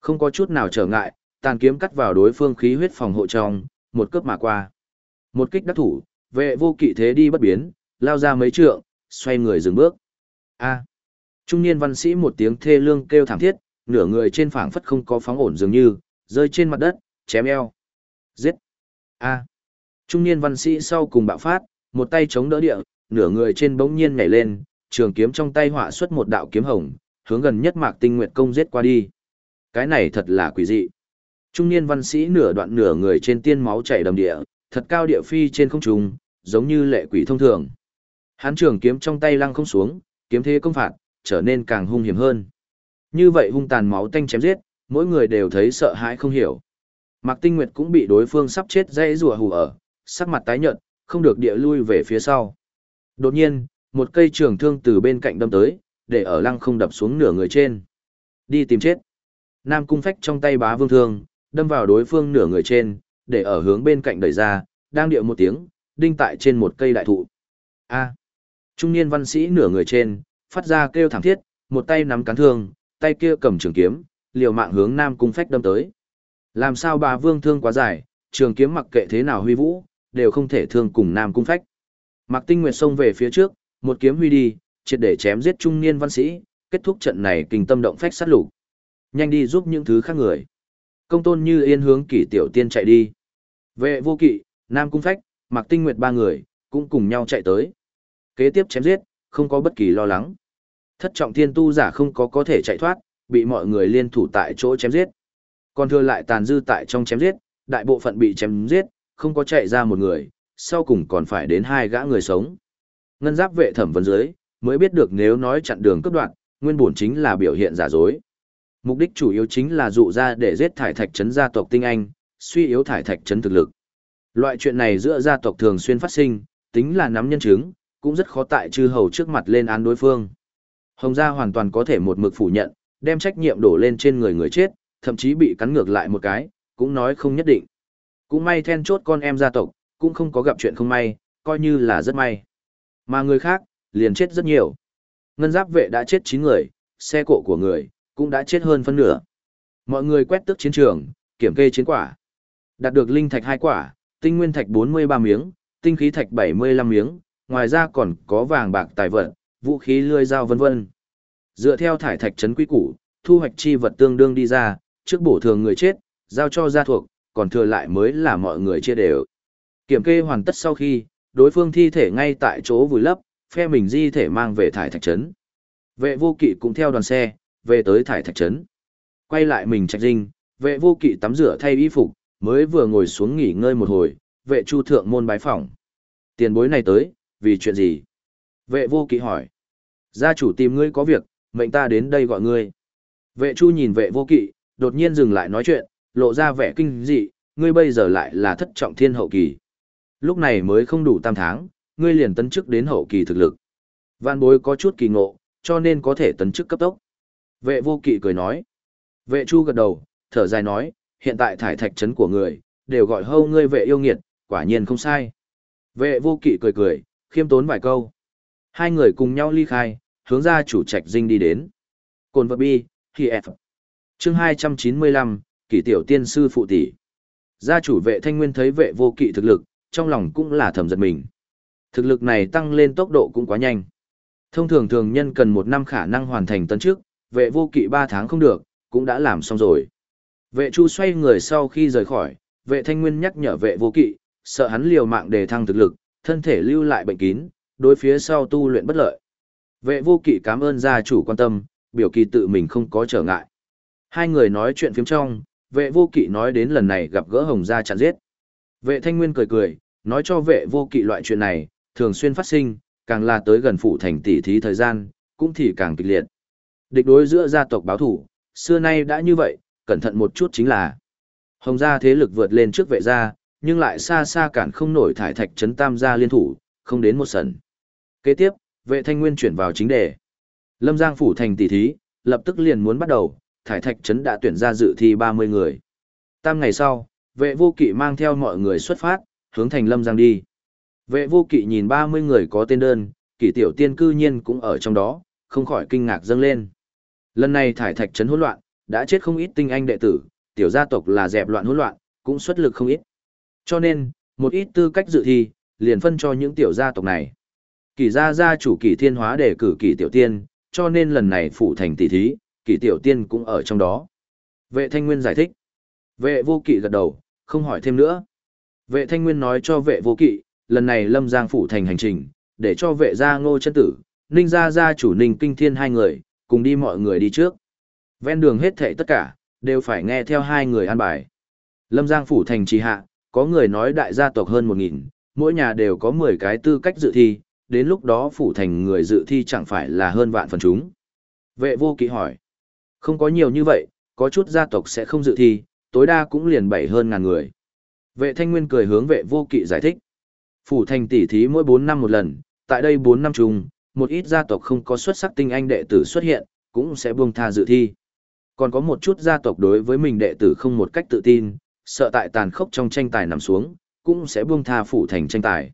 Không có chút nào trở ngại, tàn kiếm cắt vào đối phương khí huyết phòng hộ trong, một cướp mà qua. Một kích đắc thủ, vệ vô kỵ thế đi bất biến, lao ra mấy trượng, xoay người dừng bước. A. Trung niên văn sĩ một tiếng thê lương kêu thảm thiết, nửa người trên phảng phất không có phóng ổn dường như, rơi trên mặt đất, chém eo. Giết. A. Trung niên văn sĩ sau cùng bạo phát, một tay chống đỡ địa, nửa người trên bỗng nhiên nhảy lên, trường kiếm trong tay họa xuất một đạo kiếm hồng, hướng gần nhất Mạc Tinh Nguyệt công giết qua đi. Cái này thật là quỷ dị. Trung niên văn sĩ nửa đoạn nửa người trên tiên máu chảy đầm địa, thật cao địa phi trên không trung, giống như lệ quỷ thông thường. Hán trường kiếm trong tay lăng không xuống, kiếm thế công phạt, trở nên càng hung hiểm hơn. Như vậy hung tàn máu tanh chém giết, mỗi người đều thấy sợ hãi không hiểu. Mạc Tinh Nguyệt cũng bị đối phương sắp chết dãy rùa hù ở, sắc mặt tái nhợt, không được địa lui về phía sau. Đột nhiên, một cây trường thương từ bên cạnh đâm tới, để ở lăng không đập xuống nửa người trên. Đi tìm chết. Nam cung phách trong tay bá vương thương, đâm vào đối phương nửa người trên, để ở hướng bên cạnh đẩy ra, đang điệu một tiếng, đinh tại trên một cây đại thụ. A. Trung niên văn sĩ nửa người trên, phát ra kêu thảm thiết, một tay nắm cán thương, tay kia cầm trường kiếm, liều mạng hướng Nam cung phách đâm tới. Làm sao bà vương thương quá dài, trường kiếm mặc kệ thế nào huy vũ, đều không thể thương cùng Nam cung phách. Mạc Tinh Nguyệt xông về phía trước, một kiếm huy đi, triệt để chém giết trung niên văn sĩ, kết thúc trận này kinh tâm động phách sát lục. Nhanh đi giúp những thứ khác người. Công tôn như yên hướng kỷ tiểu tiên chạy đi. Vệ vô kỵ, Nam Cung Phách, Mạc Tinh Nguyệt ba người, cũng cùng nhau chạy tới. Kế tiếp chém giết, không có bất kỳ lo lắng. Thất trọng thiên tu giả không có có thể chạy thoát, bị mọi người liên thủ tại chỗ chém giết. Còn thừa lại tàn dư tại trong chém giết, đại bộ phận bị chém giết, không có chạy ra một người, sau cùng còn phải đến hai gã người sống. Ngân giáp vệ thẩm vấn dưới, mới biết được nếu nói chặn đường cấp đoạn, nguyên bổn chính là biểu hiện giả dối. Mục đích chủ yếu chính là dụ ra để giết thải thạch trấn gia tộc tinh anh, suy yếu thải thạch trấn thực lực. Loại chuyện này giữa gia tộc thường xuyên phát sinh, tính là nắm nhân chứng, cũng rất khó tại chư hầu trước mặt lên án đối phương. Hồng gia hoàn toàn có thể một mực phủ nhận, đem trách nhiệm đổ lên trên người người chết, thậm chí bị cắn ngược lại một cái, cũng nói không nhất định. Cũng may then chốt con em gia tộc, cũng không có gặp chuyện không may, coi như là rất may. Mà người khác, liền chết rất nhiều. Ngân giáp vệ đã chết 9 người, xe cộ của người, cũng đã chết hơn phân nửa. Mọi người quét tước chiến trường, kiểm kê chiến quả. Đạt được linh thạch 2 quả, tinh nguyên thạch 43 miếng, tinh khí thạch 75 miếng, ngoài ra còn có vàng bạc tài vật, vũ khí lươi dao vân vân. Dựa theo thải thạch trấn quy củ, thu hoạch chi vật tương đương đi ra, trước bổ thường người chết, giao cho gia thuộc, còn thừa lại mới là mọi người chia đều. Kiểm kê hoàn tất sau khi, đối phương thi thể ngay tại chỗ vùi lấp, phe mình di thể mang về thải thạch trấn. Vệ vô kỵ cũng theo đoàn xe, về tới thải thạch trấn. Quay lại mình trạch dinh, vệ vô kỵ tắm rửa thay y phục, mới vừa ngồi xuống nghỉ ngơi một hồi, vệ chu thượng môn bái phỏng. Tiền bối này tới, vì chuyện gì? Vệ vô kỵ hỏi. Gia chủ tìm ngươi có việc, mệnh ta đến đây gọi ngươi. Vệ chu nhìn vệ vô kỵ, đột nhiên dừng lại nói chuyện, lộ ra vẻ kinh dị, ngươi bây giờ lại là thất trọng thiên hậu kỳ. Lúc này mới không đủ tam tháng, ngươi liền tấn chức đến hậu kỳ thực lực. Vạn bối có chút kỳ ngộ, cho nên có thể tấn chức cấp tốc. Vệ vô kỵ cười nói. Vệ chu gật đầu, thở dài nói, hiện tại thải thạch trấn của người, đều gọi hâu ngươi vệ yêu nghiệt, quả nhiên không sai. Vệ vô kỵ cười cười, khiêm tốn vài câu. Hai người cùng nhau ly khai, hướng ra chủ trạch dinh đi đến. Cồn vật bi, khi F. Chương 295, kỷ tiểu tiên sư phụ tỷ. Gia chủ vệ thanh nguyên thấy vệ vô kỵ thực lực, trong lòng cũng là thầm giật mình. Thực lực này tăng lên tốc độ cũng quá nhanh. Thông thường thường nhân cần một năm khả năng hoàn thành tấn trước, vệ vô kỵ ba tháng không được, cũng đã làm xong rồi. Vệ chu xoay người sau khi rời khỏi, vệ thanh nguyên nhắc nhở vệ vô kỵ, sợ hắn liều mạng để thăng thực lực, thân thể lưu lại bệnh kín, đối phía sau tu luyện bất lợi. Vệ vô kỵ cảm ơn gia chủ quan tâm, biểu kỳ tự mình không có trở ngại. Hai người nói chuyện phiếm trong, vệ vô kỵ nói đến lần này gặp gỡ hồng gia chặn giết. Vệ thanh nguyên cười cười, nói cho vệ vô kỵ loại chuyện này, thường xuyên phát sinh, càng là tới gần phủ thành tỷ thí thời gian, cũng thì càng kịch liệt. Địch đối giữa gia tộc báo thủ, xưa nay đã như vậy, cẩn thận một chút chính là Hồng gia thế lực vượt lên trước vệ gia, nhưng lại xa xa cản không nổi thải thạch trấn tam gia liên thủ, không đến một sần. Kế tiếp, vệ thanh nguyên chuyển vào chính đề. Lâm Giang phủ thành tỷ thí, lập tức liền muốn bắt đầu, thải thạch trấn đã tuyển ra dự thi 30 người. Tam ngày sau, vệ vô kỵ mang theo mọi người xuất phát, hướng thành Lâm Giang đi. Vệ vô kỵ nhìn 30 người có tên đơn, kỷ tiểu tiên cư nhiên cũng ở trong đó, không khỏi kinh ngạc dâng lên. Lần này thải thạch trấn hỗn loạn, đã chết không ít tinh anh đệ tử, tiểu gia tộc là dẹp loạn hỗn loạn, cũng xuất lực không ít. Cho nên, một ít tư cách dự thi, liền phân cho những tiểu gia tộc này. Kỷ gia gia chủ kỷ thiên hóa để cử kỷ tiểu tiên, cho nên lần này phụ thành tỷ thí, kỷ tiểu tiên cũng ở trong đó. Vệ thanh nguyên giải thích. Vệ vô kỵ gật đầu, không hỏi thêm nữa. Vệ thanh nguyên nói cho vệ vô kỵ, lần này lâm giang phủ thành hành trình, để cho vệ gia ngô chân tử, ninh gia gia chủ ninh kinh thiên hai người, cùng đi mọi người đi trước. Ven đường hết thảy tất cả, đều phải nghe theo hai người an bài. Lâm Giang phủ thành trì hạ, có người nói đại gia tộc hơn một nghìn, mỗi nhà đều có mười cái tư cách dự thi, đến lúc đó phủ thành người dự thi chẳng phải là hơn vạn phần chúng. Vệ vô kỵ hỏi, không có nhiều như vậy, có chút gia tộc sẽ không dự thi, tối đa cũng liền bảy hơn ngàn người. Vệ thanh nguyên cười hướng vệ vô kỵ giải thích. Phủ thành tỷ thí mỗi bốn năm một lần, tại đây bốn năm chung, một ít gia tộc không có xuất sắc tinh anh đệ tử xuất hiện, cũng sẽ buông tha dự thi. Còn có một chút gia tộc đối với mình đệ tử không một cách tự tin, sợ tại tàn khốc trong tranh tài nằm xuống, cũng sẽ buông tha phủ thành tranh tài.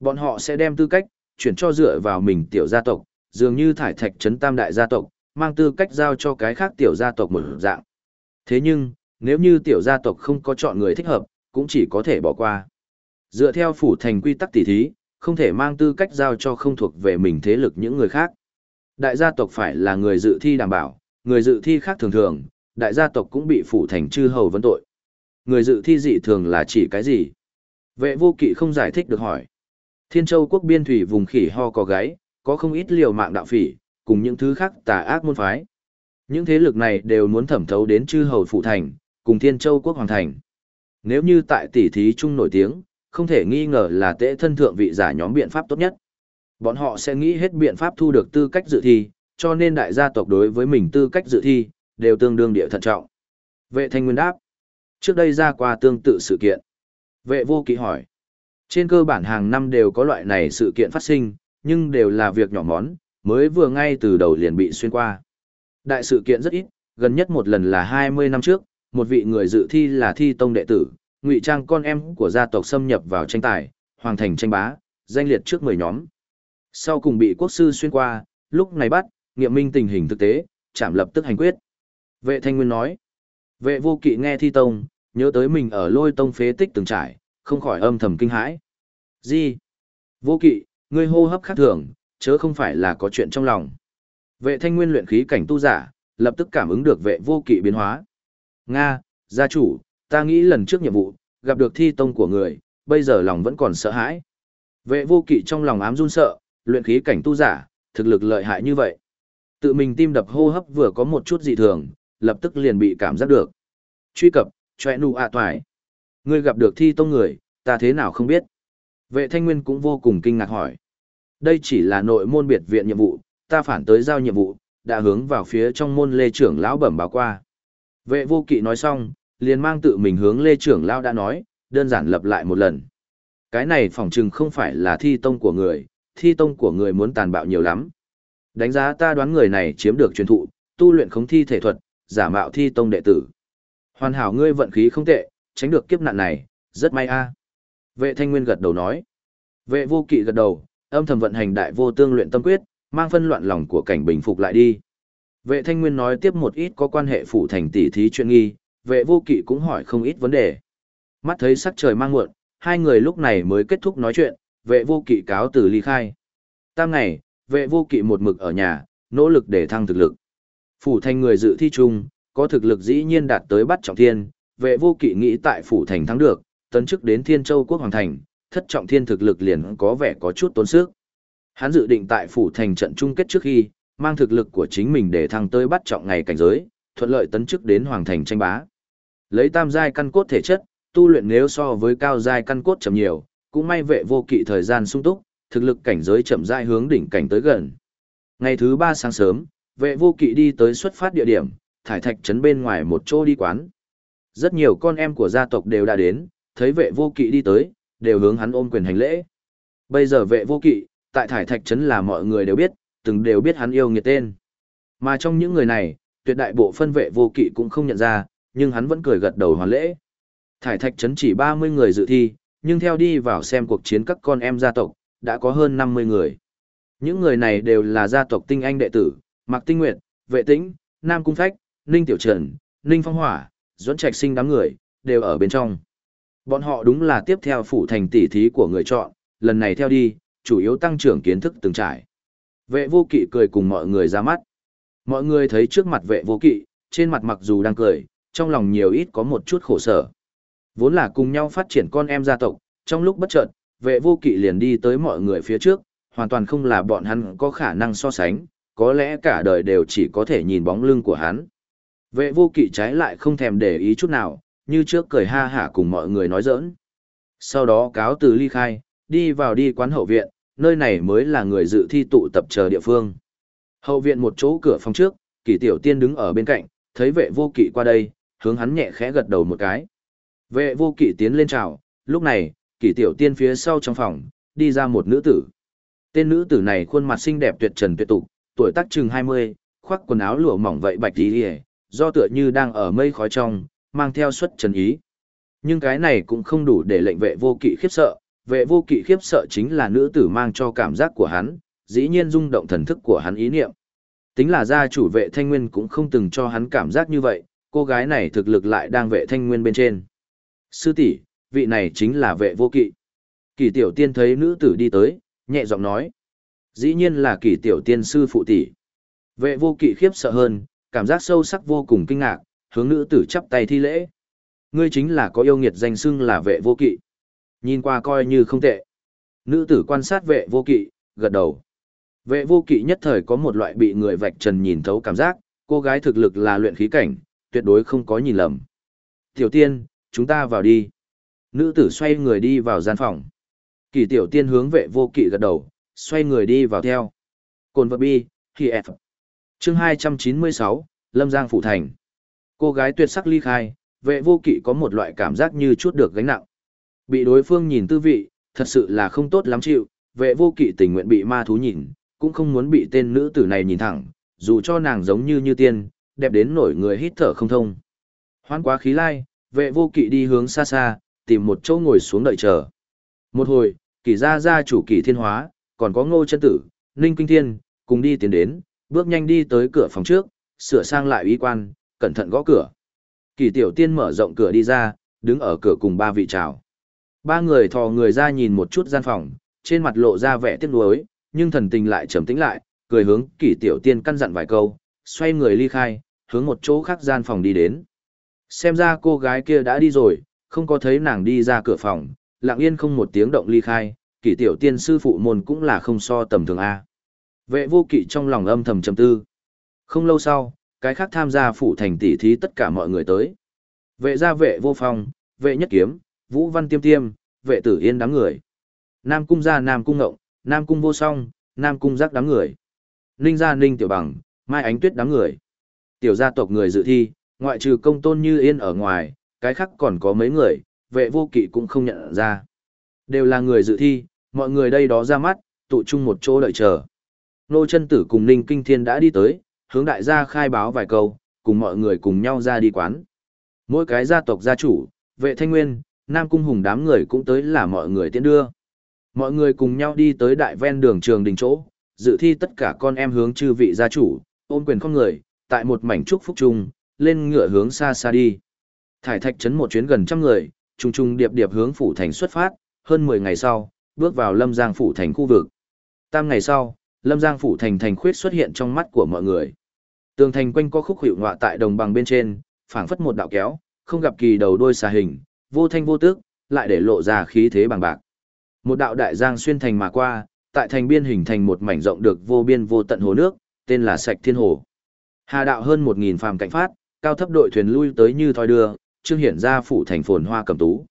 Bọn họ sẽ đem tư cách, chuyển cho dựa vào mình tiểu gia tộc, dường như thải thạch trấn tam đại gia tộc, mang tư cách giao cho cái khác tiểu gia tộc một dạng. Thế nhưng, nếu như tiểu gia tộc không có chọn người thích hợp, cũng chỉ có thể bỏ qua. Dựa theo phủ thành quy tắc tỉ thí, không thể mang tư cách giao cho không thuộc về mình thế lực những người khác. Đại gia tộc phải là người dự thi đảm bảo, người dự thi khác thường thường, đại gia tộc cũng bị phủ thành chư hầu vấn tội. Người dự thi dị thường là chỉ cái gì? Vệ vô kỵ không giải thích được hỏi. Thiên châu quốc biên thủy vùng khỉ ho có gáy, có không ít liều mạng đạo phỉ, cùng những thứ khác tà ác môn phái. Những thế lực này đều muốn thẩm thấu đến chư hầu phụ thành, cùng thiên châu quốc hoàng thành. Nếu như tại tỷ thí chung nổi tiếng, không thể nghi ngờ là tệ thân thượng vị giả nhóm biện pháp tốt nhất. Bọn họ sẽ nghĩ hết biện pháp thu được tư cách dự thi, cho nên đại gia tộc đối với mình tư cách dự thi, đều tương đương địa thận trọng. Vệ thanh nguyên đáp. Trước đây ra qua tương tự sự kiện. Vệ vô kỵ hỏi. Trên cơ bản hàng năm đều có loại này sự kiện phát sinh, nhưng đều là việc nhỏ món, mới vừa ngay từ đầu liền bị xuyên qua. Đại sự kiện rất ít, gần nhất một lần là 20 năm trước, một vị người dự thi là thi tông đệ tử, ngụy trang con em của gia tộc xâm nhập vào tranh tài, hoàng thành tranh bá, danh liệt trước 10 nhóm. Sau cùng bị quốc sư xuyên qua, lúc này bắt, nghiệm minh tình hình thực tế, chạm lập tức hành quyết. Vệ thanh nguyên nói, vệ vô kỵ nghe thi tông, nhớ tới mình ở lôi tông phế tích từng trải, không khỏi âm thầm kinh hãi. Gì? Vô kỵ, ngươi hô hấp khác thường, chớ không phải là có chuyện trong lòng. Vệ thanh nguyên luyện khí cảnh tu giả, lập tức cảm ứng được vệ vô kỵ biến hóa. Nga, gia chủ, ta nghĩ lần trước nhiệm vụ, gặp được thi tông của người, bây giờ lòng vẫn còn sợ hãi. Vệ vô kỵ trong lòng ám run sợ, luyện khí cảnh tu giả, thực lực lợi hại như vậy. Tự mình tim đập hô hấp vừa có một chút dị thường, lập tức liền bị cảm giác được. Truy cập, chòe nụ ạ à toài. Ngươi gặp được thi tông người, ta thế nào không biết. Vệ thanh nguyên cũng vô cùng kinh ngạc hỏi. Đây chỉ là nội môn biệt viện nhiệm vụ, ta phản tới giao nhiệm vụ, đã hướng vào phía trong môn lê trưởng lão bẩm báo qua. Vệ vô kỵ nói xong, liền mang tự mình hướng lê trưởng lão đã nói, đơn giản lập lại một lần. Cái này phỏng chừng không phải là thi tông của người, thi tông của người muốn tàn bạo nhiều lắm. Đánh giá ta đoán người này chiếm được truyền thụ, tu luyện khống thi thể thuật, giả mạo thi tông đệ tử. Hoàn hảo ngươi vận khí không tệ, tránh được kiếp nạn này, rất may a. Vệ thanh nguyên gật đầu nói. Vệ vô kỵ gật đầu, âm thầm vận hành đại vô tương luyện tâm quyết, mang phân loạn lòng của cảnh bình phục lại đi. Vệ thanh nguyên nói tiếp một ít có quan hệ phủ thành tỷ thí chuyện nghi, vệ vô kỵ cũng hỏi không ít vấn đề. Mắt thấy sắc trời mang muộn, hai người lúc này mới kết thúc nói chuyện, vệ vô kỵ cáo từ ly khai. Tam ngày, vệ vô kỵ một mực ở nhà, nỗ lực để thăng thực lực. Phủ thành người dự thi chung, có thực lực dĩ nhiên đạt tới bắt trọng thiên, vệ vô kỵ nghĩ tại phủ thành thắng được, tấn chức đến thiên châu quốc hoàng thành, thất trọng thiên thực lực liền có vẻ có chút tốn sức. Hắn dự định tại phủ thành trận chung kết trước khi, mang thực lực của chính mình để thăng tới bắt trọng ngày cảnh giới, thuận lợi tấn chức đến hoàng thành tranh bá. Lấy tam giai căn cốt thể chất, tu luyện nếu so với cao giai căn cốt chậm nhiều, cũng may vệ vô kỵ thời gian sung túc, thực lực cảnh giới chậm rãi hướng đỉnh cảnh tới gần. Ngày thứ ba sáng sớm, vệ vô kỵ đi tới xuất phát địa điểm, thải thạch trấn bên ngoài một chỗ đi quán. Rất nhiều con em của gia tộc đều đã đến, thấy vệ vô kỵ đi tới, đều hướng hắn ôm quyền hành lễ. Bây giờ vệ vô kỵ, tại thải thạch trấn là mọi người đều biết, từng đều biết hắn yêu nghiệt tên. Mà trong những người này, tuyệt đại bộ phân vệ vô kỵ cũng không nhận ra, nhưng hắn vẫn cười gật đầu hoàn lễ. Thải thạch trấn chỉ 30 người dự thi, nhưng theo đi vào xem cuộc chiến các con em gia tộc, đã có hơn 50 người. Những người này đều là gia tộc tinh anh đệ tử, Mạc Tinh Nguyệt, Vệ Tĩnh, Nam Cung Phách, Ninh Tiểu Trần, Ninh Phong Hỏa, Duẫn Trạch Sinh đám người, đều ở bên trong. Bọn họ đúng là tiếp theo phủ thành tỷ thí của người chọn, lần này theo đi, chủ yếu tăng trưởng kiến thức từng trải. Vệ vô kỵ cười cùng mọi người ra mắt. Mọi người thấy trước mặt vệ vô kỵ, trên mặt mặc dù đang cười, trong lòng nhiều ít có một chút khổ sở. Vốn là cùng nhau phát triển con em gia tộc, trong lúc bất chợt, vệ vô kỵ liền đi tới mọi người phía trước, hoàn toàn không là bọn hắn có khả năng so sánh, có lẽ cả đời đều chỉ có thể nhìn bóng lưng của hắn. Vệ vô kỵ trái lại không thèm để ý chút nào, như trước cười ha hả cùng mọi người nói giỡn. Sau đó cáo từ ly khai, đi vào đi quán hậu viện, nơi này mới là người dự thi tụ tập chờ địa phương. Hậu viện một chỗ cửa phòng trước, kỷ tiểu tiên đứng ở bên cạnh, thấy vệ vô kỵ qua đây, hướng hắn nhẹ khẽ gật đầu một cái. Vệ vô kỵ tiến lên chào, lúc này, kỷ tiểu tiên phía sau trong phòng, đi ra một nữ tử. Tên nữ tử này khuôn mặt xinh đẹp tuyệt trần tuyệt tục, tuổi tác chừng 20, khoác quần áo lụa mỏng vậy bạch tí hề, do tựa như đang ở mây khói trong, mang theo suất trần ý. Nhưng cái này cũng không đủ để lệnh vệ vô kỵ khiếp sợ, vệ vô kỵ khiếp sợ chính là nữ tử mang cho cảm giác của hắn, dĩ nhiên rung động thần thức của hắn ý niệm. Tính là gia chủ vệ thanh nguyên cũng không từng cho hắn cảm giác như vậy, cô gái này thực lực lại đang vệ thanh nguyên bên trên. Sư tỷ, vị này chính là vệ vô kỵ. Kỳ tiểu tiên thấy nữ tử đi tới, nhẹ giọng nói. Dĩ nhiên là kỳ tiểu tiên sư phụ tỷ. Vệ vô kỵ khiếp sợ hơn, cảm giác sâu sắc vô cùng kinh ngạc, hướng nữ tử chắp tay thi lễ. Ngươi chính là có yêu nghiệt danh xưng là vệ vô kỵ. Nhìn qua coi như không tệ. Nữ tử quan sát vệ vô kỵ, gật đầu. Vệ vô kỵ nhất thời có một loại bị người vạch trần nhìn thấu cảm giác, cô gái thực lực là luyện khí cảnh, tuyệt đối không có nhìn lầm. Tiểu tiên, chúng ta vào đi. Nữ tử xoay người đi vào gian phòng. Kỳ tiểu tiên hướng vệ vô kỵ gật đầu, xoay người đi vào theo. Cồn vật bi, khi F. Chương 296, Lâm Giang Phủ Thành. Cô gái tuyệt sắc ly khai, vệ vô kỵ có một loại cảm giác như chút được gánh nặng. Bị đối phương nhìn tư vị, thật sự là không tốt lắm chịu, vệ vô kỵ tình nguyện bị ma thú nhìn, cũng không muốn bị tên nữ tử này nhìn thẳng, dù cho nàng giống như như tiên, đẹp đến nổi người hít thở không thông. Hoan quá khí lai, vệ vô kỵ đi hướng xa xa, tìm một chỗ ngồi xuống đợi chờ. Một hồi, kỳ gia gia chủ kỳ thiên hóa, còn có ngô chân tử, ninh kinh thiên, cùng đi tiến đến, bước nhanh đi tới cửa phòng trước, sửa sang lại uy quan, cẩn thận gõ cửa. Kỷ tiểu tiên mở rộng cửa đi ra, đứng ở cửa cùng ba vị chào. Ba người thò người ra nhìn một chút gian phòng, trên mặt lộ ra vẻ tiếc nuối, nhưng thần tình lại trầm tĩnh lại, cười hướng kỷ tiểu tiên căn dặn vài câu, xoay người ly khai, hướng một chỗ khác gian phòng đi đến. Xem ra cô gái kia đã đi rồi, không có thấy nàng đi ra cửa phòng, lặng yên không một tiếng động ly khai, kỷ tiểu tiên sư phụ môn cũng là không so tầm thường A. Vệ vô kỵ trong lòng âm thầm trầm tư. Không lâu sau, cái khác tham gia phụ thành tỷ thí tất cả mọi người tới. Vệ gia vệ vô phong, vệ nhất kiếm, vũ văn tiêm tiêm, vệ tử yên đám người. Nam cung gia nam cung ngộng, nam cung vô song, nam cung giác đám người. Ninh gia ninh tiểu bằng, mai ánh tuyết đám người. Tiểu gia tộc người dự thi, ngoại trừ công tôn như yên ở ngoài, cái khác còn có mấy người, vệ vô kỵ cũng không nhận ra. Đều là người dự thi, mọi người đây đó ra mắt, tụ chung một chỗ đợi chờ. Nô chân tử cùng Ninh Kinh Thiên đã đi tới, hướng đại gia khai báo vài câu, cùng mọi người cùng nhau ra đi quán. Mỗi cái gia tộc gia chủ, vệ thanh nguyên, Nam Cung Hùng đám người cũng tới là mọi người tiễn đưa. Mọi người cùng nhau đi tới đại ven đường trường đình chỗ, dự thi tất cả con em hướng chư vị gia chủ, ôm quyền con người, tại một mảnh trúc phúc trung, lên ngựa hướng xa xa đi. Thải thạch trấn một chuyến gần trăm người, trùng trùng điệp điệp hướng phủ thành xuất phát, hơn 10 ngày sau, bước vào Lâm Giang phủ thành khu vực. Tam ngày sau, Lâm Giang phủ thành thành khuyết xuất hiện trong mắt của mọi người. Tường thành quanh có khúc hiệu ngọa tại đồng bằng bên trên, phảng phất một đạo kéo, không gặp kỳ đầu đôi xà hình, vô thanh vô tức, lại để lộ ra khí thế bằng bạc. Một đạo đại giang xuyên thành mà qua, tại thành biên hình thành một mảnh rộng được vô biên vô tận hồ nước, tên là Sạch Thiên Hồ. Hà đạo hơn 1000 phàm cảnh phát, cao thấp đội thuyền lui tới như thoi đưa, trương hiển ra phủ thành phồn hoa cầm tú.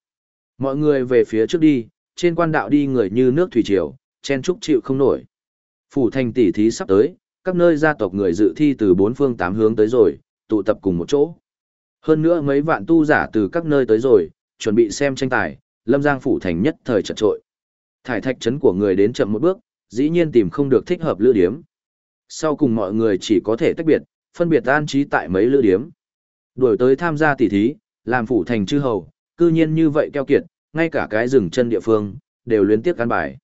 Mọi người về phía trước đi, trên quan đạo đi người như nước thủy triều, chen trúc chịu không nổi. Phủ thành tỷ thí sắp tới, các nơi gia tộc người dự thi từ bốn phương tám hướng tới rồi, tụ tập cùng một chỗ. Hơn nữa mấy vạn tu giả từ các nơi tới rồi, chuẩn bị xem tranh tài, Lâm Giang phủ thành nhất thời chật trội. Thải thạch trấn của người đến chậm một bước, dĩ nhiên tìm không được thích hợp lữ điếm. Sau cùng mọi người chỉ có thể tách biệt, phân biệt an trí tại mấy lữ điếm. Đuổi tới tham gia tỷ thí, làm phủ thành chư hầu, cư nhiên như vậy keo kiệt, ngay cả cái rừng chân địa phương, đều luyến tiếc cán bài.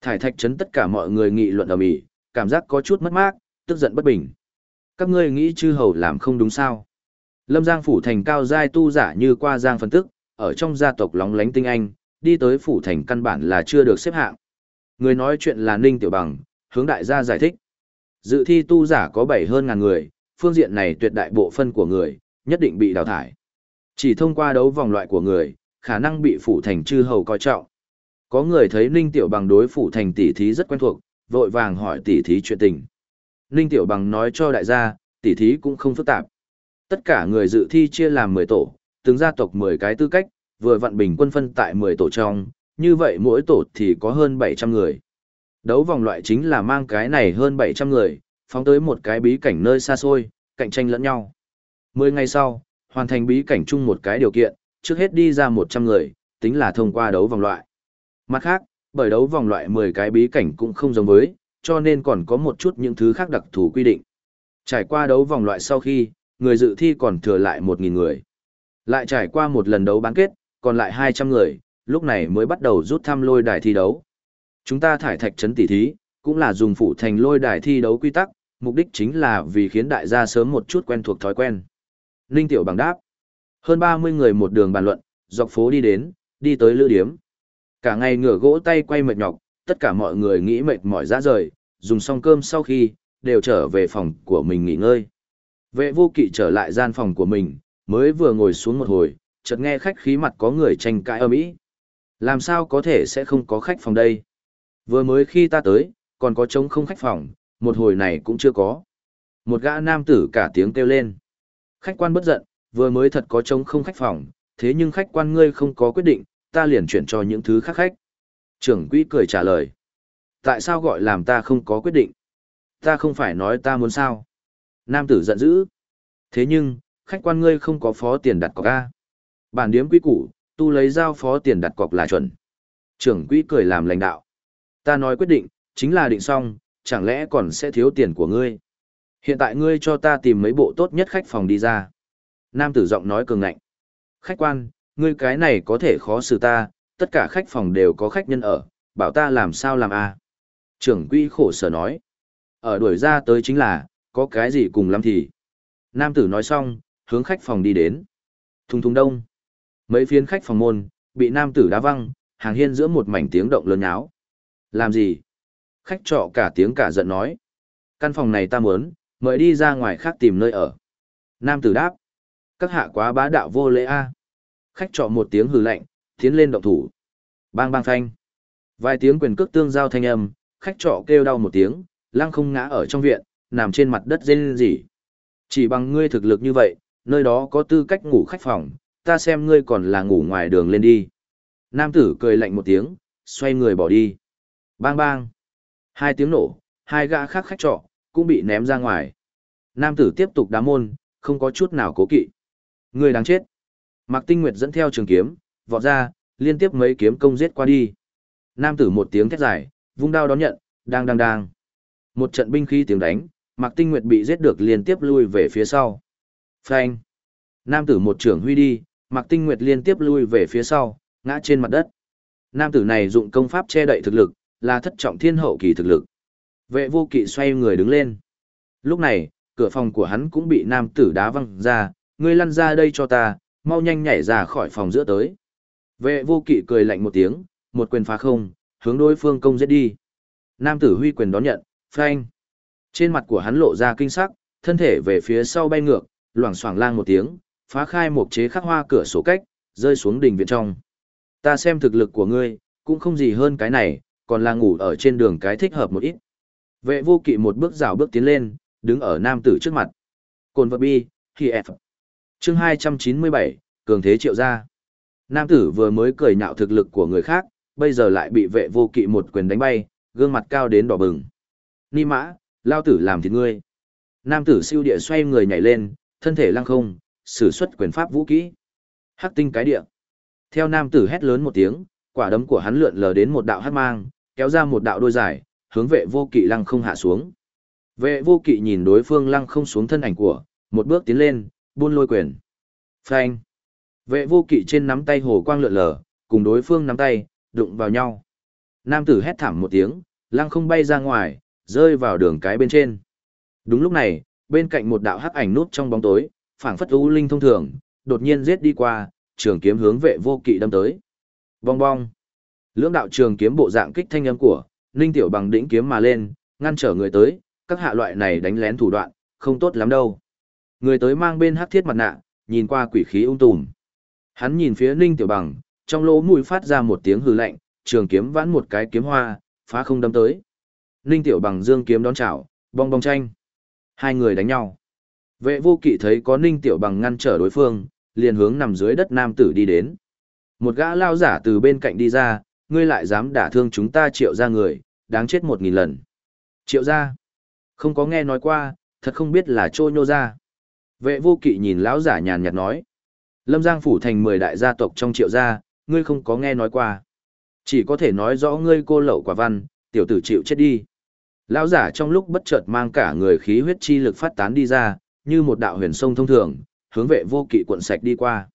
Thải thạch chấn tất cả mọi người nghị luận ầm ĩ, cảm giác có chút mất mát, tức giận bất bình. Các ngươi nghĩ chư hầu làm không đúng sao? Lâm Giang phủ thành cao giai tu giả như qua giang phân tức, ở trong gia tộc lóng lánh tinh anh, đi tới phủ thành căn bản là chưa được xếp hạng. Người nói chuyện là Ninh Tiểu Bằng, hướng đại gia giải thích. Dự thi tu giả có bảy hơn ngàn người, phương diện này tuyệt đại bộ phân của người, nhất định bị đào thải. Chỉ thông qua đấu vòng loại của người, khả năng bị phủ thành chư hầu coi trọng. Có người thấy Ninh Tiểu Bằng đối phủ thành tỷ thí rất quen thuộc, vội vàng hỏi tỷ thí chuyện tình. Ninh Tiểu Bằng nói cho đại gia, tỷ thí cũng không phức tạp. Tất cả người dự thi chia làm 10 tổ, từng gia tộc 10 cái tư cách, vừa vận bình quân phân tại 10 tổ trong, như vậy mỗi tổ thì có hơn 700 người. Đấu vòng loại chính là mang cái này hơn 700 người, phóng tới một cái bí cảnh nơi xa xôi, cạnh tranh lẫn nhau. 10 ngày sau, hoàn thành bí cảnh chung một cái điều kiện, trước hết đi ra 100 người, tính là thông qua đấu vòng loại. Mặt khác, bởi đấu vòng loại 10 cái bí cảnh cũng không giống với, cho nên còn có một chút những thứ khác đặc thù quy định. Trải qua đấu vòng loại sau khi, người dự thi còn thừa lại 1.000 người. Lại trải qua một lần đấu bán kết, còn lại 200 người, lúc này mới bắt đầu rút thăm lôi đài thi đấu. Chúng ta thải thạch trấn tỷ thí, cũng là dùng phụ thành lôi đài thi đấu quy tắc, mục đích chính là vì khiến đại gia sớm một chút quen thuộc thói quen. Ninh Tiểu bằng đáp. Hơn 30 người một đường bàn luận, dọc phố đi đến, đi tới lữ điếm. Cả ngày ngửa gỗ tay quay mệt nhọc, tất cả mọi người nghĩ mệt mỏi ra rời, dùng xong cơm sau khi, đều trở về phòng của mình nghỉ ngơi. Vệ vô kỵ trở lại gian phòng của mình, mới vừa ngồi xuống một hồi, chợt nghe khách khí mặt có người tranh cãi ầm ĩ. Làm sao có thể sẽ không có khách phòng đây? Vừa mới khi ta tới, còn có trống không khách phòng, một hồi này cũng chưa có. Một gã nam tử cả tiếng kêu lên. Khách quan bất giận, vừa mới thật có trống không khách phòng, thế nhưng khách quan ngươi không có quyết định, ta liền chuyển cho những thứ khác khách. Trưởng quỹ cười trả lời. Tại sao gọi làm ta không có quyết định? Ta không phải nói ta muốn sao? Nam tử giận dữ. Thế nhưng, khách quan ngươi không có phó tiền đặt cọc A. Bản điếm quý củ, tu lấy giao phó tiền đặt cọc là chuẩn. Trưởng quỹ cười làm lãnh đạo. Ta nói quyết định, chính là định xong, chẳng lẽ còn sẽ thiếu tiền của ngươi. Hiện tại ngươi cho ta tìm mấy bộ tốt nhất khách phòng đi ra. Nam tử giọng nói cường ngạnh. Khách quan, ngươi cái này có thể khó xử ta, tất cả khách phòng đều có khách nhân ở, bảo ta làm sao làm a Trưởng quỹ khổ sở nói. Ở đuổi ra tới chính là, có cái gì cùng lắm thì. Nam tử nói xong, hướng khách phòng đi đến. Thùng thùng đông. Mấy phiến khách phòng môn, bị nam tử đá văng, hàng hiên giữa một mảnh tiếng động lớn nháo. Làm gì? Khách trọ cả tiếng cả giận nói. Căn phòng này ta muốn, mời đi ra ngoài khác tìm nơi ở. Nam tử đáp. Các hạ quá bá đạo vô lễ a. Khách trọ một tiếng hừ lạnh, tiến lên động thủ. Bang bang phanh. Vài tiếng quyền cước tương giao thanh âm, khách trọ kêu đau một tiếng, lăng không ngã ở trong viện, nằm trên mặt đất rên rỉ. Chỉ bằng ngươi thực lực như vậy, nơi đó có tư cách ngủ khách phòng, ta xem ngươi còn là ngủ ngoài đường lên đi. Nam tử cười lạnh một tiếng, xoay người bỏ đi. Bang bang. Hai tiếng nổ, hai gã khác khách trọ, cũng bị ném ra ngoài. Nam tử tiếp tục đá môn, không có chút nào cố kỵ. Người đáng chết. Mạc Tinh Nguyệt dẫn theo trường kiếm, vọt ra, liên tiếp mấy kiếm công giết qua đi. Nam tử một tiếng thét dài, vung đao đón nhận, đang đang đang. Một trận binh khí tiếng đánh, Mạc Tinh Nguyệt bị giết được liên tiếp lui về phía sau. Phanh. Nam tử một trưởng huy đi, Mạc Tinh Nguyệt liên tiếp lui về phía sau, ngã trên mặt đất. Nam tử này dụng công pháp che đậy thực lực, là thất trọng thiên hậu kỳ thực lực. Vệ vô kỵ xoay người đứng lên. Lúc này, cửa phòng của hắn cũng bị nam tử đá văng ra, ngươi lăn ra đây cho ta, mau nhanh nhảy ra khỏi phòng giữa tới. Vệ vô kỵ cười lạnh một tiếng, một quyền phá không, hướng đối phương công giết đi. Nam tử huy quyền đón nhận, phanh. Trên mặt của hắn lộ ra kinh sắc, thân thể về phía sau bay ngược, loảng xoảng lang một tiếng, phá khai một chế khắc hoa cửa sổ cách, rơi xuống đỉnh viện trong. Ta xem thực lực của ngươi, cũng không gì hơn cái này, còn là ngủ ở trên đường cái thích hợp một ít. Vệ vô kỵ một bước rào bước tiến lên, đứng ở nam tử trước mặt. Cồn vật bi, khi F. Chương 297, Cường Thế Triệu gia. Nam tử vừa mới cười nhạo thực lực của người khác, bây giờ lại bị vệ vô kỵ một quyền đánh bay, gương mặt cao đến đỏ bừng. Ni mã, lao tử làm thịt ngươi. Nam tử siêu địa xoay người nhảy lên, thân thể lăng không, sử xuất quyền pháp vũ kỹ. Hắc tinh cái địa. Theo nam tử hét lớn một tiếng, quả đấm của hắn lượn lờ đến một đạo hắc mang, kéo ra một đạo đôi dài, hướng vệ vô kỵ lăng không hạ xuống. Vệ vô kỵ nhìn đối phương lăng không xuống thân ảnh của, một bước tiến lên, buôn lôi quyền. Phanh. Vệ vô kỵ trên nắm tay hồ quang lượn lờ, cùng đối phương nắm tay, đụng vào nhau. Nam tử hét thảm một tiếng, lăng không bay ra ngoài, rơi vào đường cái bên trên. Đúng lúc này, bên cạnh một đạo hắc ảnh núp trong bóng tối, phảng phất u linh thông thường, đột nhiên giết đi qua, trường kiếm hướng vệ vô kỵ đâm tới. Bong bong. Lưỡng đạo trường kiếm bộ dạng kích thanh âm của, Ninh Tiểu bằng đĩnh kiếm mà lên, ngăn trở người tới, các hạ loại này đánh lén thủ đoạn, không tốt lắm đâu. Người tới mang bên hắc thiết mặt nạ, nhìn qua quỷ khí ung tùm. Hắn nhìn phía Ninh Tiểu bằng, trong lỗ mũi phát ra một tiếng hừ lạnh, trường kiếm vãn một cái kiếm hoa, phá không đâm tới. Ninh Tiểu bằng dương kiếm đón chảo, bong bong tranh. Hai người đánh nhau. Vệ vô kỵ thấy có Ninh Tiểu bằng ngăn trở đối phương, liền hướng nằm dưới đất nam tử đi đến. Một gã lao giả từ bên cạnh đi ra, ngươi lại dám đả thương chúng ta triệu ra người, đáng chết một nghìn lần. Triệu ra? Không có nghe nói qua, thật không biết là trôi nhô ra. Vệ vô kỵ nhìn lão giả nhàn nhạt nói. Lâm Giang phủ thành mười đại gia tộc trong triệu gia, ngươi không có nghe nói qua. Chỉ có thể nói rõ ngươi cô lậu quả văn, tiểu tử chịu chết đi. Lão giả trong lúc bất chợt mang cả người khí huyết chi lực phát tán đi ra, như một đạo huyền sông thông thường, hướng vệ vô kỵ cuộn sạch đi qua.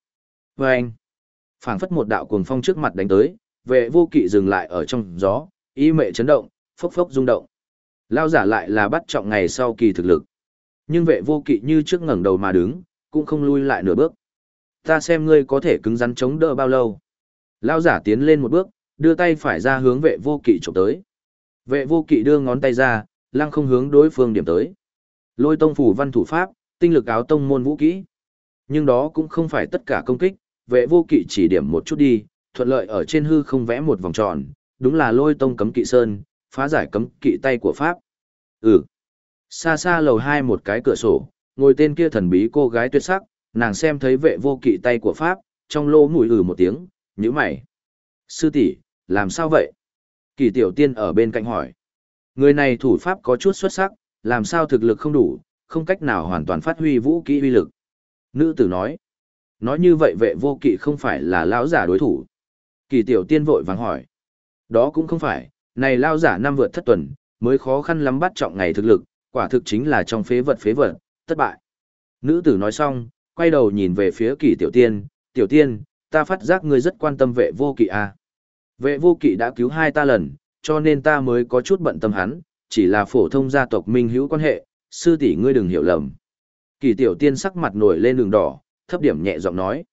Và anh, phảng phất một đạo cuồng phong trước mặt đánh tới, vệ vô kỵ dừng lại ở trong gió, y mệ chấn động, phốc phốc rung động. Lao giả lại là bắt trọng ngày sau kỳ thực lực. Nhưng vệ vô kỵ như trước ngẩng đầu mà đứng, cũng không lui lại nửa bước. Ta xem ngươi có thể cứng rắn chống đỡ bao lâu. Lao giả tiến lên một bước, đưa tay phải ra hướng vệ vô kỵ chụp tới. Vệ vô kỵ đưa ngón tay ra, lăng không hướng đối phương điểm tới. Lôi tông phủ văn thủ pháp, tinh lực áo tông môn vũ kỹ. Nhưng đó cũng không phải tất cả công kích, vệ vô kỵ chỉ điểm một chút đi, thuận lợi ở trên hư không vẽ một vòng tròn, đúng là lôi tông cấm kỵ sơn, phá giải cấm kỵ tay của Pháp. Ừ. Xa xa lầu hai một cái cửa sổ, ngồi tên kia thần bí cô gái tuyệt sắc, nàng xem thấy vệ vô kỵ tay của Pháp, trong lô mùi ừ một tiếng, nhíu mày. Sư tỷ, làm sao vậy? Kỳ tiểu tiên ở bên cạnh hỏi. Người này thủ pháp có chút xuất sắc, làm sao thực lực không đủ, không cách nào hoàn toàn phát huy vũ kỹ uy lực. Nữ tử nói, nói như vậy vệ vô kỵ không phải là lão giả đối thủ. Kỳ tiểu tiên vội vàng hỏi, đó cũng không phải, này lao giả năm vượt thất tuần, mới khó khăn lắm bắt trọng ngày thực lực, quả thực chính là trong phế vật phế vật, thất bại. Nữ tử nói xong, quay đầu nhìn về phía kỳ tiểu tiên, tiểu tiên, ta phát giác ngươi rất quan tâm vệ vô kỵ à. Vệ vô kỵ đã cứu hai ta lần, cho nên ta mới có chút bận tâm hắn, chỉ là phổ thông gia tộc minh hữu quan hệ, sư tỷ ngươi đừng hiểu lầm. Kỳ tiểu tiên sắc mặt nổi lên đường đỏ, thấp điểm nhẹ giọng nói.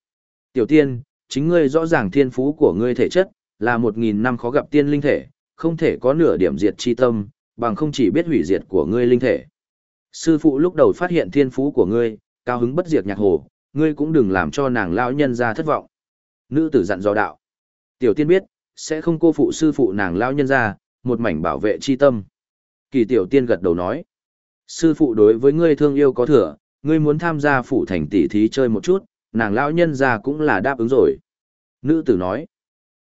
Tiểu tiên, chính ngươi rõ ràng thiên phú của ngươi thể chất, là một nghìn năm khó gặp tiên linh thể, không thể có nửa điểm diệt chi tâm, bằng không chỉ biết hủy diệt của ngươi linh thể. Sư phụ lúc đầu phát hiện thiên phú của ngươi, cao hứng bất diệt nhạc hồ, ngươi cũng đừng làm cho nàng lão nhân ra thất vọng. Nữ tử dặn dò đạo. Tiểu tiên biết, sẽ không cô phụ sư phụ nàng lão nhân ra, một mảnh bảo vệ chi tâm. Kỳ tiểu tiên gật đầu nói. Sư phụ đối với ngươi thương yêu có thừa, ngươi muốn tham gia phủ thành tỷ thí chơi một chút, nàng lão nhân ra cũng là đáp ứng rồi. Nữ tử nói.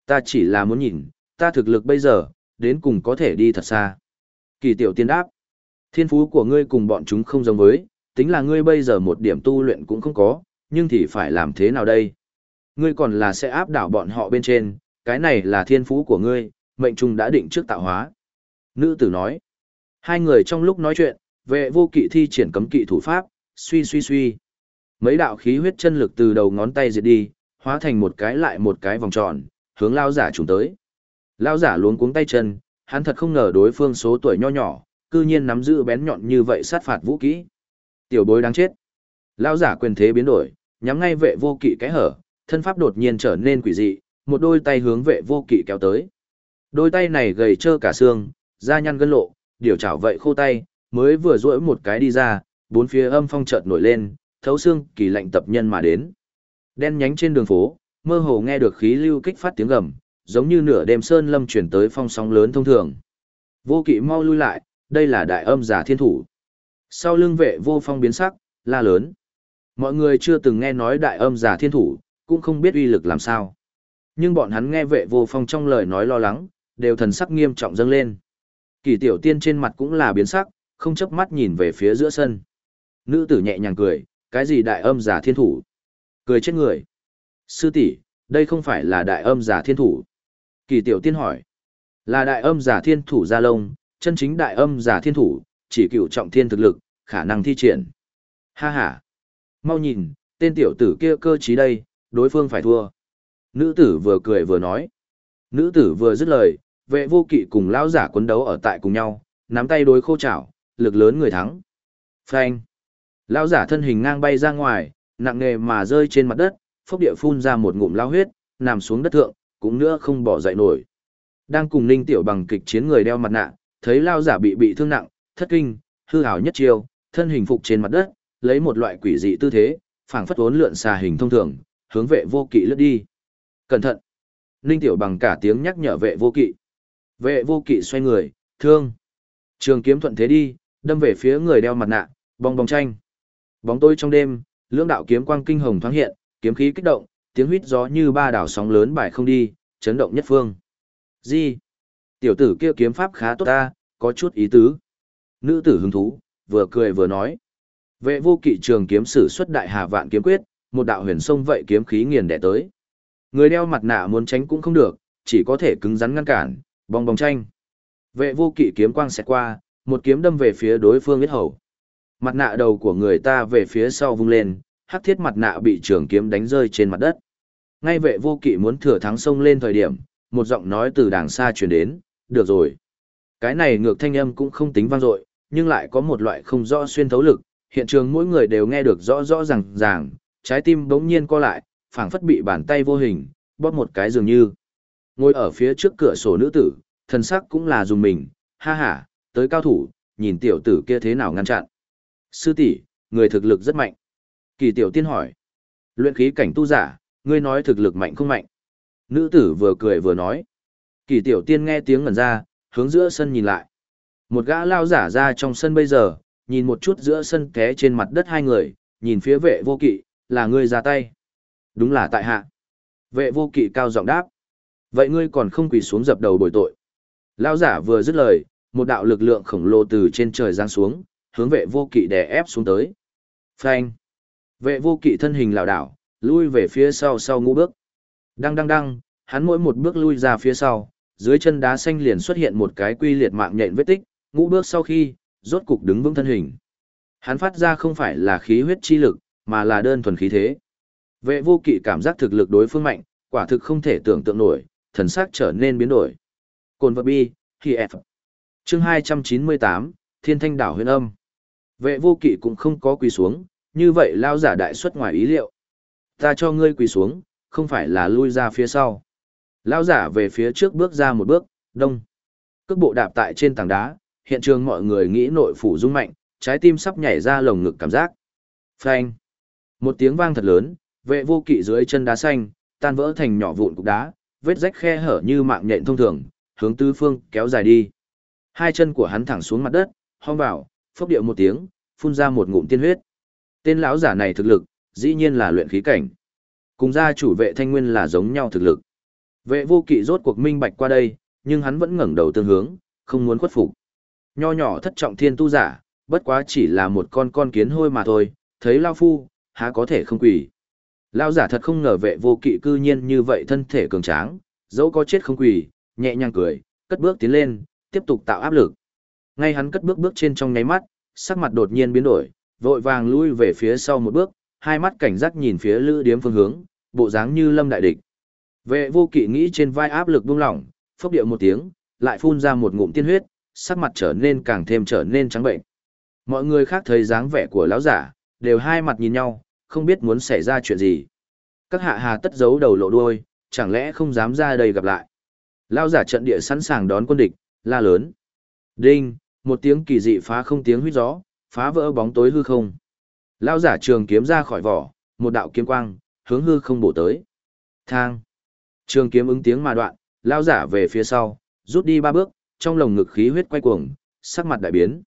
Ta chỉ là muốn nhìn, ta thực lực bây giờ, đến cùng có thể đi thật xa. Kỳ tiểu tiên đáp. Thiên phú của ngươi cùng bọn chúng không giống với, tính là ngươi bây giờ một điểm tu luyện cũng không có, nhưng thì phải làm thế nào đây? Ngươi còn là sẽ áp đảo bọn họ bên trên, cái này là thiên phú của ngươi, mệnh trùng đã định trước tạo hóa. Nữ tử nói. Hai người trong lúc nói chuyện, vệ vô kỵ thi triển cấm kỵ thủ pháp, suy suy suy. Mấy đạo khí huyết chân lực từ đầu ngón tay diệt đi, hóa thành một cái lại một cái vòng tròn, hướng lao giả trùng tới. Lao giả luống cuống tay chân, hắn thật không ngờ đối phương số tuổi nho nhỏ, cư nhiên nắm giữ bén nhọn như vậy sát phạt vũ kỹ. Tiểu bối đáng chết. Lao giả quyền thế biến đổi, nhắm ngay vệ vô kỵ cái hở, thân pháp đột nhiên trở nên quỷ dị, một đôi tay hướng vệ vô kỵ kéo tới. Đôi tay này gầy trơ cả xương, da nhăn gân lộ, điều chảo vậy khô tay, mới vừa duỗi một cái đi ra, bốn phía âm phong chợt nổi lên, thấu xương kỳ lạnh tập nhân mà đến. Đen nhánh trên đường phố, mơ hồ nghe được khí lưu kích phát tiếng gầm, giống như nửa đêm sơn lâm chuyển tới phong sóng lớn thông thường. Vô kỵ mau lui lại, đây là đại âm giả thiên thủ. Sau lưng vệ vô phong biến sắc, la lớn. Mọi người chưa từng nghe nói đại âm giả thiên thủ, cũng không biết uy lực làm sao. Nhưng bọn hắn nghe vệ vô phong trong lời nói lo lắng, đều thần sắc nghiêm trọng dâng lên. Kỳ tiểu tiên trên mặt cũng là biến sắc, không chớp mắt nhìn về phía giữa sân. Nữ tử nhẹ nhàng cười, cái gì đại âm giả thiên thủ? Cười chết người. Sư tỷ, đây không phải là đại âm giả thiên thủ. Kỳ tiểu tiên hỏi. Là đại âm giả thiên thủ gia lông, chân chính đại âm giả thiên thủ, chỉ cựu trọng thiên thực lực, khả năng thi triển. Ha ha. Mau nhìn, tên tiểu tử kia cơ trí đây, đối phương phải thua. Nữ tử vừa cười vừa nói. Nữ tử vừa dứt lời, vệ vô kỵ cùng lão giả quấn đấu ở tại cùng nhau, nắm tay đối khô chảo, lực lớn người thắng. Phanh. Lão giả thân hình ngang bay ra ngoài, nặng nề mà rơi trên mặt đất, phốc địa phun ra một ngụm lao huyết, nằm xuống đất thượng, cũng nữa không bỏ dậy nổi. Đang cùng Ninh Tiểu bằng kịch chiến người đeo mặt nạ, thấy lao giả bị bị thương nặng, thất kinh, hư hào nhất chiêu, thân hình phục trên mặt đất, lấy một loại quỷ dị tư thế, phảng phất uốn lượn xà hình thông thường, hướng vệ vô kỵ lướt đi. Cẩn thận! Ninh Tiểu bằng cả tiếng nhắc nhở vệ vô kỵ. Vệ vô kỵ xoay người, thương. Trường kiếm thuận thế đi, đâm về phía người đeo mặt nạ, bong bong tranh. Bóng tối trong đêm, lưỡng đạo kiếm quang kinh hồng thoáng hiện, kiếm khí kích động, tiếng huýt gió như ba đảo sóng lớn bài không đi, chấn động nhất phương. Gì? Tiểu tử kia kiếm pháp khá tốt ta, có chút ý tứ. Nữ tử hứng thú, vừa cười vừa nói. Vệ vô kỵ trường kiếm sử xuất đại hà vạn kiếm quyết, một đạo huyền sông vậy kiếm khí nghiền đẻ tới. Người đeo mặt nạ muốn tránh cũng không được, chỉ có thể cứng rắn ngăn cản, bong bong tranh. Vệ vô kỵ kiếm quang xẹt qua, một kiếm đâm về phía đối phương huyết hầu. Mặt nạ đầu của người ta về phía sau vung lên, hắc thiết mặt nạ bị trường kiếm đánh rơi trên mặt đất. Ngay vệ vô kỵ muốn thừa thắng sông lên thời điểm, một giọng nói từ đàng xa truyền đến, được rồi. Cái này ngược thanh âm cũng không tính vang dội, nhưng lại có một loại không rõ xuyên thấu lực, hiện trường mỗi người đều nghe được rõ rõ ràng ràng, trái tim bỗng nhiên co lại, phảng phất bị bàn tay vô hình, bóp một cái dường như. Ngồi ở phía trước cửa sổ nữ tử, thần sắc cũng là dùng mình, ha ha, tới cao thủ, nhìn tiểu tử kia thế nào ngăn chặn. Sư tỷ, người thực lực rất mạnh. Kỳ tiểu tiên hỏi. Luyện khí cảnh tu giả, ngươi nói thực lực mạnh không mạnh. Nữ tử vừa cười vừa nói. Kỳ tiểu tiên nghe tiếng ngẩn ra, hướng giữa sân nhìn lại. Một gã lao giả ra trong sân bây giờ, nhìn một chút giữa sân té trên mặt đất hai người, nhìn phía vệ vô kỵ, là ngươi ra tay. Đúng là tại hạ. Vệ vô kỵ cao giọng đáp. Vậy ngươi còn không quỳ xuống dập đầu bồi tội. Lao giả vừa dứt lời, một đạo lực lượng khổng lồ từ trên trời giáng xuống, hướng vệ vô kỵ đè ép xuống tới. Phanh. Vệ vô kỵ thân hình lảo đảo, lui về phía sau sau ngũ bước. Đăng đăng đăng, hắn mỗi một bước lui ra phía sau, dưới chân đá xanh liền xuất hiện một cái quy liệt mạng nhện vết tích, ngũ bước sau khi, rốt cục đứng vững thân hình. Hắn phát ra không phải là khí huyết chi lực, mà là đơn thuần khí thế. Vệ vô kỵ cảm giác thực lực đối phương mạnh, quả thực không thể tưởng tượng nổi, thần sắc trở nên biến đổi. Cồn vật bi, khi F. Chương 298, Thiên Thanh đảo huyền âm. Vệ vô kỵ cũng không có quỳ xuống, như vậy lao giả đại xuất ngoài ý liệu. Ta cho ngươi quỳ xuống, không phải là lui ra phía sau. Lao giả về phía trước bước ra một bước, đông. Cước bộ đạp tại trên tảng đá, hiện trường mọi người nghĩ nội phủ rung mạnh, trái tim sắp nhảy ra lồng ngực cảm giác. Phanh. Một tiếng vang thật lớn, vệ vô kỵ dưới chân đá xanh, tan vỡ thành nhỏ vụn cục đá, vết rách khe hở như mạng nhện thông thường, hướng tứ phương kéo dài đi. Hai chân của hắn thẳng xuống mặt đất, hong vào, phốc điệu một tiếng, phun ra một ngụm tiên huyết. Tên lão giả này thực lực, dĩ nhiên là luyện khí cảnh. Cùng gia chủ vệ thanh nguyên là giống nhau thực lực. Vệ vô kỵ rốt cuộc minh bạch qua đây, nhưng hắn vẫn ngẩng đầu tương hướng, không muốn khuất phục. Nho nhỏ thất trọng thiên tu giả, bất quá chỉ là một con con kiến hôi mà thôi, thấy lao phu, há có thể không quỳ. Lao giả thật không ngờ vệ vô kỵ cư nhiên như vậy thân thể cường tráng, dẫu có chết không quỳ, nhẹ nhàng cười, cất bước tiến lên, tiếp tục tạo áp lực. Ngay hắn cất bước bước trên trong nháy mắt, sắc mặt đột nhiên biến đổi, vội vàng lui về phía sau một bước, hai mắt cảnh giác nhìn phía lữ điếm phương hướng, bộ dáng như lâm đại địch. Vệ vô kỵ nghĩ trên vai áp lực buông lỏng, phốc điệu một tiếng, lại phun ra một ngụm tiên huyết, sắc mặt trở nên càng thêm trở nên trắng bệnh. Mọi người khác thấy dáng vẻ của lão giả, đều hai mặt nhìn nhau, không biết muốn xảy ra chuyện gì. Các hạ hà tất giấu đầu lộ đuôi, chẳng lẽ không dám ra đây gặp lại. Lão giả trận địa sẵn sàng đón quân địch, la lớn. Đinh, một tiếng kỳ dị phá không tiếng huyết gió, phá vỡ bóng tối hư không. Lão giả trường kiếm ra khỏi vỏ, một đạo kiếm quang, hướng hư không bổ tới. Thang. Trường kiếm ứng tiếng mà đoạn, lão giả về phía sau, rút đi ba bước, trong lồng ngực khí huyết quay cuồng, sắc mặt đại biến.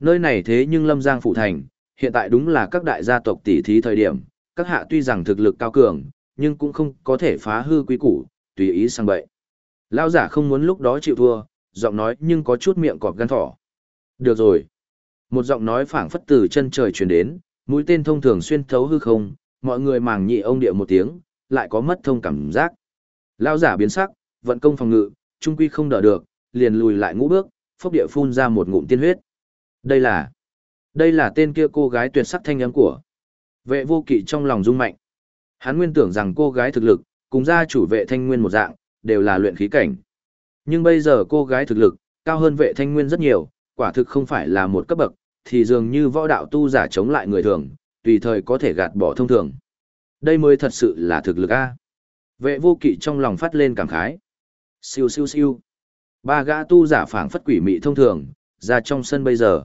Nơi này thế nhưng Lâm Giang phủ thành, hiện tại đúng là các đại gia tộc tỷ thí thời điểm, các hạ tuy rằng thực lực cao cường, nhưng cũng không có thể phá hư quý củ, tùy ý sang bậy. Lão giả không muốn lúc đó chịu thua, giọng nói nhưng có chút miệng cọp gan thỏ. Được rồi. Một giọng nói phảng phất từ chân trời truyền đến, mũi tên thông thường xuyên thấu hư không, mọi người màng nhị ông địa một tiếng, lại có mất thông cảm giác. Lão giả biến sắc, vận công phòng ngự, trung quy không đỡ được, liền lùi lại ngũ bước, phốc địa phun ra một ngụm tiên huyết. Đây là, đây là tên kia cô gái tuyệt sắc thanh âm của. Vệ vô kỵ trong lòng rung mạnh. Hắn nguyên tưởng rằng cô gái thực lực, cùng gia chủ vệ thanh nguyên một dạng, đều là luyện khí cảnh. Nhưng bây giờ cô gái thực lực, cao hơn vệ thanh nguyên rất nhiều, quả thực không phải là một cấp bậc, thì dường như võ đạo tu giả chống lại người thường, tùy thời có thể gạt bỏ thông thường. Đây mới thật sự là thực lực A. Vệ vô kỵ trong lòng phát lên cảm khái. Siêu siêu siêu. Ba gã tu giả phảng phất quỷ mị thông thường, ra trong sân bây giờ.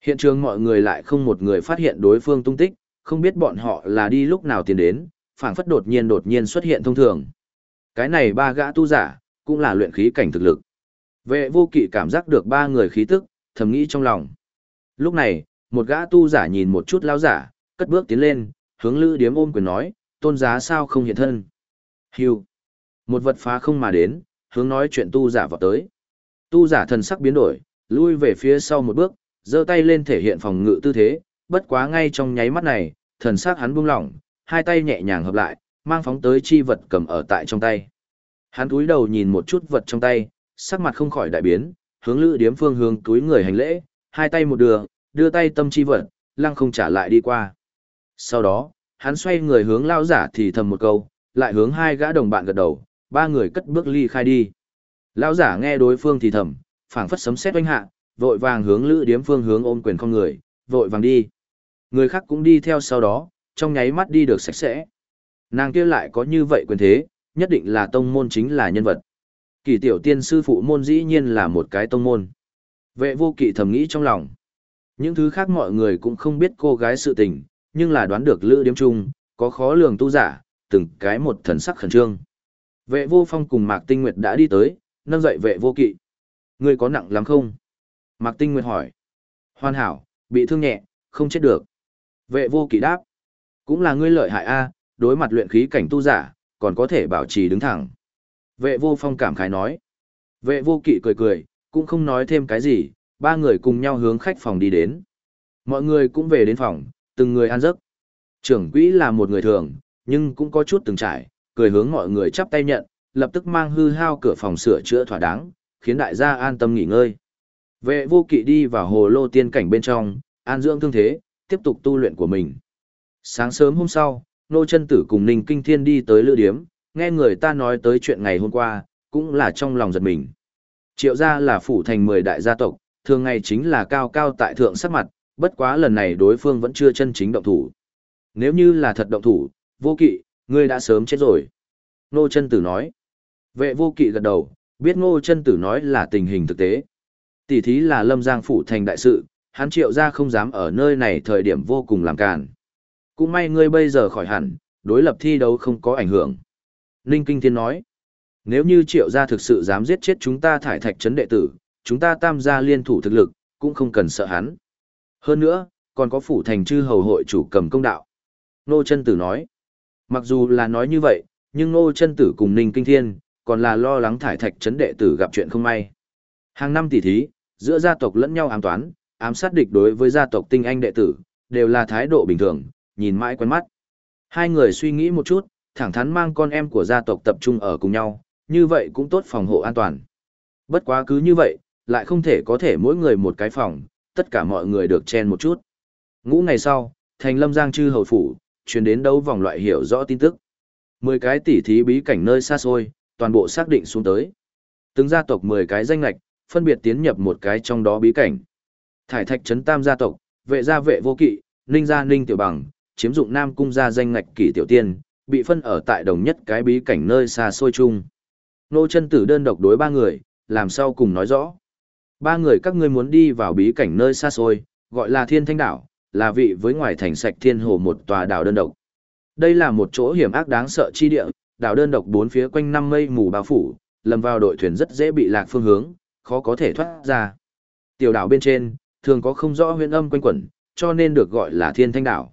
Hiện trường mọi người lại không một người phát hiện đối phương tung tích, không biết bọn họ là đi lúc nào tiến đến, phảng phất đột nhiên đột nhiên xuất hiện thông thường. Cái này ba gã tu giả, cũng là luyện khí cảnh thực lực. Vệ vô kỵ cảm giác được ba người khí tức, thầm nghĩ trong lòng. Lúc này, một gã tu giả nhìn một chút lao giả, cất bước tiến lên, hướng lữ điếm ôm quyền nói, tôn giá sao không hiện thân. Hưu. Một vật phá không mà đến, hướng nói chuyện tu giả vào tới. Tu giả thần sắc biến đổi, lui về phía sau một bước, giơ tay lên thể hiện phòng ngự tư thế, bất quá ngay trong nháy mắt này, thần sắc hắn buông lỏng, hai tay nhẹ nhàng hợp lại, mang phóng tới chi vật cầm ở tại trong tay. Hắn túi đầu nhìn một chút vật trong tay, sắc mặt không khỏi đại biến, hướng lữ điếm phương hướng túi người hành lễ, hai tay một đường đưa tay tâm chi vật, lăng không trả lại đi qua. Sau đó, hắn xoay người hướng lao giả thì thầm một câu, lại hướng hai gã đồng bạn gật đầu, ba người cất bước ly khai đi. Lão giả nghe đối phương thì thầm, phảng phất sấm sét oanh hạ, vội vàng hướng lữ điếm phương hướng ôm quyền con người, vội vàng đi. Người khác cũng đi theo sau đó, trong nháy mắt đi được sạch sẽ. Nàng kia lại có như vậy quyền thế, nhất định là tông môn chính là nhân vật. Kỳ tiểu tiên sư phụ môn dĩ nhiên là một cái tông môn. Vệ vô kỵ thầm nghĩ trong lòng. Những thứ khác mọi người cũng không biết cô gái sự tình, nhưng là đoán được lữ điếm chung, có khó lường tu giả, từng cái một thần sắc khẩn trương. Vệ vô phong cùng Mạc Tinh Nguyệt đã đi tới, nâng dậy vệ vô kỵ. Ngươi có nặng lắm không? Mạc Tinh Nguyệt hỏi. Hoàn hảo, bị thương nhẹ, không chết được. Vệ vô kỵ đáp. Cũng là ngươi lợi hại a, đối mặt luyện khí cảnh tu giả, còn có thể bảo trì đứng thẳng. Vệ vô phong cảm khái nói. Vệ vô kỵ cười cười, cũng không nói thêm cái gì, ba người cùng nhau hướng khách phòng đi đến. Mọi người cũng về đến phòng, từng người ăn giấc. Trưởng quỹ là một người thường, nhưng cũng có chút từng trải, cười hướng mọi người chắp tay nhận, lập tức mang hư hao cửa phòng sửa chữa thỏa đáng, khiến đại gia an tâm nghỉ ngơi. Vệ vô kỵ đi vào hồ lô tiên cảnh bên trong, an dưỡng thương thế, tiếp tục tu luyện của mình. Sáng sớm hôm sau, Nô chân Tử cùng Ninh Kinh Thiên đi tới lữ điếm, nghe người ta nói tới chuyện ngày hôm qua, cũng là trong lòng giật mình. Triệu gia là phủ thành 10 đại gia tộc, thường ngày chính là cao cao tại thượng sắc mặt, bất quá lần này đối phương vẫn chưa chân chính động thủ. Nếu như là thật động thủ, vô kỵ, ngươi đã sớm chết rồi. Nô chân Tử nói. Vệ vô kỵ gật đầu, biết ngô chân tử nói là tình hình thực tế. Tỷ thí là lâm giang phủ thành đại sự, hắn triệu ra không dám ở nơi này thời điểm vô cùng làm càn. Cũng may ngươi bây giờ khỏi hẳn, đối lập thi đấu không có ảnh hưởng. Ninh Kinh Thiên nói, nếu như triệu gia thực sự dám giết chết chúng ta thải thạch trấn đệ tử, chúng ta tam gia liên thủ thực lực, cũng không cần sợ hắn. Hơn nữa, còn có phủ thành chư hầu hội chủ cầm công đạo. Nô chân tử nói, mặc dù là nói như vậy, nhưng nô chân tử cùng Ninh Kinh Thiên, còn là lo lắng thải thạch chấn đệ tử gặp chuyện không may. Hàng năm tỷ thí, giữa gia tộc lẫn nhau ám toán, ám sát địch đối với gia tộc tinh anh đệ tử, đều là thái độ bình thường, nhìn mãi quen mắt. Hai người suy nghĩ một chút, thẳng thắn mang con em của gia tộc tập trung ở cùng nhau, như vậy cũng tốt phòng hộ an toàn. Bất quá cứ như vậy, lại không thể có thể mỗi người một cái phòng, tất cả mọi người được chen một chút. Ngũ ngày sau, thành lâm giang chư hầu phủ, truyền đến đấu vòng loại hiểu rõ tin tức. Mười cái tỷ thí bí cảnh nơi xa xôi, toàn bộ xác định xuống tới. Từng gia tộc 10 cái danh lạch, phân biệt tiến nhập một cái trong đó bí cảnh. Thải thạch trấn tam gia tộc, vệ gia vệ vô kỵ, ninh gia ninh tiểu bằng, chiếm dụng nam cung gia danh ngạch kỷ tiểu tiên, bị phân ở tại đồng nhất cái bí cảnh nơi xa xôi chung. Nô chân tử đơn độc đối ba người, làm sao cùng nói rõ. Ba người các ngươi muốn đi vào bí cảnh nơi xa xôi, gọi là thiên thanh đảo, là vị với ngoài thành sạch thiên hồ một tòa đảo đơn độc. Đây là một chỗ hiểm ác đáng sợ chi địa, đảo đơn độc bốn phía quanh năm mây mù bao phủ, lầm vào đội thuyền rất dễ bị lạc phương hướng, khó có thể thoát ra. Tiểu đảo bên trên, thường có không rõ huyền âm quanh quẩn, cho nên được gọi là thiên thanh đảo.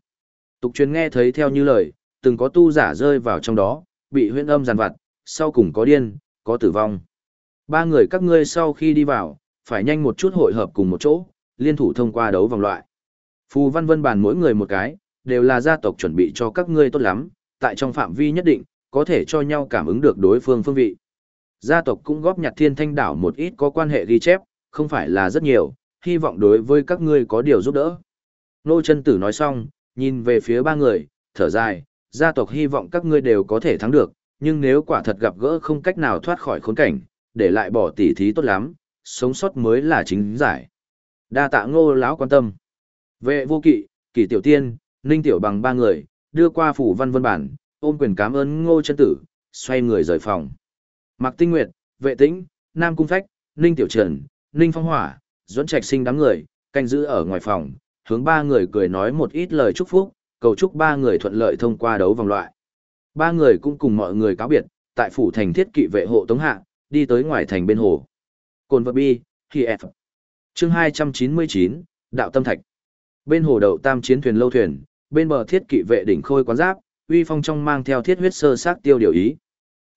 Tục truyền nghe thấy theo như lời, từng có tu giả rơi vào trong đó, bị huyền âm giàn vặt, sau cùng có điên, có tử vong. Ba người các ngươi sau khi đi vào, phải nhanh một chút hội hợp cùng một chỗ, liên thủ thông qua đấu vòng loại. Phù văn vân bàn mỗi người một cái, đều là gia tộc chuẩn bị cho các ngươi tốt lắm, tại trong phạm vi nhất định, có thể cho nhau cảm ứng được đối phương phương vị. Gia tộc cũng góp nhặt thiên thanh đảo một ít có quan hệ ghi chép, không phải là rất nhiều, hy vọng đối với các ngươi có điều giúp đỡ. Nô chân tử nói xong, nhìn về phía ba người, thở dài, gia tộc hy vọng các ngươi đều có thể thắng được, nhưng nếu quả thật gặp gỡ không cách nào thoát khỏi khốn cảnh, để lại bỏ tỉ thí tốt lắm, sống sót mới là chính giải. Đa tạ ngô lão quan tâm. Vệ vô kỵ, kỳ tiểu tiên, ninh tiểu bằng ba người, đưa qua phủ văn vân bản, ôm quyền cảm ơn ngô chân tử, xoay người rời phòng. Mạc Tinh Nguyệt, Vệ Tĩnh, Nam Cung Phách, Ninh Tiểu Trần, Ninh Phong Hỏa, Duẫn Trạch Sinh đám người, canh giữ ở ngoài phòng, hướng ba người cười nói một ít lời chúc phúc, cầu chúc ba người thuận lợi thông qua đấu vòng loại. Ba người cũng cùng mọi người cáo biệt, tại phủ thành thiết kỵ vệ hộ tống hạ, đi tới ngoài thành bên hồ. Cồn vật bi, khi F. Chương 299, Đạo Tâm Thạch. Bên hồ đậu tam chiến thuyền lâu thuyền, bên bờ thiết kỵ vệ đỉnh khôi quán giáp, uy phong trong mang theo thiết huyết sơ sát tiêu điều ý.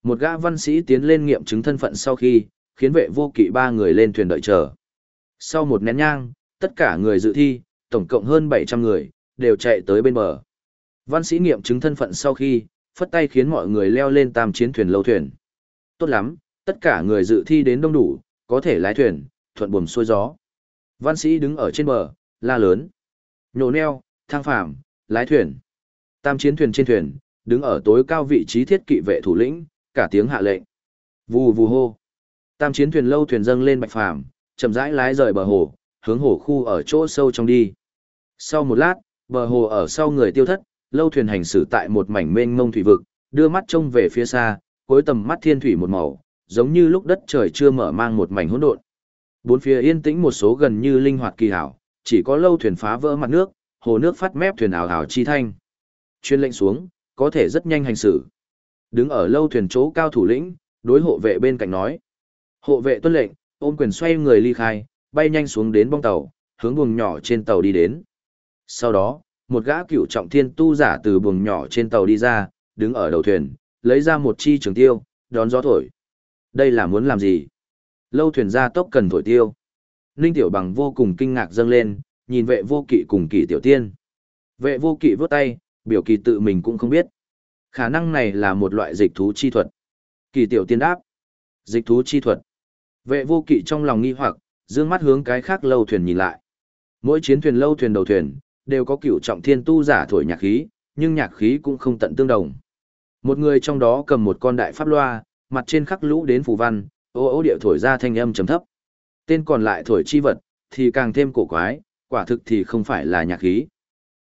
Một gã văn sĩ tiến lên nghiệm chứng thân phận sau khi, khiến vệ vô kỵ ba người lên thuyền đợi chờ. Sau một nén nhang, tất cả người dự thi, tổng cộng hơn 700 người, đều chạy tới bên bờ. Văn sĩ nghiệm chứng thân phận sau khi, phất tay khiến mọi người leo lên tam chiến thuyền lâu thuyền. Tốt lắm, tất cả người dự thi đến đông đủ, có thể lái thuyền, thuận buồm xuôi gió. Văn sĩ đứng ở trên bờ, la lớn. Nhổ neo, thang phàm, lái thuyền. Tam chiến thuyền trên thuyền, đứng ở tối cao vị trí thiết kỵ vệ thủ lĩnh, cả tiếng hạ lệnh. Vù vù hô. Tam chiến thuyền lâu thuyền dâng lên bạch phàm, chậm rãi lái rời bờ hồ, hướng hồ khu ở chỗ sâu trong đi. Sau một lát, bờ hồ ở sau người tiêu thất, lâu thuyền hành xử tại một mảnh mênh mông thủy vực, đưa mắt trông về phía xa, cuối tầm mắt thiên thủy một màu, giống như lúc đất trời chưa mở mang một mảnh hỗn độn. Bốn phía yên tĩnh một số gần như linh hoạt kỳ hảo, chỉ có lâu thuyền phá vỡ mặt nước, hồ nước phát mép thuyền ảo ảo chi thanh chuyên lệnh xuống, có thể rất nhanh hành xử. Đứng ở lâu thuyền chỗ cao thủ lĩnh, đối hộ vệ bên cạnh nói. Hộ vệ tuân lệnh, ôm quyền xoay người ly khai, bay nhanh xuống đến bong tàu, hướng buồng nhỏ trên tàu đi đến. Sau đó, một gã cựu trọng thiên tu giả từ buồng nhỏ trên tàu đi ra, đứng ở đầu thuyền, lấy ra một chi trường tiêu, đón gió thổi. Đây là muốn làm gì? Lâu thuyền ra tốc cần thổi tiêu. Ninh Tiểu Bằng vô cùng kinh ngạc dâng lên, nhìn vệ vô kỵ cùng kỳ tiểu tiên. Vệ vô kỵ vớt tay, biểu kỳ tự mình cũng không biết. Khả năng này là một loại dịch thú chi thuật. Kỳ tiểu tiên đáp. Dịch thú chi thuật. Vệ vô kỵ trong lòng nghi hoặc, dương mắt hướng cái khác lâu thuyền nhìn lại. Mỗi chiến thuyền lâu thuyền đầu thuyền, đều có cửu trọng thiên tu giả thổi nhạc khí, nhưng nhạc khí cũng không tận tương đồng. Một người trong đó cầm một con đại pháp loa, mặt trên khắc lũ đến phù văn, ô ô điệu thổi ra thanh âm trầm thấp. Tên còn lại thổi chi vật, thì càng thêm cổ quái, quả thực thì không phải là nhạc khí.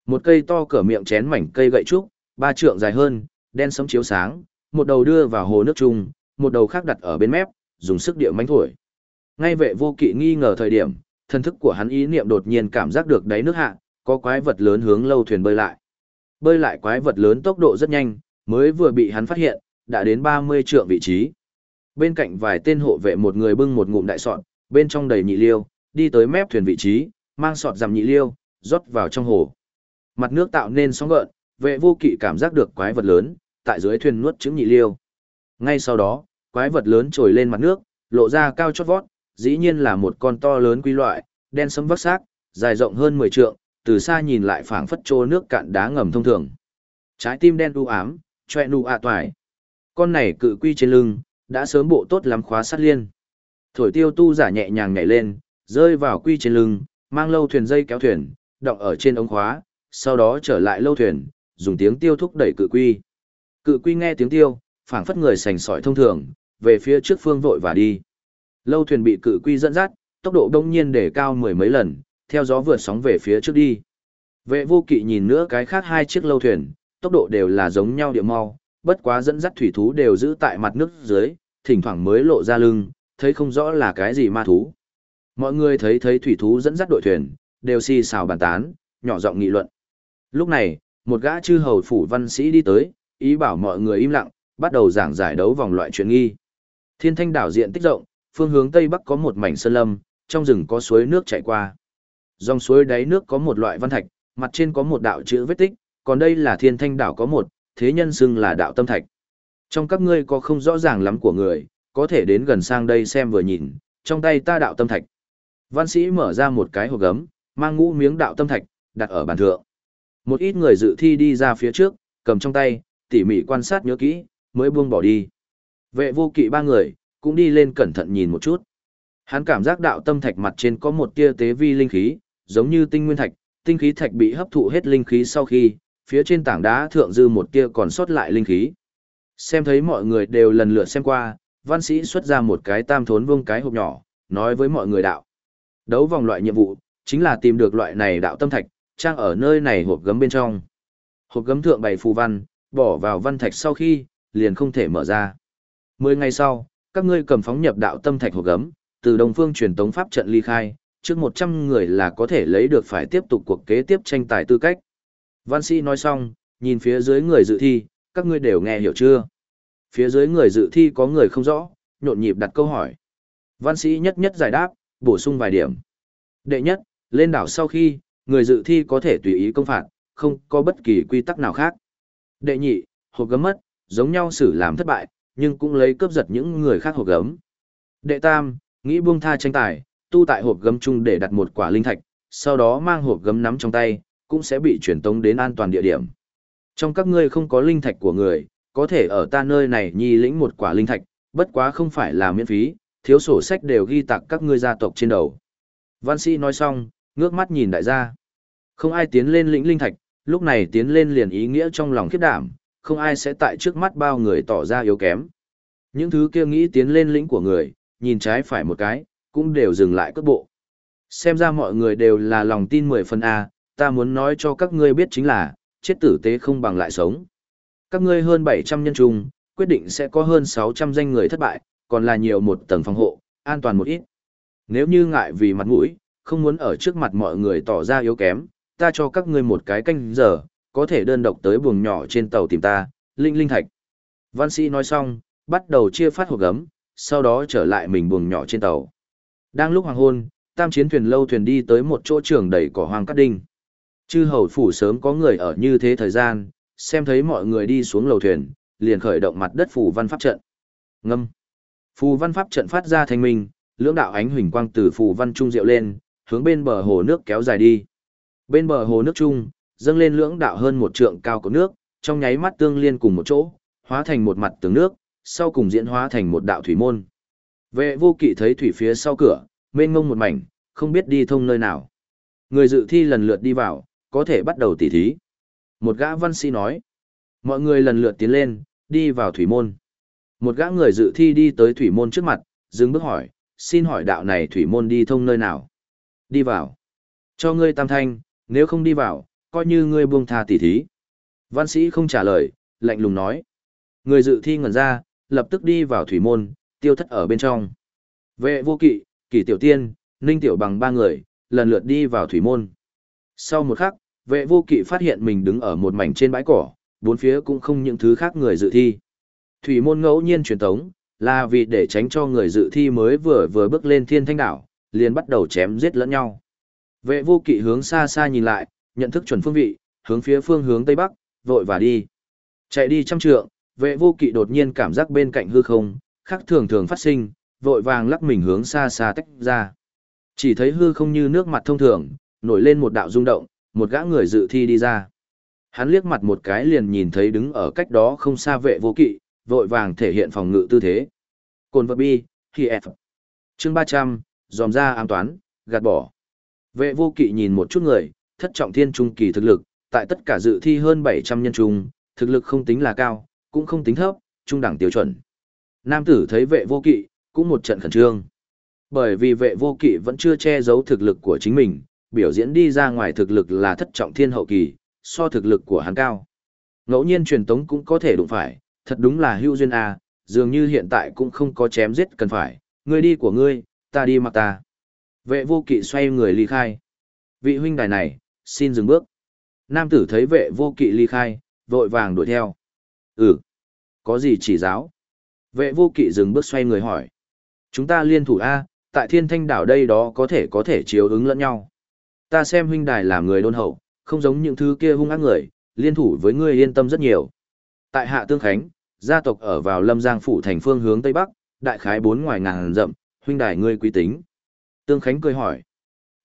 Một cây to cỡ miệng chén mảnh cây gậy trúc, ba trượng dài hơn, đen sẫm chiếu sáng, một đầu đưa vào hồ nước chung, một đầu khác đặt ở bên mép, dùng sức điệu mánh thổi. Ngay vệ vô kỵ nghi ngờ thời điểm, thân thức của hắn ý niệm đột nhiên cảm giác được đáy nước hạ, có quái vật lớn hướng lâu thuyền bơi lại. Bơi lại quái vật lớn tốc độ rất nhanh, mới vừa bị hắn phát hiện, đã đến 30 trượng vị trí. Bên cạnh vài tên hộ vệ một người bưng một ngụm đại sọt, bên trong đầy nhị liêu, đi tới mép thuyền vị trí, mang sọt giảm nhị liêu, rót vào trong hồ. Mặt nước tạo nên sóng gợn, vệ vô kỵ cảm giác được quái vật lớn, tại dưới thuyền nuốt trứng nhị liêu. Ngay sau đó, quái vật lớn trồi lên mặt nước, lộ ra cao chót vót, dĩ nhiên là một con to lớn quý loại, đen sẫm vắt xác, dài rộng hơn 10 trượng, từ xa nhìn lại phảng phất trô nước cạn đá ngầm thông thường. Trái tim đen u ám, choe nu ạ à toài. Con này cự quy trên lưng, đã sớm bộ tốt lắm khóa sát liên. Thổi tiêu tu giả nhẹ nhàng nhảy lên, rơi vào quy trên lưng, mang lâu thuyền dây kéo thuyền, động ở trên ống khóa, sau đó trở lại lâu thuyền, dùng tiếng tiêu thúc đẩy cự quy. Cự quy nghe tiếng tiêu, phảng phất người sành sỏi thông thường, về phía trước phương vội và đi. Lâu thuyền bị cự quy dẫn dắt, tốc độ đông nhiên để cao mười mấy lần, theo gió vượt sóng về phía trước đi. Vệ vô kỵ nhìn nữa cái khác hai chiếc lâu thuyền, tốc độ đều là giống nhau địa mau, bất quá dẫn dắt thủy thú đều giữ tại mặt nước dưới, thỉnh thoảng mới lộ ra lưng, thấy không rõ là cái gì ma thú. Mọi người thấy thấy thủy thú dẫn dắt đội thuyền, đều xì xào bàn tán, nhỏ giọng nghị luận. Lúc này, một gã chư hầu phủ văn sĩ đi tới, ý bảo mọi người im lặng, bắt đầu giảng giải đấu vòng loại chuyện nghi. Thiên thanh đảo diện tích rộng, phương hướng tây bắc có một mảnh sơn lâm, trong rừng có suối nước chảy qua. Dòng suối đáy nước có một loại văn thạch, mặt trên có một đạo chữ vết tích, còn đây là thiên thanh đảo có một, thế nhân xưng là đạo tâm thạch. Trong các ngươi có không rõ ràng lắm của người, có thể đến gần sang đây xem vừa nhìn, trong tay ta đạo tâm thạch. Văn sĩ mở ra một cái hộp gấm, mang ngũ miếng đạo tâm thạch, đặt ở bàn thượng. Một ít người dự thi đi ra phía trước, cầm trong tay, tỉ mỉ quan sát nhớ kỹ, mới buông bỏ đi. Vệ vô kỵ ba người, cũng đi lên cẩn thận nhìn một chút. Hắn cảm giác đạo tâm thạch mặt trên có một tia tế vi linh khí, giống như tinh nguyên thạch, tinh khí thạch bị hấp thụ hết linh khí sau khi, phía trên tảng đá thượng dư một tia còn sót lại linh khí. Xem thấy mọi người đều lần lượt xem qua, văn sĩ xuất ra một cái tam thốn vương cái hộp nhỏ, nói với mọi người đạo. Đấu vòng loại nhiệm vụ, chính là tìm được loại này đạo tâm thạch, trang ở nơi này hộp gấm bên trong. Hộp gấm thượng bày phù văn, bỏ vào văn thạch sau khi, liền không thể mở ra. Mười ngày sau, các ngươi cầm phóng nhập đạo tâm thạch hộp gấm, từ Đông Phương truyền tống pháp trận ly khai, trước 100 người là có thể lấy được phải tiếp tục cuộc kế tiếp tranh tài tư cách. Văn sĩ nói xong, nhìn phía dưới người dự thi, các ngươi đều nghe hiểu chưa? Phía dưới người dự thi có người không rõ, nhộn nhịp đặt câu hỏi. Văn sĩ nhất nhất giải đáp, bổ sung vài điểm. Đệ nhất, lên đảo sau khi, người dự thi có thể tùy ý công phạt, không có bất kỳ quy tắc nào khác. Đệ nhị, hộp gấm mất, giống nhau xử làm thất bại, nhưng cũng lấy cướp giật những người khác hộp gấm. Đệ tam, nghĩ buông tha tranh tài, tu tại hộp gấm chung để đặt một quả linh thạch, sau đó mang hộp gấm nắm trong tay, cũng sẽ bị chuyển tống đến an toàn địa điểm. Trong các ngươi không có linh thạch của người, có thể ở ta nơi này nhi lĩnh một quả linh thạch, bất quá không phải là miễn phí, thiếu sổ sách đều ghi tặng các ngươi gia tộc trên đầu. Văn sĩ nói xong, ngước mắt nhìn đại gia. Không ai tiến lên lĩnh linh thạch, lúc này tiến lên liền ý nghĩa trong lòng khiếp đảm, không ai sẽ tại trước mắt bao người tỏ ra yếu kém. Những thứ kia nghĩ tiến lên lĩnh của người, nhìn trái phải một cái, cũng đều dừng lại cất bộ. Xem ra mọi người đều là lòng tin mười phần A, ta muốn nói cho các ngươi biết chính là, chết tử tế không bằng lại sống. Các ngươi hơn 700 nhân trùng, quyết định sẽ có hơn 600 danh người thất bại, còn là nhiều một tầng phòng hộ, an toàn một ít. Nếu như ngại vì mặt mũi, không muốn ở trước mặt mọi người tỏ ra yếu kém, ta cho các ngươi một cái canh giờ, có thể đơn độc tới buồng nhỏ trên tàu tìm ta, Linh Linh Thạch. Văn sĩ nói xong, bắt đầu chia phát hộp gấm, sau đó trở lại mình buồng nhỏ trên tàu. Đang lúc hoàng hôn, tam chiến thuyền lâu thuyền đi tới một chỗ trường đầy cỏ hoang cát đinh. Chư hầu phủ sớm có người ở như thế thời gian, xem thấy mọi người đi xuống lầu thuyền, liền khởi động mặt đất phù văn pháp trận. Ngâm. Phù văn pháp trận phát ra thanh minh, lưỡng đạo ánh huỳnh quang từ phù văn trung diệu lên, hướng bên bờ hồ nước kéo dài đi. Bên bờ hồ nước trung, dâng lên lưỡng đạo hơn một trượng cao của nước, trong nháy mắt tương liên cùng một chỗ, hóa thành một mặt tường nước, sau cùng diễn hóa thành một đạo thủy môn. Vệ vô kỵ thấy thủy phía sau cửa, mênh mông một mảnh, không biết đi thông nơi nào. Người dự thi lần lượt đi vào, có thể bắt đầu tỉ thí. Một gã văn sĩ nói, mọi người lần lượt tiến lên, đi vào thủy môn. Một gã người dự thi đi tới thủy môn trước mặt, dừng bước hỏi, xin hỏi đạo này thủy môn đi thông nơi nào? Đi vào. Cho ngươi tam thanh, nếu không đi vào, coi như ngươi buông tha tỉ thí. Văn sĩ không trả lời, lạnh lùng nói. Người dự thi ngẩn ra, lập tức đi vào thủy môn, tiêu thất ở bên trong. Vệ vô kỵ, kỷ tiểu tiên, ninh tiểu bằng ba người, lần lượt đi vào thủy môn. Sau một khắc, vệ vô kỵ phát hiện mình đứng ở một mảnh trên bãi cỏ, bốn phía cũng không những thứ khác người dự thi. Thủy môn ngẫu nhiên truyền tống, là vì để tránh cho người dự thi mới vừa vừa bước lên thiên thanh đảo, liền bắt đầu chém giết lẫn nhau. Vệ vô kỵ hướng xa xa nhìn lại, nhận thức chuẩn phương vị, hướng phía phương hướng tây bắc, vội và đi. Chạy đi trăm trượng, vệ vô kỵ đột nhiên cảm giác bên cạnh hư không, khác thường thường phát sinh, vội vàng lắc mình hướng xa xa tách ra. Chỉ thấy hư không như nước mặt thông thường, nổi lên một đạo rung động, một gã người dự thi đi ra. Hắn liếc mặt một cái liền nhìn thấy đứng ở cách đó không xa vệ vô kỵ, vội vàng thể hiện phòng ngự tư thế. Cồn vật bi, khi F. Chương 300, dòm ra ám toán, gạt bỏ. Vệ vô kỵ nhìn một chút người, thất trọng thiên trung kỳ thực lực, tại tất cả dự thi hơn 700 nhân trung, thực lực không tính là cao, cũng không tính thấp, trung đẳng tiêu chuẩn. Nam tử thấy vệ vô kỵ, cũng một trận khẩn trương. Bởi vì vệ vô kỵ vẫn chưa che giấu thực lực của chính mình, biểu diễn đi ra ngoài thực lực là thất trọng thiên hậu kỳ, so thực lực của hắn cao. Ngẫu nhiên truyền tống cũng có thể đụng phải, thật đúng là hưu duyên a, dường như hiện tại cũng không có chém giết cần phải, ngươi đi của ngươi, ta đi mặc ta. Vệ vô kỵ xoay người ly khai. Vị huynh đài này, xin dừng bước. Nam tử thấy vệ vô kỵ ly khai, vội vàng đuổi theo. Ừ, có gì chỉ giáo? Vệ vô kỵ dừng bước xoay người hỏi. Chúng ta liên thủ A, tại thiên thanh đảo đây đó có thể có thể chiếu ứng lẫn nhau. Ta xem huynh đài làm người đôn hậu, không giống những thứ kia hung ác người, liên thủ với ngươi yên tâm rất nhiều. Tại Hạ Tương Khánh, gia tộc ở vào Lâm Giang phủ thành phương hướng Tây Bắc, đại khái bốn ngoài ngàn rậm, huynh đài ngươi quý tính. Tương Khánh cười hỏi.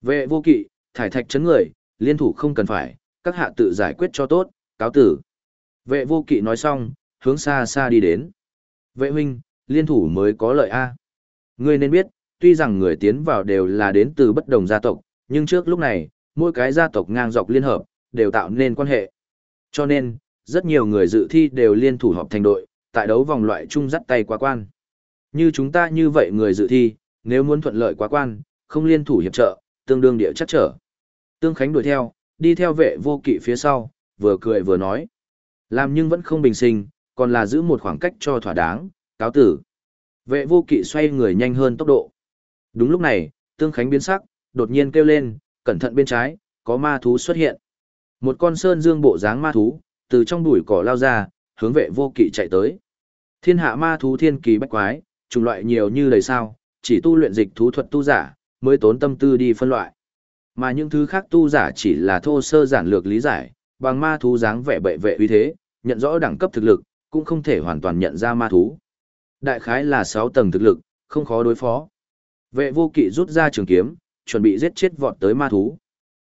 Vệ vô kỵ, thải thạch chấn người, liên thủ không cần phải, các hạ tự giải quyết cho tốt, cáo tử. Vệ vô kỵ nói xong, hướng xa xa đi đến. Vệ huynh, liên thủ mới có lợi a. Ngươi nên biết, tuy rằng người tiến vào đều là đến từ bất đồng gia tộc, nhưng trước lúc này, mỗi cái gia tộc ngang dọc liên hợp, đều tạo nên quan hệ. Cho nên, rất nhiều người dự thi đều liên thủ họp thành đội, tại đấu vòng loại chung dắt tay quá quan. Như chúng ta như vậy người dự thi, nếu muốn thuận lợi quá quan, không liên thủ hiệp trợ, tương đương địa chắc trở. Tương Khánh đuổi theo, đi theo vệ vô kỵ phía sau, vừa cười vừa nói. Làm nhưng vẫn không bình sinh, còn là giữ một khoảng cách cho thỏa đáng, cáo tử. Vệ vô kỵ xoay người nhanh hơn tốc độ. Đúng lúc này, Tương Khánh biến sắc, đột nhiên kêu lên, cẩn thận bên trái, có ma thú xuất hiện. Một con sơn dương bộ dáng ma thú, từ trong bụi cỏ lao ra, hướng vệ vô kỵ chạy tới. Thiên hạ ma thú thiên kỳ bách quái, chủng loại nhiều như đầy sao, chỉ tu luyện dịch thú thuật tu giả, mới tốn tâm tư đi phân loại. Mà những thứ khác tu giả chỉ là thô sơ giản lược lý giải, bằng ma thú dáng vẻ bệ vệ uy thế, nhận rõ đẳng cấp thực lực, cũng không thể hoàn toàn nhận ra ma thú. Đại khái là 6 tầng thực lực, không khó đối phó. Vệ vô kỵ rút ra trường kiếm, chuẩn bị giết chết vọt tới ma thú.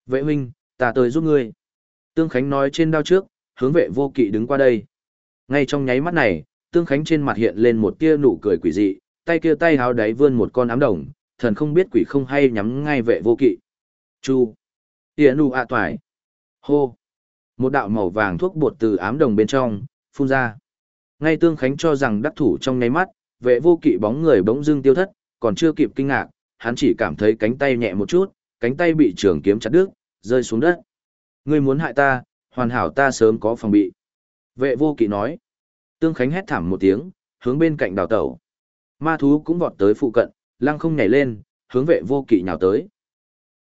Vệ huynh, ta tới giúp ngươi. Tương Khánh nói trên đao trước, hướng vệ vô kỵ đứng qua đây. Ngay trong nháy mắt này, Tương Khánh trên mặt hiện lên một tia nụ cười quỷ dị, tay kia tay háo đáy vươn một con ám đồng, thần không biết quỷ không hay nhắm ngay vệ vô kỵ. Chu. Tiễn nụ ạ toài. Hô. Một đạo màu vàng thuốc bột từ ám đồng bên trong, phun ra. Ngay Tương Khánh cho rằng đắc thủ trong nháy mắt, vệ vô kỵ bóng người bỗng dưng tiêu thất, còn chưa kịp kinh ngạc, hắn chỉ cảm thấy cánh tay nhẹ một chút, cánh tay bị trường kiếm chặt đứt, rơi xuống đất. Ngươi muốn hại ta, hoàn hảo ta sớm có phòng bị. Vệ vô kỵ nói. Tương Khánh hét thảm một tiếng, hướng bên cạnh đào tẩu. Ma thú cũng vọt tới phụ cận, lăng không nhảy lên, hướng vệ vô kỵ nhào tới.